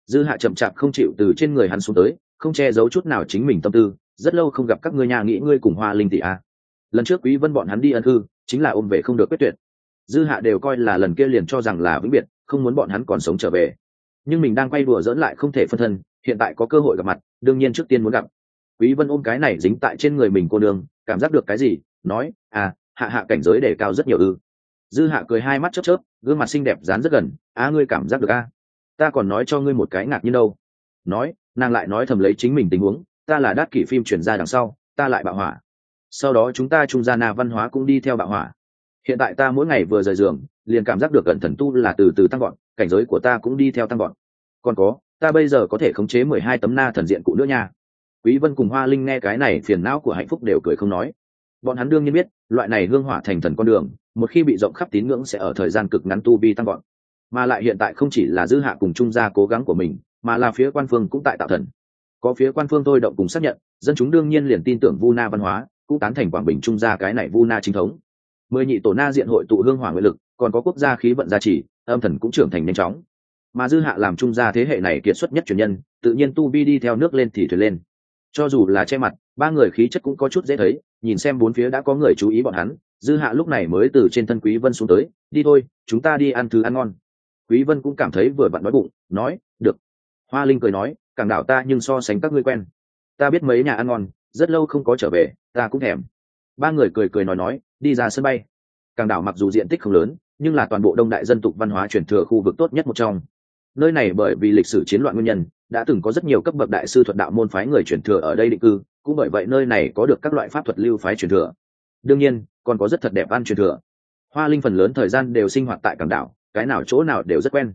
[SPEAKER 1] Dư hạ chậm chạp không chịu từ trên người hắn xuống tới, không che giấu chút nào chính mình tâm tư, rất lâu không gặp các ngươi nhà nghĩ ngươi cùng hoa linh tỷ à? Lần trước quý vân bọn hắn đi ân thư chính là ôm về không được quyết tuyệt. Dư hạ đều coi là lần kia liền cho rằng là vĩnh biệt, không muốn bọn hắn còn sống trở về. Nhưng mình đang quay đùa dỡn lại không thể phân thân, hiện tại có cơ hội gặp mặt, đương nhiên trước tiên muốn gặp. Quý vân ôm cái này dính tại trên người mình cô nương cảm giác được cái gì, nói à hạ hạ cảnh giới đề cao rất nhiều ư. Dư hạ cười hai mắt chớp chớp, gương mặt xinh đẹp dán rất gần á ngươi cảm giác được a? Ta còn nói cho ngươi một cái ngạc nhiên đâu. Nói, nàng lại nói thầm lấy chính mình tình huống, ta là đát kỷ phim chuyển ra đằng sau, ta lại bạo hỏa. Sau đó chúng ta trung gia na văn hóa cũng đi theo bạo hỏa. Hiện tại ta mỗi ngày vừa rời giường, liền cảm giác được cẩn thần tu là từ từ tăng gọn cảnh giới của ta cũng đi theo tăng gọn còn có, ta bây giờ có thể khống chế mười hai tấm na thần diện cụ nữa nha quý vân cùng hoa linh nghe cái này phiền não của hạnh phúc đều cười không nói. Bọn hắn đương nhiên biết, loại này hương hỏa thành thần con đường, một khi bị rộng khắp tín ngưỡng sẽ ở thời gian cực ngắn tu vi tăng gọn mà lại hiện tại không chỉ là dư hạ cùng trung gia cố gắng của mình, mà là phía quan phương cũng tại tạo thần. Có phía quan phương thôi động cùng xác nhận, dân chúng đương nhiên liền tin tưởng vu na văn hóa, cũng tán thành quảng bình trung gia cái này vu na chính thống. Mười nhị tổ na diện hội tụ hương hỏa nguyện lực, còn có quốc gia khí vận gia trì, âm thần cũng trưởng thành nhanh chóng. Mà dư hạ làm trung gia thế hệ này kiệt xuất nhất truyền nhân, tự nhiên tu vi đi theo nước lên thì thuyền lên cho dù là che mặt, ba người khí chất cũng có chút dễ thấy, nhìn xem bốn phía đã có người chú ý bọn hắn, dư hạ lúc này mới từ trên thân quý vân xuống tới, đi thôi, chúng ta đi ăn thứ ăn ngon. Quý vân cũng cảm thấy vừa vặn đói bụng, nói, được. Hoa linh cười nói, càng đảo ta nhưng so sánh các ngươi quen. Ta biết mấy nhà ăn ngon, rất lâu không có trở về, ta cũng thèm. Ba người cười cười nói nói, đi ra sân bay. Càng đảo mặc dù diện tích không lớn, nhưng là toàn bộ đông đại dân tục văn hóa truyền thừa khu vực tốt nhất một trong. Nơi này bởi vì lịch sử chiến loạn nguyên nhân đã từng có rất nhiều cấp bậc đại sư thuật đạo môn phái người truyền thừa ở đây định cư, cũng bởi vậy nơi này có được các loại pháp thuật lưu phái truyền thừa. Đương nhiên, còn có rất thật đẹp ăn truyền thừa. Hoa linh phần lớn thời gian đều sinh hoạt tại cảng đảo, cái nào chỗ nào đều rất quen.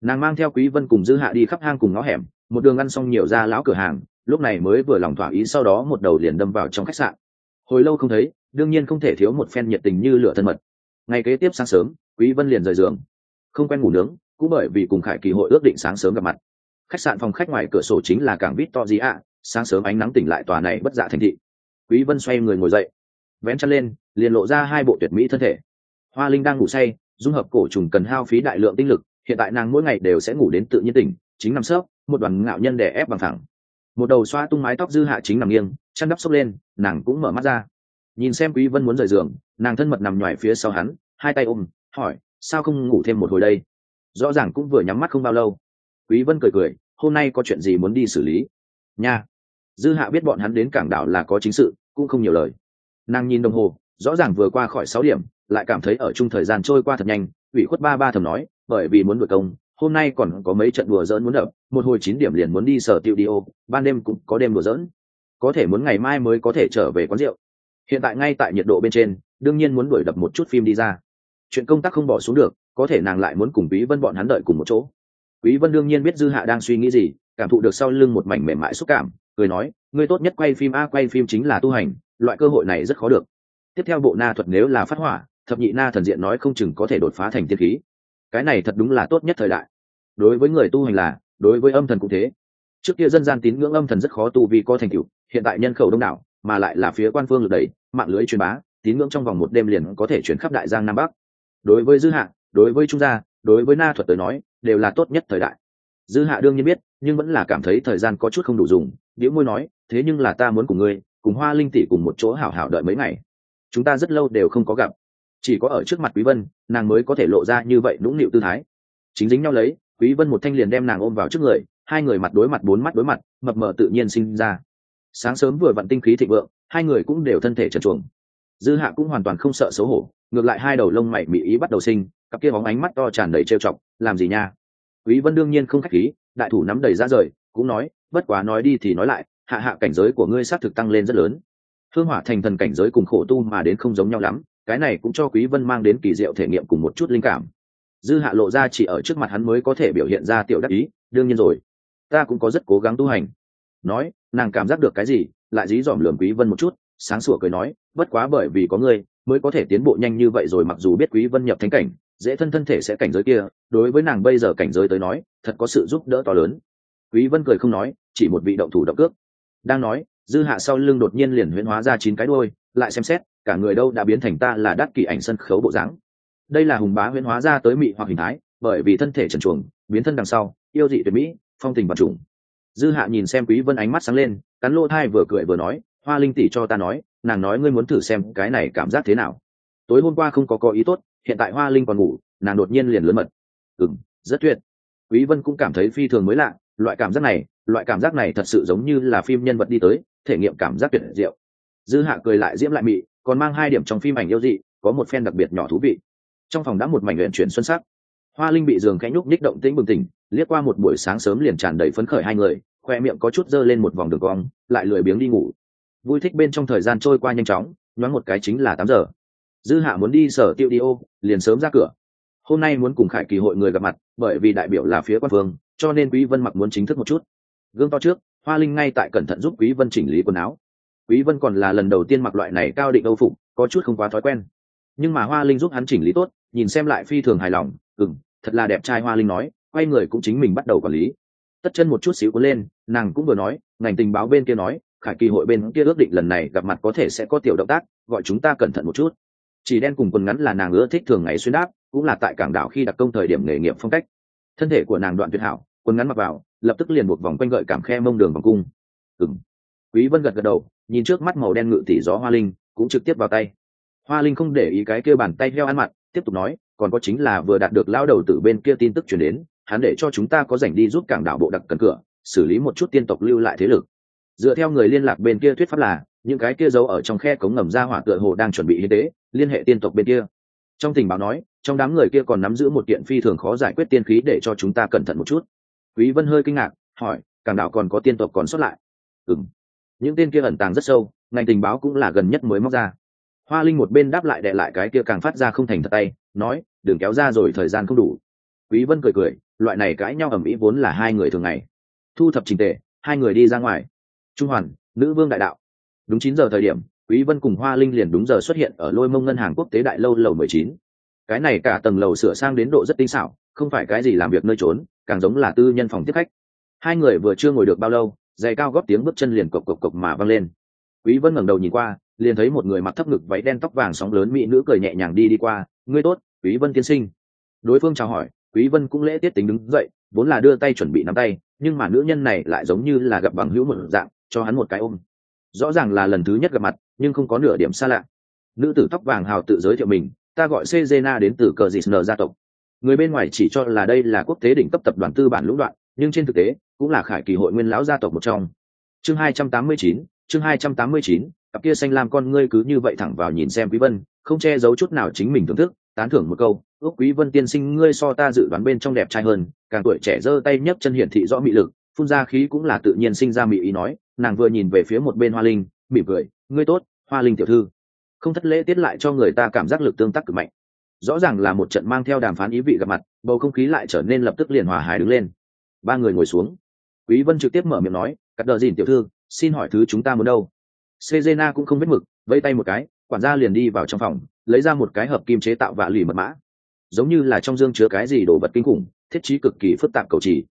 [SPEAKER 1] Nàng mang theo quý vân cùng dư hạ đi khắp hang cùng ngõ hẻm, một đường ăn xong nhiều ra lão cửa hàng, lúc này mới vừa lòng thỏa ý sau đó một đầu liền đâm vào trong khách sạn. Hồi lâu không thấy, đương nhiên không thể thiếu một phen nhiệt tình như lửa thân mật. Ngày kế tiếp sáng sớm, quý vân liền rời giường. Không quen ngủ nướng, cũng bởi vì cùng khải kỳ hội ước định sáng sớm gặp mặt khách sạn phòng khách ngoài cửa sổ chính là cảng vít to gì ạ sáng sớm ánh nắng tỉnh lại tòa này bất dạ thành thị. Quý vân xoay người ngồi dậy. Vén chân lên, liền lộ ra hai bộ tuyệt mỹ thân thể. Hoa linh đang ngủ say, dung hợp cổ trùng cần hao phí đại lượng tinh lực, hiện tại nàng mỗi ngày đều sẽ ngủ đến tự nhiên tỉnh, chính nằm sấp, một đoàn ngạo nhân đè ép bằng thẳng. Một đầu xoa tung mái tóc dư hạ chính nằm nghiêng, chăn đắp sốc lên, nàng cũng mở mắt ra. Nhìn xem quý vân muốn rời giường, nàng thân mật nằm nhòi phía sau hắn, hai tay ôm, hỏi, sao không ngủ thêm một hồi đây? Rõ ràng cũng vừa nhắm mắt không bao lâu quý vân cười cười, hôm nay có chuyện gì muốn đi xử lý? Nha. Dư hạ biết bọn hắn đến cảng đảo là có chính sự, cũng không nhiều lời. Nàng nhìn đồng hồ, rõ ràng vừa qua khỏi sáu điểm, lại cảm thấy ở chung thời gian trôi qua thật nhanh, ủy khuất ba ba thầm nói, bởi vì muốn đuổi công, hôm nay còn có mấy trận đùa dỡn muốn đập, một hồi chín điểm liền muốn đi sở tiêu đi ô, ban đêm cũng có đêm đùa dỡn có thể muốn ngày mai mới có thể trở về quán rượu. Hiện tại ngay tại nhiệt độ bên trên, đương nhiên muốn đuổi đập một chút phim đi ra. Chuyện công tác không bỏ xuống được, có thể nàng lại muốn cùng quý vân bọn hắn đợi cùng một chỗ quý vân đương nhiên biết dư hạ đang suy nghĩ gì, cảm thụ được sau lưng một mảnh mềm mại xúc cảm, cười nói, ngươi tốt nhất quay phim a, quay phim chính là tu hành, loại cơ hội này rất khó được. Tiếp theo bộ na thuật nếu là phát hỏa, thập nhị na thần diện nói không chừng có thể đột phá thành tiên khí. Cái này thật đúng là tốt nhất thời đại. Đối với người tu hành là, đối với âm thần cũng thế. Trước kia dân gian tín ngưỡng âm thần rất khó tu vì có thành tựu, hiện tại nhân khẩu đông đảo, mà lại là phía quan phương lực đẩy, mạng lưới truyền bá, tín ngưỡng trong vòng một đêm liền có thể chuyển khắp đại giang nam bắc. Đối với dư hạ, đối với trung gia, đối với na thuật tới nói đều là tốt nhất thời đại. Dư hạ đương nhiên biết, nhưng vẫn là cảm thấy thời gian có chút không đủ dùng điếu môi nói, thế nhưng là ta muốn cùng ngươi, cùng hoa linh tỷ cùng một chỗ hảo hảo đợi mấy ngày. Chúng ta rất lâu đều không có gặp. Chỉ có ở trước mặt quý vân, nàng mới có thể lộ ra như vậy nũng nịu tư thái. Chính dính nhau lấy, quý vân một thanh liền đem nàng ôm vào trước người, hai người mặt đối mặt, bốn mắt đối mặt, mập mờ tự nhiên sinh ra. Sáng sớm vừa vận tinh khí thịnh vượng, hai người cũng đều thân thể trần truồng. Dư hạ cũng hoàn toàn không sợ xấu hổ, ngược lại hai đầu lông mày mỹ ý bắt đầu sinh, cặp kia bóng ánh mắt to tràn đầy trêu chọc làm gì nha? Quý vân đương nhiên không khách khí, đại thủ nắm đầy ra rời, cũng nói, bất quá nói đi thì nói lại, hạ hạ cảnh giới của ngươi xác thực tăng lên rất lớn. Hương hỏa thành thần cảnh giới cùng khổ tu mà đến không giống nhau lắm, cái này cũng cho quý vân mang đến kỳ diệu thể nghiệm cùng một chút linh cảm. Dư hạ lộ ra chỉ ở trước mặt hắn mới có thể biểu hiện ra tiểu đắc ý, đương nhiên rồi, ta cũng có rất cố gắng tu hành. Nói, nàng cảm giác được cái gì, lại dí dỏm lườm quý vân một chút, sáng sủa cười nói, bất quá bởi vì có ngươi, mới có thể tiến bộ nhanh như vậy rồi, mặc dù biết quý vân nhập thánh cảnh dễ thân thân thể sẽ cảnh giới kia, đối với nàng bây giờ cảnh giới tới nói, thật có sự giúp đỡ to lớn. Quý vân cười không nói, chỉ một vị động thủ động cước. Đang nói, dư hạ sau lưng đột nhiên liền huyễn hóa ra chín cái đuôi, lại xem xét, cả người đâu đã biến thành ta là đắt kỳ ảnh sân khấu bộ dáng. Đây là hùng bá huyễn hóa ra tới mị hoặc hình thái, bởi vì thân thể trần chuồng biến thân đằng sau, yêu dị tuyệt mỹ, phong tình vật trùng. Dư hạ nhìn xem quý vân ánh mắt sáng lên, cắn lô thai vừa cười vừa nói, hoa linh tỷ cho ta nói, nàng nói ngươi muốn thử xem cái này cảm giác thế nào. Tối hôm qua không có có ý tốt hiện tại hoa linh còn ngủ, nàng đột nhiên liền lớn mật. Ừng rất tuyệt. Quý vân cũng cảm thấy phi thường mới lạ, loại cảm giác này, loại cảm giác này thật sự giống như là phim nhân vật đi tới, thể nghiệm cảm giác tuyệt diệu. Dư hạ cười lại diễm lại mị, còn mang hai điểm trong phim ảnh yêu dị, có một phen đặc biệt nhỏ thú vị. Trong phòng đã một mảnh luyện chuyển xuân sắc. Hoa linh bị giường khẽ nhúc ních động tĩnh bừng tỉnh, liếc qua một buổi sáng sớm liền tràn đầy phấn khởi hai người, khoe miệng có chút dơ lên một vòng đường cong, lại lười biếng đi ngủ. Vui thích bên trong thời gian trôi qua nhanh chóng, nhoáng một cái chính là tám giờ. Dư hạ muốn đi sở tiêu đi ô liền sớm ra cửa. Hôm nay muốn cùng khải kỳ hội người gặp mặt, bởi vì đại biểu là phía quan phương, cho nên quý vân mặc muốn chính thức một chút. Gương to trước, hoa linh ngay tại cẩn thận giúp quý vân chỉnh lý quần áo. Quý vân còn là lần đầu tiên mặc loại này cao định âu phục, có chút không quá thói quen. Nhưng mà hoa linh giúp hắn chỉnh lý tốt, nhìn xem lại phi thường hài lòng, ừm, thật là đẹp trai, hoa linh nói, quay người cũng chính mình bắt đầu quản lý. Tất chân một chút xíu cuốn lên, nàng cũng vừa nói, ngành tình báo bên kia nói, khải kỳ hội bên kia ước định lần này gặp mặt có thể sẽ có tiểu động tác, gọi chúng ta cẩn thận một chút chỉ đen cùng quần ngắn là nàng ưa thích thường ngày xuyên đáp, cũng là tại cảng đảo khi đặc công thời điểm nghề nghiệp phong cách. Thân thể của nàng đoạn tuyệt hảo, quần ngắn mặc vào, lập tức liền một vòng quanh gợi cảm khe mông đường vòng cung. Ừng quý vân gật gật đầu, nhìn trước mắt màu đen ngự tỷ gió hoa linh, cũng trực tiếp vào tay. Hoa linh không để ý cái kia bàn tay heo ăn mặt tiếp tục nói, còn có chính là vừa đạt được lao đầu từ bên kia tin tức truyền đến, hắn để cho chúng ta có rảnh đi giúp cảng đảo bộ đặc cần cửa, xử lý một chút tiên tộc lưu lại thế lực. Dựa theo người liên lạc bên kia thuyết pháp là những cái kia giấu ở trong khe cống ngầm ra hỏa tựa hồ đang chuẩn bị hiến tế, liên hệ tiên tộc bên kia. Trong tình báo nói, trong đám người kia còn nắm giữ một kiện phi thường khó giải quyết tiên khí để cho chúng ta cẩn thận một chút. Quý vân hơi kinh ngạc, hỏi càng đảo còn có tiên tộc còn xuất lại? Ừm. Những tên kia ẩn tàng rất sâu, ngành tình báo cũng là gần nhất mới móc ra. Hoa linh một bên đáp lại đệ lại cái kia càng phát ra không thành thật tay, nói, đừng kéo ra rồi, thời gian không đủ. Quý vân cười cười, loại này cãi nhau ầm ĩ vốn là hai người thường ngày. Thu thập trình tề, hai người đi ra ngoài. Trung hoàn, nữ vương đại đạo đúng chín giờ thời điểm, quý vân cùng hoa linh liền đúng giờ xuất hiện ở lôi mông ngân hàng quốc tế đại lâu lầu 19. cái này cả tầng lầu sửa sang đến độ rất tinh xảo, không phải cái gì làm việc nơi trốn, càng giống là tư nhân phòng tiếp khách. Hai người vừa chưa ngồi được bao lâu, giày cao góp tiếng bước chân liền cộc cộc cộc mà văng lên. Quý vân ngẩng đầu nhìn qua, liền thấy một người mặc thấp ngực váy đen tóc vàng sóng lớn mỹ nữ cười nhẹ nhàng đi đi qua, ngươi tốt, quý vân tiên sinh. Đối phương chào hỏi, quý vân cũng lễ tiết tính đứng dậy, vốn là đưa tay chuẩn bị nắm tay, nhưng mà nữ nhân này lại giống như là gặp bằng hữu một dạng, cho hắn một cái ôm rõ ràng là lần thứ nhất gặp mặt nhưng không có nửa điểm xa lạ. Nữ tử tóc vàng hào tự giới thiệu mình ta gọi Cezena đến từ cờ dịt nờ gia tộc. Người bên ngoài chỉ cho là đây là quốc tế đỉnh cấp tập đoàn tư bản lũng đoạn nhưng trên thực tế cũng là khải kỳ hội nguyên lão gia tộc một trong. Chương 289, chương 289, cặp kia xanh lam con ngươi cứ như vậy thẳng vào nhìn xem quý vân không che giấu chút nào chính mình thưởng thức tán thưởng một câu ước quý vân tiên sinh ngươi so ta dự đoán bên trong đẹp trai hơn càng tuổi trẻ giơ tay nhấc chân hiển thị rõ mị lực phun ra khí cũng là tự nhiên sinh ra mị ý nói nàng vừa nhìn về phía một bên hoa linh, mỉm cười, ngươi tốt, hoa linh tiểu thư. Không thất lễ tiết lại cho người ta cảm giác lực tương tác cực mạnh. Rõ ràng là một trận mang theo đàm phán ý vị gặp mặt, bầu không khí lại trở nên lập tức liền hòa hài đứng lên. Ba người ngồi xuống. Quý vân trực tiếp mở miệng nói, cắt đờ dìn tiểu thư, xin hỏi thứ chúng ta muốn đâu? Sejena cũng không biết mực, vẫy tay một cái, quản gia liền đi vào trong phòng, lấy ra một cái hợp kim chế tạo vạ lì mật mã. Giống như là trong dương chứa cái gì đồ vật kinh khủng, thiết trí cực kỳ phức tạp cầu chỉ.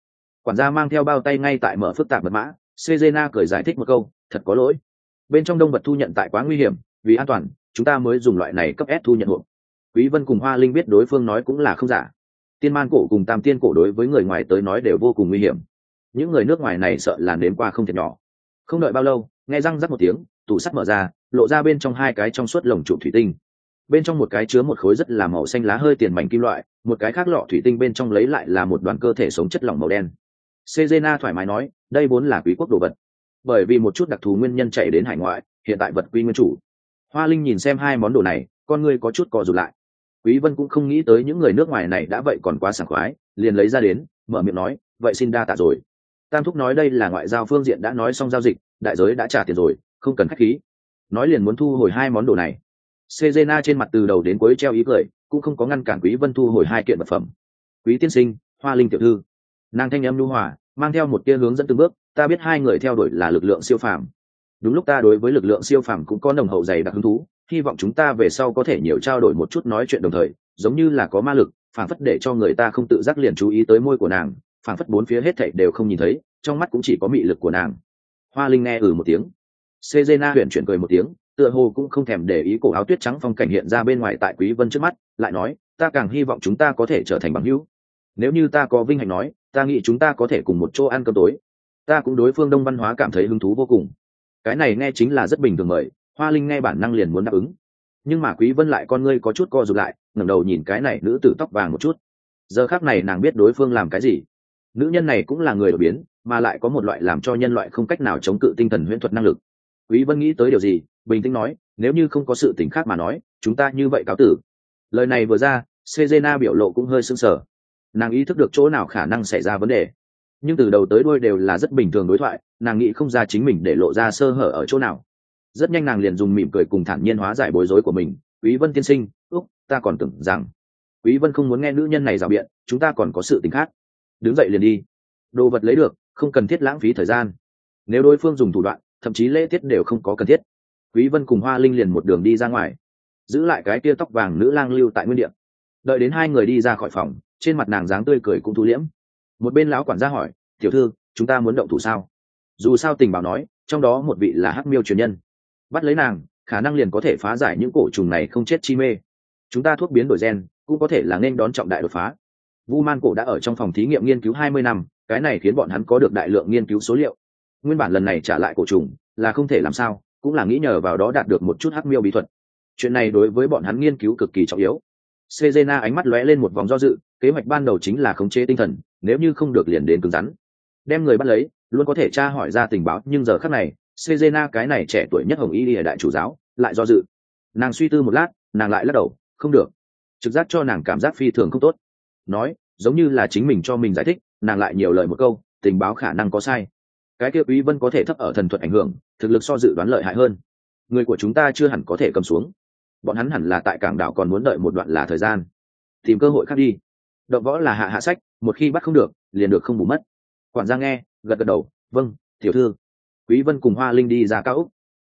[SPEAKER 1] quản gia mang theo bao tay ngay tại mở phức tạp mật mã Sejena cười giải thích một câu, thật có lỗi. Bên trong đông vật thu nhận tại quá nguy hiểm, vì an toàn, chúng ta mới dùng loại này cấp s thu nhận hộp quý vân cùng hoa linh biết đối phương nói cũng là không giả. Tiên man cổ cùng tam tiên cổ đối với người ngoài tới nói đều vô cùng nguy hiểm. Những người nước ngoài này sợ là đến qua không thiệt nhỏ. Không đợi bao lâu, nghe răng rắc một tiếng, tủ sắt mở ra, lộ ra bên trong hai cái trong suốt lồng trụ thủy tinh. Bên trong một cái chứa một khối rất là màu xanh lá hơi tiền mảnh kim loại, một cái khác lọ thủy tinh bên trong lấy lại là một đoàn cơ thể sống chất lỏng màu đen sejena thoải mái nói, đây vốn là quý quốc đồ vật. Bởi vì một chút đặc thù nguyên nhân chạy đến hải ngoại, hiện tại vật quy nguyên chủ. Hoa linh nhìn xem hai món đồ này, con ngươi có chút co rụt lại. Quý vân cũng không nghĩ tới những người nước ngoài này đã vậy còn quá sảng khoái, liền lấy ra đến, mở miệng nói, vậy xin đa tạ rồi. Tam thúc nói đây là ngoại giao phương diện đã nói xong giao dịch, đại giới đã trả tiền rồi, không cần khách khí. Nói liền muốn thu hồi hai món đồ này. Sejena trên mặt từ đầu đến cuối treo ý cười, cũng không có ngăn cản quý vân thu hồi hai kiện vật phẩm. Quý tiên sinh, hoa linh tiểu thư nàng thanh âm lưu hòa, mang theo một tia hướng dẫn từng bước, ta biết hai người theo đuổi là lực lượng siêu phàm. Đúng lúc ta đối với lực lượng siêu phàm cũng có nồng hậu dày đặc hứng thú, hy vọng chúng ta về sau có thể nhiều trao đổi một chút nói chuyện đồng thời, giống như là có ma lực, phản phất để cho người ta không tự giác liền chú ý tới môi của nàng, phản phất bốn phía hết thảy đều không nhìn thấy, trong mắt cũng chỉ có mị lực của nàng. Hoa linh nghe ừ một tiếng. Sejena huyện chuyển cười một tiếng, tựa hồ cũng không thèm để ý cổ áo tuyết trắng phong cảnh hiện ra bên ngoài tại quý vân trước mắt, lại nói, ta càng hy vọng chúng ta có thể trở thành bằng hữu nếu như ta có vinh hạnh nói, ta nghĩ chúng ta có thể cùng một chỗ ăn cơm tối. Ta cũng đối phương đông văn hóa cảm thấy hứng thú vô cùng. Cái này nghe chính là rất bình thường mời, hoa linh nghe bản năng liền muốn đáp ứng. Nhưng mà quý vân lại con ngươi có chút co rụt lại, ngẩng đầu nhìn cái này nữ tử tóc vàng một chút. Giờ khắc này nàng biết đối phương làm cái gì. Nữ nhân này cũng là người đột biến, mà lại có một loại làm cho nhân loại không cách nào chống cự tinh thần huyễn thuật năng lực. Quý vân nghĩ tới điều gì, bình tĩnh nói, nếu như không có sự tình khác mà nói, chúng ta như vậy cáo tử. Lời này vừa ra Sejena biểu lộ cũng hơi sưng sờ nàng ý thức được chỗ nào khả năng xảy ra vấn đề. Nhưng từ đầu tới đuôi đều là rất bình thường đối thoại, nàng nghĩ không ra chính mình để lộ ra sơ hở ở chỗ nào. Rất nhanh nàng liền dùng mỉm cười cùng thản nhiên hóa giải bối rối của mình. Quý vân tiên sinh úc ta còn tưởng rằng quý vân không muốn nghe nữ nhân này rào biện, chúng ta còn có sự tình khác. Đứng dậy liền đi. Đồ vật lấy được, không cần thiết lãng phí thời gian. Nếu đối phương dùng thủ đoạn, thậm chí lễ tiết đều không có cần thiết. Quý vân cùng hoa linh liền một đường đi ra ngoài, giữ lại cái tia tóc vàng nữ lang lưu tại nguyên địa. Đợi đến hai người đi ra khỏi phòng trên mặt nàng dáng tươi cười cũng thu liễm. Một bên lão quản gia hỏi tiểu thư chúng ta muốn động thủ sao? Dù sao tình báo nói trong đó một vị là hắc miêu truyền nhân. Bắt lấy nàng khả năng liền có thể phá giải những cổ trùng này không chết chi mê. Chúng ta thuốc biến đổi gen cũng có thể là nên đón trọng đại đột phá. Vu man cổ đã ở trong phòng thí nghiệm nghiên cứu hai mươi năm cái này khiến bọn hắn có được đại lượng nghiên cứu số liệu. Nguyên bản lần này trả lại cổ trùng là không thể làm sao cũng là nghĩ nhờ vào đó đạt được một chút hắc miêu bí thuật. Chuyện này đối với bọn hắn nghiên cứu cực kỳ trọng yếu. Sejena ánh mắt lóe lên một vòng do dự, kế hoạch ban đầu chính là khống chế tinh thần, nếu như không được liền đến cứng rắn. Đem người bắt lấy, luôn có thể tra hỏi ra tình báo, nhưng giờ khắc này, Sejena cái này trẻ tuổi nhất hồng y ở đại chủ giáo, lại do dự. Nàng suy tư một lát, nàng lại lắc đầu, không được. Trực giác cho nàng cảm giác phi thường không tốt. Nói, giống như là chính mình cho mình giải thích, nàng lại nhiều lời một câu, tình báo khả năng có sai. Cái kia Quý Vân có thể thấp ở thần thuật ảnh hưởng, thực lực so dự đoán lợi hại hơn. Người của chúng ta chưa hẳn có thể cầm xuống bọn hắn hẳn là tại cảng đảo còn muốn đợi một đoạn là thời gian tìm cơ hội khác đi động võ là hạ hạ sách, một khi bắt không được, liền được không bù mất. Quản gia nghe, gật gật đầu vâng tiểu thư. Quý vân cùng hoa linh đi ra cao úc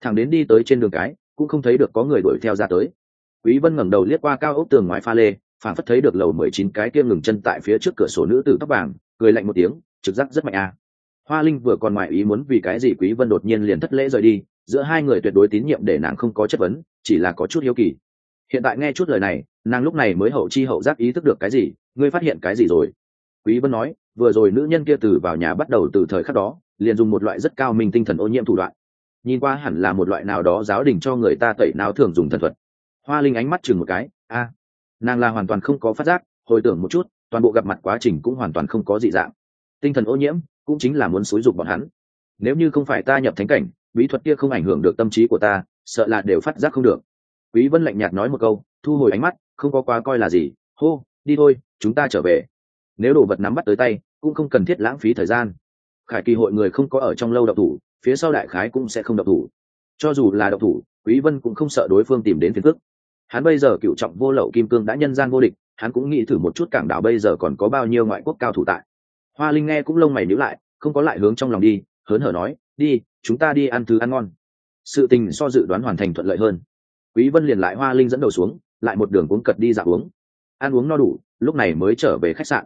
[SPEAKER 1] thẳng đến đi tới trên đường cái, cũng không thấy được có người đuổi theo ra tới. Quý vân ngẩng đầu liếc qua cao ốc tường ngoài pha lê phản phất thấy được lầu 19 cái kia ngừng chân tại phía trước cửa sổ nữ tử tóc vàng, cười lạnh một tiếng, trực giác rất mạnh à. Hoa linh vừa còn ngoại ý muốn vì cái gì quý vân đột nhiên liền thất lễ rời đi, giữa hai người tuyệt đối tín nhiệm để nàng không có chất vấn, chỉ là có chút hiếu kỳ hiện tại nghe chút lời này, nàng lúc này mới hậu chi hậu giác ý thức được cái gì, ngươi phát hiện cái gì rồi? Quý vân nói, vừa rồi nữ nhân kia từ vào nhà bắt đầu từ thời khắc đó, liền dùng một loại rất cao minh tinh thần ô nhiễm thủ đoạn. Nhìn qua hẳn là một loại nào đó giáo đình cho người ta tẩy não thường dùng thần thuật. Hoa linh ánh mắt chừng một cái, a, nàng là hoàn toàn không có phát giác, hồi tưởng một chút, toàn bộ gặp mặt quá trình cũng hoàn toàn không có dị dạng. Tinh thần ô nhiễm cũng chính là muốn xúi dục bọn hắn. Nếu như không phải ta nhập thánh cảnh, bí thuật kia không ảnh hưởng được tâm trí của ta, sợ là đều phát giác không được quý vân lạnh nhạt nói một câu, thu hồi ánh mắt, không có quá coi là gì, hô, đi thôi, chúng ta trở về. Nếu đồ vật nắm bắt tới tay, cũng không cần thiết lãng phí thời gian. Khải kỳ hội người không có ở trong lâu độc thủ, phía sau đại khái cũng sẽ không độc thủ. Cho dù là độc thủ, quý vân cũng không sợ đối phương tìm đến phiền phức. Hắn bây giờ cựu trọng vô lậu kim cương đã nhân gian vô địch, hắn cũng nghĩ thử một chút cảng đảo bây giờ còn có bao nhiêu ngoại quốc cao thủ tại. Hoa linh nghe cũng lông mày nhíu lại, không có lại hướng trong lòng đi, hớn hở nói, đi, chúng ta đi ăn thứ ăn ngon. Sự tình so dự đoán hoàn thành thuận lợi hơn quý vân liền lại hoa linh dẫn đầu xuống, lại một đường cuống cật đi dạo uống. Ăn uống no đủ, lúc này mới trở về khách sạn.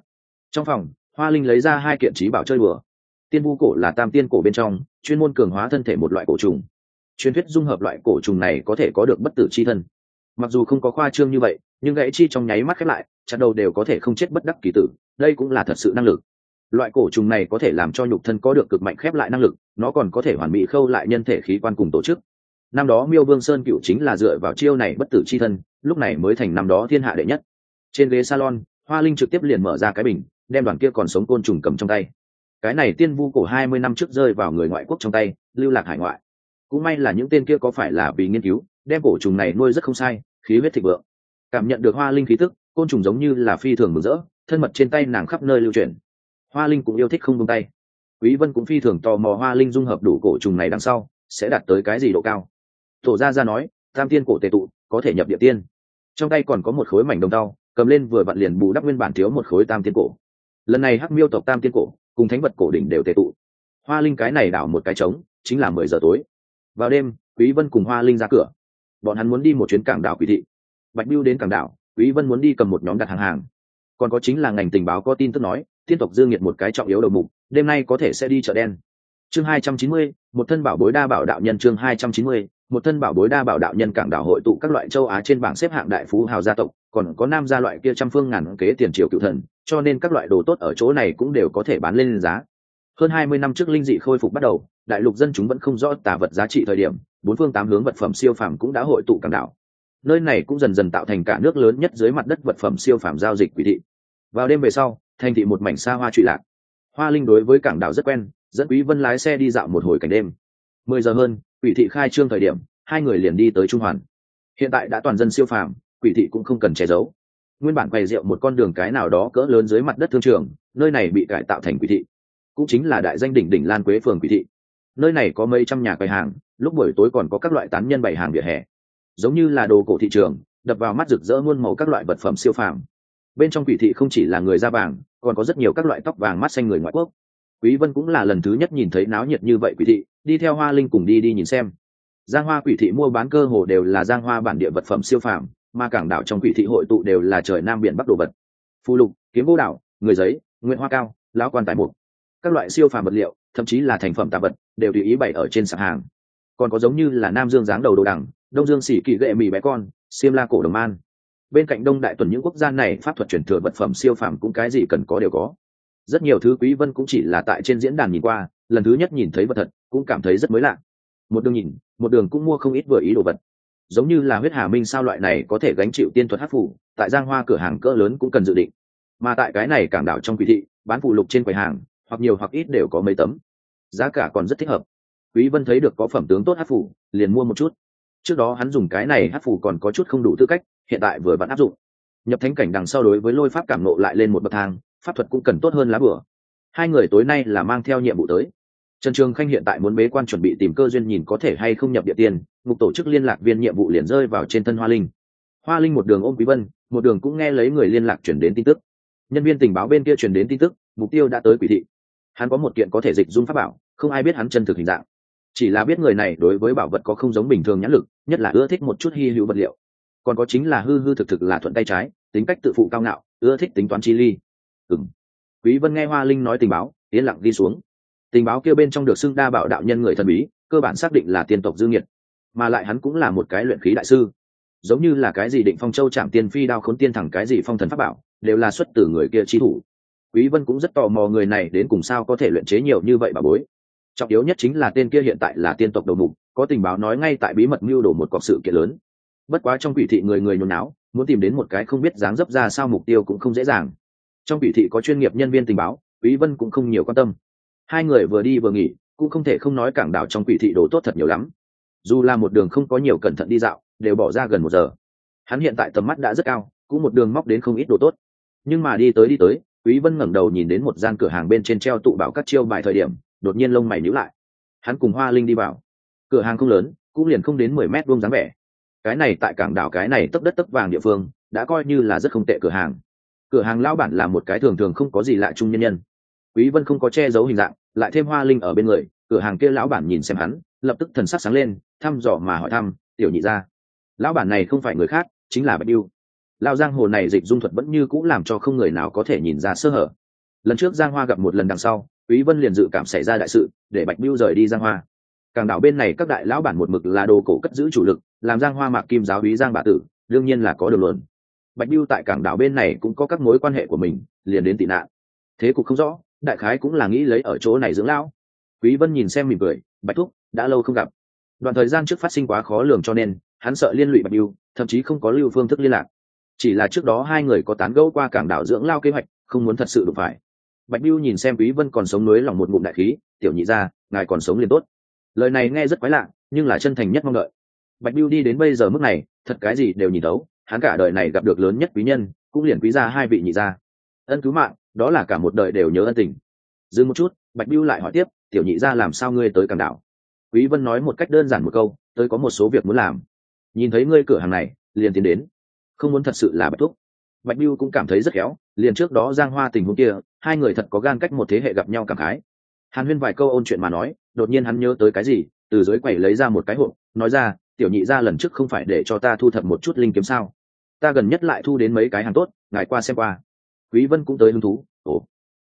[SPEAKER 1] Trong phòng, hoa linh lấy ra hai kiện trí bảo chơi bừa tiên vu cổ là tam tiên cổ bên trong, chuyên môn cường hóa thân thể một loại cổ trùng. Truyền thuyết dung hợp loại cổ trùng này có thể có được bất tử chi thân. Mặc dù không có khoa trương như vậy, nhưng gãy chi trong nháy mắt khép lại, chặt đầu đều có thể không chết bất đắc kỳ tử, đây cũng là thật sự năng lực. Loại cổ trùng này có thể làm cho nhục thân có được cực mạnh khép lại năng lực, nó còn có thể hoàn mỹ khâu lại nhân thể khí quan cùng tổ chức năm đó miêu vương sơn cựu chính là dựa vào chiêu này bất tử c h i thân, lúc này mới thành năm đó thiên hạ đệ nhất. Trên ghế salon, hoa linh trực tiếp liền mở ra cái bình, đem đoàn kia còn sống côn trùng cầm trong tay. Cái này tiên vu cổ hai mươi năm trước rơi vào người ngoại quốc trong tay, lưu lạc hải ngoại. Cũng may là những tên kia có phải là vì nghiên cứu, đem cổ trùng này nuôi rất không sai, khí huyết thịnh vượng. Cảm nhận được hoa linh khí tức, côn trùng giống như là phi thường mừng rỡ, thân mật trên tay nàng khắp nơi lưu chuyển. Hoa linh cũng yêu thích không tung tay. Quý vân cũng phi thường tò mò hoa linh dung hợp đủ cổ trùng này đằng sau, sẽ đạt tới cái gì độ cao tổ gia ra nói tam tiên cổ tề tụ có thể nhập địa tiên. Trong tay còn có một khối mảnh đồng đau cầm lên vừa vặn liền bù đắp nguyên bản thiếu một khối tam tiên cổ. Lần này hắc miêu tộc tam tiên cổ cùng thánh vật cổ đỉnh đều tề tụ. Hoa linh cái này đảo một cái trống chính là mười giờ tối. Vào đêm quý vân cùng hoa linh ra cửa. Bọn hắn muốn đi một chuyến cảng đảo quỷ thị. Bạch biêu đến cảng đảo quý vân muốn đi cầm một nhóm đặt hàng hàng. Còn có chính là ngành tình báo có tin tức nói tiên tộc dương nhiệt một cái trọng yếu đầu mục đêm nay có thể sẽ đi chợ đen. Chương 290, một thân bảo bối đa bảo đạo nhân chương 290, một thân bảo bối đa bảo đạo nhân cảng đảo hội tụ các loại châu á trên bảng xếp hạng đại phú hào gia tộc, còn có nam gia loại kia trăm phương ngàn kế tiền triều cựu thần, cho nên các loại đồ tốt ở chỗ này cũng đều có thể bán lên giá. Hơn hai mươi năm trước linh dị khôi phục bắt đầu, đại lục dân chúng vẫn không rõ tả vật giá trị thời điểm, bốn phương tám hướng vật phẩm siêu phàm cũng đã hội tụ cảng đảo. Nơi này cũng dần dần tạo thành cả nước lớn nhất dưới mặt đất vật phẩm siêu phàm giao dịch quỷ thị. Vào đêm về sau, thành thị một mảnh xa hoa trụy lạc. Hoa linh đối với cảng đảo rất quen, dẫn quý vân lái xe đi dạo một hồi cảnh đêm mười giờ hơn, quỷ thị khai trương thời điểm, hai người liền đi tới trung hoàn. Hiện tại đã toàn dân siêu phàm, quỷ thị cũng không cần che giấu. Nguyên bản quầy rượu một con đường cái nào đó cỡ lớn dưới mặt đất thương trường, nơi này bị cải tạo thành quỷ thị. Cũng chính là đại danh đỉnh đỉnh lan quế phường quỷ thị. Nơi này có mấy trăm nhà quầy hàng, lúc buổi tối còn có các loại tán nhân bày hàng vỉa hè. Giống như là đồ cổ thị trường, đập vào mắt rực rỡ muôn màu các loại vật phẩm siêu phàm. Bên trong quỷ thị không chỉ là người da vàng, còn có rất nhiều các loại tóc vàng mắt xanh người ngoại quốc. Quý vân cũng là lần thứ nhất nhìn thấy náo nhiệt như vậy quỷ thị đi theo hoa linh cùng đi đi nhìn xem. Giang hoa quỷ thị mua bán cơ hồ đều là giang hoa bản địa vật phẩm siêu phàm, mà cảng đảo trong quỷ thị hội tụ đều là trời nam biển bắc đồ vật. Phù lục, kiếm vô đảo, người giấy nguyện hoa cao, lão quan tài mục. Các loại siêu phàm vật liệu, thậm chí là thành phẩm tạ vật, đều tùy ý bày ở trên sạp hàng. Còn có giống như là nam dương dáng đầu đồ đằng, đông dương xỉ kỳ gệ mì bé con, xiêm la cổ đồng an bên cạnh đông đại tuần những quốc gia này, pháp thuật truyền thừa vật phẩm siêu phàm cũng cái gì cần có đều có. Rất nhiều thứ quý vân cũng chỉ là tại trên diễn đàn nhìn qua, lần thứ nhất nhìn thấy vật thật cũng cảm thấy rất mới lạ. Một đường nhìn, một đường cũng mua không ít vừa ý đồ vật. Giống như là huyết hà minh sao loại này có thể gánh chịu tiên thuật hát phủ, tại giang hoa cửa hàng cỡ lớn cũng cần dự định. Mà tại cái này cảng đảo trong quý thị, bán phụ lục trên quầy hàng, hoặc nhiều hoặc ít đều có mấy tấm. Giá cả còn rất thích hợp. Quý vân thấy được có phẩm tướng tốt hát phủ, liền mua một chút. Trước đó hắn dùng cái này hát phủ còn có chút không đủ tư cách, hiện tại vừa vẫn áp dụng. Nhập thánh cảnh đằng sau đối với lôi pháp cảm nộ lại lên một bậc thang, pháp thuật cũng cần tốt hơn lá bửa. Hai người tối nay là mang theo nhiệm vụ tới trần trường khanh hiện tại muốn bế quan chuẩn bị tìm cơ duyên nhìn có thể hay không nhập địa tiền mục tổ chức liên lạc viên nhiệm vụ liền rơi vào trên thân hoa linh. Hoa linh một đường ôm quý vân, một đường cũng nghe lấy người liên lạc chuyển đến tin tức. Nhân viên tình báo bên kia chuyển đến tin tức, mục tiêu đã tới quỷ thị. Hắn có một kiện có thể dịch dung pháp bảo, không ai biết hắn chân thực hình dạng. Chỉ là biết người này đối với bảo vật có không giống bình thường nhãn lực, nhất là ưa thích một chút hy hữu vật liệu. Còn có chính là hư hư thực thực là thuận tay trái, tính cách tự phụ cao ngạo, ưa thích tính toán chi ly. Ừng quý vân nghe hoa linh nói tình báo, yên lặng đi xuống tình báo kia bên trong được xưng đa bảo đạo nhân người thần bí cơ bản xác định là tiên tộc dương nhiệt mà lại hắn cũng là một cái luyện khí đại sư. Giống như là cái gì định phong châu chạm tiên phi đao khốn tiên thẳng cái gì phong thần pháp bảo đều là xuất từ người kia chi thủ. Quý vân cũng rất tò mò người này đến cùng sao có thể luyện chế nhiều như vậy bà bối. Trọng yếu nhất chính là tên kia hiện tại là tiên tộc đầu mục có tình báo nói ngay tại bí mật mưu đồ một cọc sự kiện lớn. Bất quá trong quỷ thị người người nhốn não, muốn tìm đến một cái không biết dáng dấp ra sao mục tiêu cũng không dễ dàng. Trong quỷ thị có chuyên nghiệp nhân viên tình báo quý vân cũng không nhiều quan tâm hai người vừa đi vừa nghỉ, cũng không thể không nói cảng đảo trong quỷ thị đồ tốt thật nhiều lắm. Dù là một đường không có nhiều cẩn thận đi dạo, đều bỏ ra gần một giờ. Hắn hiện tại tầm mắt đã rất cao, cũng một đường móc đến không ít đồ tốt. Nhưng mà đi tới đi tới, quý vân ngẩng đầu nhìn đến một gian cửa hàng bên trên treo tụ bảo các chiêu bài thời điểm, đột nhiên lông mày nhíu lại. Hắn cùng hoa linh đi vào. Cửa hàng không lớn, cũng liền không đến 10 mét vuông dáng vẻ. Cái này tại cảng đảo cái này tấp đất tấp vàng địa phương, đã coi như là rất không tệ cửa hàng. Cửa hàng lão bản là một cái thường thường không có gì lạ chung nhân nhân. Quý vân không có che giấu hình dạng lại thêm hoa linh ở bên người, cửa hàng kia lão bản nhìn xem hắn, lập tức thần sắc sáng lên, thăm dò mà hỏi thăm, tiểu nhị ra, lão bản này không phải người khác, chính là bạch yêu lao giang hồ này dịch dung thuật vẫn như cũng làm cho không người nào có thể nhìn ra sơ hở. Lần trước giang hoa gặp một lần đằng sau, quý vân liền dự cảm xảy ra đại sự, để bạch biêu rời đi giang hoa. Càng đảo bên này các đại lão bản một mực là đồ cổ cất giữ chủ lực, làm giang hoa mạc kim giáo hí giang bà tử, đương nhiên là có được luận. Bạch biêu tại cảng đảo bên này cũng có các mối quan hệ của mình, liền đến tị nạn. Thế cục không rõ đại khái cũng là nghĩ lấy ở chỗ này dưỡng lão. Quý vân nhìn xem mỉm cười, bạch thúc, đã lâu không gặp. Đoạn thời gian trước phát sinh quá khó lường cho nên, hắn sợ liên lụy bạch biêu thậm chí không có lưu phương thức liên lạc. Chỉ là trước đó hai người có tán gẫu qua cảng đảo dưỡng lao kế hoạch, không muốn thật sự đụng phải. Bạch biêu nhìn xem quý vân còn sống núi lòng một ngụm đại khí, tiểu nhị ra, ngài còn sống liền tốt. Lời này nghe rất quái lạ, nhưng là chân thành nhất mong đợi. Bạch biêu đi đến bây giờ mức này, thật cái gì đều nhìn đấu hắn cả đời này gặp được lớn nhất quý nhân, cũng liền quý gia hai vị nhị gia. Ân cứu mạng đó là cả một đời đều nhớ ân tình. Dừng một chút, bạch biêu lại hỏi tiếp, tiểu nhị gia làm sao ngươi tới Càng đảo? Quý vân nói một cách đơn giản một câu, tôi có một số việc muốn làm. Nhìn thấy ngươi cửa hàng này, liền tiến đến. Không muốn thật sự là bạch thúc. Bạch biêu cũng cảm thấy rất khéo, liền trước đó giang hoa tình huống kia, hai người thật có gan cách một thế hệ gặp nhau cảm khái. Hàn huyên vài câu ôn chuyện mà nói, đột nhiên hắn nhớ tới cái gì, từ dưới quầy lấy ra một cái hộp, nói ra, tiểu nhị ra lần trước không phải để cho ta thu thập một chút linh kiếm sao? Ta gần nhất lại thu đến mấy cái hàng tốt, ngài qua xem qua quý vân cũng tới hứng thú. Ồ.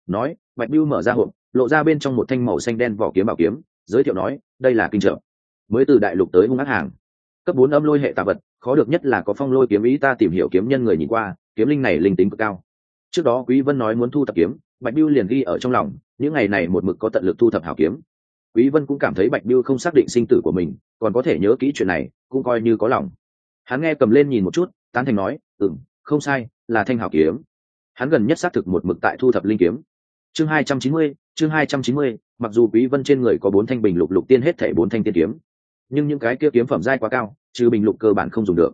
[SPEAKER 1] Nói, bạch biêu mở ra hộp, lộ ra bên trong một thanh màu xanh đen vỏ kiếm bảo kiếm, giới thiệu nói, đây là kinh trợ. Mới từ đại lục tới hung ác hàng. Cấp bốn âm lôi hệ tạ vật, khó được nhất là có phong lôi kiếm ý ta tìm hiểu kiếm nhân người nhìn qua, kiếm linh này linh tính cực cao. Trước đó quý vân nói muốn thu thập kiếm, bạch biêu liền ghi ở trong lòng, những ngày này một mực có tận lực thu thập hảo kiếm. Quý vân cũng cảm thấy bạch biêu không xác định sinh tử của mình, còn có thể nhớ kỹ chuyện này, cũng coi như có lòng. Hắn nghe cầm lên nhìn một chút, tán thành nói, ừm, không sai, là thanh hảo kiếm hắn gần nhất xác thực một mực tại thu thập linh kiếm. Chương 290, chương 290, mặc dù quý vân trên người có bốn thanh bình lục lục tiên hết thể bốn thanh tiên kiếm nhưng những cái kia kiếm phẩm giai quá cao trừ bình lục cơ bản không dùng được.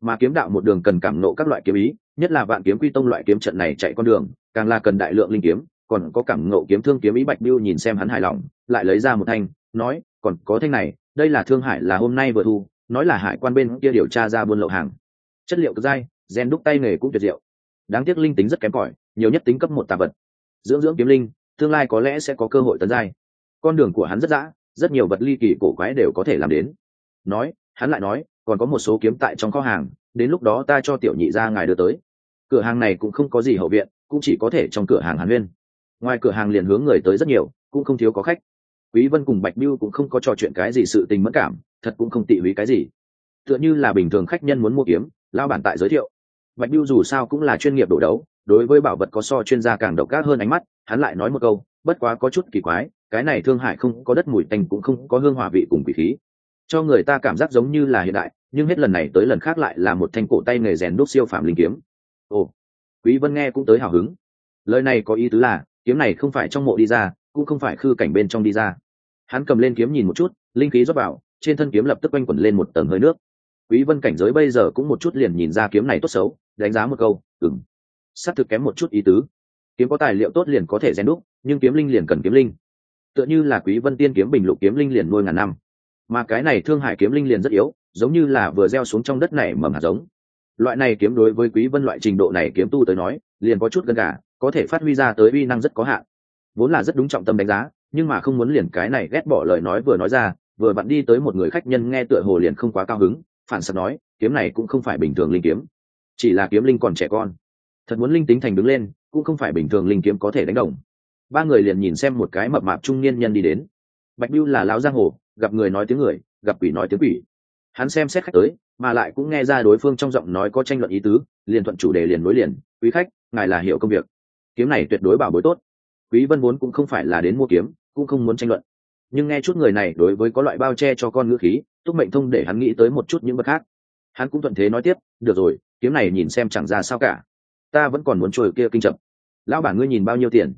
[SPEAKER 1] Mà kiếm đạo một đường cần cảm nộ các loại kiếm ý nhất là vạn kiếm quy tông loại kiếm trận này chạy con đường càng là cần đại lượng linh kiếm còn có cảm ngộ kiếm thương kiếm ý bạch biêu nhìn xem hắn hài lòng lại lấy ra một thanh nói còn có thanh này đây là thương hải là hôm nay vừa thu nói là hải quan bên kia điều tra ra buôn lậu hàng. Chất liệu cực dai gen đúc tay nghề cũng tuyệt diệu đáng tiếc linh tính rất kém cỏi, nhiều nhất tính cấp một tà vật. Dưỡng dưỡng kiếm linh, tương lai có lẽ sẽ có cơ hội tấn giai. Con đường của hắn rất dã, rất nhiều vật ly kỳ cổ quái đều có thể làm đến. Nói, hắn lại nói, còn có một số kiếm tại trong kho hàng, đến lúc đó ta cho tiểu nhị ra ngài đưa tới. Cửa hàng này cũng không có gì hậu viện, cũng chỉ có thể trong cửa hàng hàn huyên ngoài cửa hàng liền hướng người tới rất nhiều, cũng không thiếu có khách. Quý vân cùng bạch biêu cũng không có trò chuyện cái gì sự tình mẫn cảm, thật cũng không tị húy cái gì. Tựa như là bình thường khách nhân muốn mua kiếm lao bản tại giới thiệu bạch biêu dù sao cũng là chuyên nghiệp đổ đấu, đối với bảo vật có so chuyên gia càng độc ác hơn ánh mắt, hắn lại nói một câu, bất quá có chút kỳ quái, cái này thương hại không có đất mùi tanh cũng không có hương hòa vị cùng quỷ khí. Cho người ta cảm giác giống như là hiện đại, nhưng hết lần này tới lần khác lại là một thanh cổ tay nghề rèn đúc siêu phạm linh kiếm. Ồ, quý vân nghe cũng tới hào hứng. Lời này có ý tứ là, kiếm này không phải trong mộ đi ra, cũng không phải khư cảnh bên trong đi ra. Hắn cầm lên kiếm nhìn một chút, linh khí rót vào, trên thân kiếm lập tức quanh quẩn lên một tầng hơi nước quý vân cảnh giới bây giờ cũng một chút liền nhìn ra kiếm này tốt xấu, đánh giá một câu, ừm sát thực kém một chút ý tứ. Kiếm có tài liệu tốt liền có thể rèn đúc, nhưng kiếm linh liền cần kiếm linh. Tựa như là quý vân tiên kiếm bình lục kiếm linh liền nuôi ngàn năm. Mà cái này thương hải kiếm linh liền rất yếu, giống như là vừa gieo xuống trong đất này mầm hạt giống. Loại này kiếm đối với quý vân loại trình độ này kiếm tu tới nói, liền có chút gần cả, có thể phát huy ra tới uy năng rất có hạn. Vốn là rất đúng trọng tâm đánh giá, nhưng mà không muốn liền cái này ghét bỏ lời nói vừa nói ra, vừa vặn đi tới một người khách nhân nghe tựa hồ liền không quá cao hứng phản sặc nói, kiếm này cũng không phải bình thường linh kiếm, chỉ là kiếm linh còn trẻ con. Thật muốn linh tính thành đứng lên, cũng không phải bình thường linh kiếm có thể đánh đồng. Ba người liền nhìn xem một cái mập mạp trung niên nhân đi đến. Bạch biêu là lão giang hồ, gặp người nói tiếng người, gặp quỷ nói tiếng quỷ. Hắn xem xét khách tới, mà lại cũng nghe ra đối phương trong giọng nói có tranh luận ý tứ, liền thuận chủ đề liền nối liền, quý khách, ngài là hiểu công việc. Kiếm này tuyệt đối bảo bối tốt. Quý vân vốn cũng không phải là đến mua kiếm, cũng không muốn tranh luận. Nhưng nghe chút người này đối với có loại bao che cho con ngữ khí túc mệnh thông để hắn nghĩ tới một chút những vật khác. Hắn cũng thuận thế nói tiếp, được rồi, kiếm này nhìn xem chẳng ra sao cả. Ta vẫn còn muốn trôi kia kinh chậm. Lão bản ngươi nhìn bao nhiêu tiền?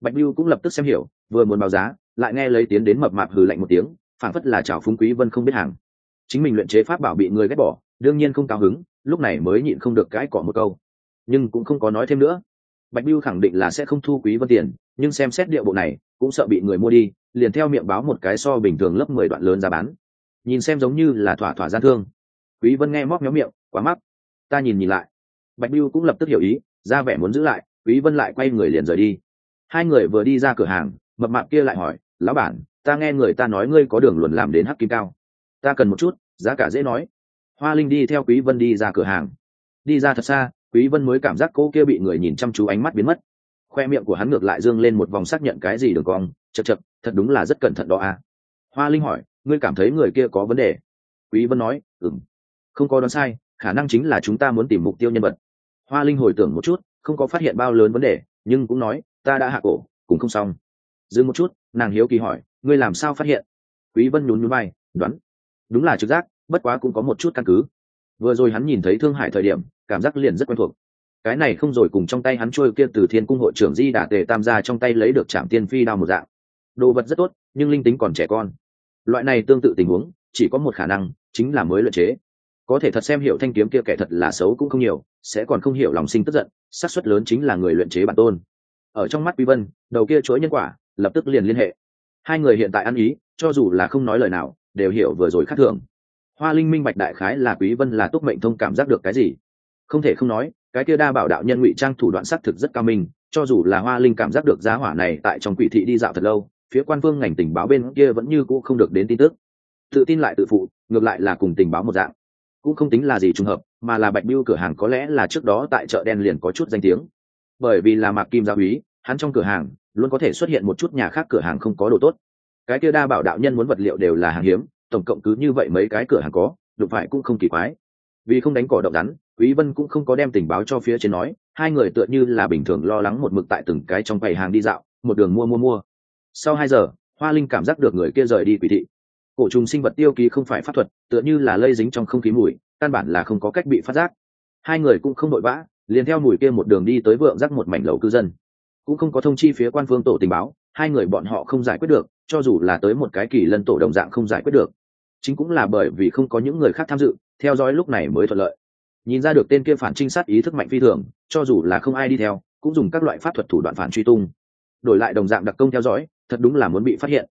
[SPEAKER 1] Bạch lưu cũng lập tức xem hiểu, vừa muốn báo giá, lại nghe lấy tiến đến mập mạp hừ lạnh một tiếng phản phất là chào phúng quý vân không biết hàng. Chính mình luyện chế pháp bảo bị người ghét bỏ, đương nhiên không cao hứng, lúc này mới nhịn không được cãi cọ một câu. Nhưng cũng không có nói thêm nữa. Bạch lưu khẳng định là sẽ không thu quý vân tiền, nhưng xem xét địa bộ này, cũng sợ bị người mua đi, liền theo miệng báo một cái so bình thường lớp mười đoạn lớn giá bán nhìn xem giống như là thỏa thỏa gian thương. Quý vân nghe móc méo miệng, quá mắc. Ta nhìn nhìn lại. Bạch biêu cũng lập tức hiểu ý, ra vẻ muốn giữ lại, quý vân lại quay người liền rời đi. Hai người vừa đi ra cửa hàng, mập mạp kia lại hỏi, lão bản, ta nghe người ta nói ngươi có đường luồn làm đến hắc kim cao. Ta cần một chút, giá cả dễ nói. Hoa linh đi theo quý vân đi ra cửa hàng. Đi ra thật xa, quý vân mới cảm giác cô kia bị người nhìn chăm chú ánh mắt biến mất. Khoe miệng của hắn ngược lại dương lên một vòng xác nhận cái gì đường cong chật chật thật đúng là rất cẩn thận đó à. Hoa linh hỏi ngươi cảm thấy người kia có vấn đề? Quý vân nói, ừm, không có đoán sai, khả năng chính là chúng ta muốn tìm mục tiêu nhân vật. Hoa linh hồi tưởng một chút, không có phát hiện bao lớn vấn đề, nhưng cũng nói, ta đã hạ cổ cũng không xong. Dừng một chút, nàng hiếu kỳ hỏi, ngươi làm sao phát hiện? Quý vân nhún nhún vai, đoán. Đúng là trực giác, bất quá cũng có một chút căn cứ. Vừa rồi hắn nhìn thấy thương hải thời điểm, cảm giác liền rất quen thuộc. Cái này không rồi cùng trong tay hắn trôi kia từ thiên cung hội trưởng di đả tề tam gia trong tay lấy được trạm tiên phi đao một dạng. Đồ vật rất tốt, nhưng linh tính còn trẻ con loại này tương tự tình huống, chỉ có một khả năng, chính là mới luyện chế. Có thể thật xem hiểu thanh kiếm kia kẻ thật là xấu cũng không nhiều, sẽ còn không hiểu lòng sinh tức giận, xác suất lớn chính là người luyện chế bản tôn. Ở trong mắt quý vân, đầu kia chuỗi nhân quả, lập tức liền liên hệ. Hai người hiện tại ăn ý, cho dù là không nói lời nào, đều hiểu vừa rồi khác thường. Hoa linh minh bạch đại khái là quý vân là túc mệnh thông cảm giác được cái gì? Không thể không nói, cái kia đa bảo đạo nhân ngụy trang thủ đoạn xác thực rất cao minh, cho dù là hoa linh cảm giác được giá hỏa này tại trong quỷ thị đi dạo thật lâu phía quan phương ngành tình báo bên kia vẫn như cũ không được đến tin tức. Tự tin lại tự phụ, ngược lại là cùng tình báo một dạng. Cũng không tính là gì trùng hợp, mà là bạch biêu cửa hàng có lẽ là trước đó tại chợ đen liền có chút danh tiếng. Bởi vì là mạc kim gia úy hắn trong cửa hàng luôn có thể xuất hiện một chút nhà khác cửa hàng không có đồ tốt. Cái kia đa bảo đạo nhân muốn vật liệu đều là hàng hiếm, tổng cộng cứ như vậy mấy cái cửa hàng có, đụng phải cũng không kỳ quái. Vì không đánh cỏ động rắn, quý vân cũng không có đem tình báo cho phía trên nói, hai người tựa như là bình thường lo lắng một mực tại từng cái trong quầy hàng đi dạo, một đường mua mua mua sau hai giờ, hoa linh cảm giác được người kia rời đi quỷ thị. Cổ trùng sinh vật tiêu ký không phải pháp thuật, tựa như là lây dính trong không khí mùi, căn bản là không có cách bị phát giác. Hai người cũng không đội vã, liền theo mùi kia một đường đi tới vượng rắc một mảnh lầu cư dân. Cũng không có thông chi phía quan phương tổ tình báo, hai người bọn họ không giải quyết được, cho dù là tới một cái kỳ lân tổ đồng dạng không giải quyết được. Chính cũng là bởi vì không có những người khác tham dự, theo dõi lúc này mới thuận lợi. Nhìn ra được tên kia phản trinh sát ý thức mạnh phi thường, cho dù là không ai đi theo, cũng dùng các loại pháp thuật thủ đoạn phản truy tung. Đổi lại đồng dạng đặc công theo dõi thật đúng là muốn bị phát hiện.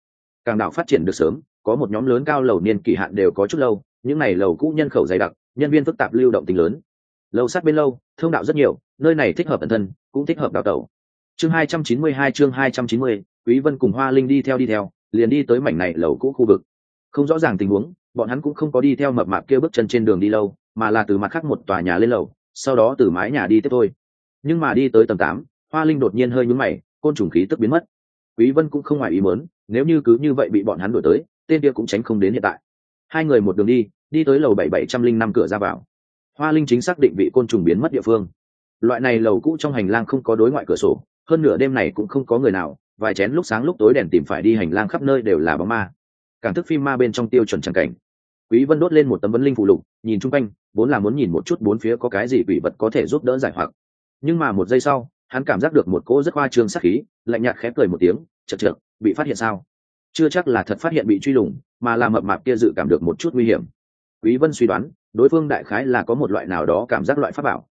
[SPEAKER 1] Càng đảo phát triển được sớm, có một nhóm lớn cao lầu niên kỳ hạn đều có chút lâu, những này lầu cũ nhân khẩu dày đặc, nhân viên phức tạp lưu động tính lớn. Lầu sát bên lâu thương đạo rất nhiều, nơi này thích hợp ẩn thân, cũng thích hợp đào tẩu. Chương hai trăm chín mươi hai, chương hai trăm chín mươi, quý vân cùng hoa linh đi theo đi theo, liền đi tới mảnh này lầu cũ khu vực. Không rõ ràng tình huống, bọn hắn cũng không có đi theo mập mạp kia bước chân trên đường đi lâu, mà là từ mặt khác một tòa nhà lên lầu, sau đó từ mái nhà đi tiếp thôi. Nhưng mà đi tới tầng tám, hoa linh đột nhiên hơi nhúm mày, côn trùng khí tức biến mất quý vân cũng không ngoài ý muốn, nếu như cứ như vậy bị bọn hắn đuổi tới, tên kia cũng tránh không đến hiện tại. Hai người một đường đi đi tới lầu bảy bảy trăm linh năm cửa ra vào. Hoa linh chính xác định vị côn trùng biến mất địa phương. Loại này lầu cũ trong hành lang không có đối ngoại cửa sổ, hơn nửa đêm này cũng không có người nào, vài chén lúc sáng lúc tối đèn tìm phải đi hành lang khắp nơi đều là bóng ma. Cảm thức phim ma bên trong tiêu chuẩn tràng cảnh. Quý vân đốt lên một tấm vấn linh phụ lục, nhìn chung quanh, vốn là muốn nhìn một chút bốn phía có cái gì quỷ vật có thể giúp đỡ giải hoặc. Nhưng mà một giây sau hắn cảm giác được một cỗ rất hoa trương sắc khí, lạnh nhạt khép cười một tiếng chật chật bị phát hiện sao? Chưa chắc là thật phát hiện bị truy lùng, mà là mập mạp kia dự cảm được một chút nguy hiểm. Quý vân suy đoán, đối phương đại khái là có một loại nào đó cảm giác loại pháp bảo.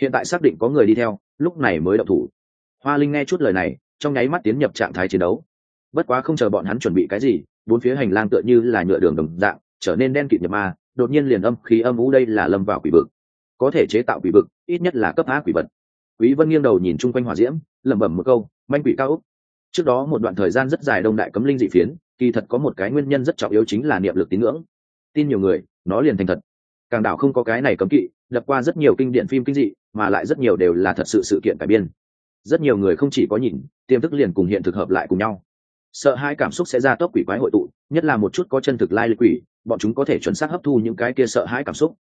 [SPEAKER 1] Hiện tại xác định có người đi theo, lúc này mới động thủ. Hoa linh nghe chút lời này, trong nháy mắt tiến nhập trạng thái chiến đấu. Bất quá không chờ bọn hắn chuẩn bị cái gì, bốn phía hành lang tựa như là nhựa đường đồng dạng, trở nên đen kịt nhập ma, đột nhiên liền âm khí âm vũ đây là lâm vào quỷ vực. Có thể chế tạo quỷ vực, ít nhất là cấp á quỷ vật quý vân nghiêng đầu nhìn chung quanh hỏa diễm, lẩm bẩm một câu, manh quỷ cao úc trước đó một đoạn thời gian rất dài đông đại cấm linh dị phiến, kỳ thật có một cái nguyên nhân rất trọng yếu chính là niệm lực tín ngưỡng. Tin nhiều người, nó liền thành thật. Càng đảo không có cái này cấm kỵ lập qua rất nhiều kinh điển phim kinh dị, mà lại rất nhiều đều là thật sự sự kiện cải biên. Rất nhiều người không chỉ có nhìn, tiềm thức liền cùng hiện thực hợp lại cùng nhau. Sợ hai cảm xúc sẽ ra tốc quỷ quái hội tụ, nhất là một chút có chân thực lai lịch quỷ, bọn chúng có thể chuẩn xác hấp thu những cái kia sợ hãi cảm xúc.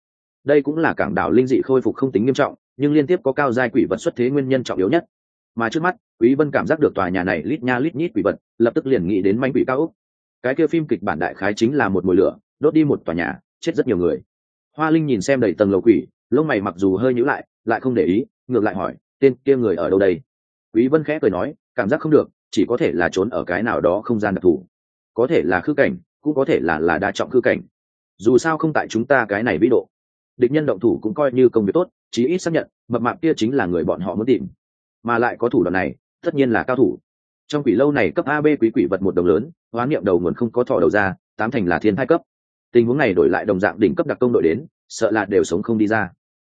[SPEAKER 1] Đây cũng là cảng đảo linh dị khôi phục không tính nghiêm trọng nhưng liên tiếp có cao giai quỷ vật xuất thế nguyên nhân trọng yếu nhất. Mà trước mắt, quý vân cảm giác được tòa nhà này lít nha lít nhít quỷ vật, lập tức liền nghĩ đến manh quỷ cao úc cái kia phim kịch bản đại khái chính là một mùi lửa, đốt đi một tòa nhà, chết rất nhiều người. Hoa linh nhìn xem đầy tầng lầu quỷ, lông mày mặc dù hơi nhíu lại lại không để ý, ngược lại hỏi, tên kia người ở đâu đây? Quý vân khẽ cười nói, cảm giác không được, chỉ có thể là trốn ở cái nào đó không gian đặc thù. Có thể là khư cảnh, cũng có thể là là đa trọng khư cảnh. Dù sao không tại chúng ta cái này vĩ độ địch nhân động thủ cũng coi như công việc tốt, chí ít xác nhận, mập mạp kia chính là người bọn họ muốn tìm. Mà lại có thủ đoạn này, tất nhiên là cao thủ. Trong quỷ lâu này cấp ab quý quỷ vật một đồng lớn hoán niệm đầu nguồn không có thọ đầu ra, tám thành là thiên thai cấp. Tình huống này đổi lại đồng dạng đỉnh cấp đặc công đội đến, sợ là đều sống không đi ra.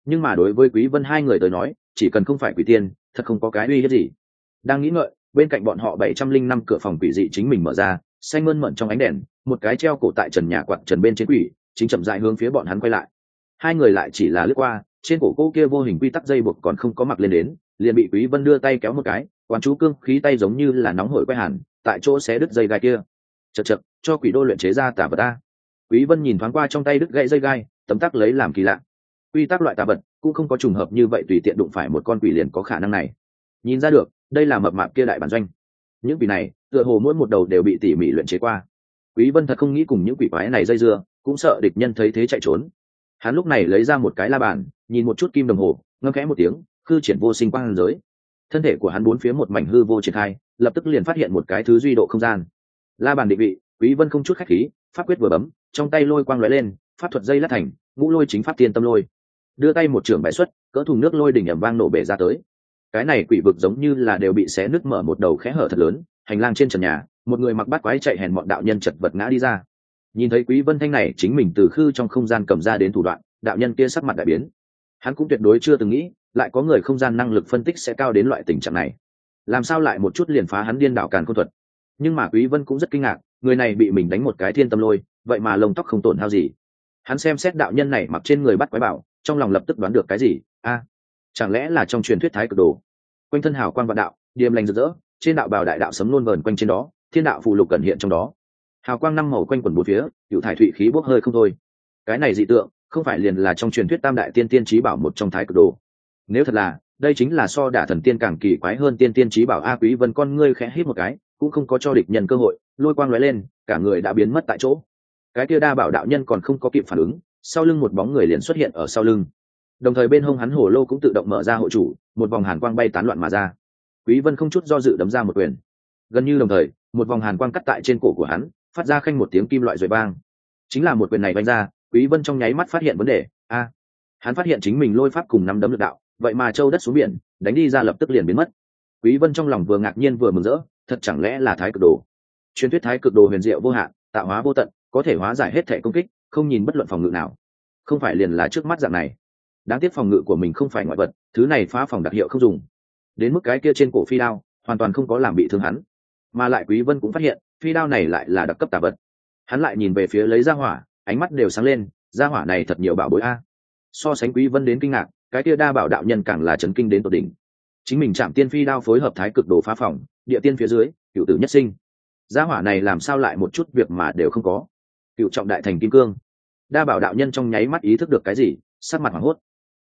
[SPEAKER 1] Nhưng mà đối với quý vân hai người tới nói, chỉ cần không phải quỷ tiên, thật không có cái uy hiếp gì. Đang nghĩ ngợi, bên cạnh bọn họ bảy trăm linh năm cửa phòng quỷ dị chính mình mở ra, xanh mơn mận trong ánh đèn, một cái treo cổ tại trần nhà quặn trần bên trên quỷ, chính chậm dại hướng phía bọn hắn quay lại hai người lại chỉ là lướt qua, trên cổ cô kia vô hình quy tắc dây buộc còn không có mặc lên đến, liền bị quý vân đưa tay kéo một cái quan chú cương khí tay giống như là nóng hổi quay hẳn, tại chỗ xé đứt dây gai kia. Chật chật cho quỷ đô luyện chế ra tà vật ta. Quý vân nhìn thoáng qua trong tay đứt gãy dây gai, tấm tắc lấy làm kỳ lạ. Quy tắc loại tà vật, cũng không có trùng hợp như vậy tùy tiện đụng phải một con quỷ liền có khả năng này. Nhìn ra được, đây là mập mạp kia đại bản doanh. Những quỷ này, tựa hồ mỗi một đầu đều bị tỉ mỉ luyện chế qua. Quý vân thật không nghĩ cùng những quỷ quái này dây dưa, cũng sợ địch nhân thấy thế chạy trốn hắn lúc này lấy ra một cái la bàn, nhìn một chút kim đồng hồ, ngâm khẽ một tiếng, khư triển vô sinh quang giới. Thân thể của hắn bốn phía một mảnh hư vô triển khai, lập tức liền phát hiện một cái thứ duy độ không gian. La bàn định vị, quý vân không chút khách khí, pháp quyết vừa bấm, trong tay lôi quang lóe lên, pháp thuật dây lát thành, ngũ lôi chính pháp tiên tâm lôi. Đưa tay một trường bãi xuất, cỡ thùng nước lôi đỉnh ẩm vang nổ bể ra tới. Cái này quỷ vực giống như là đều bị xé nứt mở một đầu khẽ hở thật lớn, hành lang trên trần nhà, một người mặc bát quái chạy hèn bọn đạo nhân chật vật ngã đi ra nhìn thấy quý vân thanh này, chính mình từ khư trong không gian cầm ra đến thủ đoạn, đạo nhân kia sắc mặt đại biến. Hắn cũng tuyệt đối chưa từng nghĩ, lại có người không gian năng lực phân tích sẽ cao đến loại tình trạng này. Làm sao lại một chút liền phá hắn điên đảo càn côn thuật? Nhưng mà quý vân cũng rất kinh ngạc, người này bị mình đánh một cái thiên tâm lôi, vậy mà lông tóc không tổn hao gì. Hắn xem xét đạo nhân này mặc trên người bắt quái bảo, trong lòng lập tức đoán được cái gì? A, chẳng lẽ là trong truyền thuyết thái cực đồ? Quanh thân hào quang vạn đạo, điềm lành rực rỡ, trên đạo bào đại đạo sấm luôn vờn quanh trên đó, thiên đạo phụ lục cẩn hiện trong đó hào quang năm màu quanh quần bốn phía, cựu thải thụy khí bốc hơi không thôi. Cái này dị tượng, không phải liền là trong truyền thuyết tam đại tiên tiên trí bảo một trong thái cực đồ. Nếu thật là, đây chính là so đả thần tiên càng kỳ quái hơn tiên tiên trí bảo a quý vân con ngươi khẽ hít một cái, cũng không có cho địch nhân cơ hội, lôi quang lóe lên, cả người đã biến mất tại chỗ. Cái kia đa bảo đạo nhân còn không có kịp phản ứng, sau lưng một bóng người liền xuất hiện ở sau lưng. Đồng thời bên hông hắn hồ lô cũng tự động mở ra hộ chủ, một vòng hàn quang bay tán loạn mà ra. Quý vân không chút do dự đấm ra một quyền. Gần như đồng thời, một vòng hàn quang cắt tại trên cổ của hắn phát ra khanh một tiếng kim loại rồi bang. Chính là một quyền này vanh ra, quý vân trong nháy mắt phát hiện vấn đề. A, hắn phát hiện chính mình lôi pháp cùng năm đấm lực đạo, vậy mà châu đất xuống biển, đánh đi ra lập tức liền biến mất. Quý vân trong lòng vừa ngạc nhiên vừa mừng rỡ, thật chẳng lẽ là thái cực đồ? Truyền thuyết thái cực đồ huyền diệu vô hạn, tạo hóa vô tận, có thể hóa giải hết thể công kích, không nhìn bất luận phòng ngự nào. Không phải liền là trước mắt dạng này. Đáng tiếc phòng ngự của mình không phải ngoại vật, thứ này phá phòng đặc hiệu không dùng. Đến mức cái kia trên cổ phi đao, hoàn toàn không có làm bị thương hắn. Mà lại quý vân cũng phát hiện phi đao này lại là đặc cấp tà vật. Hắn lại nhìn về phía lấy ra hỏa, ánh mắt đều sáng lên, ra hỏa này thật nhiều bảo bối a. So sánh quý vân đến kinh ngạc, cái kia đa bảo đạo nhân càng là chấn kinh đến tột đỉnh. Chính mình chạm tiên phi đao phối hợp thái cực đồ phá phòng, địa tiên phía dưới, cựu tử nhất sinh. Gia hỏa này làm sao lại một chút việc mà đều không có? Cựu trọng đại thành kim cương. Đa bảo đạo nhân trong nháy mắt ý thức được cái gì, sắc mặt hoảng hốt.